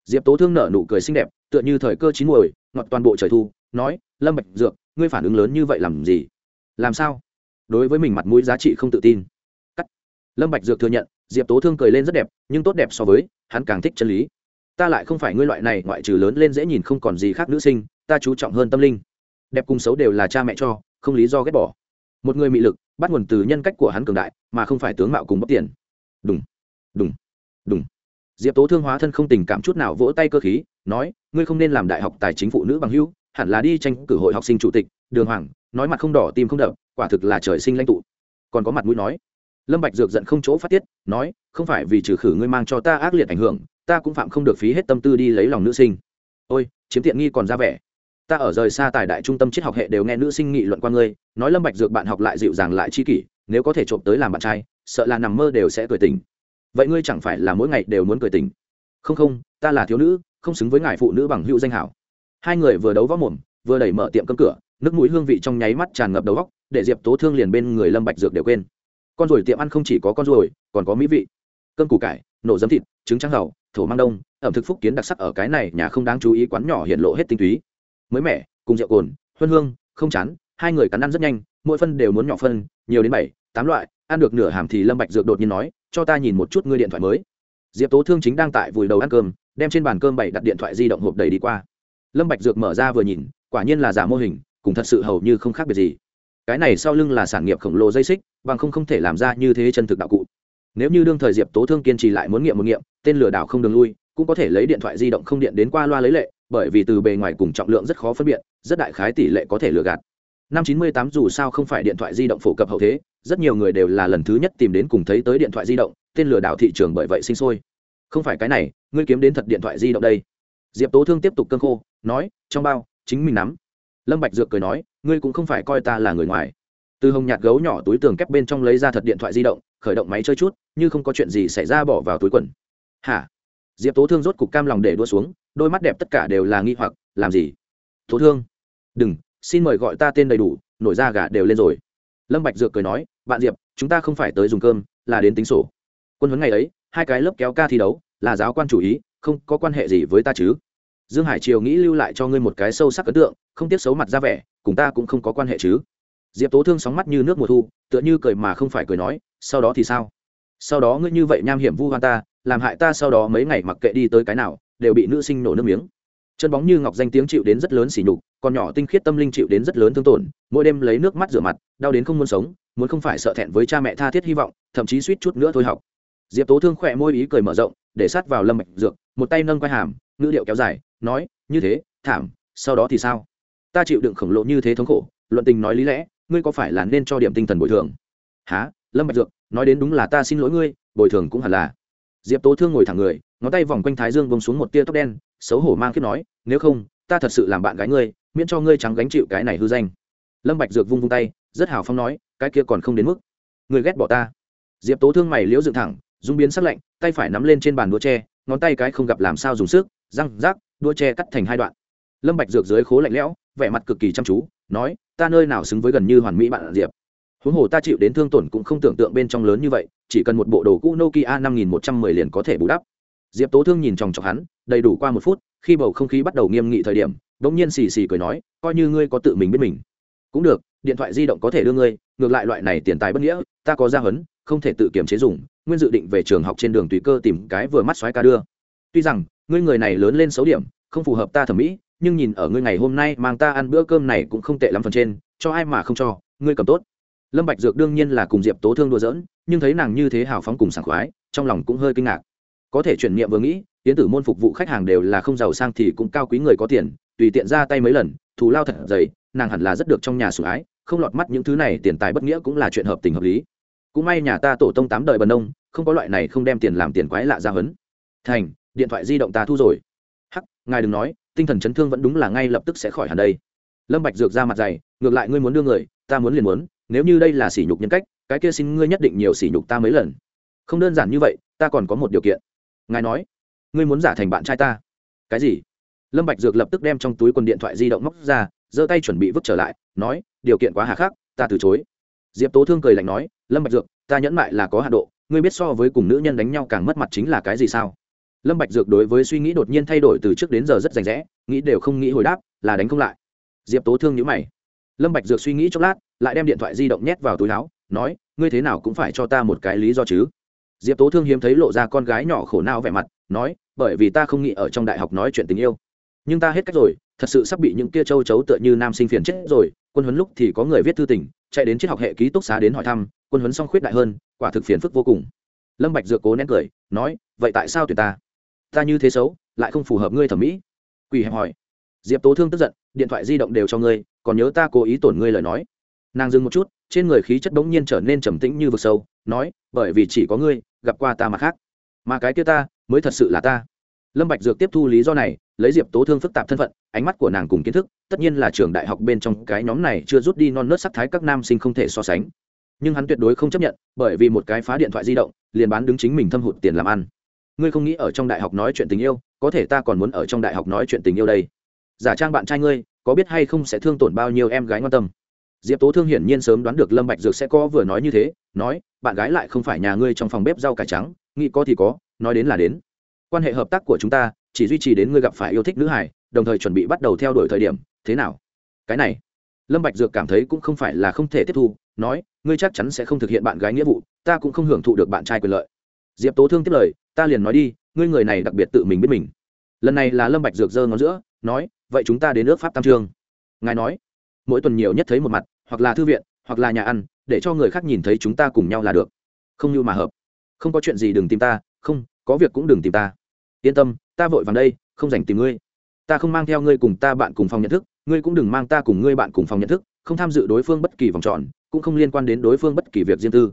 Diệp tố thương nở nụ cười xinh đẹp, tựa như thời cơ chín muồi, ngọt toàn bộ trời thu, nói, lâm bạch dược, ngươi phản ứng lớn như vậy làm gì? Làm sao? Đối với mình mặt mũi giá trị không tự tin. Cắt. Lâm bạch dược thừa nhận, diệp tố thương cười lên rất đẹp, nhưng tốt đẹp so với, hắn càng thích chân lý ta lại không phải ngươi loại này, ngoại trừ lớn lên dễ nhìn không còn gì khác nữ sinh, ta chú trọng hơn tâm linh. Đẹp cùng xấu đều là cha mẹ cho, không lý do ghét bỏ. Một người mị lực, bắt nguồn từ nhân cách của hắn cường đại, mà không phải tướng mạo cùng bóc tiền. Đúng đúng đúng diệp tố thương hóa thân không tình cảm chút nào vỗ tay cơ khí, nói, ngươi không nên làm đại học tài chính phụ nữ bằng hữu, hẳn là đi tranh cử hội học sinh chủ tịch. Đường hoàng, nói mặt không đỏ tim không đập quả thực là trời sinh lãnh tụ. Còn có mặt mũi nói, lâm bạch dược giận không chỗ phát tiết, nói, không phải vì trừ khử ngươi mang cho ta ác liệt ảnh hưởng ta cũng phạm không được phí hết tâm tư đi lấy lòng nữ sinh. Ôi, chiếm tiện nghi còn ra vẻ. Ta ở rời xa tài đại trung tâm triết học hệ đều nghe nữ sinh nghị luận qua ngươi, nói lâm bạch dược bạn học lại dịu dàng lại chi kỷ, nếu có thể trộm tới làm bạn trai, sợ là nằm mơ đều sẽ cười tỉnh. Vậy ngươi chẳng phải là mỗi ngày đều muốn cười tỉnh. Không không, ta là thiếu nữ, không xứng với ngài phụ nữ bằng hữu danh hảo. Hai người vừa đấu võ mồm, vừa đẩy mở tiệm cơm cửa, nước mũi hương vị trong nháy mắt tràn ngập đầu góc để diệp tố thương liền bên người lâm bạch dược đều quên. Con ruồi tiệm ăn không chỉ có con ruồi, còn có mỹ vị cơm củ cải, nổ giấm thịt, trứng trắng hầu thổ mang đông, ẩm thực phúc kiến đặc sắc ở cái này nhà không đáng chú ý quán nhỏ hiện lộ hết tinh túy. Mới mẻ, cùng rượu cồn, huân hương, không chán, hai người cắn ăn rất nhanh, mỗi phân đều muốn nhỏ phân, nhiều đến bảy, tám loại, ăn được nửa hàm thì lâm bạch dược đột nhiên nói, cho ta nhìn một chút ngươi điện thoại mới. Diệp tố thương chính đang tại vùi đầu ăn cơm, đem trên bàn cơm bảy đặt điện thoại di động hộp đầy đi qua. Lâm bạch dược mở ra vừa nhìn, quả nhiên là giả mô hình, cùng thật sự hầu như không khác biệt gì. Cái này sau lưng là sản nghiệp khổng lồ dây xích, bằng không không thể làm ra như thế chân thực đạo cụ nếu như đương thời diệp tố thương kiên trì lại muốn nghiệm một nghiệm, tên lừa đảo không đường lui, cũng có thể lấy điện thoại di động không điện đến qua loa lấy lệ, bởi vì từ bề ngoài cùng trọng lượng rất khó phân biệt, rất đại khái tỷ lệ có thể lừa gạt. Năm chín mươi tám dù sao không phải điện thoại di động phổ cập hậu thế, rất nhiều người đều là lần thứ nhất tìm đến cùng thấy tới điện thoại di động, tên lừa đảo thị trường bởi vậy sinh sôi. Không phải cái này, ngươi kiếm đến thật điện thoại di động đây. Diệp tố thương tiếp tục cơn khô, nói, trong bao, chính mình nắm. Lâm bạch dược cười nói, ngươi cũng không phải coi ta là người ngoài. Từ hồng nhạt gấu nhỏ túi tường kép bên trong lấy ra thật điện thoại di động khởi động máy chơi chút, như không có chuyện gì xảy ra bỏ vào túi quần. Hả? Diệp tố thương rốt cục cam lòng để đua xuống, đôi mắt đẹp tất cả đều là nghi hoặc, làm gì? Tố thương, đừng, xin mời gọi ta tên đầy đủ, nổi da gà đều lên rồi. Lâm bạch dược cười nói, bạn diệp, chúng ta không phải tới dùng cơm, là đến tính sổ. Quân huấn ngày ấy, hai cái lớp kéo ca thi đấu, là giáo quan chủ ý, không có quan hệ gì với ta chứ. Dương hải triều nghĩ lưu lại cho ngươi một cái sâu sắc ấn tượng, không tiếc xấu mặt ra vẻ, cùng ta cũng không có quan hệ chứ. Diệp tố thương sóng mắt như nước mùa thu, tựa như cười mà không phải cười nói sau đó thì sao? Sau đó ngươi như vậy nham hiểm vu hoan ta, làm hại ta sau đó mấy ngày mặc kệ đi tới cái nào, đều bị nữ sinh nổ nước miếng. Chân bóng như ngọc danh tiếng chịu đến rất lớn sỉ nhục còn nhỏ tinh khiết tâm linh chịu đến rất lớn thương tổn, mỗi đêm lấy nước mắt rửa mặt, đau đến không muốn sống, muốn không phải sợ thẹn với cha mẹ tha thiết hy vọng, thậm chí suýt chút nữa thôi học. Diệp tố thương khỏe môi ý cười mở rộng, để sát vào lâm mạch dược, một tay nâng quai hàm, ngữ điệu kéo dài, nói, như thế, thảm, sau đó thì sao? Ta chịu đựng khổng lồ như thế thống khổ, luận tình nói lý lẽ, ngươi có phải là nên cho điểm tinh thần bồi thường? Há lâm bạch dược, nói đến đúng là ta xin lỗi ngươi, bồi thường cũng hẳn là. Diệp tố thương ngồi thẳng người, ngón tay vòng quanh thái dương bông xuống một tia tóc đen, xấu hổ mang kiếp nói, nếu không, ta thật sự làm bạn gái ngươi, miễn cho ngươi trắng gánh chịu cái này hư danh. Lâm bạch dược vung vung tay, rất hào phong nói, cái kia còn không đến mức. Ngươi ghét bỏ ta. Diệp tố thương mày liễu dựng thẳng, dung biến sắc lạnh, tay phải nắm lên trên bàn đũa tre, ngón tay cái không gặp làm sao dùng sức, răng, rác, đũa tre cắt thành hai đoạn. Lâm bạch dược dưới khố lạnh lẽo, vẻ mặt cực kỳ chăm chú, nói, ta nơi nào xứng với gần như hoàn mỹ bạn diệp huống hồ ta chịu đến thương tổn cũng không tưởng tượng bên trong lớn như vậy, chỉ cần một bộ đồ cũ nokia năm nghìn một trăm mười liền có thể bù đắp. Diệp tố thương nhìn chòng chọc hắn, đầy đủ qua một phút, khi bầu không khí bắt đầu nghiêm nghị thời điểm đ ỗ n g nhiên xì xì cười nói, coi như ngươi có tự mình biết mình. Cũng được, điện thoại di động có thể đưa ngươi, ngược lại loại này tiền tài bất nghĩa, ta có ra hấn không thể tự kiểm chế dùng, nguyên dự định về trường học trên đường tùy cơ tìm cái vừa mắt xoáy ca đưa. Tuy rằng, ngươi người này lớn lên xấu điểm, không phù hợp ta thẩm mỹ, nhưng nhìn ở ngươi ngày hôm nay mang ta ăn bữa cơm này cũng không tệ lắm phần trên, cho ai mà không cho, ngươi cầm tốt lâm bạch dược đương nhiên là cùng diệp tố thương đùa giỡn, nhưng thấy nàng như thế hào phóng cùng sảng khoái, trong lòng cũng hơi kinh ngạc. Có thể chuyển niệm vừa nghĩ tiến tử môn phục vụ khách hàng đều là không giàu sang thì cũng cao quý người có tiền, tùy tiện ra tay mấy lần, thù lao thật dày, nàng hẳn là rất được trong nhà sủng ái, không lọt mắt những thứ này tiền tài bất nghĩa cũng là chuyện hợp tình hợp lý. Cũng may nhà ta tổ tông tám đời bần nông không có loại này không đem tiền làm tiền quái lạ ra hấn. Thành, điện thoại di động ta thu rồi. Hắc, ngài đừng nói, tinh thần chấn thương vẫn đúng là ngay lập tức sẽ khỏi hẳn đây. Lâm bạch dược ra mặt dày, ngược lại ngươi muốn đưa người, ta muốn liền muốn nếu như đây là sỉ nhục nhân cách, cái kia xin ngươi nhất định nhiều sỉ nhục ta mấy lần. Không đơn giản như vậy, ta còn có một điều kiện. Ngài nói, ngươi muốn giả thành bạn trai ta. Cái gì? Lâm bạch dược lập tức đem trong túi quần điện thoại di động móc ra, giơ tay chuẩn bị vứt trở lại, nói, điều kiện quá hà khắc, ta từ chối. Diệp tố thương cười lạnh nói, lâm bạch dược, ta nhẫn mại là có hạ độ, ngươi biết so với cùng nữ nhân đánh nhau càng mất mặt chính là cái gì sao? Lâm bạch dược đối với suy nghĩ đột nhiên thay đổi từ trước đến giờ rất rành rẽ, nghĩ đều không nghĩ hồi đáp, là đánh không lại. Diệp tố thương nhíu mày lâm bạch dược suy nghĩ chốc lát, lại đem điện thoại di động nhét vào túi áo, nói, ngươi thế nào cũng phải cho ta một cái lý do chứ? Diệp tố thương hiếm thấy lộ ra con gái nhỏ khổ não vẻ mặt, nói, bởi vì ta không nghĩ ở trong đại học nói chuyện tình yêu. Nhưng ta hết cách rồi, thật sự sắp bị những kia châu chấu tựa như nam sinh phiền chết rồi, quân huấn lúc thì có người viết thư tình, chạy đến triết học hệ ký túc xá đến hỏi thăm, quân huấn song khuyết đại hơn, quả thực phiền phức vô cùng. Lâm bạch dược cố nén cười, nói, vậy tại sao tuyệt ta? Ta như thế xấu, lại không phù hợp ngươi thẩm mỹ. Quỳ hẹp hỏi diệp tố thương tức giận, điện thoại di động đều cho ngươi, còn nhớ ta cố ý tổn ngươi lời nói. Nàng dừng một chút, trên người khí chất bỗng nhiên trở nên trầm tĩnh như vực sâu, nói, bởi vì chỉ có ngươi, gặp qua ta mà khác. Mà cái kia ta, mới thật sự là ta. Lâm bạch dược tiếp thu lý do này, lấy diệp tố thương phức tạp thân phận, ánh mắt của nàng cùng kiến thức, tất nhiên là trường đại học bên trong cái nhóm này chưa rút đi non nớt sắc thái các nam sinh không thể so sánh. Nhưng hắn tuyệt đối không chấp nhận, bởi vì một cái phá điện thoại di động, liền bán đứng chính mình thâm hụt tiền làm ăn. Ngươi không nghĩ ở trong đại học nói chuyện tình yêu, có thể ta còn muốn ở trong đại học nói chuyện tình yêu đây giả trang bạn trai ngươi, có biết hay không sẽ thương tổn bao nhiêu em gái ngoan tâm? Diệp tố thương hiển nhiên sớm đoán được lâm bạch dược sẽ có vừa nói như thế, nói, bạn gái lại không phải nhà ngươi trong phòng bếp rau cải trắng, nghĩ có thì có, nói đến là đến. Quan hệ hợp tác của chúng ta chỉ duy trì đến ngươi gặp phải yêu thích nữ hải đồng thời chuẩn bị bắt đầu theo đuổi thời điểm, thế nào? Cái này, lâm bạch dược cảm thấy cũng không phải là không thể tiếp thu, nói, ngươi chắc chắn sẽ không thực hiện bạn gái nghĩa vụ, ta cũng không hưởng thụ được bạn trai quyền lợi. Diệp tố thương tiếp lời, ta liền nói đi, ngươi người này đặc biệt tự mình biết mình. Lần này là lâm bạch dược giơ ngón giữa, nói vậy chúng ta đến nước pháp tam trương. Ngài nói, mỗi tuần nhiều nhất thấy một mặt, hoặc là thư viện, hoặc là nhà ăn, để cho người khác nhìn thấy chúng ta cùng nhau là được. Không như mà hợp. Không có chuyện gì đừng tìm ta, không, có việc cũng đừng tìm ta. Yên tâm, ta vội vàng đây, không dành tìm ngươi. Ta không mang theo ngươi cùng ta bạn cùng phòng nhận thức, ngươi cũng đừng mang ta cùng ngươi bạn cùng phòng nhận thức, không tham dự đối phương bất kỳ vòng tròn, cũng không liên quan đến đối phương bất kỳ việc riêng tư.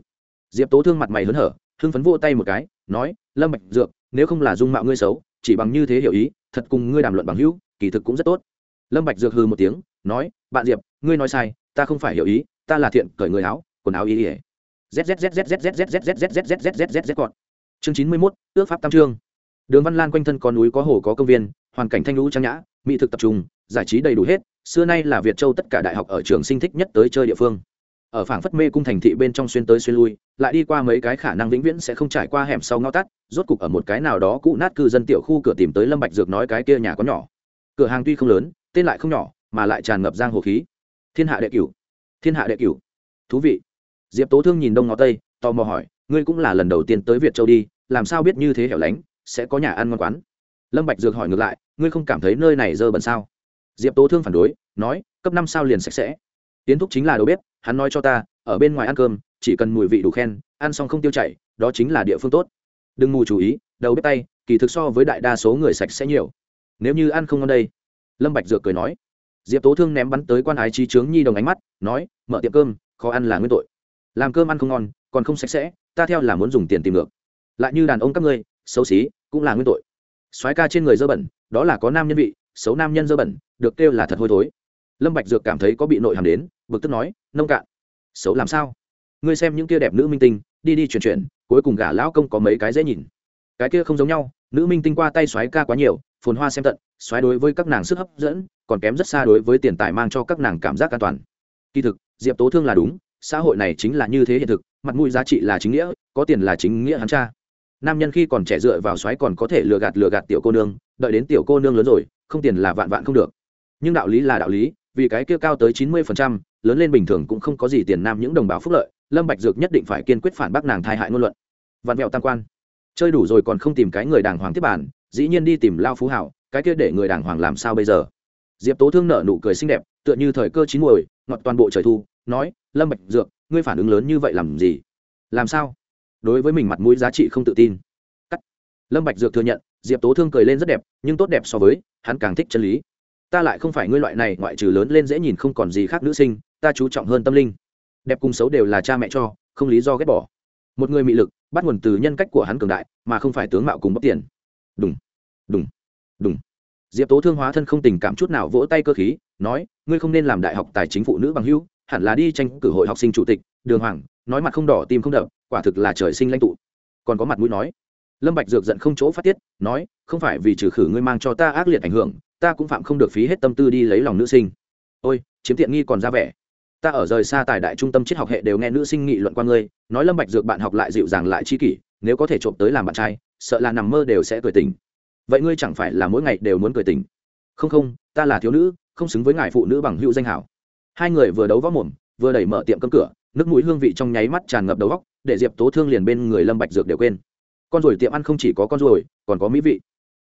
Diệp tố thương mặt mày hớn hở, hưng phấn vỗ tay một cái, nói, lâm bạch dược, nếu không là dung mạo ngươi xấu, chỉ bằng như thế hiểu ý, thật cùng ngươi đàm luận bằng hữu kỳ thực cũng rất tốt lâm bạch dược hừ một tiếng nói bạn diệp ngươi nói sai ta không phải hiểu ý ta là thiện cởi người áo quần áo ý ỉa còn chương chín mươi mốt ước pháp tam trương đường văn lan quanh thân có núi có hồ có công viên hoàn cảnh thanh lũ trang nhã mỹ thực tập trung giải trí đầy đủ hết xưa nay là việt châu tất cả đại học ở trường sinh thích nhất tới chơi địa phương ở phảng phất mê cung thành thị bên trong xuyên tới xuyên lui lại đi qua mấy cái khả năng vĩnh viễn sẽ không trải qua hẻm sau ngao tắt rốt cục ở một cái nào đó cũ nát cư dân tiểu khu cửa tìm tới lâm bạch dược nói cái kia nhà có nhỏ cửa hàng tuy không lớn, tên lại không nhỏ, mà lại tràn ngập giang hồ khí. Thiên hạ đệ cửu, thiên hạ đệ cửu. Thú vị. Diệp tố thương nhìn đông ngó tây, tò mò hỏi, ngươi cũng là lần đầu tiên tới việt châu đi, làm sao biết như thế hẻo lánh, sẽ có nhà ăn ngon quán? Lâm bạch dược hỏi ngược lại, ngươi không cảm thấy nơi này dơ bẩn sao? Diệp tố thương phản đối, nói, cấp năm sao liền sạch sẽ. Tiến thúc chính là đầu bếp, hắn nói cho ta, ở bên ngoài ăn cơm, chỉ cần mùi vị đủ khen, ăn xong không tiêu chảy, đó chính là địa phương tốt. Đừng mù chú ý, đầu bếp tay, kỳ thực so với đại đa số người sạch sẽ nhiều nếu như ăn không ngon đây. Lâm bạch dược cười nói. Diệp tố thương ném bắn tới quan ái trí trướng nhi đồng ánh mắt, nói, mở tiệm cơm, khó ăn là nguyên tội. Làm cơm ăn không ngon, còn không sạch sẽ, ta theo là muốn dùng tiền tìm ngược. Lại như đàn ông các ngươi, xấu xí, cũng là nguyên tội. Soái ca trên người dơ bẩn, đó là có nam nhân vị, xấu nam nhân dơ bẩn, được kêu là thật hôi thối. Lâm bạch dược cảm thấy có bị nội hàm đến, bực tức nói, nông cạn. Xấu làm sao? Ngươi xem những kia đẹp nữ minh tinh, đi đi chuyển chuyển, cuối cùng gả lão công có mấy cái dễ nhìn. Cái kia không giống nhau nữ minh tinh qua tay xoáy ca quá nhiều, phồn hoa xem tận xoáy đối với các nàng sức hấp dẫn, còn kém rất xa đối với tiền tài mang cho các nàng cảm giác an toàn. Kỳ thực, diệp tố thương là đúng, xã hội này chính là như thế hiện thực, mặt mũi giá trị là chính nghĩa, có tiền là chính nghĩa hắn cha. Nam nhân khi còn trẻ dựa vào xoáy còn có thể lừa gạt lừa gạt tiểu cô nương, đợi đến tiểu cô nương lớn rồi, không tiền là vạn vạn không được. Nhưng đạo lý là đạo lý, vì cái kia cao tới chín mươi phần trăm, lớn lên bình thường cũng không có gì tiền nam những đồng bào phúc lợi, lâm bạch dược nhất định phải kiên quyết phản bác nàng thai hại ngôn luận. Vạn vẹo tam quan chơi đủ rồi còn không tìm cái người đàng hoàng tiếp bản dĩ nhiên đi tìm lao phú hảo, cái kia để người đàng hoàng làm sao bây giờ? Diệp tố thương nở nụ cười xinh đẹp, tựa như thời cơ chín muồi, ngọt toàn bộ trời thu, nói, lâm bạch dược, ngươi phản ứng lớn như vậy làm gì? Làm sao? Đối với mình mặt mũi giá trị không tự tin. Cắt. Lâm bạch dược thừa nhận, diệp tố thương cười lên rất đẹp, nhưng tốt đẹp so với, hắn càng thích chân lý. Ta lại không phải ngươi loại này, ngoại trừ lớn lên dễ nhìn không còn gì khác nữ sinh, ta chú trọng hơn tâm linh. Đẹp cùng xấu đều là cha mẹ cho, không lý do ghét bỏ một người mị lực, bắt nguồn từ nhân cách của hắn cường đại, mà không phải tướng mạo cùng bóc tiền. Đúng đúng đúng diệp tố thương hóa thân không tình cảm chút nào vỗ tay cơ khí, nói, ngươi không nên làm đại học tài chính phụ nữ bằng hữu, hẳn là đi tranh cử hội học sinh chủ tịch. Đường hoàng, nói mặt không đỏ tim không đập, quả thực là trời sinh lãnh tụ. Còn có mặt mũi nói, lâm bạch dược giận không chỗ phát tiết, nói, không phải vì trừ khử ngươi mang cho ta ác liệt ảnh hưởng, ta cũng phạm không được phí hết tâm tư đi lấy lòng nữ sinh. Ôi, chiếm tiện nghi còn ra vẻ ta ở rời xa tài đại trung tâm triết học hệ đều nghe nữ sinh nghị luận qua ngươi, nói lâm bạch dược bạn học lại dịu dàng lại chi kỷ, nếu có thể trộm tới làm bạn trai, sợ là nằm mơ đều sẽ cười tỉnh. Vậy ngươi chẳng phải là mỗi ngày đều muốn cười tỉnh? Không không, ta là thiếu nữ, không xứng với ngài phụ nữ bằng hữu danh hảo. Hai người vừa đấu võ mồm, vừa đẩy mở tiệm cơm cửa, nước mũi hương vị trong nháy mắt tràn ngập đầu góc để diệp tố thương liền bên người lâm bạch dược đều quên. Con ruồi tiệm ăn không chỉ có con ruồi, còn có mỹ vị.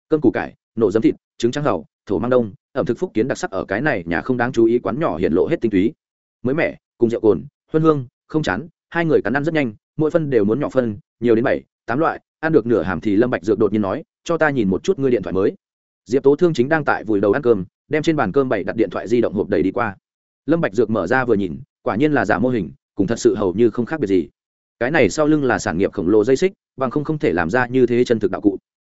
Cơm củ cải, nổ giấm thịt, trứng trắng hầu, thổ mang đông, ẩm thực phúc kiến đặc sắc ở cái này nhà không đáng chú ý quán nhỏ hiện lộ hết tinh túy mới mẻ, cùng rượu cồn, huân hương, không chán, hai người cắn ăn rất nhanh, mỗi phân đều muốn nhỏ phân, nhiều đến bảy, tám loại, ăn được nửa hàm thì lâm bạch dược đột nhiên nói, cho ta nhìn một chút ngươi điện thoại mới. Diệp tố thương chính đang tại vùi đầu ăn cơm, đem trên bàn cơm bảy đặt điện thoại di động hộp đầy đi qua. Lâm bạch dược mở ra vừa nhìn, quả nhiên là giả mô hình, cùng thật sự hầu như không khác biệt gì. Cái này sau lưng là sản nghiệp khổng lồ dây xích, bằng không không thể làm ra như thế chân thực đạo cụ.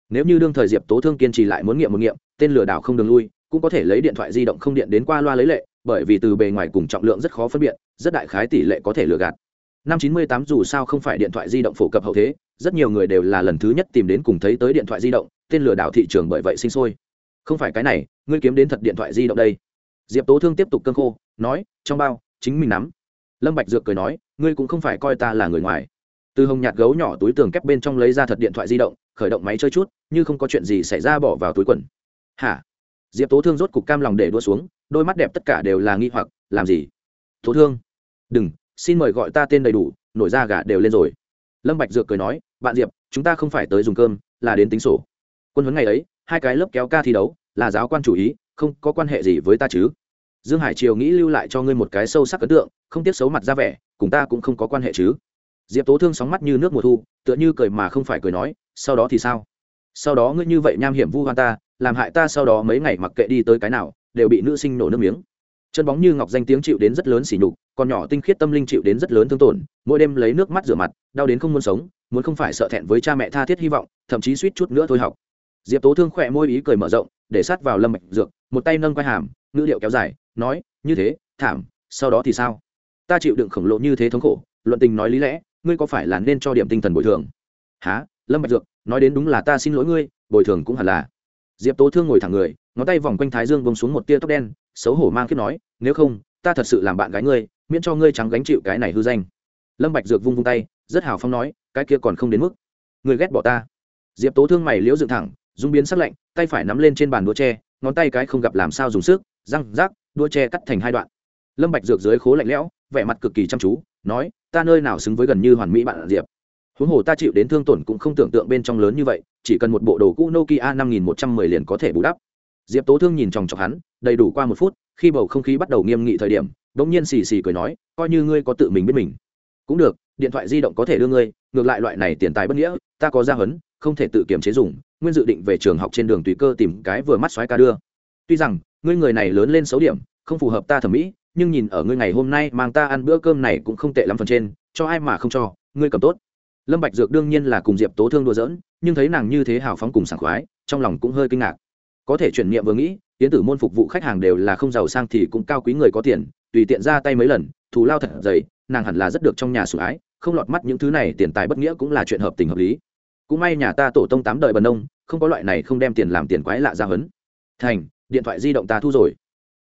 Nếu như đương thời diệp tố thương kiên trì lại muốn nghiệm một nghiệm, tên lừa đảo không đường lui, cũng có thể lấy điện thoại di động không điện đến qua loa lấy lệ bởi vì từ bề ngoài cùng trọng lượng rất khó phân biệt, rất đại khái tỷ lệ có thể lừa gạt. Năm chín mươi tám dù sao không phải điện thoại di động phổ cập hậu thế, rất nhiều người đều là lần thứ nhất tìm đến cùng thấy tới điện thoại di động, tên lừa đảo thị trường bởi vậy sinh sôi. Không phải cái này, ngươi kiếm đến thật điện thoại di động đây. Diệp tố thương tiếp tục cơn khô, nói, trong bao, chính mình nắm. Lâm bạch dược cười nói, ngươi cũng không phải coi ta là người ngoài. Từ hồng nhạt gấu nhỏ túi tường kép bên trong lấy ra thật điện thoại di động, khởi động máy chơi chút, như không có chuyện gì xảy ra bỏ vào túi quần. Hả? Diệp tố thương rốt cục cam lòng để đua xuống đôi mắt đẹp tất cả đều là nghi hoặc, làm gì? Tố thương. Đừng, xin mời gọi ta tên đầy đủ, nổi da gà đều lên rồi. Lâm bạch dược cười nói, bạn diệp, chúng ta không phải tới dùng cơm, là đến tính sổ. Quân huấn ngày ấy, hai cái lớp kéo ca thi đấu, là giáo quan chủ ý, không có quan hệ gì với ta chứ. Dương hải triều nghĩ lưu lại cho ngươi một cái sâu sắc ấn tượng, không tiếc xấu mặt ra vẻ, cùng ta cũng không có quan hệ chứ. Diệp tố thương sóng mắt như nước mùa thu, tựa như cười mà không phải cười nói, sau đó thì sao? Sau đó ngươi như vậy nham hiểm vu hoan ta, làm hại ta sau đó mấy ngày mặc kệ đi tới cái nào đều bị nữ sinh nổ nước miếng. Chân bóng như ngọc danh tiếng chịu đến rất lớn sỉ nhục, còn nhỏ tinh khiết tâm linh chịu đến rất lớn thương tổn, mỗi đêm lấy nước mắt rửa mặt, đau đến không muốn sống, muốn không phải sợ thẹn với cha mẹ tha thiết hy vọng, thậm chí suýt chút nữa thôi học. Diệp tố thương khỏe môi ý cười mở rộng, để sát vào lâm mạch dược, một tay nâng quai hàm, ngữ điệu kéo dài, nói, như thế, thảm, sau đó thì sao? Ta chịu đựng khổng lồ như thế thống khổ, luận tình nói lý lẽ, ngươi có phải là nên cho điểm tinh thần bồi thường? Há lâm bạch dược, nói đến đúng là ta xin lỗi ngươi, bồi thường cũng hẳn là. Diệp tố thương ngồi thẳng người ngón tay vòng quanh thái dương bông xuống một tia tóc đen, xấu hổ mang kiếp nói, nếu không, ta thật sự làm bạn gái ngươi, miễn cho ngươi trắng gánh chịu cái này hư danh. Lâm bạch dược vung vung tay, rất hào phong nói, cái kia còn không đến mức. Người ghét bỏ ta. Diệp tố thương mày liễu dựng thẳng, dung biến sắc lạnh, tay phải nắm lên trên bàn đũa tre, ngón tay cái không gặp làm sao dùng sức, răng, rác, đũa tre cắt thành hai đoạn. Lâm bạch dược dưới khố lạnh lẽo, vẻ mặt cực kỳ chăm chú, nói, ta nơi nào xứng với gần như hoàn mỹ bạn, diệp? Huống hồ ta chịu đến thương tổn cũng không tưởng tượng bên trong lớn như vậy, chỉ cần một bộ đồ cũ nokia năm nghìn một trăm mười liền có thể bù đắp diệp tố thương nhìn chòng chọc hắn, đầy đủ qua một phút, khi bầu không khí bắt đầu nghiêm nghị thời điểm đ ỗ n g nhiên xì xì cười nói, coi như ngươi có tự mình biết mình. Cũng được, điện thoại di động có thể đưa ngươi, ngược lại loại này tiền tài bất nghĩa, ta có ra hấn không thể tự kiềm chế dùng, nguyên dự định về trường học trên đường tùy cơ tìm cái vừa mắt xoáy ca đưa. Tuy rằng, ngươi người này lớn lên xấu điểm, không phù hợp ta thẩm mỹ, nhưng nhìn ở ngươi ngày hôm nay mang ta ăn bữa cơm này cũng không tệ lắm phần trên, cho ai mà không cho, ngươi cầm tốt. Lâm bạch dược đương nhiên là cùng diệp tố thương đùa giỡn, nhưng thấy nàng như thế hào phóng cùng sảng khoái, trong lòng cũng hơi kinh ngạc có thể chuyển niệm vừa nghĩ, tiến tử môn phục vụ khách hàng đều là không giàu sang thì cũng cao quý người có tiền, tùy tiện ra tay mấy lần, thù lao thật dày, nàng hẳn là rất được trong nhà sủng ái, không lọt mắt những thứ này tiền tài bất nghĩa cũng là chuyện hợp tình hợp lý. Cũng may nhà ta tổ tông tám đời bần nông không có loại này không đem tiền làm tiền quái lạ ra hấn. Thành, điện thoại di động ta thu rồi.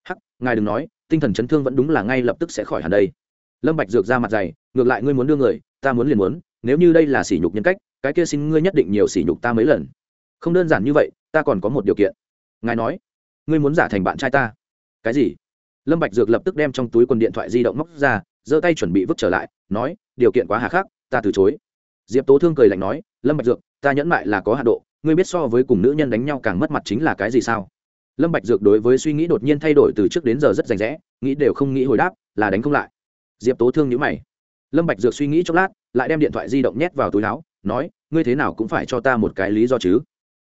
Hắc, ngài đừng nói, tinh thần chấn thương vẫn đúng là ngay lập tức sẽ khỏi hẳn đây. Lâm bạch dược ra mặt dày, ngược lại ngươi muốn đưa người, ta muốn liền muốn, nếu như đây là sỉ nhục nhân cách, cái kia xin ngươi nhất định nhiều sỉ nhục ta mấy lần. Không đơn giản như vậy, ta còn có một điều kiện ngài nói, ngươi muốn giả thành bạn trai ta. Cái gì? Lâm bạch dược lập tức đem trong túi quần điện thoại di động móc ra, giơ tay chuẩn bị vứt trở lại, nói, điều kiện quá hà khắc, ta từ chối. Diệp tố thương cười lạnh nói, lâm bạch dược, ta nhẫn mại là có hạ độ, ngươi biết so với cùng nữ nhân đánh nhau càng mất mặt chính là cái gì sao? Lâm bạch dược đối với suy nghĩ đột nhiên thay đổi từ trước đến giờ rất rành rẽ, nghĩ đều không nghĩ hồi đáp, là đánh không lại. Diệp tố thương nhíu mày. Lâm bạch dược suy nghĩ chốc lát, lại đem điện thoại di động nhét vào túi áo, nói, ngươi thế nào cũng phải cho ta một cái lý do chứ?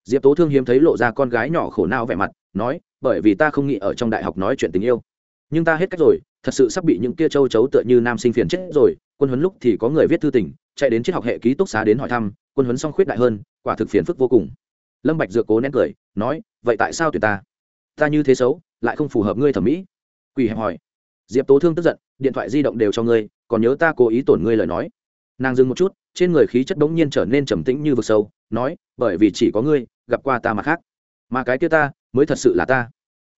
Diệp tố thương hiếm thấy lộ ra con gái nhỏ khổ não vẻ mặt, nói, bởi vì ta không nghĩ ở trong đại học nói chuyện tình yêu. Nhưng ta hết cách rồi, thật sự sắp bị những kia châu chấu tựa như nam sinh phiền chết rồi, quân huấn lúc thì có người viết thư tình, chạy đến triết học hệ ký túc xá đến hỏi thăm, quân huấn song khuyết đại hơn, quả thực phiền phức vô cùng. Lâm bạch dựa cố nén cười, nói, vậy tại sao tuyệt ta? Ta như thế xấu, lại không phù hợp ngươi thẩm mỹ. Quỳ hẹp hỏi. Diệp tố thương tức giận, điện thoại di động đều cho ngươi, còn nhớ ta cố ý tổn ngươi lời nói. Nàng dừng một chút, trên người khí chất đống nhiên trở nên trầm tĩnh như vực sâu, nói, bởi vì chỉ có ngươi gặp qua ta mà khác. Mà cái kia ta, mới thật sự là ta.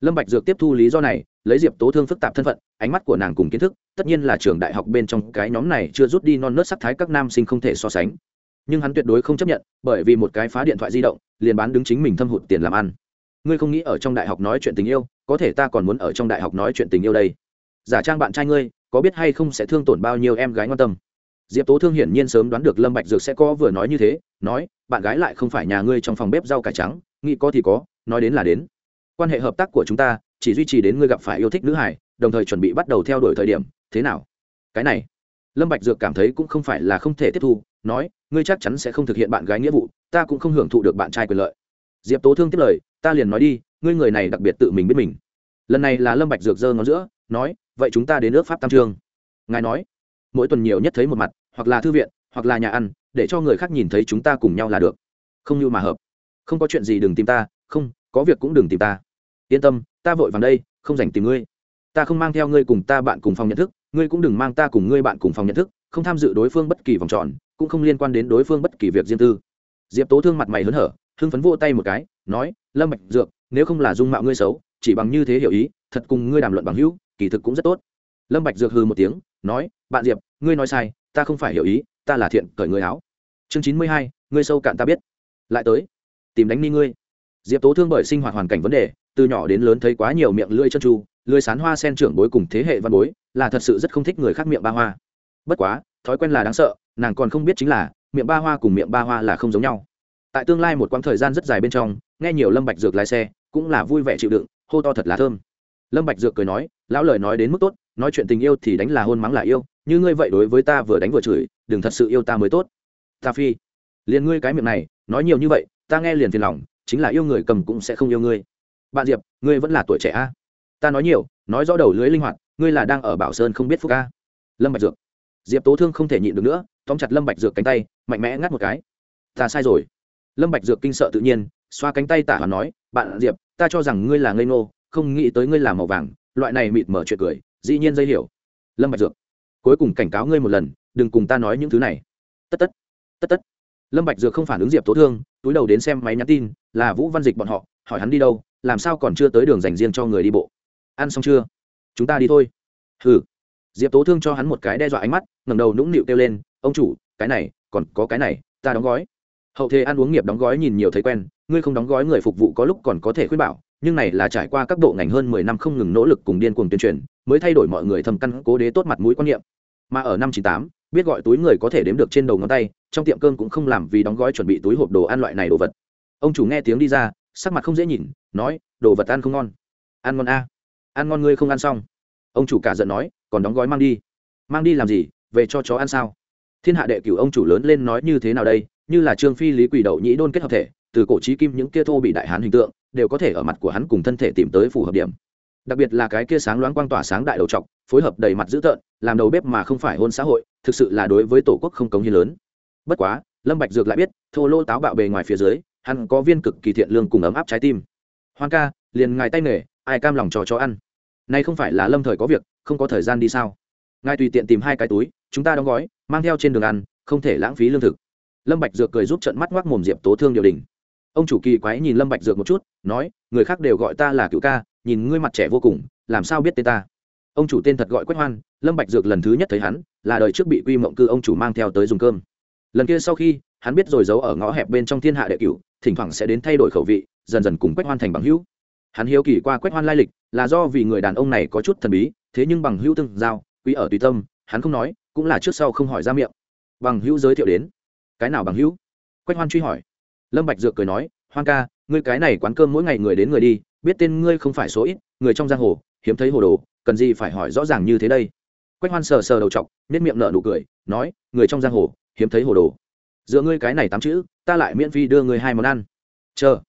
Lâm bạch dược tiếp thu lý do này, lấy diệp tố thương phức tạp thân phận, ánh mắt của nàng cùng kiến thức, tất nhiên là trường đại học bên trong cái nhóm này chưa rút đi non nớt sắc thái các nam sinh không thể so sánh. Nhưng hắn tuyệt đối không chấp nhận, bởi vì một cái phá điện thoại di động, liền bán đứng chính mình thâm hụt tiền làm ăn. Ngươi không nghĩ ở trong đại học nói chuyện tình yêu, có thể ta còn muốn ở trong đại học nói chuyện tình yêu đây. Giả trang bạn trai ngươi, có biết hay không sẽ thương tổn bao nhiêu em gái ngoan tâm diệp tố thương hiển nhiên sớm đoán được lâm bạch dược sẽ có vừa nói như thế, nói, bạn gái lại không phải nhà ngươi trong phòng bếp rau cải trắng, nghĩ có thì có, nói đến là đến. Quan hệ hợp tác của chúng ta chỉ duy trì đến ngươi gặp phải yêu thích nữ hải đồng thời chuẩn bị bắt đầu theo đuổi thời điểm, thế nào? Cái này, lâm bạch dược cảm thấy cũng không phải là không thể tiếp thu, nói, ngươi chắc chắn sẽ không thực hiện bạn gái nghĩa vụ, ta cũng không hưởng thụ được bạn trai quyền lợi. Diệp tố thương tiếp lời, ta liền nói đi, ngươi người này đặc biệt tự mình biết mình. Lần này là lâm bạch dược giơ ngón giữa, nói, vậy chúng ta đến nước pháp tam trương ngài nói mỗi tuần nhiều nhất thấy một mặt, hoặc là thư viện, hoặc là nhà ăn, để cho người khác nhìn thấy chúng ta cùng nhau là được. Không như mà hợp. Không có chuyện gì đừng tìm ta, không, có việc cũng đừng tìm ta. Yên tâm, ta vội vàng đây, không dành tìm ngươi. Ta không mang theo ngươi cùng ta bạn cùng phòng nhận thức, ngươi cũng đừng mang ta cùng ngươi bạn cùng phòng nhận thức, không tham dự đối phương bất kỳ vòng tròn, cũng không liên quan đến đối phương bất kỳ việc riêng tư. Diệp tố thương mặt mày hớn hở, hưng phấn vô tay một cái, nói, lâm bạch dược, nếu không là dung mạo ngươi xấu, chỉ bằng như thế hiểu ý, thật cùng ngươi đàm luận bằng hữu, kỳ thực cũng rất tốt lâm bạch dược hừ một tiếng, nói, bạn diệp, ngươi nói sai, ta không phải hiểu ý, ta là thiện cởi người áo. Chương chín mươi hai, ngươi sâu cạn ta biết. Lại tới, tìm đánh ni ngươi. Diệp tố thương bởi sinh hoạt hoàn cảnh vấn đề, từ nhỏ đến lớn thấy quá nhiều miệng lưỡi chân tru, lưỡi sán hoa sen trưởng bối cùng thế hệ văn bối, là thật sự rất không thích người khác miệng ba hoa. Bất quá, thói quen là đáng sợ, nàng còn không biết chính là, miệng ba hoa cùng miệng ba hoa là không giống nhau. Tại tương lai một quãng thời gian rất dài bên trong, nghe nhiều lâm bạch dược lái xe, cũng là vui vẻ chịu đựng, hô to thật là thơm. Lâm bạch dược cười nói, lão lời nói đến mức tốt nói chuyện tình yêu thì đánh là hôn mắng là yêu, như ngươi vậy đối với ta vừa đánh vừa chửi, đừng thật sự yêu ta mới tốt. Ta phi, liền ngươi cái miệng này, nói nhiều như vậy, ta nghe liền phiền lòng, chính là yêu người cầm cũng sẽ không yêu ngươi. Bạn diệp, ngươi vẫn là tuổi trẻ a. Ta nói nhiều, nói rõ đầu lưới linh hoạt, ngươi là đang ở bảo sơn không biết phúc a. Lâm bạch dược. Diệp tố thương không thể nhịn được nữa, tóm chặt lâm bạch dược cánh tay, mạnh mẽ ngắt một cái. Ta sai rồi. Lâm bạch dược kinh sợ tự nhiên, xoa cánh tay tả hoàn nói, bạn diệp, ta cho rằng ngươi là ngây ngô, không nghĩ tới ngươi là màu vàng, loại này mịt mở chuyện cười dĩ nhiên dây hiểu. Lâm bạch dược, cuối cùng cảnh cáo ngươi một lần, đừng cùng ta nói những thứ này. Tất tất tất tất. Lâm bạch dược không phản ứng diệp tố thương, túi đầu đến xem máy nhắn tin, là vũ văn dịch bọn họ, hỏi hắn đi đâu, làm sao còn chưa tới đường dành riêng cho người đi bộ. Ăn xong chưa? Chúng ta đi thôi. Hừ. Diệp tố thương cho hắn một cái đe dọa ánh mắt, ngẩng đầu nũng nịu kêu lên, ông chủ, cái này, còn có cái này, ta đóng gói. Hậu thế ăn uống nghiệp đóng gói nhìn nhiều thấy quen, ngươi không đóng gói người phục vụ có lúc còn có thể khuyên bảo nhưng này là trải qua các bộ ngành hơn mười năm không ngừng nỗ lực cùng điên cuồng tuyên truyền, mới thay đổi mọi người thầm căn cố đế tốt mặt mũi quan niệm. Mà ở năm chín tám, biết gọi túi người có thể đếm được trên đầu ngón tay, trong tiệm cơm cũng không làm vì đóng gói chuẩn bị túi hộp đồ ăn loại này đồ vật. Ông chủ nghe tiếng đi ra, sắc mặt không dễ nhìn, nói, đồ vật ăn không ngon. Ăn ngon a, ăn ngon ngươi không ăn xong. Ông chủ cả giận nói, còn đóng gói mang đi. Mang đi làm gì? Về cho chó ăn sao? Thiên hạ đệ cửu ông chủ lớn lên nói như thế nào đây? Như là trương phi, lý quỷ đậu, nhĩ đôn kết hợp thể từ cổ trí kim những kia thô bị đại hán hình tượng, đều có thể ở mặt của hắn cùng thân thể tìm tới phù hợp điểm. Đặc biệt là cái kia sáng loáng quang tỏa sáng đại đầu trọc, phối hợp đầy mặt dữ tợn, làm đầu bếp mà không phải hôn xã hội, thực sự là đối với tổ quốc không cống hiến lớn. Bất quá, lâm bạch dược lại biết, thô lô táo bạo bề ngoài phía dưới, hắn có viên cực kỳ thiện lương cùng ấm áp trái tim. Hoan ca, liền ngài tay nghề, ai cam lòng trò cho ăn? Nay không phải là lâm thời có việc, không có thời gian đi sao? Ngài tùy tiện tìm hai cái túi, chúng ta đóng gói, mang theo trên đường ăn, không thể lãng phí lương thực. Lâm bạch dược cười giúp trận mắt ngoác mồm diệp tố thương điều đình ông chủ kỳ quái nhìn lâm bạch dược một chút, nói, người khác đều gọi ta là cựu ca, nhìn ngươi mặt trẻ vô cùng, làm sao biết tên ta? Ông chủ tên thật gọi quách hoan, lâm bạch dược lần thứ nhất thấy hắn, là đời trước bị quy mộng cư ông chủ mang theo tới dùng cơm. Lần kia sau khi, hắn biết rồi giấu ở ngõ hẹp bên trong thiên hạ đệ cửu, thỉnh thoảng sẽ đến thay đổi khẩu vị, dần dần cùng quách hoan thành bằng hữu. Hắn hiếu kỳ qua quách hoan lai lịch, là do vì người đàn ông này có chút thần bí, thế nhưng bằng hữu tương giao, quý ở tùy tâm, hắn không nói, cũng là trước sau không hỏi ra miệng. Bằng hữu giới thiệu đến. Cái nào bằng hữu? Quách hoan truy hỏi lâm bạch dược cười nói, hoan ca, ngươi cái này quán cơm mỗi ngày người đến người đi, biết tên ngươi không phải số ít, người trong giang hồ, hiếm thấy hồ đồ, cần gì phải hỏi rõ ràng như thế đây? Quách hoan sờ sờ đầu trọc nét miệng nở nụ cười, nói, người trong giang hồ, hiếm thấy hồ đồ. Dựa ngươi cái này tám chữ, ta lại miễn phí đưa ngươi hai món ăn. Chờ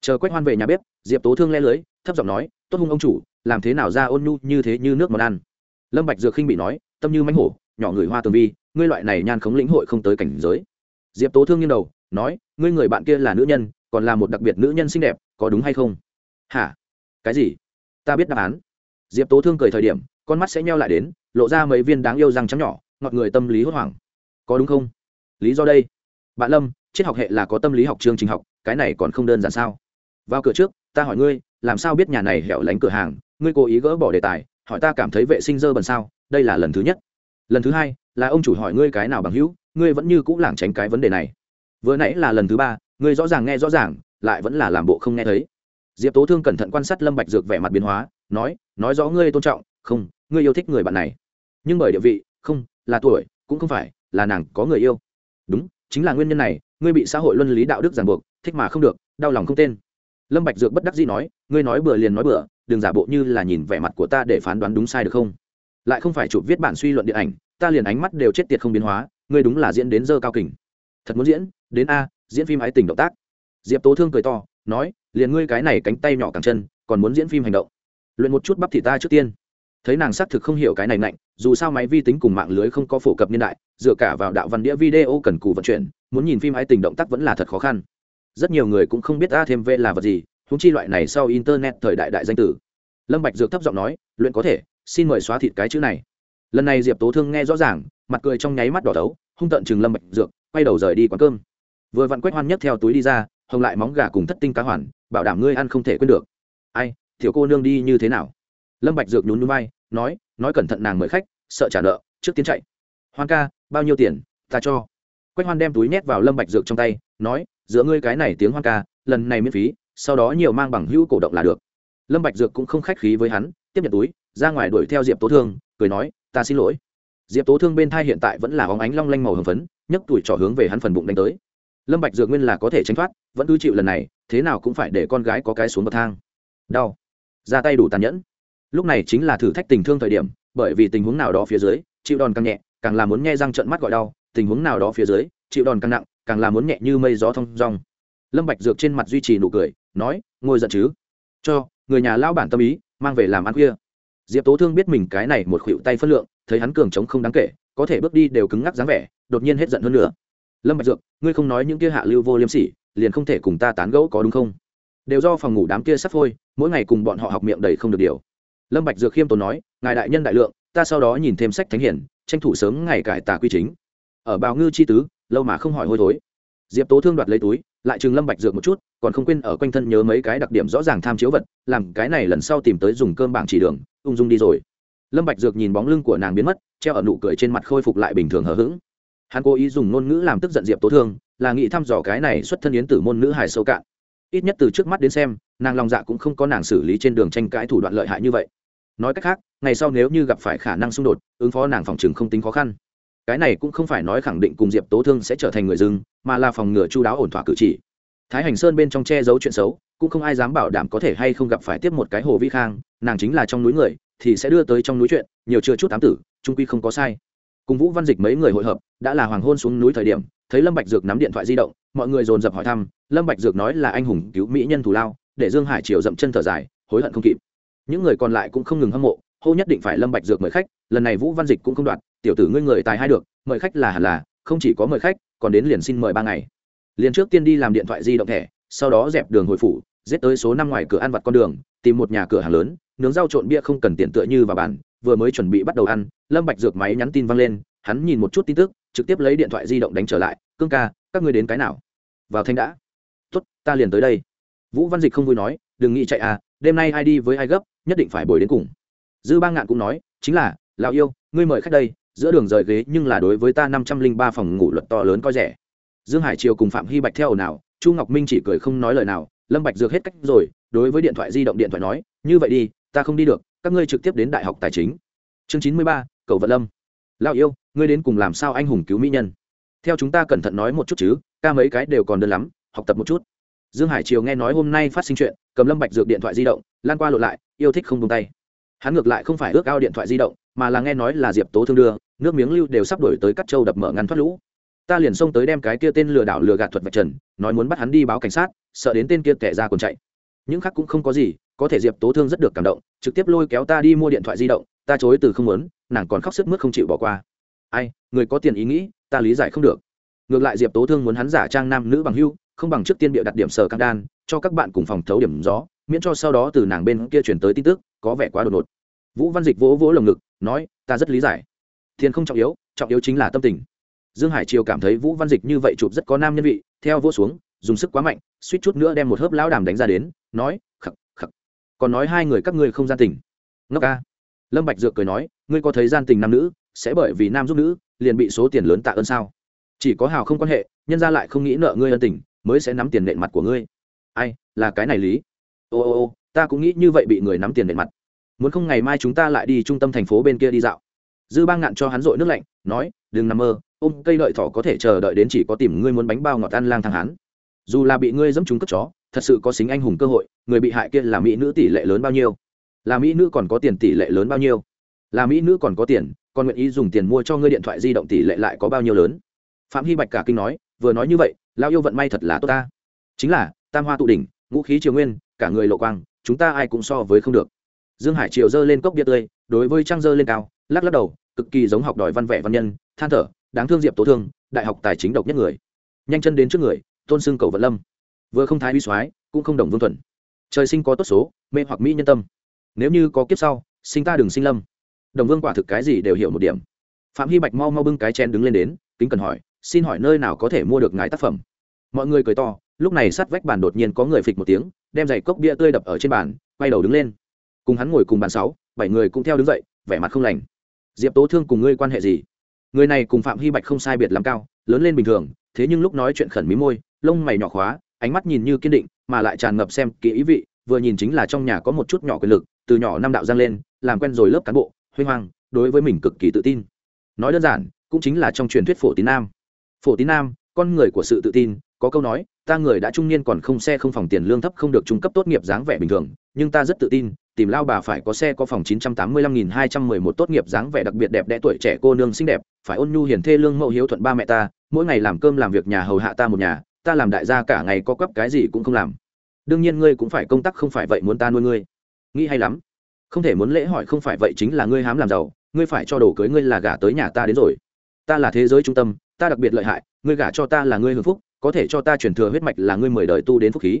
chờ quách hoan về nhà bếp. Diệp tố thương le lưới, thấp giọng nói, tốt hung ông chủ, làm thế nào ra ôn nhu như thế như nước món ăn? Lâm bạch dược khinh bị nói, tâm như mánh hổ, nhỏ người hoa tường vi, ngươi loại này nhan khống lĩnh hội không tới cảnh giới. Diệp tố thương nghiêng đầu, nói ngươi người bạn kia là nữ nhân, còn là một đặc biệt nữ nhân xinh đẹp, có đúng hay không? Hả? Cái gì? Ta biết đáp án. Diệp tố thương cười thời điểm, con mắt sẽ nheo lại đến, lộ ra mấy viên đáng yêu răng trắng nhỏ, ngọt người tâm lý hốt hoảng. Có đúng không? Lý do đây. Bạn lâm, triết học hệ là có tâm lý học chương trình học, cái này còn không đơn giản sao? Vào cửa trước, ta hỏi ngươi, làm sao biết nhà này hẻo lánh cửa hàng, ngươi cố ý gỡ bỏ đề tài, hỏi ta cảm thấy vệ sinh dơ bẩn sao? Đây là lần thứ nhất. Lần thứ hai, là ông chủ hỏi ngươi cái nào bằng hữu, ngươi vẫn như cũng lảng tránh cái vấn đề này vừa nãy là lần thứ ba, ngươi rõ ràng nghe rõ ràng, lại vẫn là làm bộ không nghe thấy. Diệp tố thương cẩn thận quan sát lâm bạch dược vẻ mặt biến hóa, nói nói rõ ngươi tôn trọng, không, ngươi yêu thích người bạn này. Nhưng bởi địa vị, không, là tuổi, cũng không phải, là nàng có người yêu. Đúng, chính là nguyên nhân này, ngươi bị xã hội luân lý đạo đức ràng buộc, thích mà không được, đau lòng không tên. Lâm bạch dược bất đắc dĩ nói, ngươi nói bừa liền nói bừa, đừng giả bộ như là nhìn vẻ mặt của ta để phán đoán đúng sai được không? Lại không phải chụp viết bản suy luận điện ảnh, ta liền ánh mắt đều chết tiệt không biến hóa, ngươi đúng là diễn đến dơ cao kình thật muốn diễn, đến a, diễn phim ái tình động tác. Diệp tố thương cười to, nói, liền ngươi cái này cánh tay nhỏ càng chân, còn muốn diễn phim hành động. Luyện một chút bắp thì ta trước tiên. Thấy nàng xác thực không hiểu cái này mạnh dù sao máy vi tính cùng mạng lưới không có phổ cập niên đại, dựa cả vào đạo văn đĩa video cần cù vận chuyển, muốn nhìn phim ái tình động tác vẫn là thật khó khăn. Rất nhiều người cũng không biết a thêm v là vật gì húng chi loại này sau internet thời đại đại danh tử. Lâm bạch dược thấp giọng nói, luyện có thể, xin mời xóa thịt cái chữ này. Lần này diệp tố thương nghe rõ ràng mặt cười trong nháy mắt đỏ thấu, hung tận chừng lâm bạch dược, quay đầu rời đi quán cơm. Vừa vặn quách hoan nhất theo túi đi ra, hồng lại móng gà cùng thất tinh cá hoàn, bảo đảm ngươi ăn không thể quên được. Ai, tiểu cô nương đi như thế nào? Lâm bạch dược nhún nhún vai, nói nói cẩn thận nàng mời khách, sợ trả nợ, trước tiến chạy. Hoan ca, bao nhiêu tiền, ta cho. Quách hoan đem túi nhét vào lâm bạch dược trong tay, nói, giữa ngươi cái này tiếng hoan ca, lần này miễn phí, sau đó nhiều mang bằng hữu cổ động là được. Lâm bạch dược cũng không khách khí với hắn, tiếp nhận túi, ra ngoài đuổi theo diệp tố thương, cười nói, ta xin lỗi diệp tố thương bên thai hiện tại vẫn là óng ánh long lanh màu hồng phấn, nhấc tuổi trỏ hướng về hắn phần bụng đánh tới. Lâm bạch dược nguyên là có thể tránh thoát, vẫn cứ chịu lần này, thế nào cũng phải để con gái có cái xuống bậc thang. Đau. Ra tay đủ tàn nhẫn. Lúc này chính là thử thách tình thương thời điểm, bởi vì tình huống nào đó phía dưới, chịu đòn càng nhẹ, càng là muốn nghe răng trợn mắt gọi đau, tình huống nào đó phía dưới, chịu đòn càng nặng, càng là muốn nhẹ như mây gió thông rong lâm bạch dược trên mặt duy trì nụ cười, nói, ngồi giận chứ? Cho, người nhà lao bản tâm ý, mang về làm ăn khuya. Diệp tố thương biết mình cái này một khuỷu tay phân lượng thấy hắn cường chống không đáng kể, có thể bước đi đều cứng ngắc dáng vẻ, đột nhiên hết giận hơn nữa. Lâm bạch dược, ngươi không nói những kia hạ lưu vô liêm sỉ, liền không thể cùng ta tán gẫu có đúng không? Đều do phòng ngủ đám kia sắp phôi, mỗi ngày cùng bọn họ học miệng đầy không được điều. Lâm bạch dược khiêm tốn nói, ngài đại nhân đại lượng, ta sau đó nhìn thêm sách thánh hiển, tranh thủ sớm ngày cải tà quy chính. Ở bào ngư chi tứ, lâu mà không hỏi hôi thối. Diệp tố thương đoạt lấy túi, lại chừng lâm bạch dược một chút, còn không quên ở quanh thân nhớ mấy cái đặc điểm rõ ràng tham chiếu vật, làm cái này lần sau tìm tới dùng cơm bảng chỉ đường, ung dung đi rồi lâm bạch dược nhìn bóng lưng của nàng biến mất, treo ở nụ cười trên mặt khôi phục lại bình thường hờ hững. Hắn cố ý dùng ngôn ngữ làm tức giận diệp tố thương, là nghĩ thăm dò cái này xuất thân yến tử môn nữ hài sâu cạn. Ít nhất từ trước mắt đến xem, nàng lòng dạ cũng không có nàng xử lý trên đường tranh cãi thủ đoạn lợi hại như vậy. Nói cách khác, ngày sau nếu như gặp phải khả năng xung đột, ứng phó nàng phòng trường không tính khó khăn. Cái này cũng không phải nói khẳng định cùng diệp tố thương sẽ trở thành người dưng, mà là phòng ngừa chu đáo ổn thỏa cử chỉ. Thái hành sơn bên trong che giấu chuyện xấu, cũng không ai dám bảo đảm có thể hay không gặp phải tiếp một cái hồ vi khang, nàng chính là trong núi người thì sẽ đưa tới trong núi chuyện, nhiều chưa chút tám tử, trung quy không có sai. Cùng vũ văn dịch mấy người hội hợp, đã là hoàng hôn xuống núi thời điểm, thấy lâm bạch dược nắm điện thoại di động, mọi người dồn dập hỏi thăm, lâm bạch dược nói là anh hùng cứu mỹ nhân thù lao, để dương hải triều dậm chân thở dài, hối hận không kịp. Những người còn lại cũng không ngừng hâm mộ, hô nhất định phải lâm bạch dược mời khách, lần này vũ văn dịch cũng không đoạt, tiểu tử ngươi người tài hai được, mời khách là hẳn là, không chỉ có mời khách, còn đến liền xin mời ba ngày. Liền trước tiên đi làm điện thoại di động thẻ, sau đó dẹp đường hồi phủ, giết tới số năm ngoài cửa ăn vặt con đường, tìm một nhà cửa hàng lớn nướng rau trộn bia không cần tiền tựa như vào bàn, vừa mới chuẩn bị bắt đầu ăn, lâm bạch dược máy nhắn tin vang lên, hắn nhìn một chút tin tức, trực tiếp lấy điện thoại di động đánh trở lại, cương ca, các ngươi đến cái nào? Vào thanh đã. Tốt, ta liền tới đây. Vũ văn dịch không vui nói, đừng nghĩ chạy à đêm nay ai đi với ai gấp, nhất định phải bồi đến cùng. Dư ba ngạn cũng nói, chính là, lão yêu, ngươi mời khách đây, giữa đường rời ghế nhưng là đối với ta năm trăm linh ba phòng ngủ luật to lớn coi rẻ. Dương hải triều cùng phạm hy bạch theo ồn ào, chu ngọc minh chỉ cười không nói lời nào, lâm bạch dược hết cách rồi, đối với điện thoại di động điện thoại nói, như vậy đi ta không đi được, các ngươi trực tiếp đến đại học tài chính. Chương chín mươi ba, cầu vận lâm. Lao yêu, ngươi đến cùng làm sao anh hùng cứu mỹ nhân? Theo chúng ta cẩn thận nói một chút chứ, ca mấy cái đều còn đơn lắm, học tập một chút. Dương hải triều nghe nói hôm nay phát sinh chuyện, cầm lâm bạch dược điện thoại di động, lan qua lộ lại, yêu thích không buông tay. Hắn ngược lại không phải ước ao điện thoại di động, mà là nghe nói là diệp tố thương đưa, nước miếng lưu đều sắp đổi tới cắt châu đập mở ngăn thoát lũ. Ta liền xông tới đem cái kia tên lừa đảo lừa gạt thuật vạch trần, nói muốn bắt hắn đi báo cảnh sát, sợ đến tên kia tẻ ra còn chạy. Những khác cũng không có gì có thể diệp tố thương rất được cảm động trực tiếp lôi kéo ta đi mua điện thoại di động ta chối từ không muốn nàng còn khóc sức mướt không chịu bỏ qua ai người có tiền ý nghĩ ta lý giải không được ngược lại diệp tố thương muốn hắn giả trang nam nữ bằng hưu không bằng trước tiên bịa đặt điểm sở căng đan cho các bạn cùng phòng thấu điểm gió miễn cho sau đó từ nàng bên kia chuyển tới tin tức có vẻ quá đột ngột vũ văn dịch vỗ vỗ lồng ngực nói ta rất lý giải Thiên không trọng yếu trọng yếu chính là tâm tình dương hải triều cảm thấy vũ văn dịch như vậy chụp rất có nam nhân vị theo vỗ xuống dùng sức quá mạnh suýt chút nữa đem một hớp lão đàm đánh ra đến nói khẩn. khắc còn nói hai người các ngươi không gian tình. Ngốc ca lâm bạch dược cười nói, ngươi có thấy gian tình nam nữ, sẽ bởi vì nam giúp nữ, liền bị số tiền lớn tạ ơn sao? Chỉ có hào không quan hệ, nhân gia lại không nghĩ nợ ngươi ân tình, mới sẽ nắm tiền nện mặt của ngươi. Ai, là cái này lý. Ô ô ô, ta cũng nghĩ như vậy bị người nắm tiền nện mặt. Muốn không ngày mai chúng ta lại đi trung tâm thành phố bên kia đi dạo. Dư ba ngạn cho hắn dội nước lạnh, nói, đừng nằm mơ, ôm cây lợi thỏ có thể chờ đợi đến chỉ có tìm ngươi muốn bánh bao ngọt ăn lang thang hắn. Dù là bị ngươi dẫm trúng cất chó thật sự có xính anh hùng cơ hội, người bị hại kia là mỹ nữ tỷ lệ lớn bao nhiêu? Là mỹ nữ còn có tiền tỷ lệ lớn bao nhiêu? Là mỹ nữ còn có tiền, còn nguyện ý dùng tiền mua cho ngươi điện thoại di động tỷ lệ lại có bao nhiêu lớn? Phạm hy bạch cả kinh nói, vừa nói như vậy lao yêu vận may thật là tốt ta. Chính là, tam hoa tụ đỉnh, ngũ khí triều nguyên, cả người lộ quang, chúng ta ai cũng so với không được. Dương hải triều dơ lên cốc bia tươi, đối với trang dơ lên cao, lắc lắc đầu, cực kỳ giống học đòi văn vẻ văn nhân, than thở, đáng thương diệp tố thương, đại học tài chính độc nhất người. Nhanh chân đến trước người, tôn xưng cầu vận lâm vừa không thái uy soái, cũng không đồng vương thuần. Trời sinh có tốt số, mê hoặc mỹ nhân tâm. Nếu như có kiếp sau, sinh ta đừng sinh lâm. Đồng vương quả thực cái gì đều hiểu một điểm. Phạm hy bạch mau mau bưng cái chén đứng lên đến, kính cần hỏi, xin hỏi nơi nào có thể mua được ngài tác phẩm? Mọi người cười to, lúc này sát vách bàn đột nhiên có người phịch một tiếng, đem giày cốc bia tươi đập ở trên bàn, quay đầu đứng lên. Cùng hắn ngồi cùng bàn sáu, bảy người cũng theo đứng dậy, vẻ mặt không lành. Diệp tố thương cùng ngươi quan hệ gì? Người này cùng phạm hy bạch không sai biệt lắm cao, lớn lên bình thường, thế nhưng lúc nói chuyện khẩn mí môi, lông mày nhỏ khóa ánh mắt nhìn như kiên định, mà lại tràn ngập xem kỹ ý vị, vừa nhìn chính là trong nhà có một chút nhỏ quyền lực, từ nhỏ năm đạo giang lên, làm quen rồi lớp cán bộ huy hoàng đối với mình cực kỳ tự tin. Nói đơn giản, cũng chính là trong truyền thuyết phổ tín nam. Phổ tín nam, con người của sự tự tin, có câu nói, ta người đã trung niên còn không xe không phòng tiền lương thấp không được trung cấp tốt nghiệp dáng vẻ bình thường, nhưng ta rất tự tin, tìm lao bà phải có xe có phòng chín trăm tám mươi lăm nghìn hai trăm mười một tốt nghiệp dáng vẻ đặc biệt đẹp đẽ tuổi trẻ cô nương xinh đẹp, phải ôn nhu hiền thê lương mẫu hiếu thuận ba mẹ ta, mỗi ngày làm cơm làm việc nhà hầu hạ ta một nhà ta làm đại gia cả ngày có quắp cái gì cũng không làm. Đương nhiên ngươi cũng phải công tác không phải vậy muốn ta nuôi ngươi. Nghĩ hay lắm. Không thể muốn lễ hỏi không phải vậy chính là ngươi hám làm giàu, ngươi phải cho đồ cưới ngươi là gả tới nhà ta đến rồi. Ta là thế giới trung tâm, ta đặc biệt lợi hại, ngươi gả cho ta là ngươi hưng phúc, có thể cho ta chuyển thừa huyết mạch là ngươi mười đời tu đến phúc khí.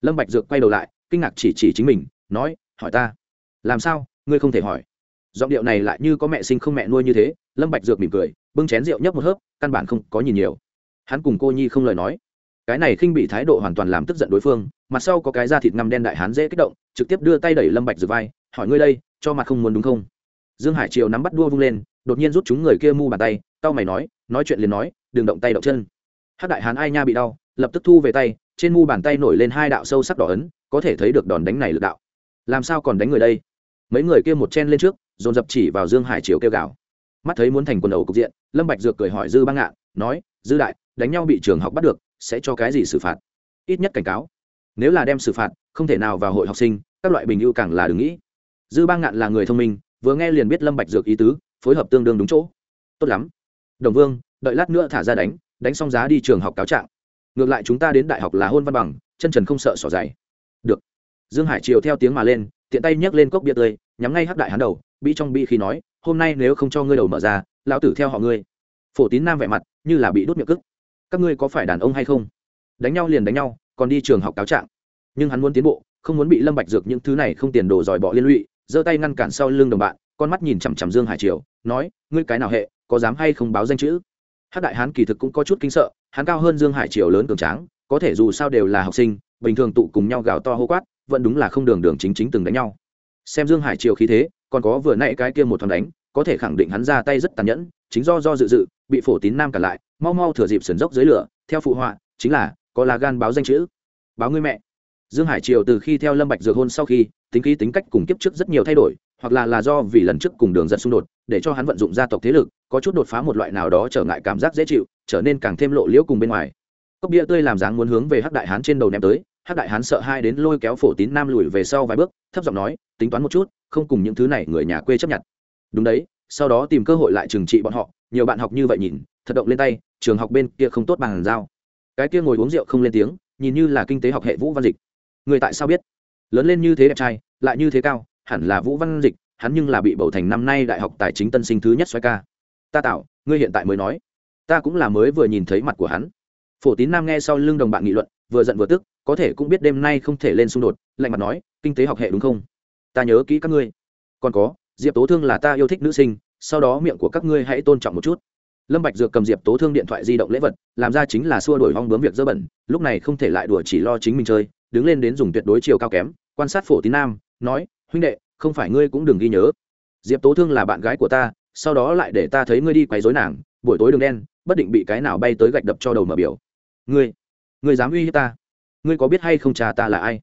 Lâm bạch dược quay đầu lại, kinh ngạc chỉ chỉ chính mình, nói, hỏi ta, làm sao? Ngươi không thể hỏi. Giọng điệu này lại như có mẹ sinh không mẹ nuôi như thế, lâm bạch dược mỉm cười, bưng chén rượu nhấp một hớp, căn bản không có nhìn nhiều. Hắn cùng cô nhi không lời nói cái này khinh bị thái độ hoàn toàn làm tức giận đối phương, mặt sau có cái da thịt ngăm đen đại hán dễ kích động, trực tiếp đưa tay đẩy lâm bạch dược vai, hỏi ngươi đây, cho mặt không muốn đúng không? Dương hải triều nắm bắt đua vung lên, đột nhiên rút chúng người kia mu bàn tay tao mày nói nói chuyện liền nói, đừng động tay động chân. Hắc đại hán ai nha bị đau, lập tức thu về tay, trên mu bàn tay nổi lên hai đạo sâu sắc đỏ ấn, có thể thấy được đòn đánh này lực đạo. Làm sao còn đánh người đây? Mấy người kia một chen lên trước, dồn dập chỉ vào dương hải triều kêu gào. Mắt thấy muốn thành quần đầu cục diện, lâm bạch dược cười hỏi dư băng ngạn, nói, dư đại, đánh nhau bị trường học bắt được sẽ cho cái gì xử phạt? Ít nhất cảnh cáo. Nếu là đem xử phạt, không thể nào vào hội học sinh, các loại bình ưu càng là đừng nghĩ. Dư ba ngạn là người thông minh, vừa nghe liền biết lâm bạch dược ý tứ, phối hợp tương đương đúng chỗ. Tốt lắm. Đồng vương, đợi lát nữa thả ra đánh đánh xong giá đi trường học cáo trạng. Ngược lại chúng ta đến đại học là hôn văn bằng, chân trần không sợ sỏ dày. Được. Dương hải triều theo tiếng mà lên, tiện tay nhấc lên cốc bia tươi, nhắm ngay hắc đại hắn đầu bị trong bị khi nói, hôm nay nếu không cho ngươi đầu mở ra, lão tử theo họ ngươi. Phổ tín nam vẻ mặt như là bị đốt miệng cức các ngươi có phải đàn ông hay không? Đánh nhau liền đánh nhau, còn đi trường học cáo trạng. Nhưng hắn muốn tiến bộ, không muốn bị lâm bạch dược những thứ này không tiền đồ dòi bỏ liên lụy, giơ tay ngăn cản sau lưng đồng bạn, con mắt nhìn chằm chằm dương hải triều, nói, ngươi cái nào hệ, có dám hay không báo danh chữ? Hát đại hán kỳ thực cũng có chút kinh sợ, hắn cao hơn dương hải triều lớn cường tráng, có thể dù sao đều là học sinh, bình thường tụ cùng nhau gào to hô quát, vẫn đúng là không đường đường chính chính từng đánh nhau. Xem dương hải triều khí thế, còn có vừa nãy cái kia một thằng đánh, có thể khẳng định hắn ra tay rất tàn nhẫn, chính do do dự dự, bị phổ tín nam cả lại mau mau thừa dịp sườn dốc dưới lửa, theo phụ họa, chính là, có là gan báo danh chữ. Báo ngươi mẹ. Dương hải triều từ khi theo lâm bạch dược hôn sau khi, tính khí tính cách cùng kiếp trước rất nhiều thay đổi, hoặc là là do vì lần trước cùng đường giật xung đột, để cho hắn vận dụng gia tộc thế lực, có chút đột phá một loại nào đó trở ngại cảm giác dễ chịu, trở nên càng thêm lộ liễu cùng bên ngoài. Cốc bia tươi làm dáng muốn hướng về hắc đại hán trên đầu ném tới, hắc đại hán sợ hai đến lôi kéo phổ tín nam lùi về sau vài bước, thấp giọng nói, tính toán một chút, không cùng những thứ này người nhà quê chấp nhận. Đúng đấy, sau đó tìm cơ hội lại trừng trị bọn họ, nhiều bạn học như vậy nhìn, thật động lên tay trường học bên kia không tốt bằng giao. Cái kia ngồi uống rượu không lên tiếng, nhìn như là kinh tế học hệ vũ văn dịch. Người tại sao biết? Lớn lên như thế đẹp trai, lại như thế cao, hẳn là vũ văn dịch, hắn nhưng là bị bầu thành năm nay đại học tài chính tân sinh thứ nhất xoay ca. Ta tạo, ngươi hiện tại mới nói. Ta cũng là mới vừa nhìn thấy mặt của hắn. Phổ tín nam nghe sau lưng đồng bạn nghị luận, vừa giận vừa tức, có thể cũng biết đêm nay không thể lên xung đột, lạnh mặt nói, kinh tế học hệ đúng không? Ta nhớ kỹ các ngươi. Còn có, diệp tố thương là ta yêu thích nữ sinh, sau đó miệng của các ngươi hãy tôn trọng một chút lâm bạch dược cầm diệp tố thương điện thoại di động lễ vật, làm ra chính là xua đuổi hong bướm việc dơ bẩn, lúc này không thể lại đùa chỉ lo chính mình chơi, đứng lên đến dùng tuyệt đối chiều cao kém, quan sát phổ tín nam, nói, huynh đệ, không phải ngươi cũng đừng ghi nhớ. Diệp tố thương là bạn gái của ta, sau đó lại để ta thấy ngươi đi quấy rối nàng, buổi tối đường đen, bất định bị cái nào bay tới gạch đập cho đầu mở biểu. Ngươi ngươi dám uy hiếp ta? Ngươi có biết hay không cha ta là ai?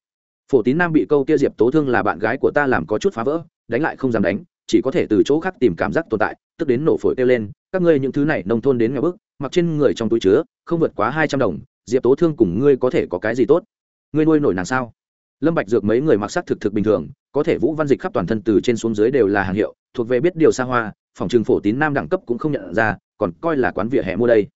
Phổ tín nam bị câu kia diệp tố thương là bạn gái của ta làm có chút phá vỡ, đánh lại không dám đánh, chỉ có thể từ chỗ khác tìm cảm giác tồn tại tức đến nổ phổi kêu lên, các ngươi những thứ này nông thôn đến ngày bước mặc trên người trong túi chứa, không vượt quá hai trăm đồng, diệp tố thương cùng ngươi có thể có cái gì tốt? Ngươi nuôi nổi nàng sao? Lâm bạch dược mấy người mặc sắc thực thực bình thường, có thể vũ văn dịch khắp toàn thân từ trên xuống dưới đều là hàng hiệu, thuộc về biết điều xa hoa, phòng trường phổ tín nam đẳng cấp cũng không nhận ra, còn coi là quán vỉa hè mua đây.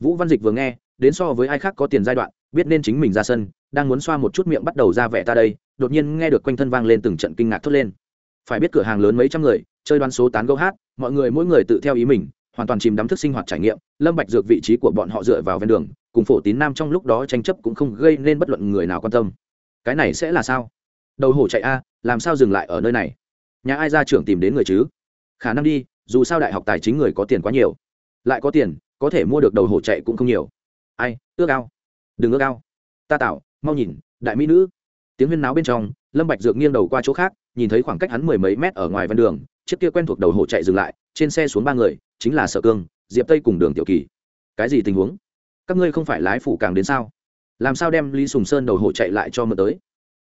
Vũ văn dịch vừa nghe, đến so với ai khác có tiền giai đoạn, biết nên chính mình ra sân, đang muốn xoa một chút miệng bắt đầu ra vẻ ta đây, đột nhiên nghe được quanh thân vang lên từng trận kinh ngạc thốt lên. Phải biết cửa hàng lớn mấy trăm người chơi đoán số tán gấu hát, mọi người mỗi người tự theo ý mình, hoàn toàn chìm đắm thức sinh hoạt trải nghiệm, lâm bạch dược vị trí của bọn họ dựa vào ven đường, cùng phổ tín nam trong lúc đó tranh chấp cũng không gây nên bất luận người nào quan tâm. Cái này sẽ là sao? Đầu hổ chạy a, làm sao dừng lại ở nơi này? Nhà ai ra trưởng tìm đến người chứ? Khả năng đi, dù sao đại học tài chính người có tiền quá nhiều. Lại có tiền, có thể mua được đầu hổ chạy cũng không nhiều. Ai, ước ao. Đừng ước ao. Ta tạo, mau nhìn, đại mỹ nữ. Tiếng huyên náo bên trong, lâm bạch dược nghiêng đầu qua chỗ khác, nhìn thấy khoảng cách hắn mười mấy mét ở ngoài ven đường chiếc kia quen thuộc đầu hổ chạy dừng lại, trên xe xuống ba người, chính là sở cương, diệp tây cùng đường tiểu kỳ. Cái gì tình huống? Các ngươi không phải lái phủ càng đến sao? Làm sao đem lý sùng sơn đầu hổ chạy lại cho mượn tới?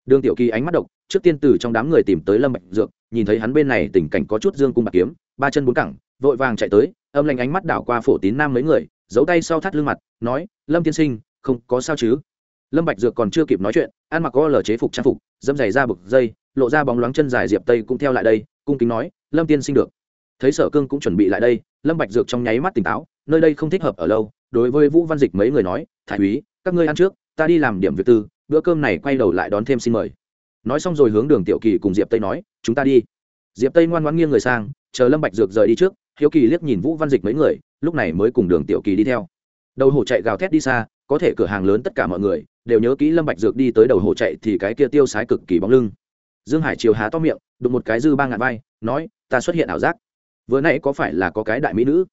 Đường tiểu kỳ ánh mắt độc, trước tiên từ trong đám người tìm tới lâm bạch dược, nhìn thấy hắn bên này tình cảnh có chút dương cung bạc kiếm, ba chân bốn cẳng, vội vàng chạy tới, âm lạnh ánh mắt đảo qua phổ tín nam mấy người, giấu tay sau thắt lưng mặt, nói, lâm tiên sinh, không có sao chứ? Lâm bạch dược còn chưa kịp nói chuyện, ăn mặc có lờ chế phục trang phục, dẫm giày ra bực dây, lộ ra bóng loáng chân dài diệp tây cũng theo lại đây, cung kính nói lâm tiên sinh được. Thấy sở cương cũng chuẩn bị lại đây, lâm bạch dược trong nháy mắt tỉnh táo, nơi đây không thích hợp ở lâu, đối với vũ văn dịch mấy người nói, thái úy, các ngươi ăn trước, ta đi làm điểm việc tư, bữa cơm này quay đầu lại đón thêm xin mời. Nói xong rồi hướng đường tiểu kỳ cùng diệp tây nói, chúng ta đi. Diệp tây ngoan ngoãn nghiêng người sang, chờ lâm bạch dược rời đi trước, hiếu kỳ liếc nhìn vũ văn dịch mấy người, lúc này mới cùng đường tiểu kỳ đi theo. Đầu hổ chạy gào thét đi xa, có thể cửa hàng lớn tất cả mọi người đều nhớ kỹ lâm bạch dược đi tới đầu hổ chạy thì cái kia tiêu sái cực kỳ bóng lưng. Dương hải chiều há to miệng, đụng một cái dư ba ngàn vai, nói ta xuất hiện ảo giác. Vừa nãy có phải là có cái đại mỹ nữ?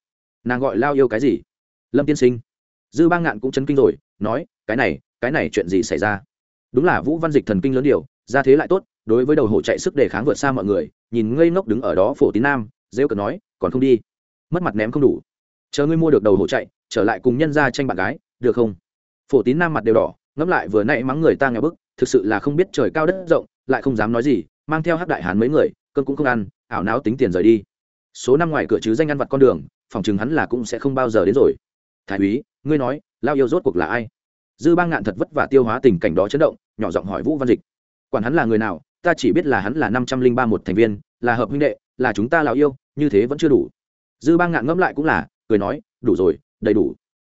Nàng gọi lao yêu cái gì? Lâm tiên sinh. Dư ba ngạn cũng chấn kinh rồi, nói, cái này cái này chuyện gì xảy ra? Đúng là vũ văn dịch thần kinh lớn điều, ra thế lại tốt, đối với đầu hổ chạy sức đề kháng vượt xa mọi người, nhìn ngây ngốc đứng ở đó phổ tín nam, rêu cần nói, còn không đi. Mất mặt ném không đủ. Chờ ngươi mua được đầu hổ chạy, trở lại cùng nhân ra tranh bạn gái, được không? Phổ tín nam mặt đều đỏ, ngẫm lại vừa nãy mắng người ta nghèo bức, thực sự là không biết trời cao đất rộng, lại không dám nói gì, mang theo hắc đại hán mấy người cơn cũng không ăn ảo não tính tiền rời đi. Số năm ngoài cửa chứ danh ăn vặt con đường, phòng chừng hắn là cũng sẽ không bao giờ đến rồi. Thái úy, ngươi nói, lao yêu rốt cuộc là ai? Dư bang ngạn thật vất vả tiêu hóa tình cảnh đó chấn động, nhỏ giọng hỏi vũ văn dịch. Quản hắn là người nào, ta chỉ biết là hắn là năm trăm linh ba một thành viên, là hợp huynh đệ, là chúng ta lão yêu, như thế vẫn chưa đủ. Dư bang ngạn ngẫm lại cũng là, cười nói, đủ rồi, đầy đủ.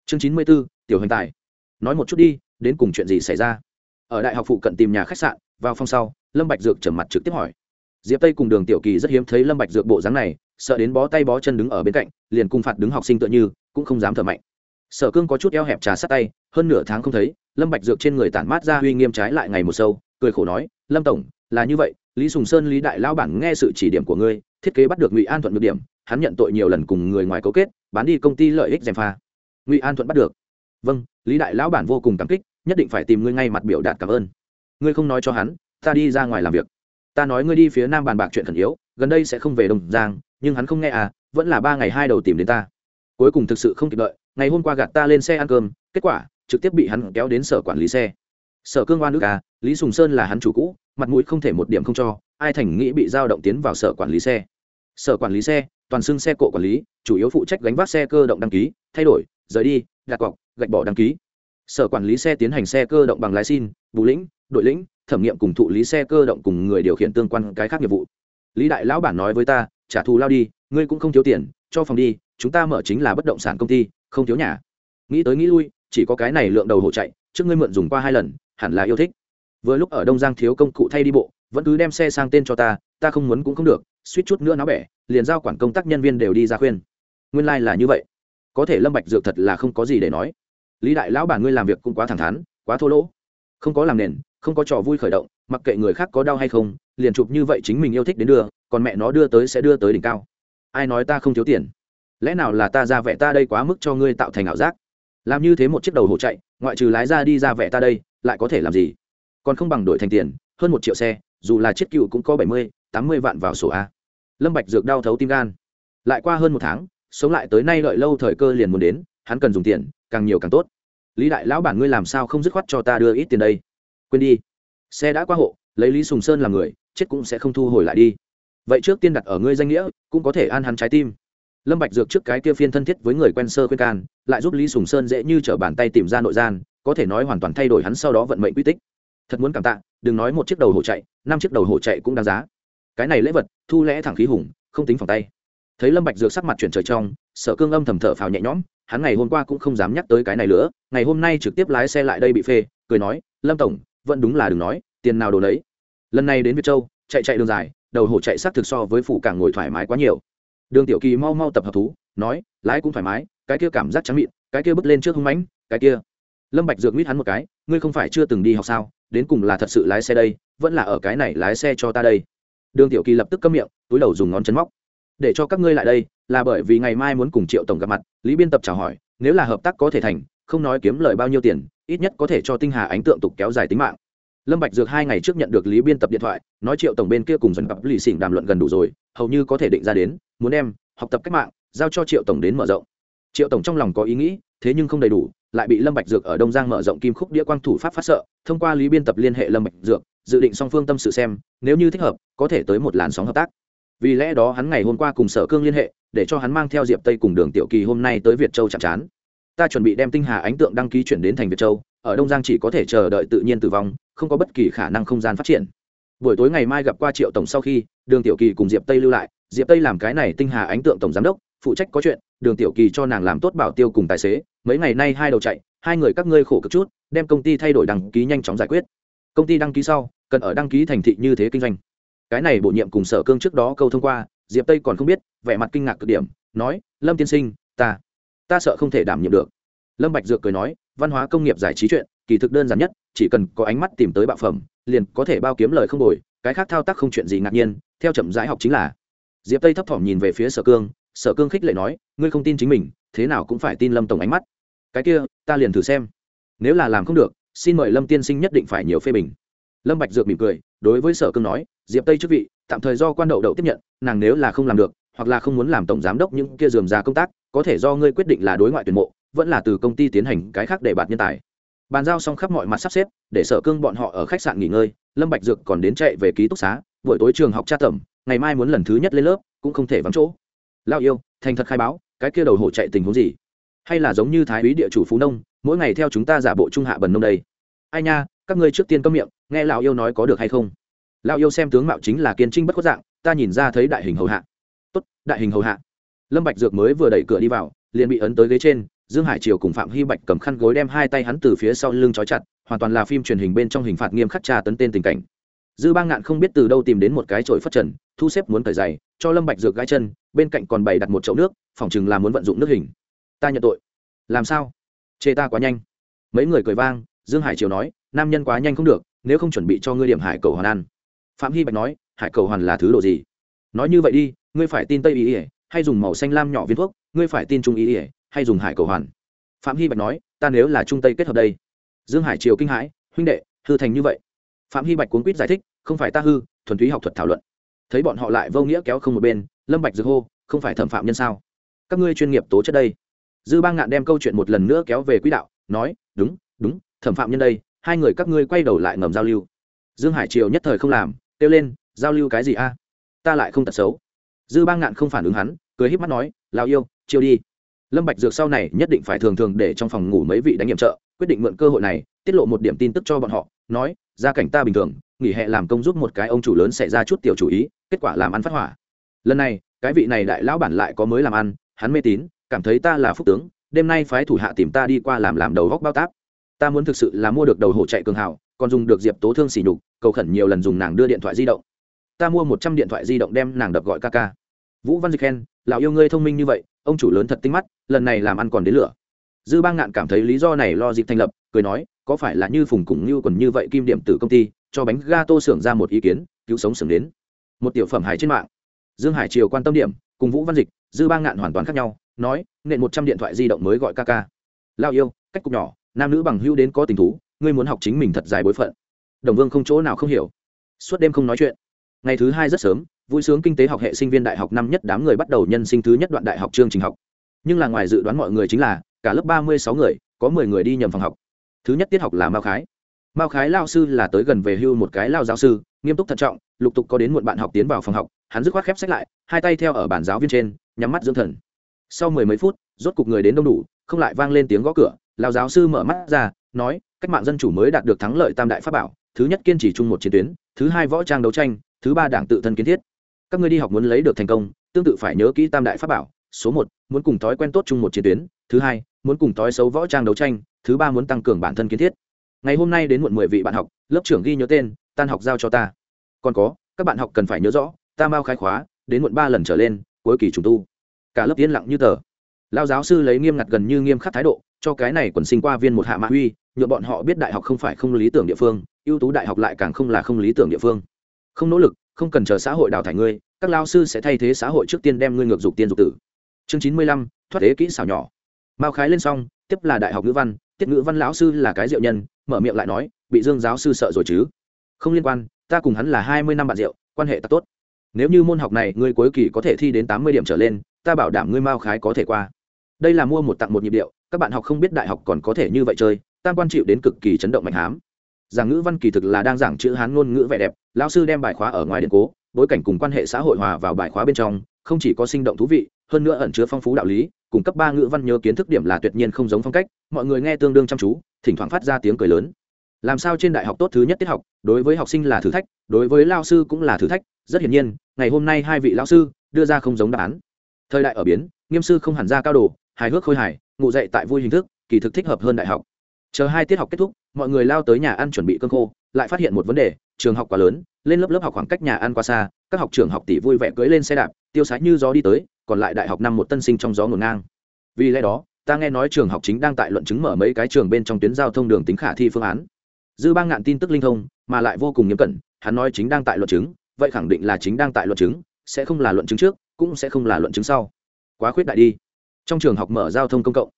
Chương chín mươi b ố tiểu hành tài. Nói một chút đi, đến cùng chuyện gì xảy ra? Ở đại học phụ cận tìm nhà khách sạn, vào phòng sau, lâm bạch dược trở mặt trực tiếp hỏi diệp tây cùng đường tiểu kỳ rất hiếm thấy lâm bạch dược bộ dáng này, sợ đến bó tay bó chân đứng ở bên cạnh, liền cung phạt đứng học sinh tựa như, cũng không dám thở mạnh. Sở cương có chút eo hẹp trà sát tay, hơn nửa tháng không thấy, lâm bạch dược trên người tản mát ra uy nghiêm trái lại ngày một sâu, cười khổ nói, lâm tổng, là như vậy, lý sùng sơn, lý đại lao bản nghe sự chỉ điểm của ngươi, thiết kế bắt được ngụy an thuận được điểm, hắn nhận tội nhiều lần cùng người ngoài cấu kết, bán đi công ty lợi ích dèm pha. Ngụy an thuận bắt được. Vâng lý đại lão bản vô cùng cảm kích, nhất định phải tìm ngươi ngay mặt biểu đạt cảm ơn. Ngươi không nói cho hắn, ta đi ra ngoài làm việc ta nói ngươi đi phía nam bàn bạc chuyện khẩn yếu, gần đây sẽ không về đồng giang, nhưng hắn không nghe à vẫn là ba ngày hai đầu tìm đến ta. Cuối cùng thực sự không kịp đợi, ngày hôm qua gạt ta lên xe ăn cơm, kết quả, trực tiếp bị hắn kéo đến sở quản lý xe. Sở cương oan nước à lý sùng sơn là hắn chủ cũ, mặt mũi không thể một điểm không cho, ai thành nghĩ bị giao động tiến vào sở quản lý xe. Sở quản lý xe, toàn xưng xe cộ quản lý, chủ yếu phụ trách gánh vác xe cơ động đăng ký, thay đổi, rời đi, gạt cọc, gạch bỏ đăng ký sở quản lý xe tiến hành xe cơ động bằng lái xin, bù lĩnh, đội lĩnh, thẩm nghiệm cùng thụ lý xe cơ động cùng người điều khiển tương quan cái khác nghiệp vụ. Lý đại lão bản nói với ta, trả thù lao đi, ngươi cũng không thiếu tiền, cho phòng đi, chúng ta mở chính là bất động sản công ty, không thiếu nhà. Nghĩ tới nghĩ lui, chỉ có cái này lượng đầu hổ chạy, trước ngươi mượn dùng qua hai lần, hẳn là yêu thích. Vừa lúc ở đông giang thiếu công cụ thay đi bộ, vẫn cứ đem xe sang tên cho ta ta không muốn cũng không được, suýt chút nữa nó bẻ, liền giao quản công tác nhân viên đều đi ra khuyên. Nguyên lai、like、là như vậy. Có thể lâm bạch dược thật là không có gì để nói lý đại lão bản ngươi làm việc cũng quá thẳng thắn, quá thô lỗ. Không có làm nền, không có trò vui khởi động, mặc kệ người khác có đau hay không, liền chụp như vậy chính mình yêu thích đến đưa, còn mẹ nó đưa tới sẽ đưa tới đỉnh cao. Ai nói ta không thiếu tiền? Lẽ nào là ta ra vẻ ta đây quá mức cho ngươi tạo thành ảo giác? Làm như thế một chiếc đầu hổ chạy, ngoại trừ lái ra đi ra vẻ ta đây, lại có thể làm gì? Còn không bằng đổi thành tiền, hơn một triệu xe, dù là chiếc cựu cũng có bảy mươi, tám mươi vạn vào sổ a. Lâm bạch dược đau thấu tim gan. Lại qua hơn một tháng, sống lại tới nay đợi lâu thời cơ liền muốn đến, hắn cần dùng tiền càng nhiều càng tốt. Lý đại lão bản ngươi làm sao không dứt khoát cho ta đưa ít tiền đây? Quên đi. Xe đã qua hộ, lấy lý sùng sơn làm người, chết cũng sẽ không thu hồi lại đi. Vậy trước tiên đặt ở ngươi danh nghĩa, cũng có thể an hắn trái tim. Lâm bạch dược trước cái kia phiên thân thiết với người quen sơ khuyên can, lại giúp lý sùng sơn dễ như trở bàn tay tìm ra nội gian, có thể nói hoàn toàn thay đổi hắn sau đó vận mệnh quy tích. Thật muốn cảm tạ, đừng nói một chiếc đầu hổ chạy, năm chiếc đầu hổ chạy cũng đáng giá. Cái này lễ vật, thu lẽ thẳng khí hùng, không tính phòng tay. Thấy lâm bạch dược sắc mặt chuyển trời trong, sở cương âm thầm thở phào nhẹ nhõm hắn ngày hôm qua cũng không dám nhắc tới cái này nữa, ngày hôm nay trực tiếp lái xe lại đây bị phê, cười nói, lâm tổng, vẫn đúng là đừng nói, tiền nào đồ đấy lần này đến việt châu, chạy chạy đường dài, đầu hổ chạy sát thực so với phủ càng ngồi thoải mái quá nhiều. Đường tiểu kỳ mau mau tập hợp thú, nói, lái cũng thoải mái, cái kia cảm giác trắng mịn, cái kia bước lên trước hung mãnh, cái kia. Lâm bạch dược nguyết hắn một cái, ngươi không phải chưa từng đi học sao, đến cùng là thật sự lái xe đây, vẫn là ở cái này lái xe cho ta đây. Đường tiểu kỳ lập tức câm miệng, túi đầu dùng ngón chân móc, để cho các ngươi lại đây là bởi vì ngày mai muốn cùng triệu tổng gặp mặt, lý biên tập chào hỏi, nếu là hợp tác có thể thành, không nói kiếm lời bao nhiêu tiền, ít nhất có thể cho tinh hà ánh tượng tục kéo dài tính mạng. Lâm bạch dược hai ngày trước nhận được lý biên tập điện thoại, nói triệu tổng bên kia cùng dần gặp lì xỉn đàm luận gần đủ rồi, hầu như có thể định ra đến, muốn em, học tập cách mạng, giao cho triệu tổng đến mở rộng. Triệu tổng trong lòng có ý nghĩ, thế nhưng không đầy đủ, lại bị lâm bạch dược ở đông giang mở rộng kim khúc đĩa quang thủ pháp phát sợ, thông qua lý biên tập liên hệ lâm bạch dược, dự định song phương tâm sự xem, nếu như thích hợp, có thể tới một làn sóng hợp tác vì lẽ đó hắn ngày hôm qua cùng sở cương liên hệ, để cho hắn mang theo diệp tây cùng đường tiểu kỳ hôm nay tới việt châu chạm trán ta chuẩn bị đem tinh hà ánh tượng đăng ký chuyển đến thành việt châu, ở đông giang chỉ có thể chờ đợi tự nhiên tử vong, không có bất kỳ khả năng không gian phát triển. Buổi tối ngày mai gặp qua triệu tổng sau khi, đường tiểu kỳ cùng diệp tây lưu lại, diệp tây làm cái này tinh hà ánh tượng tổng giám đốc, phụ trách có chuyện, đường tiểu kỳ cho nàng làm tốt bảo tiêu cùng tài xế, mấy ngày nay hai đầu chạy, hai người các ngươi khổ cực chút, đem công ty thay đổi đăng ký nhanh chóng giải quyết. Công ty đăng ký sau, cần ở đăng ký thành thị như thế kinh doanh cái này bổ nhiệm cùng sở cương trước đó câu thông qua, diệp tây còn không biết, vẻ mặt kinh ngạc cực điểm, nói, lâm tiên sinh, ta ta sợ không thể đảm nhiệm được. Lâm bạch dược cười nói, văn hóa công nghiệp giải trí chuyện, kỳ thực đơn giản nhất, chỉ cần có ánh mắt tìm tới bạo phẩm, liền có thể bao kiếm lời không đổi cái khác thao tác không chuyện gì ngạc nhiên, theo chậm rãi học chính là. Diệp tây thấp thỏm nhìn về phía sở cương sở cương khích lệ nói, ngươi không tin chính mình, thế nào cũng phải tin lâm tổng ánh mắt. Cái kia, ta liền thử xem. Nếu là làm không được, xin mời lâm tiên sinh nhất định phải nhiều phê bình lâm bạch dược mỉm cười, đối với sở cương nói, diệp tây chức vị, tạm thời do quan đậu đậu tiếp nhận, nàng nếu là không làm được, hoặc là không muốn làm tổng giám đốc những kia dườm ra công tác, có thể do ngươi quyết định là đối ngoại tuyển mộ, vẫn là từ công ty tiến hành cái khác để bạt nhân tài. Bàn giao xong khắp mọi mặt sắp xếp, để sở cương bọn họ ở khách sạn nghỉ ngơi, lâm bạch dược còn đến chạy về ký túc xá, buổi tối trường học tra tẩm ngày mai muốn lần thứ nhất lên lớp, cũng không thể vắng chỗ. Lao yêu, thành thật khai báo, cái kia đầu hổ chạy tình huống gì? Hay là giống như thái úy địa chủ phú nông, mỗi ngày theo chúng ta giả bộ trung hạ bần nông đây? Ai nha các ngươi trước tiên câm miệng, nghe lão yêu nói có được hay không? Lão yêu xem tướng mạo chính là kiên trinh bất khuất dạng, ta nhìn ra thấy đại hình hầu hạ. Tốt, đại hình hầu hạ. Lâm bạch dược mới vừa đẩy cửa đi vào, liền bị ấn tới ghế trên, dương hải triều cùng phạm hy bạch cầm khăn gối đem hai tay hắn từ phía sau lưng trói chặt, hoàn toàn là phim truyền hình bên trong hình phạt nghiêm khắc tra tấn tên tình cảnh. Dư ba ngạn không biết từ đâu tìm đến một cái chổi phất trần, thu xếp muốn cởi giày, cho lâm bạch dược gãi chân, bên cạnh còn bày đặt một chậu nước, phỏng chừng là muốn vận dụng nước hình. Ta nhận tội. Làm sao? Chê ta quá nhanh. Mấy người cười vang dương hải triều nói, nam nhân quá nhanh không được, nếu không chuẩn bị cho ngươi điểm hải cầu hoàn ăn. Phạm hy bạch nói, hải cầu hoàn là thứ đồ gì? Nói như vậy đi, ngươi phải tin tây y ỉa hay dùng màu xanh lam nhỏ viên thuốc, ngươi phải tin trung y ỉa hay dùng hải cầu hoàn? Phạm hy bạch nói, ta nếu là trung tây kết hợp đây. Dương hải triều kinh hãi, huynh đệ, hư thành như vậy. Phạm hy bạch cuốn quýt giải thích, không phải ta hư, thuần túy học thuật thảo luận. Thấy bọn họ lại vô nghĩa kéo không một bên, lâm bạch dược hô, không phải thẩm phạm nhân sao? Các ngươi chuyên nghiệp tố chất đây. Dư bang ngạn đem câu chuyện một lần nữa kéo về quỹ đạo, nói, đúng đúng thẩm phạm nhân đây, hai người các ngươi quay đầu lại ngầm giao lưu. Dương hải triều nhất thời không làm, kêu lên, giao lưu cái gì a? Ta lại không tật xấu. Dư bang ngạn không phản ứng hắn, cười híp mắt nói lao yêu chiều đi. Lâm bạch dược sau này nhất định phải thường thường để trong phòng ngủ mấy vị đánh nhiệm trợ, quyết định mượn cơ hội này, tiết lộ một điểm tin tức cho bọn họ, nói, gia cảnh ta bình thường, nghỉ hè làm công giúp một cái ông chủ lớn xảy ra chút tiểu chủ ý, kết quả làm ăn phát hỏa. Lần này, cái vị này đại lão bản lại có mới làm ăn, hắn mê tín, cảm thấy ta là phúc tướng, đêm nay phái thủ hạ tìm ta đi qua làm làm đầu góc bao táp ta muốn thực sự là mua được đầu hổ chạy cường hào, còn dùng được diệp tố thương xỉ nhục, cầu khẩn nhiều lần dùng nàng đưa điện thoại di động. Ta mua một trăm điện thoại di động đem nàng đập gọi ca ca. Vũ văn dịch khen, lão yêu ngươi thông minh như vậy, ông chủ lớn thật tinh mắt, lần này làm ăn còn đến lửa. Dư bang ngạn cảm thấy lý do này lo dịp thành lập, cười nói, có phải là như phùng cùng như còn như vậy kim điểm từ công ty, cho bánh ga tô xưởng ra một ý kiến, cứu sống xưởng đến. Một tiểu phẩm hải trên mạng. Dương hải triều quan tâm điểm, cùng vũ văn dịch, dư bang ngạn hoàn toàn khác nhau, nói, nện một trăm điện thoại di động mới gọi ca ca. Lao yêu, cách cục nhỏ nam nữ bằng hữu đến có tình thú, ngươi muốn học chính mình thật dài bối phận. Đồng vương không chỗ nào không hiểu. Suốt đêm không nói chuyện. Ngày thứ hai rất sớm, vui sướng kinh tế học hệ sinh viên đại học năm nhất đám người bắt đầu nhân sinh thứ nhất đoạn đại học chương trình học. Nhưng là ngoài dự đoán mọi người chính là, cả lớp ba mươi sáu người, có mười người đi nhầm phòng học. Thứ nhất tiết học là mao khái. Mao khái lao sư là tới gần về hưu một cái lao giáo sư, nghiêm túc thận trọng, lục tục có đến một bạn học tiến vào phòng học, hắn dứt khoát khép sách lại, hai tay theo ở bàn giáo viên trên, nhắm mắt dưỡng thần. Sau mười mấy phút, rốt cục người đến đông đủ, không lại vang lên tiếng gõ cửa lao giáo sư mở mắt ra, nói, cách mạng dân chủ mới đạt được thắng lợi tam đại pháp bảo, thứ nhất kiên trì chung một chiến tuyến, thứ hai võ trang đấu tranh, thứ ba đảng tự thân kiến thiết. Các ngươi đi học muốn lấy được thành công, tương tự phải nhớ kỹ tam đại pháp bảo, số một, muốn cùng thói quen tốt chung một chiến tuyến, thứ hai, muốn cùng thói xấu võ trang đấu tranh, thứ ba muốn tăng cường bản thân kiến thiết. Ngày hôm nay đến muộn mười vị bạn học, lớp trưởng ghi nhớ tên, tan học giao cho ta. Còn có, các bạn học cần phải nhớ rõ, ta mau khai khóa, đến muộn ba lần trở lên, cuối kỳ trùng tu. Cả lớp yên lặng như tờ. Lao giáo sư lấy nghiêm ngặt gần như nghiêm khắc thái độ cho cái này quần sinh qua viên một hạ mã uy nhuộm bọn họ biết đại học không phải không lý tưởng địa phương, ưu tú đại học lại càng không là không lý tưởng địa phương. Không nỗ lực, không cần chờ xã hội đào thải ngươi, các lao sư sẽ thay thế xã hội trước tiên đem ngươi ngược dục tiên dục tử. Chương chín mươi lăm, thoát thế kỹ xảo nhỏ. Mao khái lên xong, tiếp là đại học ngữ văn, tiết ngữ văn lão sư là cái diệu nhân, mở miệng lại nói, bị dương giáo sư sợ rồi chứ? Không liên quan, ta cùng hắn là hai mươi năm bạn rượu quan hệ ta tốt. Nếu như môn học này ngươi cuối kỳ có thể thi đến tám mươi điểm trở lên, ta bảo đảm ngươi mao khái có thể qua. Đây là mua một tặng một nhịp điệu các bạn học không biết đại học còn có thể như vậy chơi, tam quan chịu đến cực kỳ chấn động mạnh hám. Giảng ngữ văn kỳ thực là đang giảng chữ hán ngôn ngữ vẻ đẹp, lão sư đem bài khóa ở ngoài điện cố, bối cảnh cùng quan hệ xã hội hòa vào bài khóa bên trong, không chỉ có sinh động thú vị, hơn nữa ẩn chứa phong phú đạo lý cung cấp ba ngữ văn nhớ kiến thức điểm là tuyệt nhiên không giống phong cách, mọi người nghe tương đương chăm chú, thỉnh thoảng phát ra tiếng cười lớn. Làm sao trên đại học tốt thứ nhất tiết học, đối với học sinh là thử thách, đối với lao sư cũng là thử thách, rất hiển nhiên, ngày hôm nay hai vị lao sư đưa ra không giống đáp án. Thời đại ở biến, nghiêm sư không hẳn ra cao đồ hài hước khôi hài Ngủ dậy tại vui hình thức, kỳ thực thích hợp hơn đại học. Chờ hai tiết học kết thúc, mọi người lao tới nhà ăn chuẩn bị cơm khô, lại phát hiện một vấn đề, trường học quá lớn, lên lớp lớp học khoảng cách nhà ăn quá xa, các học trường học tỷ vui vẻ cưỡi lên xe đạp, tiêu sái như gió đi tới, còn lại đại học năm một tân sinh trong gió ngổn ngang. Vì lẽ đó, ta nghe nói trường học chính đang tại luận chứng mở mấy cái trường bên trong tuyến giao thông đường tính khả thi phương án. Dư ba ngạn tin tức linh thông, mà lại vô cùng nghiêm cẩn, hắn nói chính đang tại luận chứng, vậy khẳng định là chính đang tại luận chứng, sẽ không là luận chứng trước, cũng sẽ không là luận chứng sau. Quá khuyết đại đi trong trường học mở giao thông công cộng.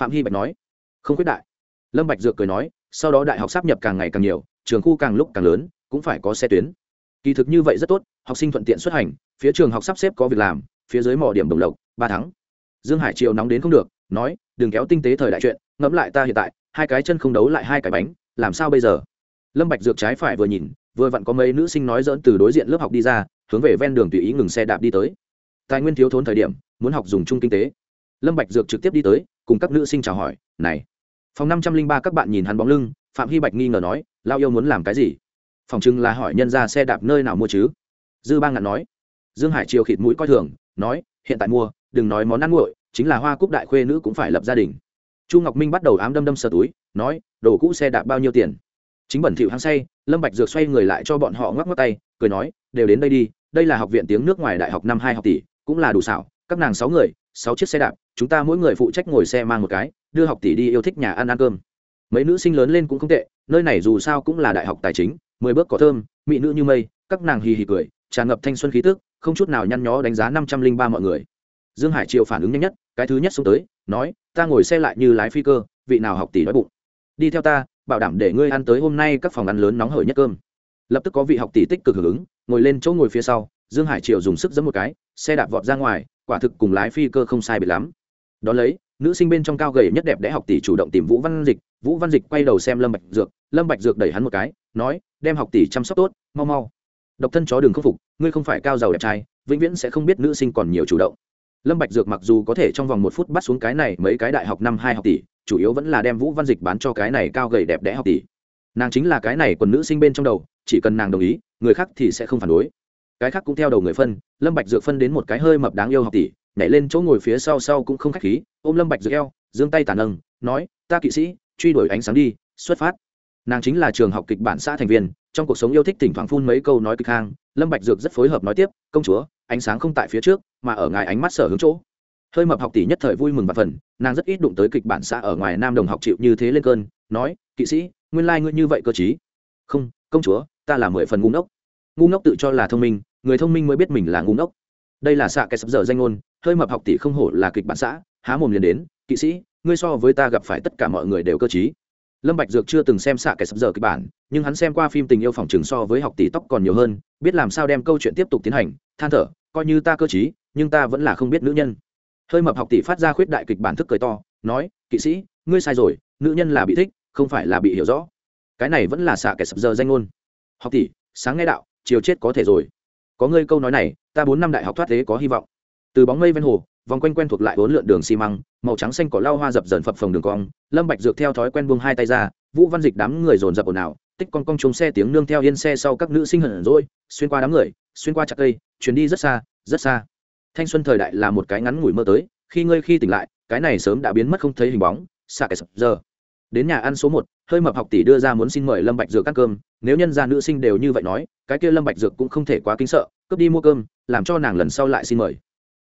Phạm hy bạch nói, không khuyết đại. Lâm bạch dược cười nói, sau đó đại học sắp nhập càng ngày càng nhiều, trường khu càng lúc càng lớn, cũng phải có xe tuyến. Kỳ thực như vậy rất tốt, học sinh thuận tiện xuất hành, phía trường học sắp xếp có việc làm, phía dưới mỏ điểm đồng lộc, ba tháng. Dương hải triều nóng đến không được, nói, đừng kéo tinh tế thời đại chuyện, ngẫm lại ta hiện tại, hai cái chân không đấu lại hai cái bánh, làm sao bây giờ? Lâm bạch dược trái phải vừa nhìn, vừa vặn có mấy nữ sinh nói dỡn từ đối diện lớp học đi ra, hướng về ven đường tùy ý ngừng xe đạp đi tới. Tài nguyên thiếu thốn thời điểm, muốn học dùng chung kinh tế lâm bạch dược trực tiếp đi tới, cùng các nữ sinh chào hỏi, này, phòng năm trăm linh ba các bạn nhìn hắn bóng lưng, phạm hy bạch nghi ngờ nói lao yêu muốn làm cái gì? Phòng chừng là hỏi nhân ra xe đạp nơi nào mua chứ? Dư ba ngạn nói, dương hải triều khịt mũi coi thường, nói, hiện tại mua, đừng nói món ăn nguội, chính là hoa cúc đại khuê nữ cũng phải lập gia đình. Chu ngọc minh bắt đầu ám đâm đâm sờ túi, nói, đồ cũ xe đạp bao nhiêu tiền? Chính bẩn thỉu hăng say, lâm bạch dược xoay người lại cho bọn họ ngoắc ngoắc tay, cười nói, đều đến đây đi, đây là học viện tiếng nước ngoài đại học năm hai học tỷ, cũng là đủ xảo, các nàng sáu người sáu chiếc xe đạp, chúng ta mỗi người phụ trách ngồi xe mang một cái, đưa học tỷ đi yêu thích nhà ăn ăn cơm. Mấy nữ sinh lớn lên cũng không tệ, nơi này dù sao cũng là đại học tài chính, mười bước có thơm, mỹ nữ như mây, các nàng hì hì cười, tràn ngập thanh xuân khí tức, không chút nào nhăn nhó đánh giá năm trăm linh ba mọi người. Dương hải triều phản ứng nhanh nhất, cái thứ nhất xuống tới, nói, ta ngồi xe lại như lái phi cơ, vị nào học tỷ đói bụng. Đi theo ta, bảo đảm để ngươi ăn tới hôm nay các phòng ăn lớn nóng hởi nhất cơm. Lập tức có vị học tỷ tích cực hưởng ứng, ngồi lên chỗ ngồi phía sau, dương hải triều dùng sức giẫm một cái, xe đạp vọt ra ngoài quả thực cùng lái phi cơ không sai biệt lắm. Đ ó lấy, nữ sinh bên trong cao gầy nhất đẹp đẽ học tỷ chủ động tìm vũ văn dịch. Vũ văn dịch quay đầu xem lâm bạch dược. Lâm bạch dược đẩy hắn một cái, nói, đem học tỷ chăm sóc tốt, mau mau. Độc thân chó đừng khâm phục, ngươi không phải cao giàu đẹp trai, vĩnh viễn sẽ không biết nữ sinh còn nhiều chủ động. Lâm bạch dược mặc dù có thể trong vòng một phút bắt xuống cái này mấy cái đại học năm hai học tỷ, chủ yếu vẫn là đem vũ văn dịch bán cho cái này cao gầy đẹp đẽ học tỷ. Nàng chính là cái này quần nữ sinh bên trong đầu, chỉ cần nàng đồng ý, người khác thì sẽ không phản đối cái khác cũng theo đầu người phân, lâm bạch dược phân đến một cái hơi mập đáng yêu học tỷ, nhảy lên chỗ ngồi phía sau sau cũng không khách khí, ôm lâm bạch dược eo, giương tay tàn nâng nói, ta kỵ sĩ, truy đuổi ánh sáng đi, xuất phát. Nàng chính là trường học kịch bản xã thành viên, trong cuộc sống yêu thích thỉnh thoảng phun mấy câu nói kịch hang, lâm bạch dược rất phối hợp nói tiếp, công chúa, ánh sáng không tại phía trước, mà ở ngài ánh mắt sở hướng chỗ. Hơi mập học tỷ nhất thời vui mừng và phần nàng rất ít đụng tới kịch bản xã ở ngoài nam đồng học chịu như thế lên cơn, nói, kỵ sĩ, nguyên lai like ngươi như vậy cơ chí. Không, công chúa, ta là mười phần ngu ngốc ngu ngốc tự cho là thông minh, người thông minh mới biết mình là ngu ngốc. Đây là xạ cái sập dở danh ngôn, hơi mập học tỷ không hổ là kịch bản xã, há mồm liền đến, kỵ sĩ, ngươi so với ta gặp phải tất cả mọi người đều cơ chí lâm bạch dược chưa từng xem xạ kẻ sập dở kịch bản, nhưng hắn xem qua phim tình yêu phòng trường so với học tỷ tóc còn nhiều hơn, biết làm sao đem câu chuyện tiếp tục tiến hành, than thở, coi như ta cơ trí, nhưng ta vẫn là không biết nữ nhân. Hơi mập học tỷ phát ra khuyết đại kịch bản thức cười to, nói, kỵ sĩ, ngươi sai rồi, nữ nhân là bị thích, không phải là bị hiểu rõ. Cái này vẫn là xạ kẻ sập giờ danh ngôn. Học tỷ, sáng nghe đạo chiều chết có thể rồi. Có ngươi câu nói này, ta bốn năm đại học thoát thế có hy vọng. Từ bóng mây ven hồ, vòng quanh quen thuộc lại bốn lượn đường xi măng, màu trắng xanh cỏ lau hoa dập dần phập phồng đường cong, lâm bạch dược theo thói quen buông hai tay ra, vũ văn dịch đám người dồn dập ồn ào, tích con cong chống xe tiếng nương theo yên xe sau các nữ sinh hận rồi, xuyên qua đám người, xuyên qua chặt cây chuyến đi rất xa rất xa. Thanh xuân thời đại là một cái ngắn ngủi mơ tới, khi ngươi khi tỉnh lại, cái này sớm đã biến mất không thấy hình bóng, xạ kẻ sập giờ. Đến nhà ăn số một hơi mập học tỷ đưa ra muốn xin mời lâm bạch dược ăn cơm, nếu nhân gia nữ sinh đều như vậy nói, cái kia lâm bạch dược cũng không thể quá kinh sợ, cướp đi mua cơm, làm cho nàng lần sau lại xin mời.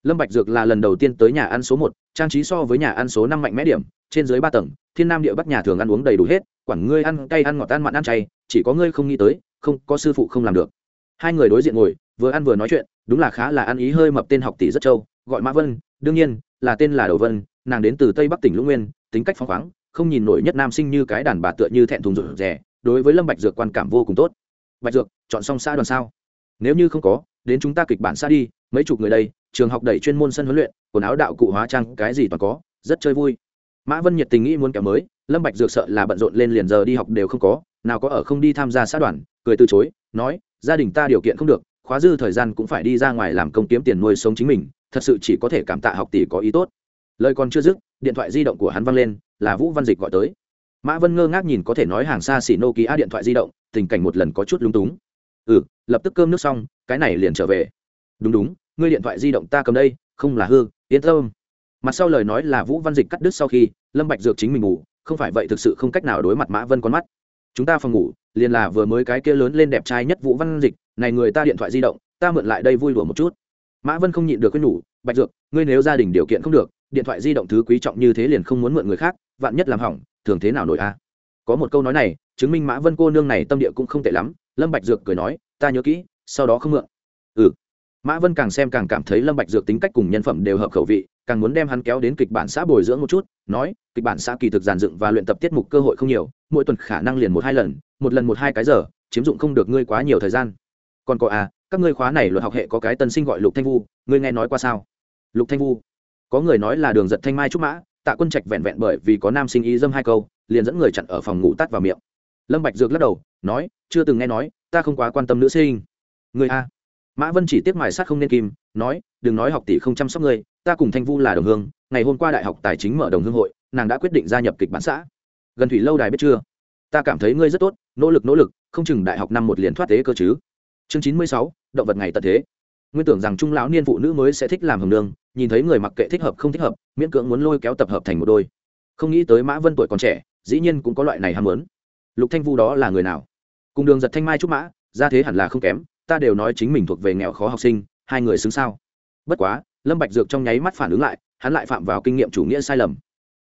Lâm bạch dược là lần đầu tiên tới nhà ăn số một, trang trí so với nhà ăn số năm mạnh mẽ điểm, trên dưới ba tầng, thiên nam địa bắc nhà thường ăn uống đầy đủ hết, quản ngươi ăn cay ăn ngọt ăn mặn ăn chay, chỉ có ngươi không nghĩ tới, không, có sư phụ không làm được. Hai người đối diện ngồi, vừa ăn vừa nói chuyện, đúng là khá là ăn ý hơi mập tên học tỷ rất trâu, gọi mã vân, đương nhiên, là tên là đầu vân, nàng đến từ tây bắc tỉnh lũng nguyên, tính cách phóng khoáng không nhìn nổi nhất nam sinh như cái đàn bà tựa như thẹn thùng rụt rè, đối với lâm bạch dược quan cảm vô cùng tốt. Bạch dược, chọn xong xã đoàn sao? Nếu như không có, đến chúng ta kịch bản xã đi, mấy chục người đây, trường học đẩy chuyên môn sân huấn luyện, quần áo đạo cụ hóa trang, cái gì toàn có, rất chơi vui. Mã vân nhiệt tình nghĩ muốn kẹo mới, lâm bạch dược sợ là bận rộn lên liền giờ đi học đều không có, nào có ở không đi tham gia xã đoàn, cười từ chối, nói, gia đình ta điều kiện không được, khóa dư thời gian cũng phải đi ra ngoài làm công kiếm tiền nuôi sống chính mình, thật sự chỉ có thể cảm tạ học tỷ có ý tốt. Lời còn chưa dứt điện thoại di động của hắn văng lên, là vũ văn dịch gọi tới. Mã vân ngơ ngác nhìn có thể nói hàng xa xỉ nokia điện thoại di động, tình cảnh một lần có chút lúng túng. Ừ lập tức cơm nước xong, cái này liền trở về. Đúng đúng, ngươi điện thoại di động ta cầm đây, không là hư, yên tâm. Mặt sau lời nói là vũ văn dịch cắt đứt sau khi, lâm bạch dược chính mình ngủ, không phải vậy thực sự không cách nào đối mặt mã vân con mắt. Chúng ta phòng ngủ, liền là vừa mới cái kia lớn lên đẹp trai nhất vũ văn dịch, này người ta điện thoại di động, ta mượn lại đây vui đùa một chút. Mã vân không nhịn được cái nhủ, bạch dược, ngươi nếu gia đình điều kiện không được điện thoại di động thứ quý trọng như thế liền không muốn mượn người khác, vạn nhất làm hỏng, thường thế nào nổi a? Có một câu nói này, chứng minh mã vân cô nương này tâm địa cũng không tệ lắm, lâm bạch dược cười nói, ta nhớ kỹ, sau đó không mượn. Ừ. Mã vân càng xem càng cảm thấy lâm bạch dược tính cách cùng nhân phẩm đều hợp khẩu vị, càng muốn đem hắn kéo đến kịch bản xã bồi dưỡng một chút, nói, kịch bản xã kỳ thực giàn dựng và luyện tập tiết mục cơ hội không nhiều, mỗi tuần khả năng liền một hai lần, một lần một hai cái giờ, chiếm dụng không được ngươi quá nhiều thời gian. Còn có à các ngươi khóa này luật học hệ có cái tân sinh gọi lục thanh vu, ngươi nghe nói qua sao? Lục thanh vu có người nói là đường giật thanh mai trúc mã, tạ quân trạch vẹn vẹn bởi vì có nam sinh ý dâm hai câu, liền dẫn người chặn ở phòng ngủ tắt vào miệng. Lâm bạch dược lắc đầu, nói, chưa từng nghe nói, ta không quá quan tâm nữ sinh. Người a? Mã vân chỉ tiếc mài sát không nên kim, nói, đừng nói học tỷ không chăm sóc ngươi, ta cùng thanh vu là đồng hương, ngày hôm qua đại học tài chính mở đồng hương hội, nàng đã quyết định gia nhập kịch bản xã. Gần thủy lâu đài biết chưa? Ta cảm thấy ngươi rất tốt, nỗ lực nỗ lực, không chừng đại học năm một liền thoát tế cơ chứ. Chương chín mươi sáu, động vật ngày tận thế nguyên tưởng rằng trung lão niên phụ nữ mới sẽ thích làm hồng nương, nhìn thấy người mặc kệ thích hợp không thích hợp, miễn cưỡng muốn lôi kéo tập hợp thành một đôi. Không nghĩ tới mã vân tuổi còn trẻ, dĩ nhiên cũng có loại này ham muốn. Lục thanh vu đó là người nào? Cùng đường giật thanh mai trúc mã, ra thế hẳn là không kém, ta đều nói chính mình thuộc về nghèo khó học sinh, hai người xứng sao? Bất quá, lâm bạch dược trong nháy mắt phản ứng lại, hắn lại phạm vào kinh nghiệm chủ nghĩa sai lầm.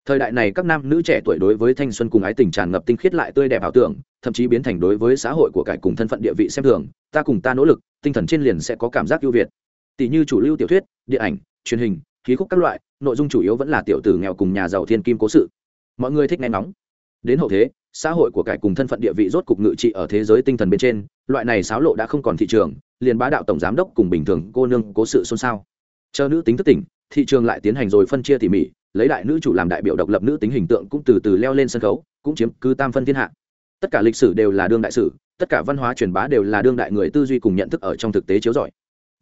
Thời đại này các nam nữ trẻ tuổi đối với thanh xuân cùng ái tình tràn ngập tinh khiết lại tươi đẹp ảo tưởng thậm chí biến thành đối với xã hội của cải cùng thân phận địa vị xem thường, ta cùng ta nỗ lực, tinh thần trên liền sẽ có cảm giác ưu việt. Tỷ như chủ lưu tiểu thuyết, điện ảnh, truyền hình, khí khúc các loại, nội dung chủ yếu vẫn là tiểu tử nghèo cùng nhà giàu thiên kim cố sự. Mọi người thích nghe nóng đến hậu thế, xã hội của cải cùng thân phận địa vị rốt cục ngự trị ở thế giới tinh thần bên trên, loại này xáo lộ đã không còn thị trường, liền bá đạo tổng giám đốc cùng bình thường cô nương cố sự xôn xao. Chờ nữ tính thức tỉnh, thị trường lại tiến hành rồi phân chia tỉ mỉ, lấy đại nữ chủ làm đại biểu độc lập nữ tính hình tượng cũng từ từ leo lên sân khấu, cũng chiếm cứ tam phân thiên hạ tất cả lịch sử đều là đương đại sử, tất cả văn hóa truyền bá đều là đương đại người tư duy cùng nhận thức ở trong thực tế chiếu giỏi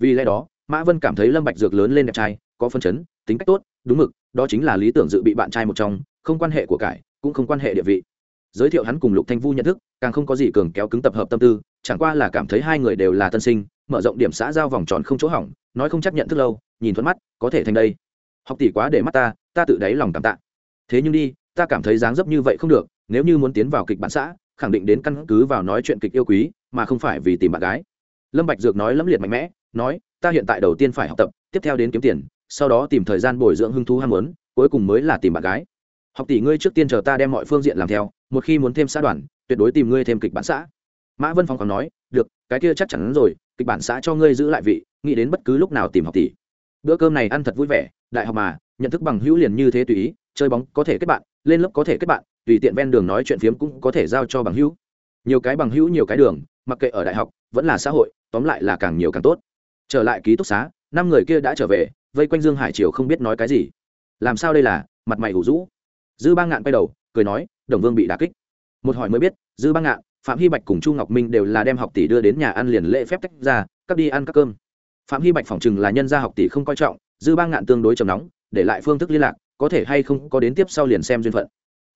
vì lẽ đó, mã vân cảm thấy lâm bạch dược lớn lên đẹp trai, có phân chấn, tính cách tốt, đúng mực, đó chính là lý tưởng dự bị bạn trai một trong, không quan hệ của cải, cũng không quan hệ địa vị. Giới thiệu hắn cùng lục thanh vu nhận thức, càng không có gì cường kéo cứng tập hợp tâm tư, chẳng qua là cảm thấy hai người đều là tân sinh, mở rộng điểm xã giao vòng tròn không chỗ hỏng, nói không chấp nhận thức lâu, nhìn thuận mắt, có thể thành đây. Học tỷ quá để mắt ta ta tự đáy lòng cảm tạ. Thế nhưng đi, ta cảm thấy dáng dấp như vậy không được, nếu như muốn tiến vào kịch bản xã khẳng định đến căn cứ vào nói chuyện kịch yêu quý, mà không phải vì tìm bạn gái. Lâm bạch dược nói lẫm liệt mạnh mẽ, nói, ta hiện tại đầu tiên phải học tập, tiếp theo đến kiếm tiền, sau đó tìm thời gian bồi dưỡng hứng thú ham muốn, cuối cùng mới là tìm bạn gái. Học tỷ ngươi trước tiên chờ ta đem mọi phương diện làm theo, một khi muốn thêm xã đoàn, tuyệt đối tìm ngươi thêm kịch bản xã. Mã vân phong còn nói, được, cái kia chắc chắn rồi, kịch bản xã cho ngươi giữ lại vị, nghĩ đến bất cứ lúc nào tìm học tỷ. Bữa cơm này ăn thật vui vẻ, đại học mà, nhận thức bằng hữu liền như thế tùy ý, chơi bóng có thể kết bạn lên lớp có thể kết bạn, tùy tiện ven đường nói chuyện phiếm cũng có thể giao cho bằng hữu. Nhiều cái bằng hữu, nhiều cái đường, mặc kệ ở đại học, vẫn là xã hội, tóm lại là càng nhiều càng tốt. Trở lại ký túc xá, năm người kia đã trở về, vây quanh dương hải triều không biết nói cái gì. Làm sao đây là, mặt mày ủ rũ. Dư ba ngạn quay đầu, cười nói, đồng vương bị đà kích. Một hỏi mới biết, dư ba ngạn, phạm hy bạch cùng chu ngọc minh đều là đem học tỷ đưa đến nhà ăn liền lễ phép tách ra cắt đi ăn các cơm. Phạm hy bạch phỏng chừng là nhân gia học tỷ không coi trọng, dư ba ngạn tương đối trầm nóng, để lại phương thức liên lạc có thể hay không có đến tiếp sau liền xem duyên phận.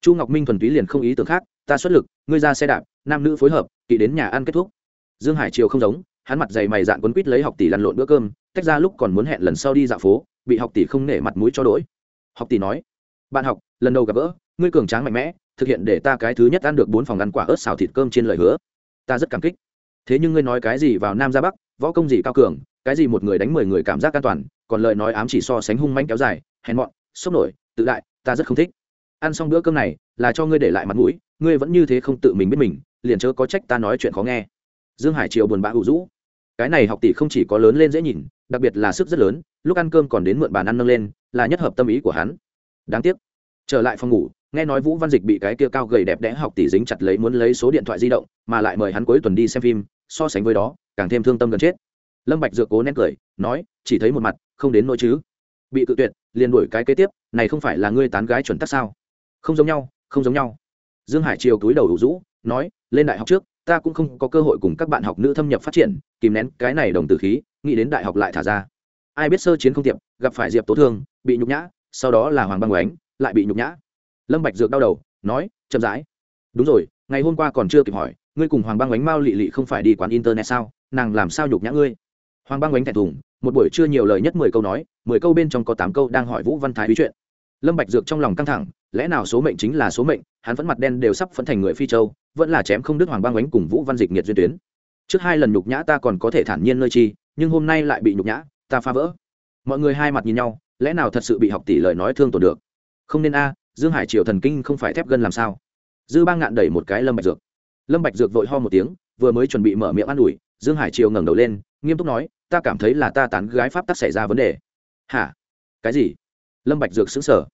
Chu ngọc minh thuần túy liền không ý tưởng khác, ta xuất lực, ngươi ra xe đạp, nam nữ phối hợp, kỵ đến nhà ăn kết thúc. Dương hải triều không giống, hắn mặt dày mày dạn quấn quýt lấy học tỷ lăn lộn bữa cơm, tách ra lúc còn muốn hẹn lần sau đi dạo phố, bị học tỷ không nể mặt mũi cho đỗi. Học tỷ nói, bạn học, lần đầu gặp gỡ, ngươi cường tráng mạnh mẽ, thực hiện để ta cái thứ nhất ăn được bốn phòng ăn quả ớt xào thịt cơm trên lời hứa. Ta rất cảm kích. Thế nhưng ngươi nói cái gì vào nam ra bắc, võ công gì cao cường, cái gì một người đánh mười người cảm giác an toàn, còn lời nói ám chỉ so sánh hung manh kéo dài, hèn mọn sốc nổi, tự đại, ta rất không thích. Ăn xong bữa cơm này, là cho ngươi để lại mặt mũi, ngươi vẫn như thế không tự mình biết mình, liền chớ có trách ta nói chuyện khó nghe. Dương hải triều buồn bã hữu rũ. Cái này học tỷ không chỉ có lớn lên dễ nhìn, đặc biệt là sức rất lớn, lúc ăn cơm còn đến mượn bàn ăn nâng lên, là nhất hợp tâm ý của hắn. Đáng tiếc. Trở lại phòng ngủ, nghe nói vũ văn dịch bị cái kia cao gầy đẹp đẽ học tỷ dính chặt lấy muốn lấy số điện thoại di động, mà lại mời hắn cuối tuần đi xem phim, so sánh với đó, càng thêm thương tâm gần chết. Lâm bạch dược cố nén cười, nói, chỉ thấy một mặt, không đến nỗi chứ bị cự tuyệt, liền đuổi cái kế tiếp, này không phải là ngươi tán gái chuẩn tắc sao? Không giống nhau, không giống nhau. Dương hải triều cúi đầu đủ rũ, nói, lên đại học trước, ta cũng không có cơ hội cùng các bạn học nữ thâm nhập phát triển, kìm nén cái này đồng tử khí, nghĩ đến đại học lại thả ra. Ai biết sơ chiến không tiệp, gặp phải diệp tố thương, bị nhục nhã, sau đó là hoàng băng oánh, lại bị nhục nhã. Lâm bạch dược đau đầu, nói, chậm rãi. Đúng rồi, ngày hôm qua còn chưa kịp hỏi, ngươi cùng hoàng băng oánh mao lị lị không phải đi quán internet sao? Nàng làm sao nhục nhã ngươi? Hoàng băng oánh thẹn thùng, một buổi chưa nhiều lời nhất mười câu nói, mười câu bên trong có tám câu đang hỏi vũ văn thái bí chuyện. Lâm bạch dược trong lòng căng thẳng, lẽ nào số mệnh chính là số mệnh, hắn vẫn mặt đen đều sắp phẫn thành người phi châu, vẫn là chém không đứt hoàng băng oánh cùng vũ văn dịch nghiệt duyên tuyến. Trước hai lần nhục nhã ta còn có thể thản nhiên nơi chi, nhưng hôm nay lại bị nhục nhã, ta phá vỡ. Mọi người hai mặt nhìn nhau, lẽ nào thật sự bị học tỷ lời nói thương tổn được? Không nên a, dương hải triều thần kinh không phải thép gân làm sao? Dư bang ngạn đẩy một cái lâm bạch dược. Lâm bạch dược vội ho một tiếng, vừa mới chuẩn bị mở miệng ăn ủi, dương hải triều ngẩng đầu lên, nghiêm túc nói ta cảm thấy là ta tán gái pháp tắc xảy ra vấn đề. Hả? Cái gì? Lâm bạch dược sững sờ.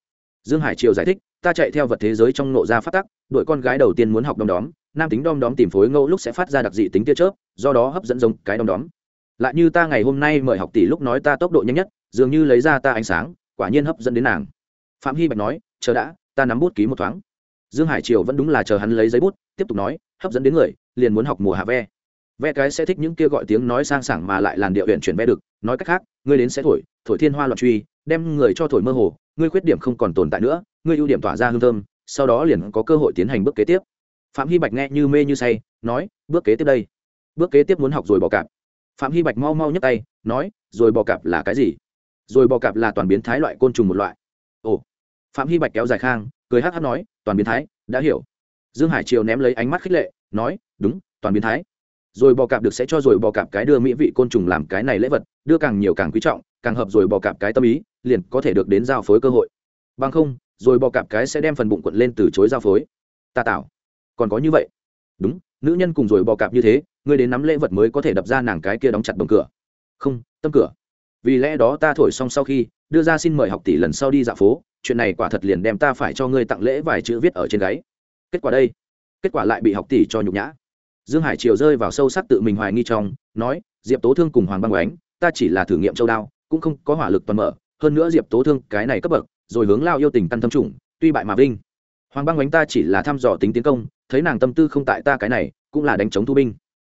Dương hải triều giải thích, ta chạy theo vật thế giới trong nộ ra pháp tắc đội con gái đầu tiên muốn học đom đóm, nam tính đom đóm tìm phối ngẫu lúc sẽ phát ra đặc dị tính tia chớp, do đó hấp dẫn giống cái đom đóm. Lại như ta ngày hôm nay mời học tỷ lúc nói ta tốc độ nhanh nhất, dường như lấy ra ta ánh sáng, quả nhiên hấp dẫn đến nàng. Phạm hy bạch nói, chờ đã, ta nắm bút ký một thoáng. Dương hải triều vẫn đúng là chờ hắn lấy giấy bút, tiếp tục nói, hấp dẫn đến người, liền muốn học mùa hạ ve ve cái sẽ thích những kia gọi tiếng nói sang sảng mà lại làn điệu huyện chuyển ve được, nói cách khác, ngươi đến sẽ thổi thổi thiên hoa loạn truy, đem người cho thổi mơ hồ, ngươi khuyết điểm không còn tồn tại nữa, ngươi ưu điểm tỏa ra hương thơm, sau đó liền có cơ hội tiến hành bước kế tiếp. Phạm hy bạch nghe như mê như say, nói, bước kế tiếp đây. Bước kế tiếp muốn học rồi bỏ cạp. Phạm hy bạch mau mau nhấc tay, nói, rồi bò cạp là cái gì? Rồi bò cạp là toàn biến thái loại côn trùng một loại. Ồ. Phạm hy bạch kéo dài khang, cười hh nói, toàn biến thái, đã hiểu. Dương hải triều ném lấy ánh mắt khích lệ, nói, đúng, toàn biến thái rồi bò cạp được sẽ cho rồi bò cạp cái đưa mỹ vị côn trùng làm cái này lễ vật, đưa càng nhiều càng quý trọng, càng hợp rồi bò cạp cái tâm ý, liền có thể được đến giao phối cơ hội. Bằng không, rồi bò cạp cái sẽ đem phần bụng quận lên từ chối giao phối. Ta tạo còn có như vậy. Đúng, nữ nhân cùng rồi bò cạp như thế, ngươi đến nắm lễ vật mới có thể đập ra nàng cái kia đóng chặt bồng cửa. Không, tâm cửa. Vì lẽ đó ta thổi xong sau khi, đưa ra xin mời học tỷ lần sau đi dạo phố, chuyện này quả thật liền đem ta phải cho ngươi tặng lễ vài chữ viết ở trên gáy. Kết quả đây. Kết quả lại bị học tỷ cho nhục nhã dương hải triều rơi vào sâu sắc tự mình hoài nghi trong, nói, diệp tố thương cùng hoàng băng oánh ta chỉ là thử nghiệm châu đao, cũng không có hỏa lực toàn mở, hơn nữa diệp tố thương, cái này cấp bậc, rồi hướng lao yêu tình căn tâm trùng tuy bại mà vinh. Hoàng băng oánh ta chỉ là thăm dò tính tiến công, thấy nàng tâm tư không tại ta cái này, cũng là đánh chống thu binh.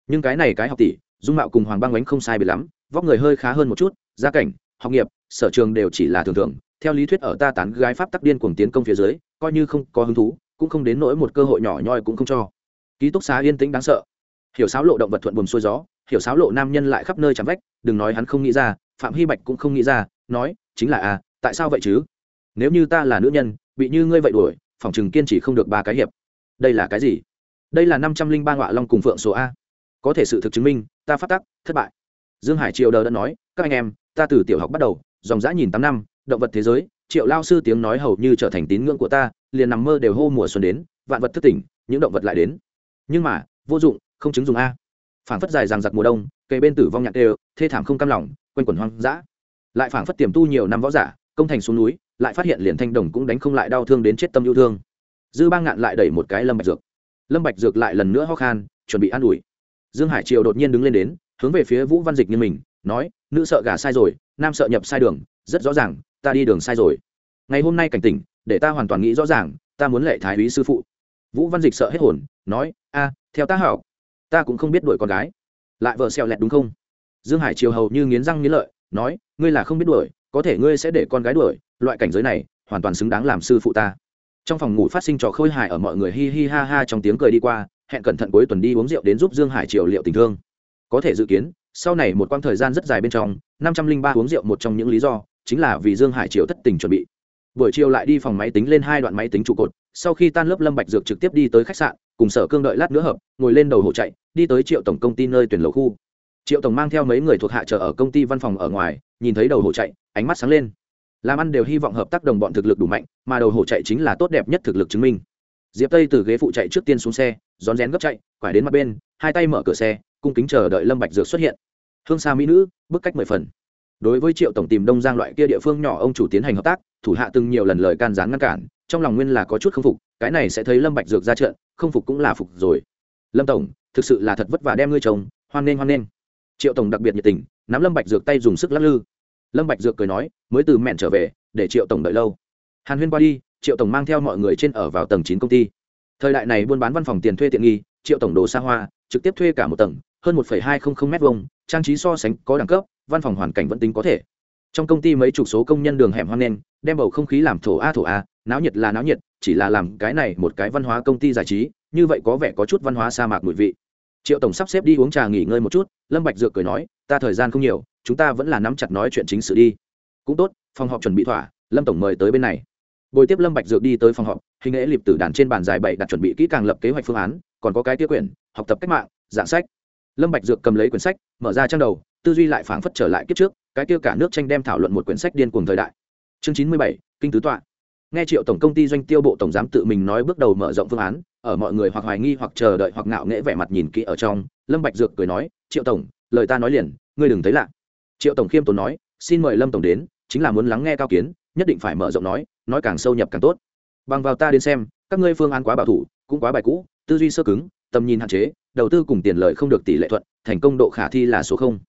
Nhưng cái này cái học tỷ, dung mạo cùng hoàng băng oánh không sai biệt lắm, vóc người hơi khá hơn một chút, gia cảnh, học nghiệp, sở trường đều chỉ là thường thường. Theo lý thuyết ở ta tán gái pháp tắc điên cuồng tiến công phía dưới, coi như không có hứng thú, cũng không đến nỗi một cơ hội nhỏ nhoi cũng không cho ký túc xá yên tĩnh đáng sợ. Hiểu sáo lộ động vật thuận buồm xuôi gió, hiểu sáo lộ nam nhân lại khắp nơi chạm vách, đừng nói hắn không nghĩ ra, phạm hy bạch cũng không nghĩ ra, nói, chính là à tại sao vậy chứ? Nếu như ta là nữ nhân, bị như ngươi vậy đuổi, phòng chừng kiên chỉ không được ba cái hiệp. Đây là cái gì? Đây là năm trăm linh ba ngọa long cùng phượng số a. Có thể sự thực chứng minh, ta phát tắc, thất bại. Dương hải Triệu đờ đã nói, các anh em, ta từ tiểu học bắt đầu, dòng dã nhìn tám năm, động vật thế giới, triệu lao sư tiếng nói hầu như trở thành tín ngưỡng của ta, liền nằm mơ đều hô mùa xuân đến, vạn vật thức tỉnh, những động vật lại đến nhưng mà, vô dụng, không chứng dùng a. Phảng phất dài ràng giặc mùa đông cây bên tử vong nhạc đều, thê thảm không cam lòng, quanh quẩn hoang dã. Lại phảng phất tiềm tu nhiều năm võ giả, công thành xuống núi, lại phát hiện liền thanh đồng cũng đánh không lại đau thương đến chết tâm yêu thương. Dư ba ngạn lại đẩy một cái lâm bạch dược. Lâm bạch dược lại lần nữa ho khan, chuẩn bị an ủi. Dương hải triều đột nhiên đứng lên đến, hướng về phía vũ văn dịch như mình, nói, nữ sợ gà sai rồi, nam sợ nhập sai đường, rất rõ ràng, ta đi đường sai rồi. Ngày hôm nay cảnh tỉnh, để ta hoàn toàn nghĩ rõ ràng, ta muốn lệ thái úy sư phụ vũ văn dịch sợ hết hồn, nói, a, theo ta hảo ta cũng không biết đuổi con gái. Lại vợ xẹo lẹt đúng không? Dương hải triều hầu như nghiến răng nghiến lợi, nói, ngươi là không biết đuổi, có thể ngươi sẽ để con gái đuổi, loại cảnh giới này hoàn toàn xứng đáng làm sư phụ ta. Trong phòng ngủ phát sinh trò khôi hài ở mọi người hi hi ha ha trong tiếng cười đi qua, hẹn cẩn thận cuối tuần đi uống rượu đến giúp dương hải triều liệu tình thương. Có thể dự kiến, sau này một quãng thời gian rất dài bên trong, năm trăm linh ba uống rượu một trong những lý do chính là vì dương hải triều thất tình chuẩn bị buổi chiều lại đi phòng máy tính lên hai đoạn máy tính trụ cột, sau khi tan lớp lâm bạch dược trực tiếp đi tới khách sạn, cùng sở cương đợi lát nữa hợp, ngồi lên đầu hộ chạy, đi tới triệu tổng công ty nơi tuyển lầu khu. Triệu tổng mang theo mấy người thuộc hạ chờ ở công ty văn phòng ở ngoài, nhìn thấy đầu hộ chạy, ánh mắt sáng lên. Làm ăn đều hy vọng hợp tác đồng bọn thực lực đủ mạnh, mà đầu hổ chạy chính là tốt đẹp nhất thực lực chứng minh. Diệp tây từ ghế phụ chạy trước tiên xuống xe, rón rén gấp chạy, quải đến mặt bên, hai tay mở cửa xe, cung kính chờ đợi lâm bạch dược xuất hiện. Hương xa mỹ nữ, bức cách mười phần đối với triệu tổng tìm đông giang loại kia địa phương nhỏ ông chủ tiến hành hợp tác, thủ hạ từng nhiều lần lời can gián ngăn cản, trong lòng nguyên là có chút không phục, cái này sẽ thấy lâm bạch dược ra trận, không phục cũng là phục rồi. Lâm tổng, thực sự là thật vất vả đem ngươi chồng, hoan nghênh hoan nghênh. Triệu tổng đặc biệt nhiệt tình, nắm lâm bạch dược tay dùng sức lắc lư. Lâm bạch dược cười nói, mới từ mẹn trở về, để triệu tổng đợi lâu. Hàn huyên qua đi, triệu tổng mang theo mọi người trên ở vào tầng chín công ty. Thời đại này buôn bán văn phòng tiền thuê tiện nghi, triệu tổng đồ xa hoa, trực tiếp thuê cả một tầng, hơn một hai trăm linh m hai trang trí so sánh có đẳng cấp văn phòng hoàn cảnh vẫn tính có thể. Trong công ty mấy chục số công nhân đường hẻm hoang nen đem bầu không khí làm thổ a thổ a, náo nhiệt là náo nhiệt, chỉ là làm cái này một cái văn hóa công ty giải trí, như vậy có vẻ có chút văn hóa sa mạc mùi vị. Triệu tổng sắp xếp đi uống trà nghỉ ngơi một chút, lâm bạch dược cười nói, ta thời gian không nhiều, chúng ta vẫn là nắm chặt nói chuyện chính sự đi. Cũng tốt, phòng họp chuẩn bị thỏa, lâm tổng mời tới bên này. Bồi tiếp lâm bạch dược đi tới phòng họp, hình lễ liệp tử đàn trên bàn dài bảy đặt chuẩn bị kỹ càng lập kế hoạch phương án, còn có cái tiêu quyển, học tập cách mạng, dạng sách. Lâm bạch dược cầm lấy quyển sách, mở ra trang đầu tư duy lại phảng phất trở lại kiếp trước, cái kia cả nước tranh đem thảo luận một quyển sách điên cuồng thời đại. Chương chín mươi bảy, kinh tứ tọa. Nghe triệu tổng công ty doanh tiêu bộ tổng giám tự mình nói bước đầu mở rộng phương án, ở mọi người hoặc hoài nghi hoặc chờ đợi hoặc ngạo nghễ vẻ mặt nhìn kỹ ở trong, lâm bạch dược cười nói, triệu tổng, lời ta nói liền, ngươi đừng thấy lạ. Triệu tổng khiêm tốn nói, xin mời lâm tổng đến, chính là muốn lắng nghe cao kiến, nhất định phải mở rộng nói nói càng sâu nhập càng tốt. Bằng vào ta đến xem, các ngươi phương án quá bảo thủ, cũng quá bài cũ, tư duy sơ cứng, tầm nhìn hạn chế, đầu tư cùng tiền lợi không được tỷ lệ thuận, thành công độ khả thi là số không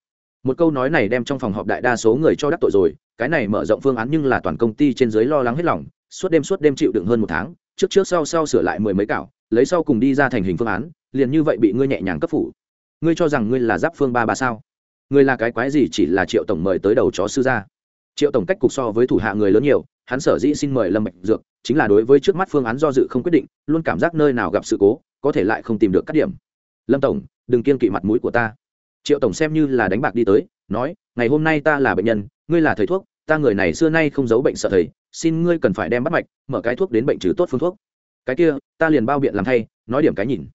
một câu nói này đem trong phòng họp đại đa số người cho đắc tội rồi, cái này mở rộng phương án nhưng là toàn công ty trên dưới lo lắng hết lòng, suốt đêm suốt đêm chịu đựng hơn một tháng, trước trước sau sau sửa lại mười mấy cảo, lấy sau cùng đi ra thành hình phương án, liền như vậy bị ngươi nhẹ nhàng cấp phủ. Ngươi cho rằng ngươi là giáp phương ba ba sao? Ngươi là cái quái gì chỉ là triệu tổng mời tới đầu chó sư gia? Triệu tổng cách cục so với thủ hạ người lớn nhiều, hắn sở dĩ xin mời lâm bạch dược, chính là đối với trước mắt phương án do dự không quyết định, luôn cảm giác nơi nào gặp sự cố, có thể lại không tìm được các điểm. Lâm tổng, đừng kiên kỵ mặt mũi của ta triệu tổng xem như là đánh bạc đi tới, nói, ngày hôm nay ta là bệnh nhân, ngươi là thầy thuốc, ta người này xưa nay không giấu bệnh sợ thầy, xin ngươi cần phải đem bắt mạch, mở cái thuốc đến bệnh trừ tốt phương thuốc. Cái kia, ta liền bao biện làm thay, nói điểm cái nhìn.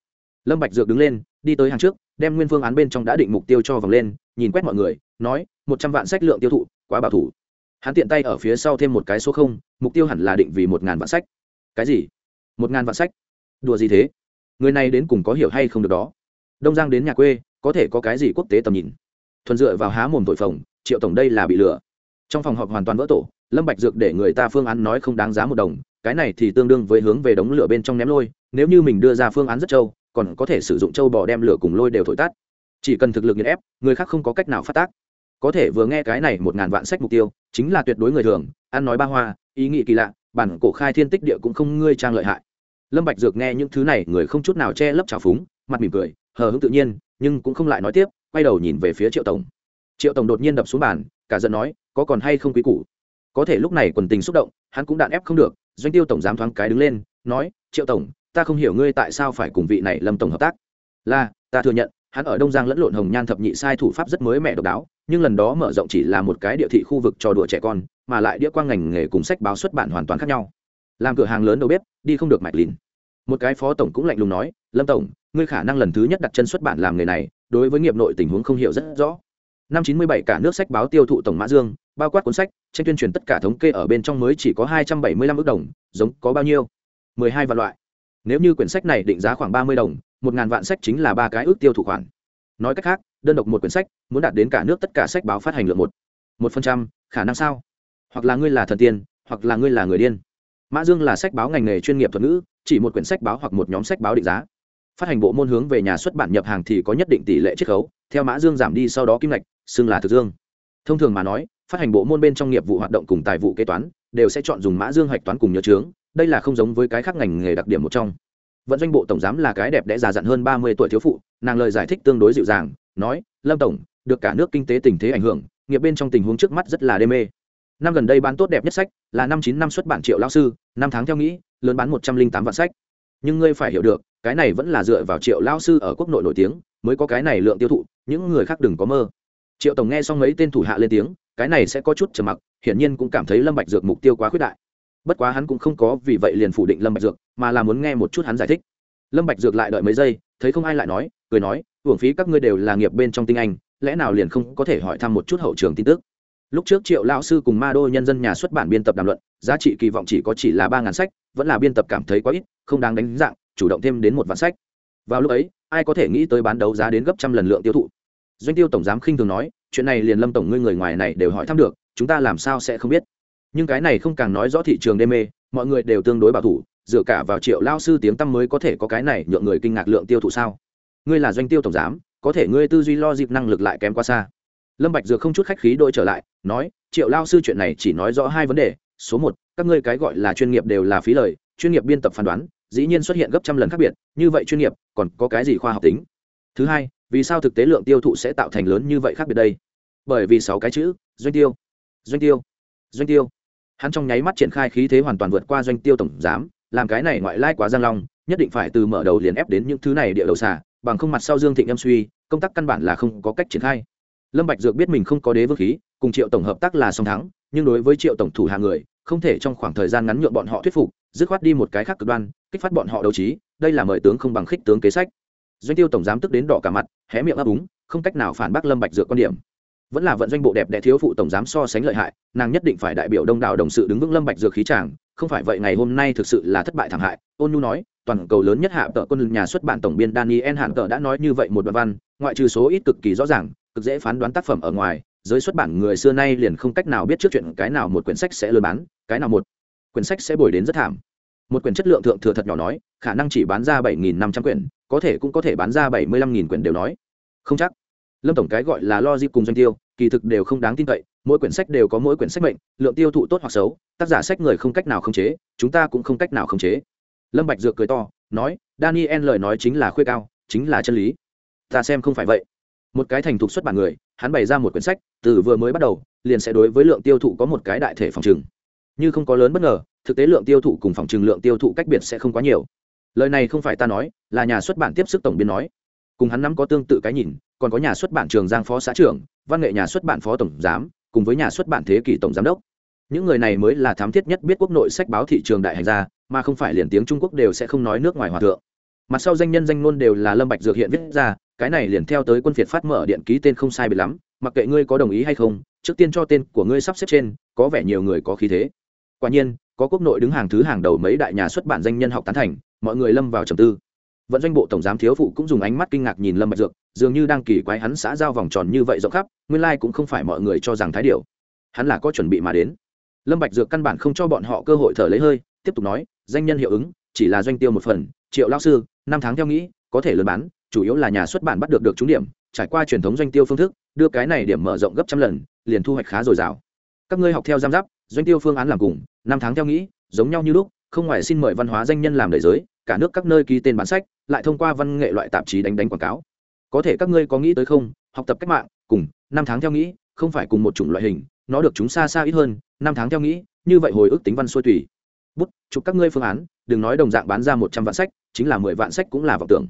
Lâm bạch dược đứng lên, đi tới hàng trước, đem nguyên phương án bên trong đã định mục tiêu cho vòng lên, nhìn quét mọi người, nói, một trăm vạn sách lượng tiêu thụ, quá bảo thủ. Hắn tiện tay ở phía sau thêm một cái số không, mục tiêu hẳn là định vì một ngàn vạn sách. Cái gì? Một ngàn vạn sách? Đùa gì thế? Người này đến cùng có hiểu hay không được đó? Đông giang đến nhà quê có thể có cái gì quốc tế tầm nhìn. Thuần dựa vào há mồm tội phồng, triệu tổng đây là bị lừa. Trong phòng họp hoàn toàn vỡ tổ, lâm bạch dược để người ta phương án nói không đáng giá một đồng, cái này thì tương đương với hướng về đống lửa bên trong ném lôi, nếu như mình đưa ra phương án rất trâu, còn có thể sử dụng trâu bò đem lửa cùng lôi đều thổi tắt. Chỉ cần thực lực nghiền ép, người khác không có cách nào phát tác. Có thể vừa nghe cái này một ngàn vạn sách mục tiêu, chính là tuyệt đối người thường, ăn nói ba hoa, ý nghĩ kỳ lạ, bản cổ khai thiên tích địa cũng không ngươi trang lợi hại. Lâm bạch dược nghe những thứ này, người không chút nào che lấp trào phúng, mặt mỉm cười hờ hững tự nhiên, nhưng cũng không lại nói tiếp, quay đầu nhìn về phía triệu tổng. Triệu tổng đột nhiên đập xuống bàn, cả giận nói, có còn hay không quý củ? Có thể lúc này quần tình xúc động, hắn cũng đạn ép không được, doanh tiêu tổng giám thoáng cái đứng lên, nói, triệu tổng, ta không hiểu ngươi tại sao phải cùng vị này lâm tổng hợp tác. Là, ta thừa nhận, hắn ở đông giang lẫn lộn hồng nhan thập nhị sai thủ pháp rất mới mẻ độc đáo, nhưng lần đó mở rộng chỉ là một cái địa thị khu vực trò đùa trẻ con, mà lại đĩa quang ngành nghề cùng sách báo xuất bản hoàn toàn khác nhau. Làm cửa hàng lớn đầu bếp đi không được mạch lìn. Một cái phó tổng cũng lạnh lùng nói, lâm tổng ngươi khả năng lần thứ nhất đặt chân xuất bản làm nghề này, đối với nghiệp nội tình huống không hiểu rất rõ. Năm chín mươi bảy cả nước sách báo tiêu thụ tổng mã dương, bao quát cuốn sách, tranh tuyên truyền tất cả thống kê ở bên trong mới chỉ có hai trăm bảy mươi lăm ước đồng, giống có bao nhiêu? mười hai vạn loại. Nếu như quyển sách này định giá khoảng ba mươi đồng, một ngàn vạn sách chính là ba cái ước tiêu thụ khoản. Nói cách khác, đơn độc một quyển sách, muốn đạt đến cả nước tất cả sách báo phát hành lượng một. Một phần trăm, khả năng sao? Hoặc là ngươi là thần tiên, hoặc là ngươi là người điên. Mã dương là sách báo ngành nghề chuyên nghiệp thuật ngữ, chỉ một quyển sách báo hoặc một nhóm sách báo định giá phát hành bộ môn hướng về nhà xuất bản nhập hàng thì có nhất định tỷ lệ chiết khấu, theo mã dương giảm đi sau đó kim ngạch, xưng là thực dương. Thông thường mà nói, phát hành bộ môn bên trong nghiệp vụ hoạt động cùng tài vụ kế toán, đều sẽ chọn dùng mã dương hạch toán cùng nhớ trướng đây là không giống với cái khác ngành nghề đặc điểm một trong. Vận doanh bộ tổng giám là cái đẹp đẽ già dặn hơn ba mươi tuổi thiếu phụ, nàng lời giải thích tương đối dịu dàng, nói, lâm tổng, được cả nước kinh tế tình thế ảnh hưởng, nghiệp bên trong tình huống trước mắt rất là đê mê. Năm gần đây bán tốt đẹp nhất sách, là năm chín năm xuất bản triệu lao sư, năm tháng theo nghĩ, lớn bán một trăm linh tám vạn sách. Nhưng ngươi phải hiểu được cái này vẫn là dựa vào triệu lao sư ở quốc nội nổi tiếng, mới có cái này lượng tiêu thụ, những người khác đừng có mơ. Triệu tổng nghe xong mấy tên thủ hạ lên tiếng, cái này sẽ có chút trầm mặc, hiển nhiên cũng cảm thấy lâm bạch dược mục tiêu quá khuyết đại. Bất quá hắn cũng không có vì vậy liền phủ định lâm bạch dược, mà là muốn nghe một chút hắn giải thích. Lâm bạch dược lại đợi mấy giây, thấy không ai lại nói, cười nói, hưởng phí các ngươi đều là nghiệp bên trong tinh anh, lẽ nào liền không có thể hỏi thăm một chút hậu trường tin tức? Lúc trước triệu lão sư cùng ma đô nhân dân nhà xuất bản biên tập đàm luận, giá trị kỳ vọng chỉ có chỉ là ba ngàn sách, vẫn là biên tập cảm thấy quá ít, không đáng đánh dạng chủ động thêm đến một vạn sách. Vào lúc ấy, ai có thể nghĩ tới bán đấu giá đến gấp trăm lần lượng tiêu thụ? Doanh tiêu tổng giám khinh thường nói, chuyện này liền lâm tổng ngươi người ngoài này đều hỏi thăm được, chúng ta làm sao sẽ không biết? Nhưng cái này không càng nói rõ thị trường đê mê, mọi người đều tương đối bảo thủ, dựa cả vào triệu lao sư tiếng tăm mới có thể có cái này nhượng người kinh ngạc lượng tiêu thụ sao? Ngươi là doanh tiêu tổng giám, có thể ngươi tư duy lo dịp năng lực lại kém quá xa. Lâm bạch dược không chút khách khí đôi trở lại, nói, triệu lao sư chuyện này chỉ nói rõ hai vấn đề. Số một, các ngươi cái gọi là chuyên nghiệp đều là phí lời, chuyên nghiệp biên tập phán đoán dĩ nhiên xuất hiện gấp trăm lần khác biệt, như vậy chuyên nghiệp, còn có cái gì khoa học tính? Thứ hai, vì sao thực tế lượng tiêu thụ sẽ tạo thành lớn như vậy khác biệt đây? Bởi vì sáu cái chữ, doanh tiêu doanh tiêu doanh tiêu. Hắn trong nháy mắt triển khai khí thế hoàn toàn vượt qua doanh tiêu tổng giám, làm cái này ngoại lai quá giang long, nhất định phải từ mở đầu liền ép đến những thứ này địa đầu xả bằng không mặt sau dương thịnh em suy, công tác căn bản là không có cách triển khai. Lâm bạch dược biết mình không có đế vương khí, cùng triệu tổng hợp tác là song thắng, nhưng đối với triệu tổng thủ hạ người, không thể trong khoảng thời gian ngắn nhượng bọn họ thuyết phục dứt khoát đi một cái khác cực đoan, kích phát bọn họ đấu trí, đây là mời tướng không bằng khích tướng kế sách. Doanh tiêu tổng giám tức đến đỏ cả mặt, hé miệng ấp úng, không cách nào phản bác lâm bạch dược quan điểm. Vẫn là vận doanh bộ đẹp đẽ thiếu phụ tổng giám so sánh lợi hại, nàng nhất định phải đại biểu đông đảo đồng sự đứng vững lâm bạch dược khí tràng không phải vậy ngày hôm nay thực sự là thất bại thảm hại. Ôn nhu nói, toàn cầu lớn nhất hạ tợ quân nhà xuất bản tổng biên daniel hạn tợ đã nói như vậy một đoạn văn, ngoại trừ số ít cực kỳ rõ ràng, cực dễ phán đoán tác phẩm ở ngoài, giới xuất bản người xưa nay liền không cách nào biết trước chuyện cái nào một quyển sách sẽ lừa bán, cái nào một quyển sách sẽ bồi đến rất thảm. Một quyển chất lượng thượng thừa thật nhỏ nói, khả năng chỉ bán ra bảy nghìn năm trăm quyển, có thể cũng có thể bán ra bảy mươi lăm nghìn quyển đều nói. Không chắc. Lâm tổng cái gọi là lo dịp cùng doanh tiêu, kỳ thực đều không đáng tin cậy, mỗi quyển sách đều có mỗi quyển sách mệnh, lượng tiêu thụ tốt hoặc xấu, tác giả sách người không cách nào khống chế, chúng ta cũng không cách nào khống chế. Lâm bạch dược cười to, nói, daniel lời nói chính là khuê cao, chính là chân lý. Ta xem không phải vậy. Một cái thành thục xuất bản người, hắn bày ra một quyển sách, từ vừa mới bắt đầu, liền sẽ đối với lượng tiêu thụ có một cái đại thể phòng trừng như không có lớn bất ngờ, thực tế lượng tiêu thụ cùng phòng trừng lượng tiêu thụ cách biệt sẽ không quá nhiều. Lời này không phải ta nói, là nhà xuất bản tiếp sức tổng biên nói. Cùng hắn nắm có tương tự cái nhìn, còn có nhà xuất bản trường giang phó xã trưởng, văn nghệ nhà xuất bản phó tổng giám, cùng với nhà xuất bản thế kỷ tổng giám đốc. Những người này mới là thám thiết nhất biết quốc nội sách báo thị trường đại hành gia, mà không phải liền tiếng trung quốc đều sẽ không nói nước ngoài hòa thượng. Mặt sau danh nhân danh ngôn đều là lâm bạch dược hiện viết ra, cái này liền theo tới quân phiệt phát mở điện ký tên không sai biệt lắm, mặc kệ ngươi có đồng ý hay không, trước tiên cho tên của ngươi sắp xếp trên, có vẻ nhiều người có khí thế quả nhiên, có quốc nội đứng hàng thứ hàng đầu mấy đại nhà xuất bản danh nhân học tán thành, mọi người lâm vào trầm tư. Vận doanh bộ tổng giám thiếu phụ cũng dùng ánh mắt kinh ngạc nhìn lâm bạch dược, dường như đang kỳ quái hắn xã giao vòng tròn như vậy rộng khắp, nguyên lai like cũng không phải mọi người cho rằng thái điều hắn là có chuẩn bị mà đến. Lâm bạch dược căn bản không cho bọn họ cơ hội thở lấy hơi, tiếp tục nói, danh nhân hiệu ứng, chỉ là doanh tiêu một phần, triệu lão sư, năm tháng theo nghĩ, có thể lớn bán, chủ yếu là nhà xuất bản bắt được được trúng điểm, trải qua truyền thống doanh tiêu phương thức, đưa cái này điểm mở rộng gấp trăm lần, liền thu hoạch khá dồi dào. Các ngươi học theo giam giáp doanh tiêu phương án làm cùng, năm tháng theo nghĩ, giống nhau như lúc, không ngoài xin mời văn hóa danh nhân làm đầy giới, cả nước các nơi ký tên bán sách, lại thông qua văn nghệ loại tạp chí đánh đánh quảng cáo. Có thể các ngươi có nghĩ tới không, học tập cách mạng, cùng, năm tháng theo nghĩ, không phải cùng một chủng loại hình, nó được chúng xa xa ít hơn, năm tháng theo nghĩ, như vậy hồi ức tính văn xuôi tùy. Bút, chụp các ngươi phương án, đừng nói đồng dạng bán ra một trăm vạn sách, chính là mười vạn sách cũng là vọng tưởng.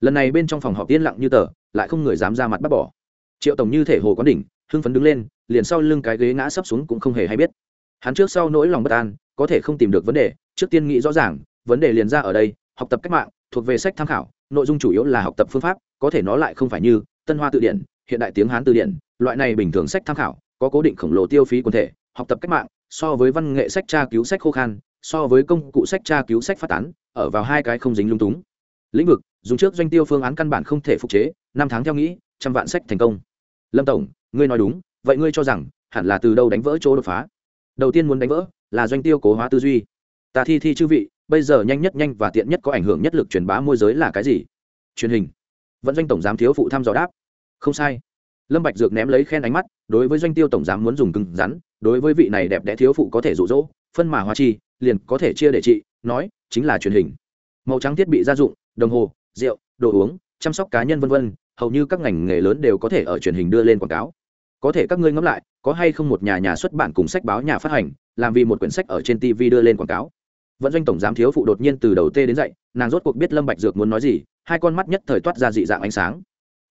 Lần này bên trong phòng họp yên lặng như tờ, lại không người dám ra mặt bắt bỏ. Triệu tổng như thể hồ quán đỉnh, hưng phấn đứng lên, liền sau lưng cái ghế ngã sấp xuống cũng không hề hay biết hắn trước sau nỗi lòng bất an, có thể không tìm được vấn đề, trước tiên nghĩ rõ ràng, vấn đề liền ra ở đây, học tập cách mạng, thuộc về sách tham khảo, nội dung chủ yếu là học tập phương pháp, có thể nó lại không phải như tân hoa tự điển, hiện đại tiếng hán từ điển, loại này bình thường sách tham khảo, có cố định khổng lồ tiêu phí quần thể, học tập cách mạng, so với văn nghệ sách tra cứu sách khô khan, so với công cụ sách tra cứu sách phát tán, ở vào hai cái không dính lung túng. Lĩnh vực, dùng trước doanh tiêu phương án căn bản không thể phục chế, năm tháng theo nghĩ, trăm vạn sách thành công. Lâm tổng, ngươi nói đúng, vậy ngươi cho rằng, hẳn là từ đâu đánh vỡ chỗ đột phá? Đầu tiên muốn đánh vỡ là doanh tiêu cố hóa tư duy. Ta thi thi chư vị, bây giờ nhanh nhất nhanh và tiện nhất có ảnh hưởng nhất lực truyền bá môi giới là cái gì? Truyền hình. Vẫn doanh tổng giám thiếu phụ thăm dò đáp. Không sai. Lâm bạch dược ném lấy khen ánh mắt, đối với doanh tiêu tổng giám muốn dùng cứng rắn, đối với vị này đẹp đẽ thiếu phụ có thể dụ dỗ, phân mà hóa chi, liền có thể chia để trị, nói, chính là truyền hình. Màu trắng thiết bị gia dụng, đồng hồ, rượu, đồ uống, chăm sóc cá nhân vân vân, hầu như các ngành nghề lớn đều có thể ở truyền hình đưa lên quảng cáo có thể các ngươi ngẫm lại, có hay không một nhà nhà xuất bản cùng sách báo nhà phát hành, làm vì một quyển sách ở trên tv đưa lên quảng cáo? Vận doanh tổng giám thiếu phụ đột nhiên từ đầu tê đến dậy, nàng rốt cuộc biết lâm bạch dược muốn nói gì, hai con mắt nhất thời toát ra dị dạng ánh sáng.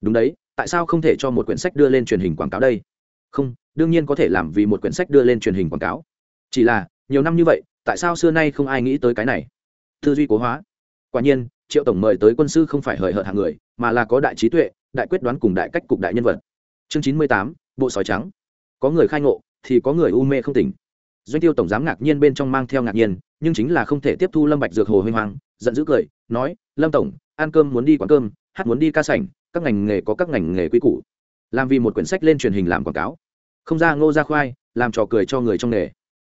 Đúng đấy, tại sao không thể cho một quyển sách đưa lên truyền hình quảng cáo đây? Không, đương nhiên có thể làm vì một quyển sách đưa lên truyền hình quảng cáo. Chỉ là, nhiều năm như vậy, tại sao xưa nay không ai nghĩ tới cái này? Tư duy cố hóa. Quả nhiên, triệu tổng mời tới quân sư không phải hời hợt hạng người, mà là có đại trí tuệ, đại quyết đoán cùng đại cách cục đại nhân vật. Chương chín mươi tám bộ sói trắng. Có người khai ngộ, thì có người u mê không tỉnh. Doanh tiêu tổng giám ngạc nhiên bên trong mang theo ngạc nhiên, nhưng chính là không thể tiếp thu lâm bạch dược hồ huy hoàng giận dữ cười, nói, lâm tổng, ăn cơm muốn đi quán cơm, hát muốn đi ca sảnh, các ngành nghề có các ngành nghề quý cũ làm vì một quyển sách lên truyền hình làm quảng cáo. Không ra ngô ra khoai, làm trò cười cho người trong nghề.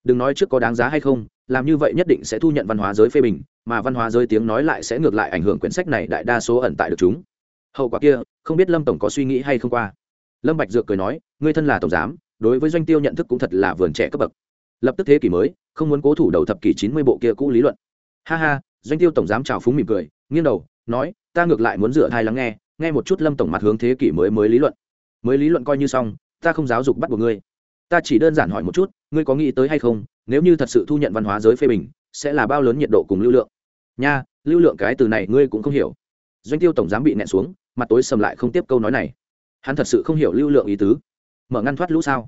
Đừng nói trước có đáng giá hay không, làm như vậy nhất định sẽ thu nhận văn hóa giới phê bình, mà văn hóa giới tiếng nói lại sẽ ngược lại ảnh hưởng quyển sách này đại đa số ẩn tại được chúng. Hậu quả kia, không biết lâm tổng có suy nghĩ hay không qua lâm bạch dược cười nói, ngươi thân là tổng giám, đối với doanh tiêu nhận thức cũng thật là vườn trẻ cấp bậc. Lập tức thế kỷ mới, không muốn cố thủ đầu thập kỷ chín mươi bộ kia cũ lý luận. Ha ha, doanh tiêu tổng giám chào phúng mỉm cười, nghiêng đầu, nói, ta ngược lại muốn dựa thai lắng nghe nghe một chút lâm tổng mặt hướng thế kỷ mới mới lý luận. Mới lý luận coi như xong, ta không giáo dục bắt buộc ngươi. Ta chỉ đơn giản hỏi một chút, ngươi có nghĩ tới hay không, nếu như thật sự thu nhận văn hóa giới phê bình, sẽ là bao lớn nhiệt độ cùng lưu lượng? Nha, lưu lượng cái từ này ngươi cũng không hiểu. Doanh tiêu tổng giám bị nẹn xuống, mặt tối sầm lại không tiếp câu nói này hắn thật sự không hiểu lưu lượng ý tứ. Mở ngăn thoát lũ sao?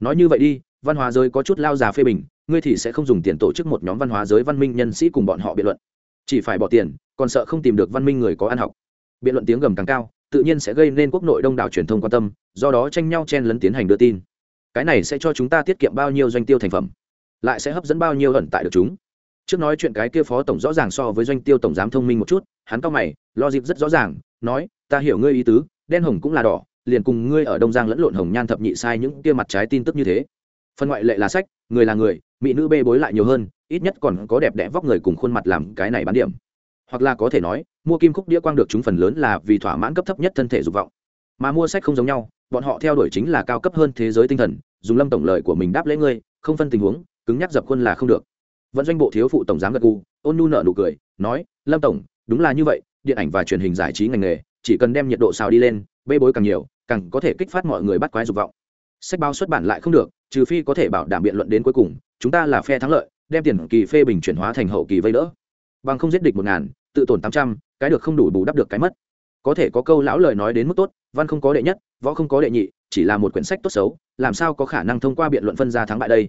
Nói như vậy đi, văn hóa giới có chút lao già phê bình, ngươi thì sẽ không dùng tiền tổ chức một nhóm văn hóa giới văn minh nhân sĩ cùng bọn họ biện luận. Chỉ phải bỏ tiền, còn sợ không tìm được văn minh người có ăn học. Biện luận tiếng gầm càng cao, tự nhiên sẽ gây nên quốc nội đông đảo truyền thông quan tâm, do đó tranh nhau chen lấn tiến hành đưa tin. Cái này sẽ cho chúng ta tiết kiệm bao nhiêu doanh tiêu thành phẩm? Lại sẽ hấp dẫn bao nhiêu ẩn tại được chúng? Trước nói chuyện cái kia phó tổng rõ ràng so với doanh tiêu tổng giám thông minh một chút, hắn cao mày lo dịp rất rõ ràng, nói, ta hiểu ngươi ý tứ, đen hồng cũng là đỏ liền cùng ngươi ở đông giang lẫn lộn hồng nhan thập nhị sai những kia mặt trái tin tức như thế. Phần ngoại lệ là sách, người là người, mỹ nữ bê bối lại nhiều hơn, ít nhất còn có đẹp đẽ vóc người cùng khuôn mặt làm cái này bán điểm. Hoặc là có thể nói, mua kim khúc đĩa quang được chúng phần lớn là vì thỏa mãn cấp thấp nhất thân thể dục vọng. Mà mua sách không giống nhau, bọn họ theo đuổi chính là cao cấp hơn thế giới tinh thần, dùng lâm tổng lời của mình đáp lễ ngươi, không phân tình huống, cứng nhắc dập khuôn là không được. Vận doanh bộ thiếu phụ tổng giám gật gù, ôn nu nợ nụ cười, nói, lâm tổng, đúng là như vậy, điện ảnh và truyền hình giải trí ngành nghề, chỉ cần đem nhiệt độ xào đi lên, bê bối càng nhiều càng có thể kích phát mọi người bắt quái dục vọng. Sách báo xuất bản lại không được, trừ phi có thể bảo đảm biện luận đến cuối cùng, chúng ta là phe thắng lợi, đem tiền kỳ phê bình chuyển hóa thành hậu kỳ vây đỡ. Bằng không giết địch một ngàn, tự tổn tám trăm, cái được không đủ bù đắp được cái mất. Có thể có câu lão lời nói đến mức tốt, văn không có đệ nhất, võ không có đệ nhị, chỉ là một quyển sách tốt xấu, làm sao có khả năng thông qua biện luận phân ra thắng bại đây?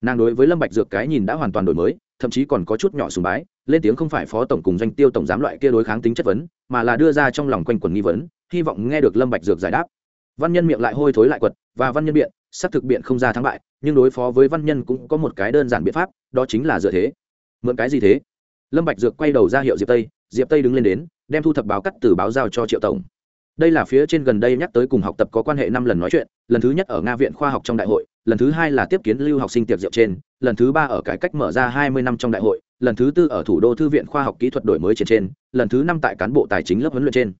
Nàng đối với lâm bạch dược cái nhìn đã hoàn toàn đổi mới, thậm chí còn có chút nhỏ sùng bái, lên tiếng không phải phó tổng cùng doanh tiêu tổng giám loại kia đối kháng tính chất vấn, mà là đưa ra trong lòng quanh quẩn nghi vấn hy vọng nghe được lâm bạch dược giải đáp. Văn nhân miệng lại hôi thối lại quật, và văn nhân biện sắp thực biện không ra thắng bại, nhưng đối phó với văn nhân cũng có một cái đơn giản biện pháp, đó chính là dựa thế. Mượn cái gì thế? Lâm bạch dược quay đầu ra hiệu diệp tây diệp tây đứng lên đến, đem thu thập báo cắt từ báo giao cho triệu tổng. Đây là phía trên gần đây nhắc tới cùng học tập có quan hệ năm lần nói chuyện, lần thứ nhất ở nga viện khoa học trong đại hội, lần thứ hai là tiếp kiến lưu học sinh tiệc rượu trên, lần thứ ba ở cải cách mở ra hai mươi năm trong đại hội, lần thứ tư ở thủ đô thư viện khoa học kỹ thuật đổi mới trên trên, lần thứ năm tại cán bộ tài chính lớp huấn luyện trên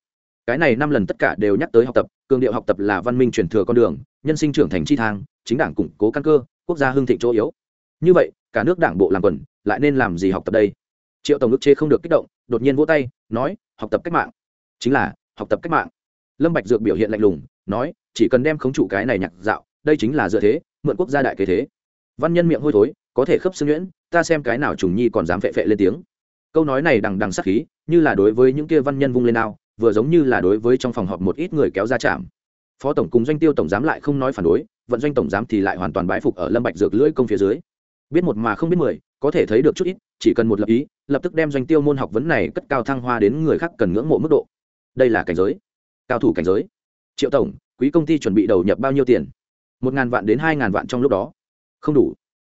cái này năm lần tất cả đều nhắc tới học tập, cường điệu học tập là văn minh truyền thừa con đường, nhân sinh trưởng thành chi thang, chính đảng củng cố căn cơ, quốc gia hưng thịnh chỗ yếu. Như vậy, cả nước đảng bộ làm quần, lại nên làm gì học tập đây? Triệu tổng ức chế không được kích động, đột nhiên vỗ tay, nói, học tập cách mạng. Chính là, học tập cách mạng. Lâm bạch dược biểu hiện lạnh lùng, nói, chỉ cần đem khống trụ cái này nhặt dạo, đây chính là dựa thế, mượn quốc gia đại kế thế. Văn nhân miệng hôi thối, có thể khớp xương nhuyễn, ta xem cái nào trùng nhi còn dám phệ phệ lên tiếng. Câu nói này đằng đằng sắc khí, như là đối với những kia văn nhân vung lên nào vừa giống như là đối với trong phòng họp một ít người kéo ra chạm. Phó tổng cùng doanh tiêu tổng giám lại không nói phản đối, vận doanh tổng giám thì lại hoàn toàn bái phục ở lâm bạch dược lưỡi công phía dưới. Biết một mà không biết mười, có thể thấy được chút ít, chỉ cần một lập ý, lập tức đem doanh tiêu môn học vấn này cất cao thăng hoa đến người khác cần ngưỡng mộ mức độ. Đây là cảnh giới. Cao thủ cảnh giới. Triệu tổng, quý công ty chuẩn bị đầu nhập bao nhiêu tiền? Một ngàn vạn đến hai ngàn vạn trong lúc đó. Không đủ.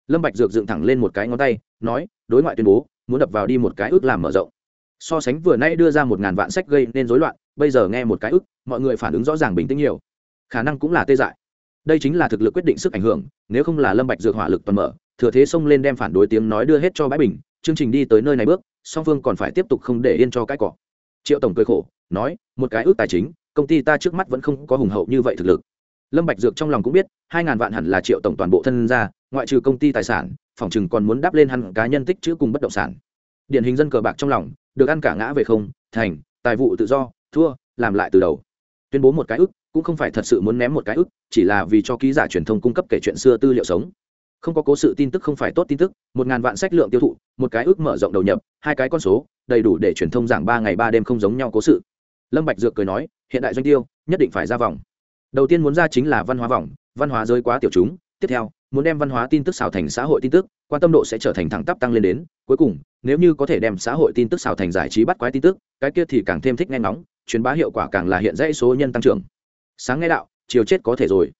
Lâm bạch dược dựng thẳng lên một cái ngón tay, nói, đối ngoại tuyên bố, muốn đập vào đi một cái ước làm mở rộng so sánh vừa nãy đưa ra một ngàn vạn sách gây nên rối loạn, bây giờ nghe một cái ước mọi người phản ứng rõ ràng bình tĩnh nhiều. Khả năng cũng là tê dại. Đây chính là thực lực quyết định sức ảnh hưởng, nếu không là lâm bạch dược hỏa lực toàn mở, thừa thế xông lên đem phản đối tiếng nói đưa hết cho bãi bình, chương trình đi tới nơi này bước, song phương còn phải tiếp tục không để yên cho cái cỏ. Triệu tổng cười khổ, nói, một cái ước tài chính, công ty ta trước mắt vẫn không có hùng hậu như vậy thực lực. Lâm bạch dược trong lòng cũng biết, hai ngàn vạn hẳn là triệu tổng toàn bộ thân ra, ngoại trừ công ty tài sản, phòng chừng còn muốn đáp lên hẳn cá nhân tích chữ cùng bất động sản. Điển hình dân cờ bạc trong lòng được ăn cả ngã về không, thành, tài vụ tự do, thua, làm lại từ đầu. Tuyên bố một cái ức, cũng không phải thật sự muốn ném một cái ức, chỉ là vì cho ký giả truyền thông cung cấp kể chuyện xưa tư liệu sống. Không có cố sự tin tức không phải tốt tin tức, một ngàn vạn sách lượng tiêu thụ, một cái ước mở rộng đầu nhập, hai cái con số, đầy đủ để truyền thông giảng ba ngày ba đêm không giống nhau cố sự. Lâm bạch dược cười nói, hiện đại doanh tiêu, nhất định phải ra vòng. Đầu tiên muốn ra chính là văn hóa vòng, văn hóa rơi quá tiểu chúng, tiếp theo muốn đem văn hóa tin tức xào thành xã hội tin tức, quan tâm độ sẽ trở thành thẳng tắp tăng lên đến. Cuối cùng, nếu như có thể đem xã hội tin tức xào thành giải trí bắt quái tin tức, cái kia thì càng thêm thích nghe ngóng, truyền bá hiệu quả càng là hiện dãy số nhân tăng trưởng. Sáng nghe đạo, chiều chết có thể rồi.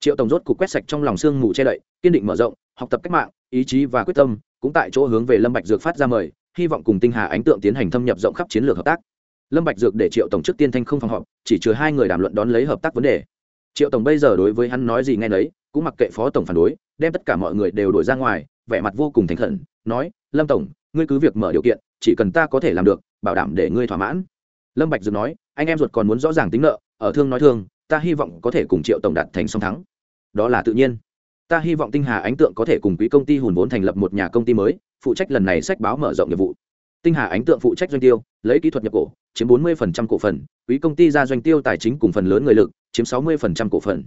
Triệu tổng rốt cục quét sạch trong lòng xương mù che đậy, kiên định mở rộng, học tập cách mạng, ý chí và quyết tâm, cũng tại chỗ hướng về lâm bạch dược phát ra mời, hy vọng cùng tinh hà ánh tượng tiến hành thâm nhập rộng khắp chiến lược hợp tác. Lâm bạch dược để triệu tổng trước tiên thanh không phòng họp, chỉ chứa hai người đàm luận đón lấy hợp tác vấn đề triệu tổng bây giờ đối với hắn nói gì nghe nấy, cũng mặc kệ phó tổng phản đối, đem tất cả mọi người đều đuổi ra ngoài, vẻ mặt vô cùng thành khẩn, nói, lâm tổng, ngươi cứ việc mở điều kiện, chỉ cần ta có thể làm được, bảo đảm để ngươi thỏa mãn. Lâm bạch dược nói, anh em ruột còn muốn rõ ràng tính nợ, ở thương nói thương, ta hy vọng có thể cùng triệu tổng đạt thành song thắng. Đó là tự nhiên. Ta hy vọng tinh hà ánh tượng có thể cùng quý công ty hùn vốn thành lập một nhà công ty mới, phụ trách lần này sách báo mở rộng nghiệp vụ tinh hà ánh tượng phụ trách doanh tiêu, lấy kỹ thuật nhập cổ, chiếm 40% cổ phần, quý công ty ra doanh tiêu tài chính cùng phần lớn người lực, chiếm 60% cổ phần.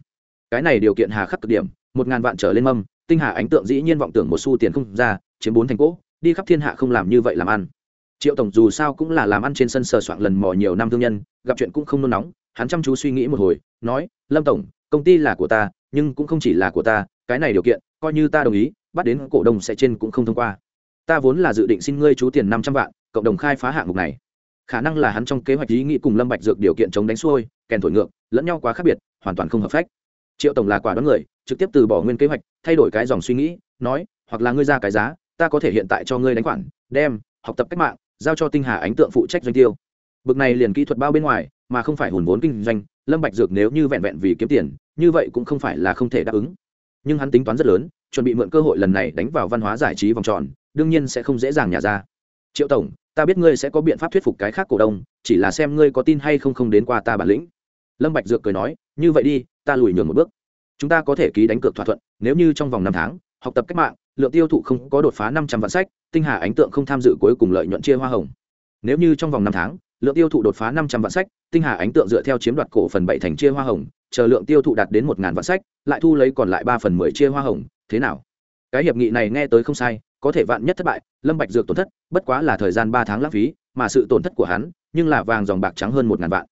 Cái này điều kiện hà khắc cực điểm, một ngàn vạn trở lên mâm, tinh hà ánh tượng dĩ nhiên vọng tưởng một xu tiền không ra, chiếm bốn thành cỗ đi khắp thiên hạ không làm như vậy làm ăn. Triệu tổng dù sao cũng là làm ăn trên sân sờ soạn lần mò nhiều năm thương nhân, gặp chuyện cũng không nôn nóng, hắn chăm chú suy nghĩ một hồi, nói, lâm tổng, công ty là của ta, nhưng cũng không chỉ là của ta, cái này điều kiện, coi như ta đồng ý, bắt đến cổ đông sẽ trên cũng không thông qua ta vốn là dự định xin ngươi chú tiền năm trăm vạn, cộng đồng khai phá hạng mục này. Khả năng là hắn trong kế hoạch ý nghĩ cùng lâm bạch dược điều kiện chống đánh xuôi, kèn thổi ngược, lẫn nhau quá khác biệt, hoàn toàn không hợp phách. Triệu tổng là quả đoán người, trực tiếp từ bỏ nguyên kế hoạch, thay đổi cái dòng suy nghĩ, nói, hoặc là ngươi ra cái giá, ta có thể hiện tại cho ngươi đánh khoản, đem, học tập cách mạng, giao cho tinh hà ánh tượng phụ trách doanh tiêu. Bực này liền kỹ thuật bao bên ngoài, mà không phải hùn vốn kinh doanh, lâm bạch dược nếu như vẹn vẹn vì kiếm tiền, như vậy cũng không phải là không thể đáp ứng. Nhưng hắn tính toán rất lớn, chuẩn bị mượn cơ hội lần này đánh vào văn hóa giải trí vòng tròn đương nhiên sẽ không dễ dàng nhả ra. Triệu tổng, ta biết ngươi sẽ có biện pháp thuyết phục cái khác cổ đông, chỉ là xem ngươi có tin hay không không đến qua ta bản lĩnh. Lâm bạch dược cười nói, như vậy đi, ta lùi nhường một bước. Chúng ta có thể ký đánh cược thỏa thuận, nếu như trong vòng năm tháng, học tập cách mạng, lượng tiêu thụ không có đột phá năm trăm vạn sách, tinh hà ánh tượng không tham dự cuối cùng lợi nhuận chia hoa hồng. Nếu như trong vòng năm tháng, lượng tiêu thụ đột phá năm trăm vạn sách, tinh hà ánh tượng dựa theo chiếm đoạt cổ phần bảy thành chia hoa hồng, chờ lượng tiêu thụ đạt đến một ngàn vạn sách, lại thu lấy còn lại ba phần mười chia hoa hồng, thế nào? Cái hiệp nghị này nghe tới không sai có thể vạn nhất thất bại, lâm bạch dược tổn thất, bất quá là thời gian ba tháng lãng phí, mà sự tổn thất của hắn, nhưng là vàng dòng bạc trắng hơn một ngàn vạn.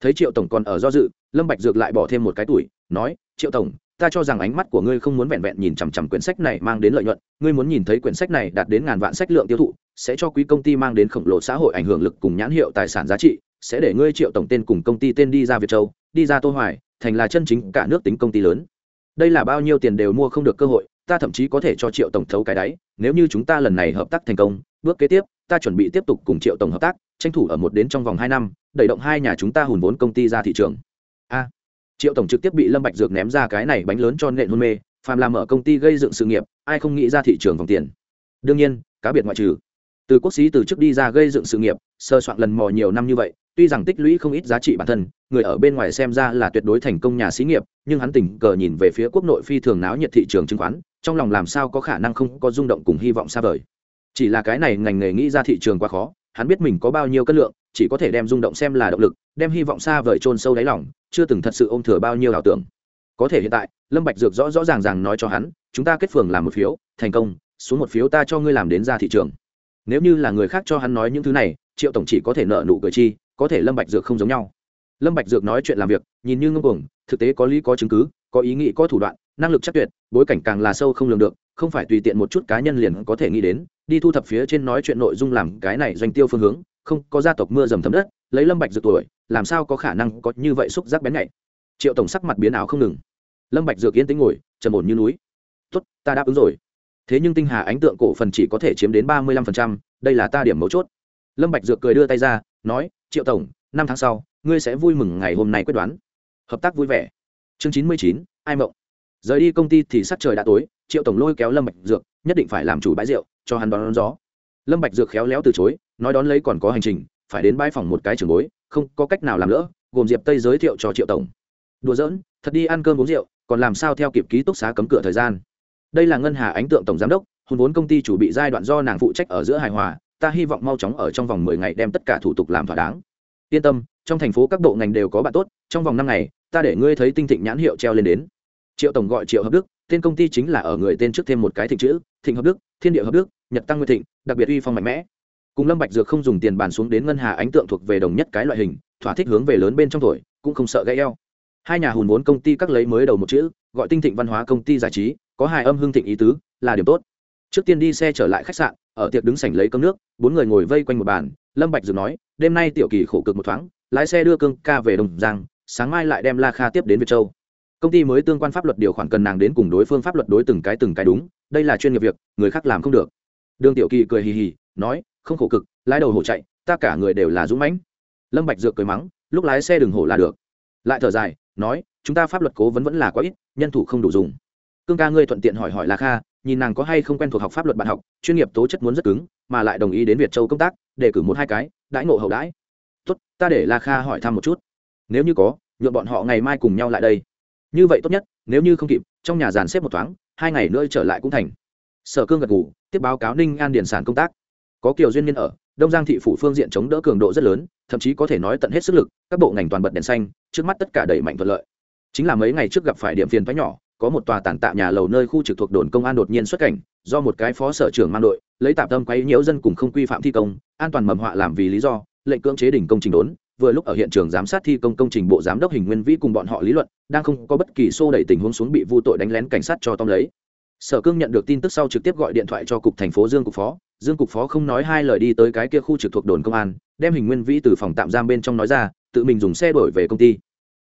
Thấy triệu tổng còn ở do dự, lâm bạch dược lại bỏ thêm một cái tuổi, nói, triệu tổng, ta cho rằng ánh mắt của ngươi không muốn vẹn vẹn nhìn chằm chằm quyển sách này mang đến lợi nhuận, ngươi muốn nhìn thấy quyển sách này đạt đến ngàn vạn sách lượng tiêu thụ, sẽ cho quý công ty mang đến khổng lồ xã hội ảnh hưởng lực cùng nhãn hiệu tài sản giá trị, sẽ để ngươi triệu tổng tên cùng công ty tên đi ra việt châu, đi ra tô hoài, thành là chân chính cả nước tính công ty lớn. Đây là bao nhiêu tiền đều mua không được cơ hội ta thậm chí có thể cho triệu tổng thấu cái đáy, nếu như chúng ta lần này hợp tác thành công, bước kế tiếp, ta chuẩn bị tiếp tục cùng triệu tổng hợp tác, tranh thủ ở một đến trong vòng hai năm, đẩy động hai nhà chúng ta hùn vốn công ty ra thị trường. A. Triệu tổng trực tiếp bị lâm bạch dược ném ra cái này bánh lớn cho nện hôn mê, phàm làm ở công ty gây dựng sự nghiệp, ai không nghĩ ra thị trường vòng tiền. Đương nhiên, cá biệt ngoại trừ, từ quốc sĩ từ trước đi ra gây dựng sự nghiệp, sơ soạn lần mò nhiều năm như vậy, tuy rằng tích lũy không ít giá trị bản thân, người ở bên ngoài xem ra là tuyệt đối thành công nhà xí nghiệp, nhưng hắn tình cờ nhìn về phía quốc nội phi thường náo nhiệt thị trường chứng khoán trong lòng làm sao có khả năng không có rung động cùng hy vọng xa vời. Chỉ là cái này ngành nghề nghĩ ra thị trường quá khó, hắn biết mình có bao nhiêu cân lượng, chỉ có thể đem rung động xem là động lực, đem hy vọng xa vời trôn sâu đáy lòng, chưa từng thật sự ôm thừa bao nhiêu ảo tưởng. Có thể hiện tại, lâm bạch dược rõ rõ ràng ràng nói cho hắn, chúng ta kết phường làm một phiếu, thành công, xuống một phiếu ta cho ngươi làm đến ra thị trường. Nếu như là người khác cho hắn nói những thứ này, triệu tổng chỉ có thể nợ nụ cười chi, có thể lâm bạch dược không giống nhau. Lâm bạch dược nói chuyện làm việc, nhìn như ngông cuồng, thực tế có lý có chứng cứ, có ý nghĩ có thủ đoạn năng lực chắc tuyệt bối cảnh càng là sâu không lường được không phải tùy tiện một chút cá nhân liền có thể nghĩ đến đi thu thập phía trên nói chuyện nội dung làm cái này doanh tiêu phương hướng không có gia tộc mưa dầm thấm đất lấy lâm bạch dược tuổi làm sao có khả năng có như vậy xúc giác bén nhạy. Triệu tổng sắc mặt biến ảo không ngừng. Lâm bạch dược yên tĩnh ngồi trầm ổn như núi. Tốt ta đáp ứng rồi. Thế nhưng tinh hà ánh tượng cổ phần chỉ có thể chiếm đến ba mươi 35%, đây là ta điểm mấu chốt. Lâm bạch dược cười đưa tay ra nói triệu tổng năm tháng sau ngươi sẽ vui mừng ngày hôm nay quyết đoán. Hợp tác vui vẻ. Chương chín mươi chín ai mộng? Rời đi công ty thì sắc trời đã tối triệu tổng lôi kéo lâm bạch dược nhất định phải làm chủ bãi rượu cho hắn đón, đón gió. Lâm bạch dược khéo léo từ chối nói đón lấy còn có hành trình phải đến bãi phòng một cái trường bối không có cách nào làm lỡ gồm diệp tây giới thiệu cho triệu tổng. Đùa giỡn thật đi ăn cơm uống rượu còn làm sao theo kịp ký túc xá cấm cửa thời gian? Đây là ngân hà ánh tượng tổng giám đốc hùn vốn công ty chủ bị giai đoạn do nàng phụ trách ở giữa hài hòa ta hy vọng mau chóng ở trong vòng mười ngày đem tất cả thủ tục làm thỏa đáng. Yên tâm trong thành phố các bộ ngành đều có bạn tốt trong vòng năm ngày ta để ngươi thấy tinh thịnh nhãn hiệu treo lên đến triệu tổng gọi triệu hợp đức, tên công ty chính là ở người tên trước thêm một cái thịnh chữ, thịnh hợp đức, thiên địa hợp đức, nhật tăng nguyên thịnh, đặc biệt uy phong mạnh mẽ. Cùng lâm bạch dược không dùng tiền bàn xuống đến ngân hà ánh tượng thuộc về đồng nhất cái loại hình, thỏa thích hướng về lớn bên trong tuổi cũng không sợ gãy eo. Hai nhà hùn vốn công ty các lấy mới đầu một chữ, gọi tinh thịnh văn hóa công ty giải trí, có hai âm hương thịnh ý tứ, là điểm tốt. Trước tiên đi xe trở lại khách sạn, ở tiệc đứng sảnh lấy cơm nước, bốn người ngồi vây quanh một bàn, lâm bạch dược nói, đêm nay tiểu kỳ khổ cực một thoáng, lái xe đưa cương ca về đồng giang, sáng mai lại đem la kha tiếp đến việt châu công ty mới tương quan pháp luật điều khoản cần nàng đến cùng đối phương pháp luật đối từng cái từng cái đúng, đây là chuyên nghiệp việc, người khác làm không được. Đường tiểu kỳ cười hì hì, nói, không khổ cực, lái đầu hổ chạy, ta cả người đều là dũng mãnh. Lâm bạch dược cười mắng, lúc lái xe đường hổ là được. Lại thở dài, nói, chúng ta pháp luật cố vấn vẫn là quá ít, nhân thủ không đủ dùng. Cương ca ngươi thuận tiện hỏi hỏi là kha, nhìn nàng có hay không quen thuộc học pháp luật bạn học, chuyên nghiệp tố chất muốn rất cứng, mà lại đồng ý đến việt châu công tác để cử một hai cái, đãi ngộ hậu đãi. Tốt, ta để la kha hỏi thăm một chút. Nếu như có, nhượng bọn họ ngày mai cùng nhau lại đây như vậy tốt nhất, nếu như không kịp, trong nhà dàn xếp một thoáng, hai ngày nữa trở lại cũng thành. Sở cương gật ngủ tiếp báo cáo ninh an điển sản công tác. Có kiều duyên nhân ở, đông giang thị phủ phương diện chống đỡ cường độ rất lớn, thậm chí có thể nói tận hết sức lực, các bộ ngành toàn bật đèn xanh, trước mắt tất cả đẩy mạnh thuận lợi. Chính là mấy ngày trước gặp phải điểm phiền thoái nhỏ, có một tòa tàn tạ nhà lầu nơi khu trực thuộc đồn công an đột nhiên xuất cảnh, do một cái phó sở trưởng mang đội, lấy tạm tâm quấy nhiễu dân cùng không quy phạm thi công, an toàn mầm họa làm vì lý do, lệnh cưỡng chế đỉnh công trình đốn vừa lúc ở hiện trường giám sát thi công công trình bộ giám đốc hình nguyên vĩ cùng bọn họ lý luận, đang không có bất kỳ xô đẩy tình huống xuống bị vu tội đánh lén cảnh sát cho tông lấy. Sở cương nhận được tin tức sau trực tiếp gọi điện thoại cho cục thành phố dương cục phó. Dương cục phó không nói hai lời đi tới cái kia khu trực thuộc đồn công an, đem hình nguyên vĩ từ phòng tạm giam bên trong nói ra, tự mình dùng xe đổi về công ty.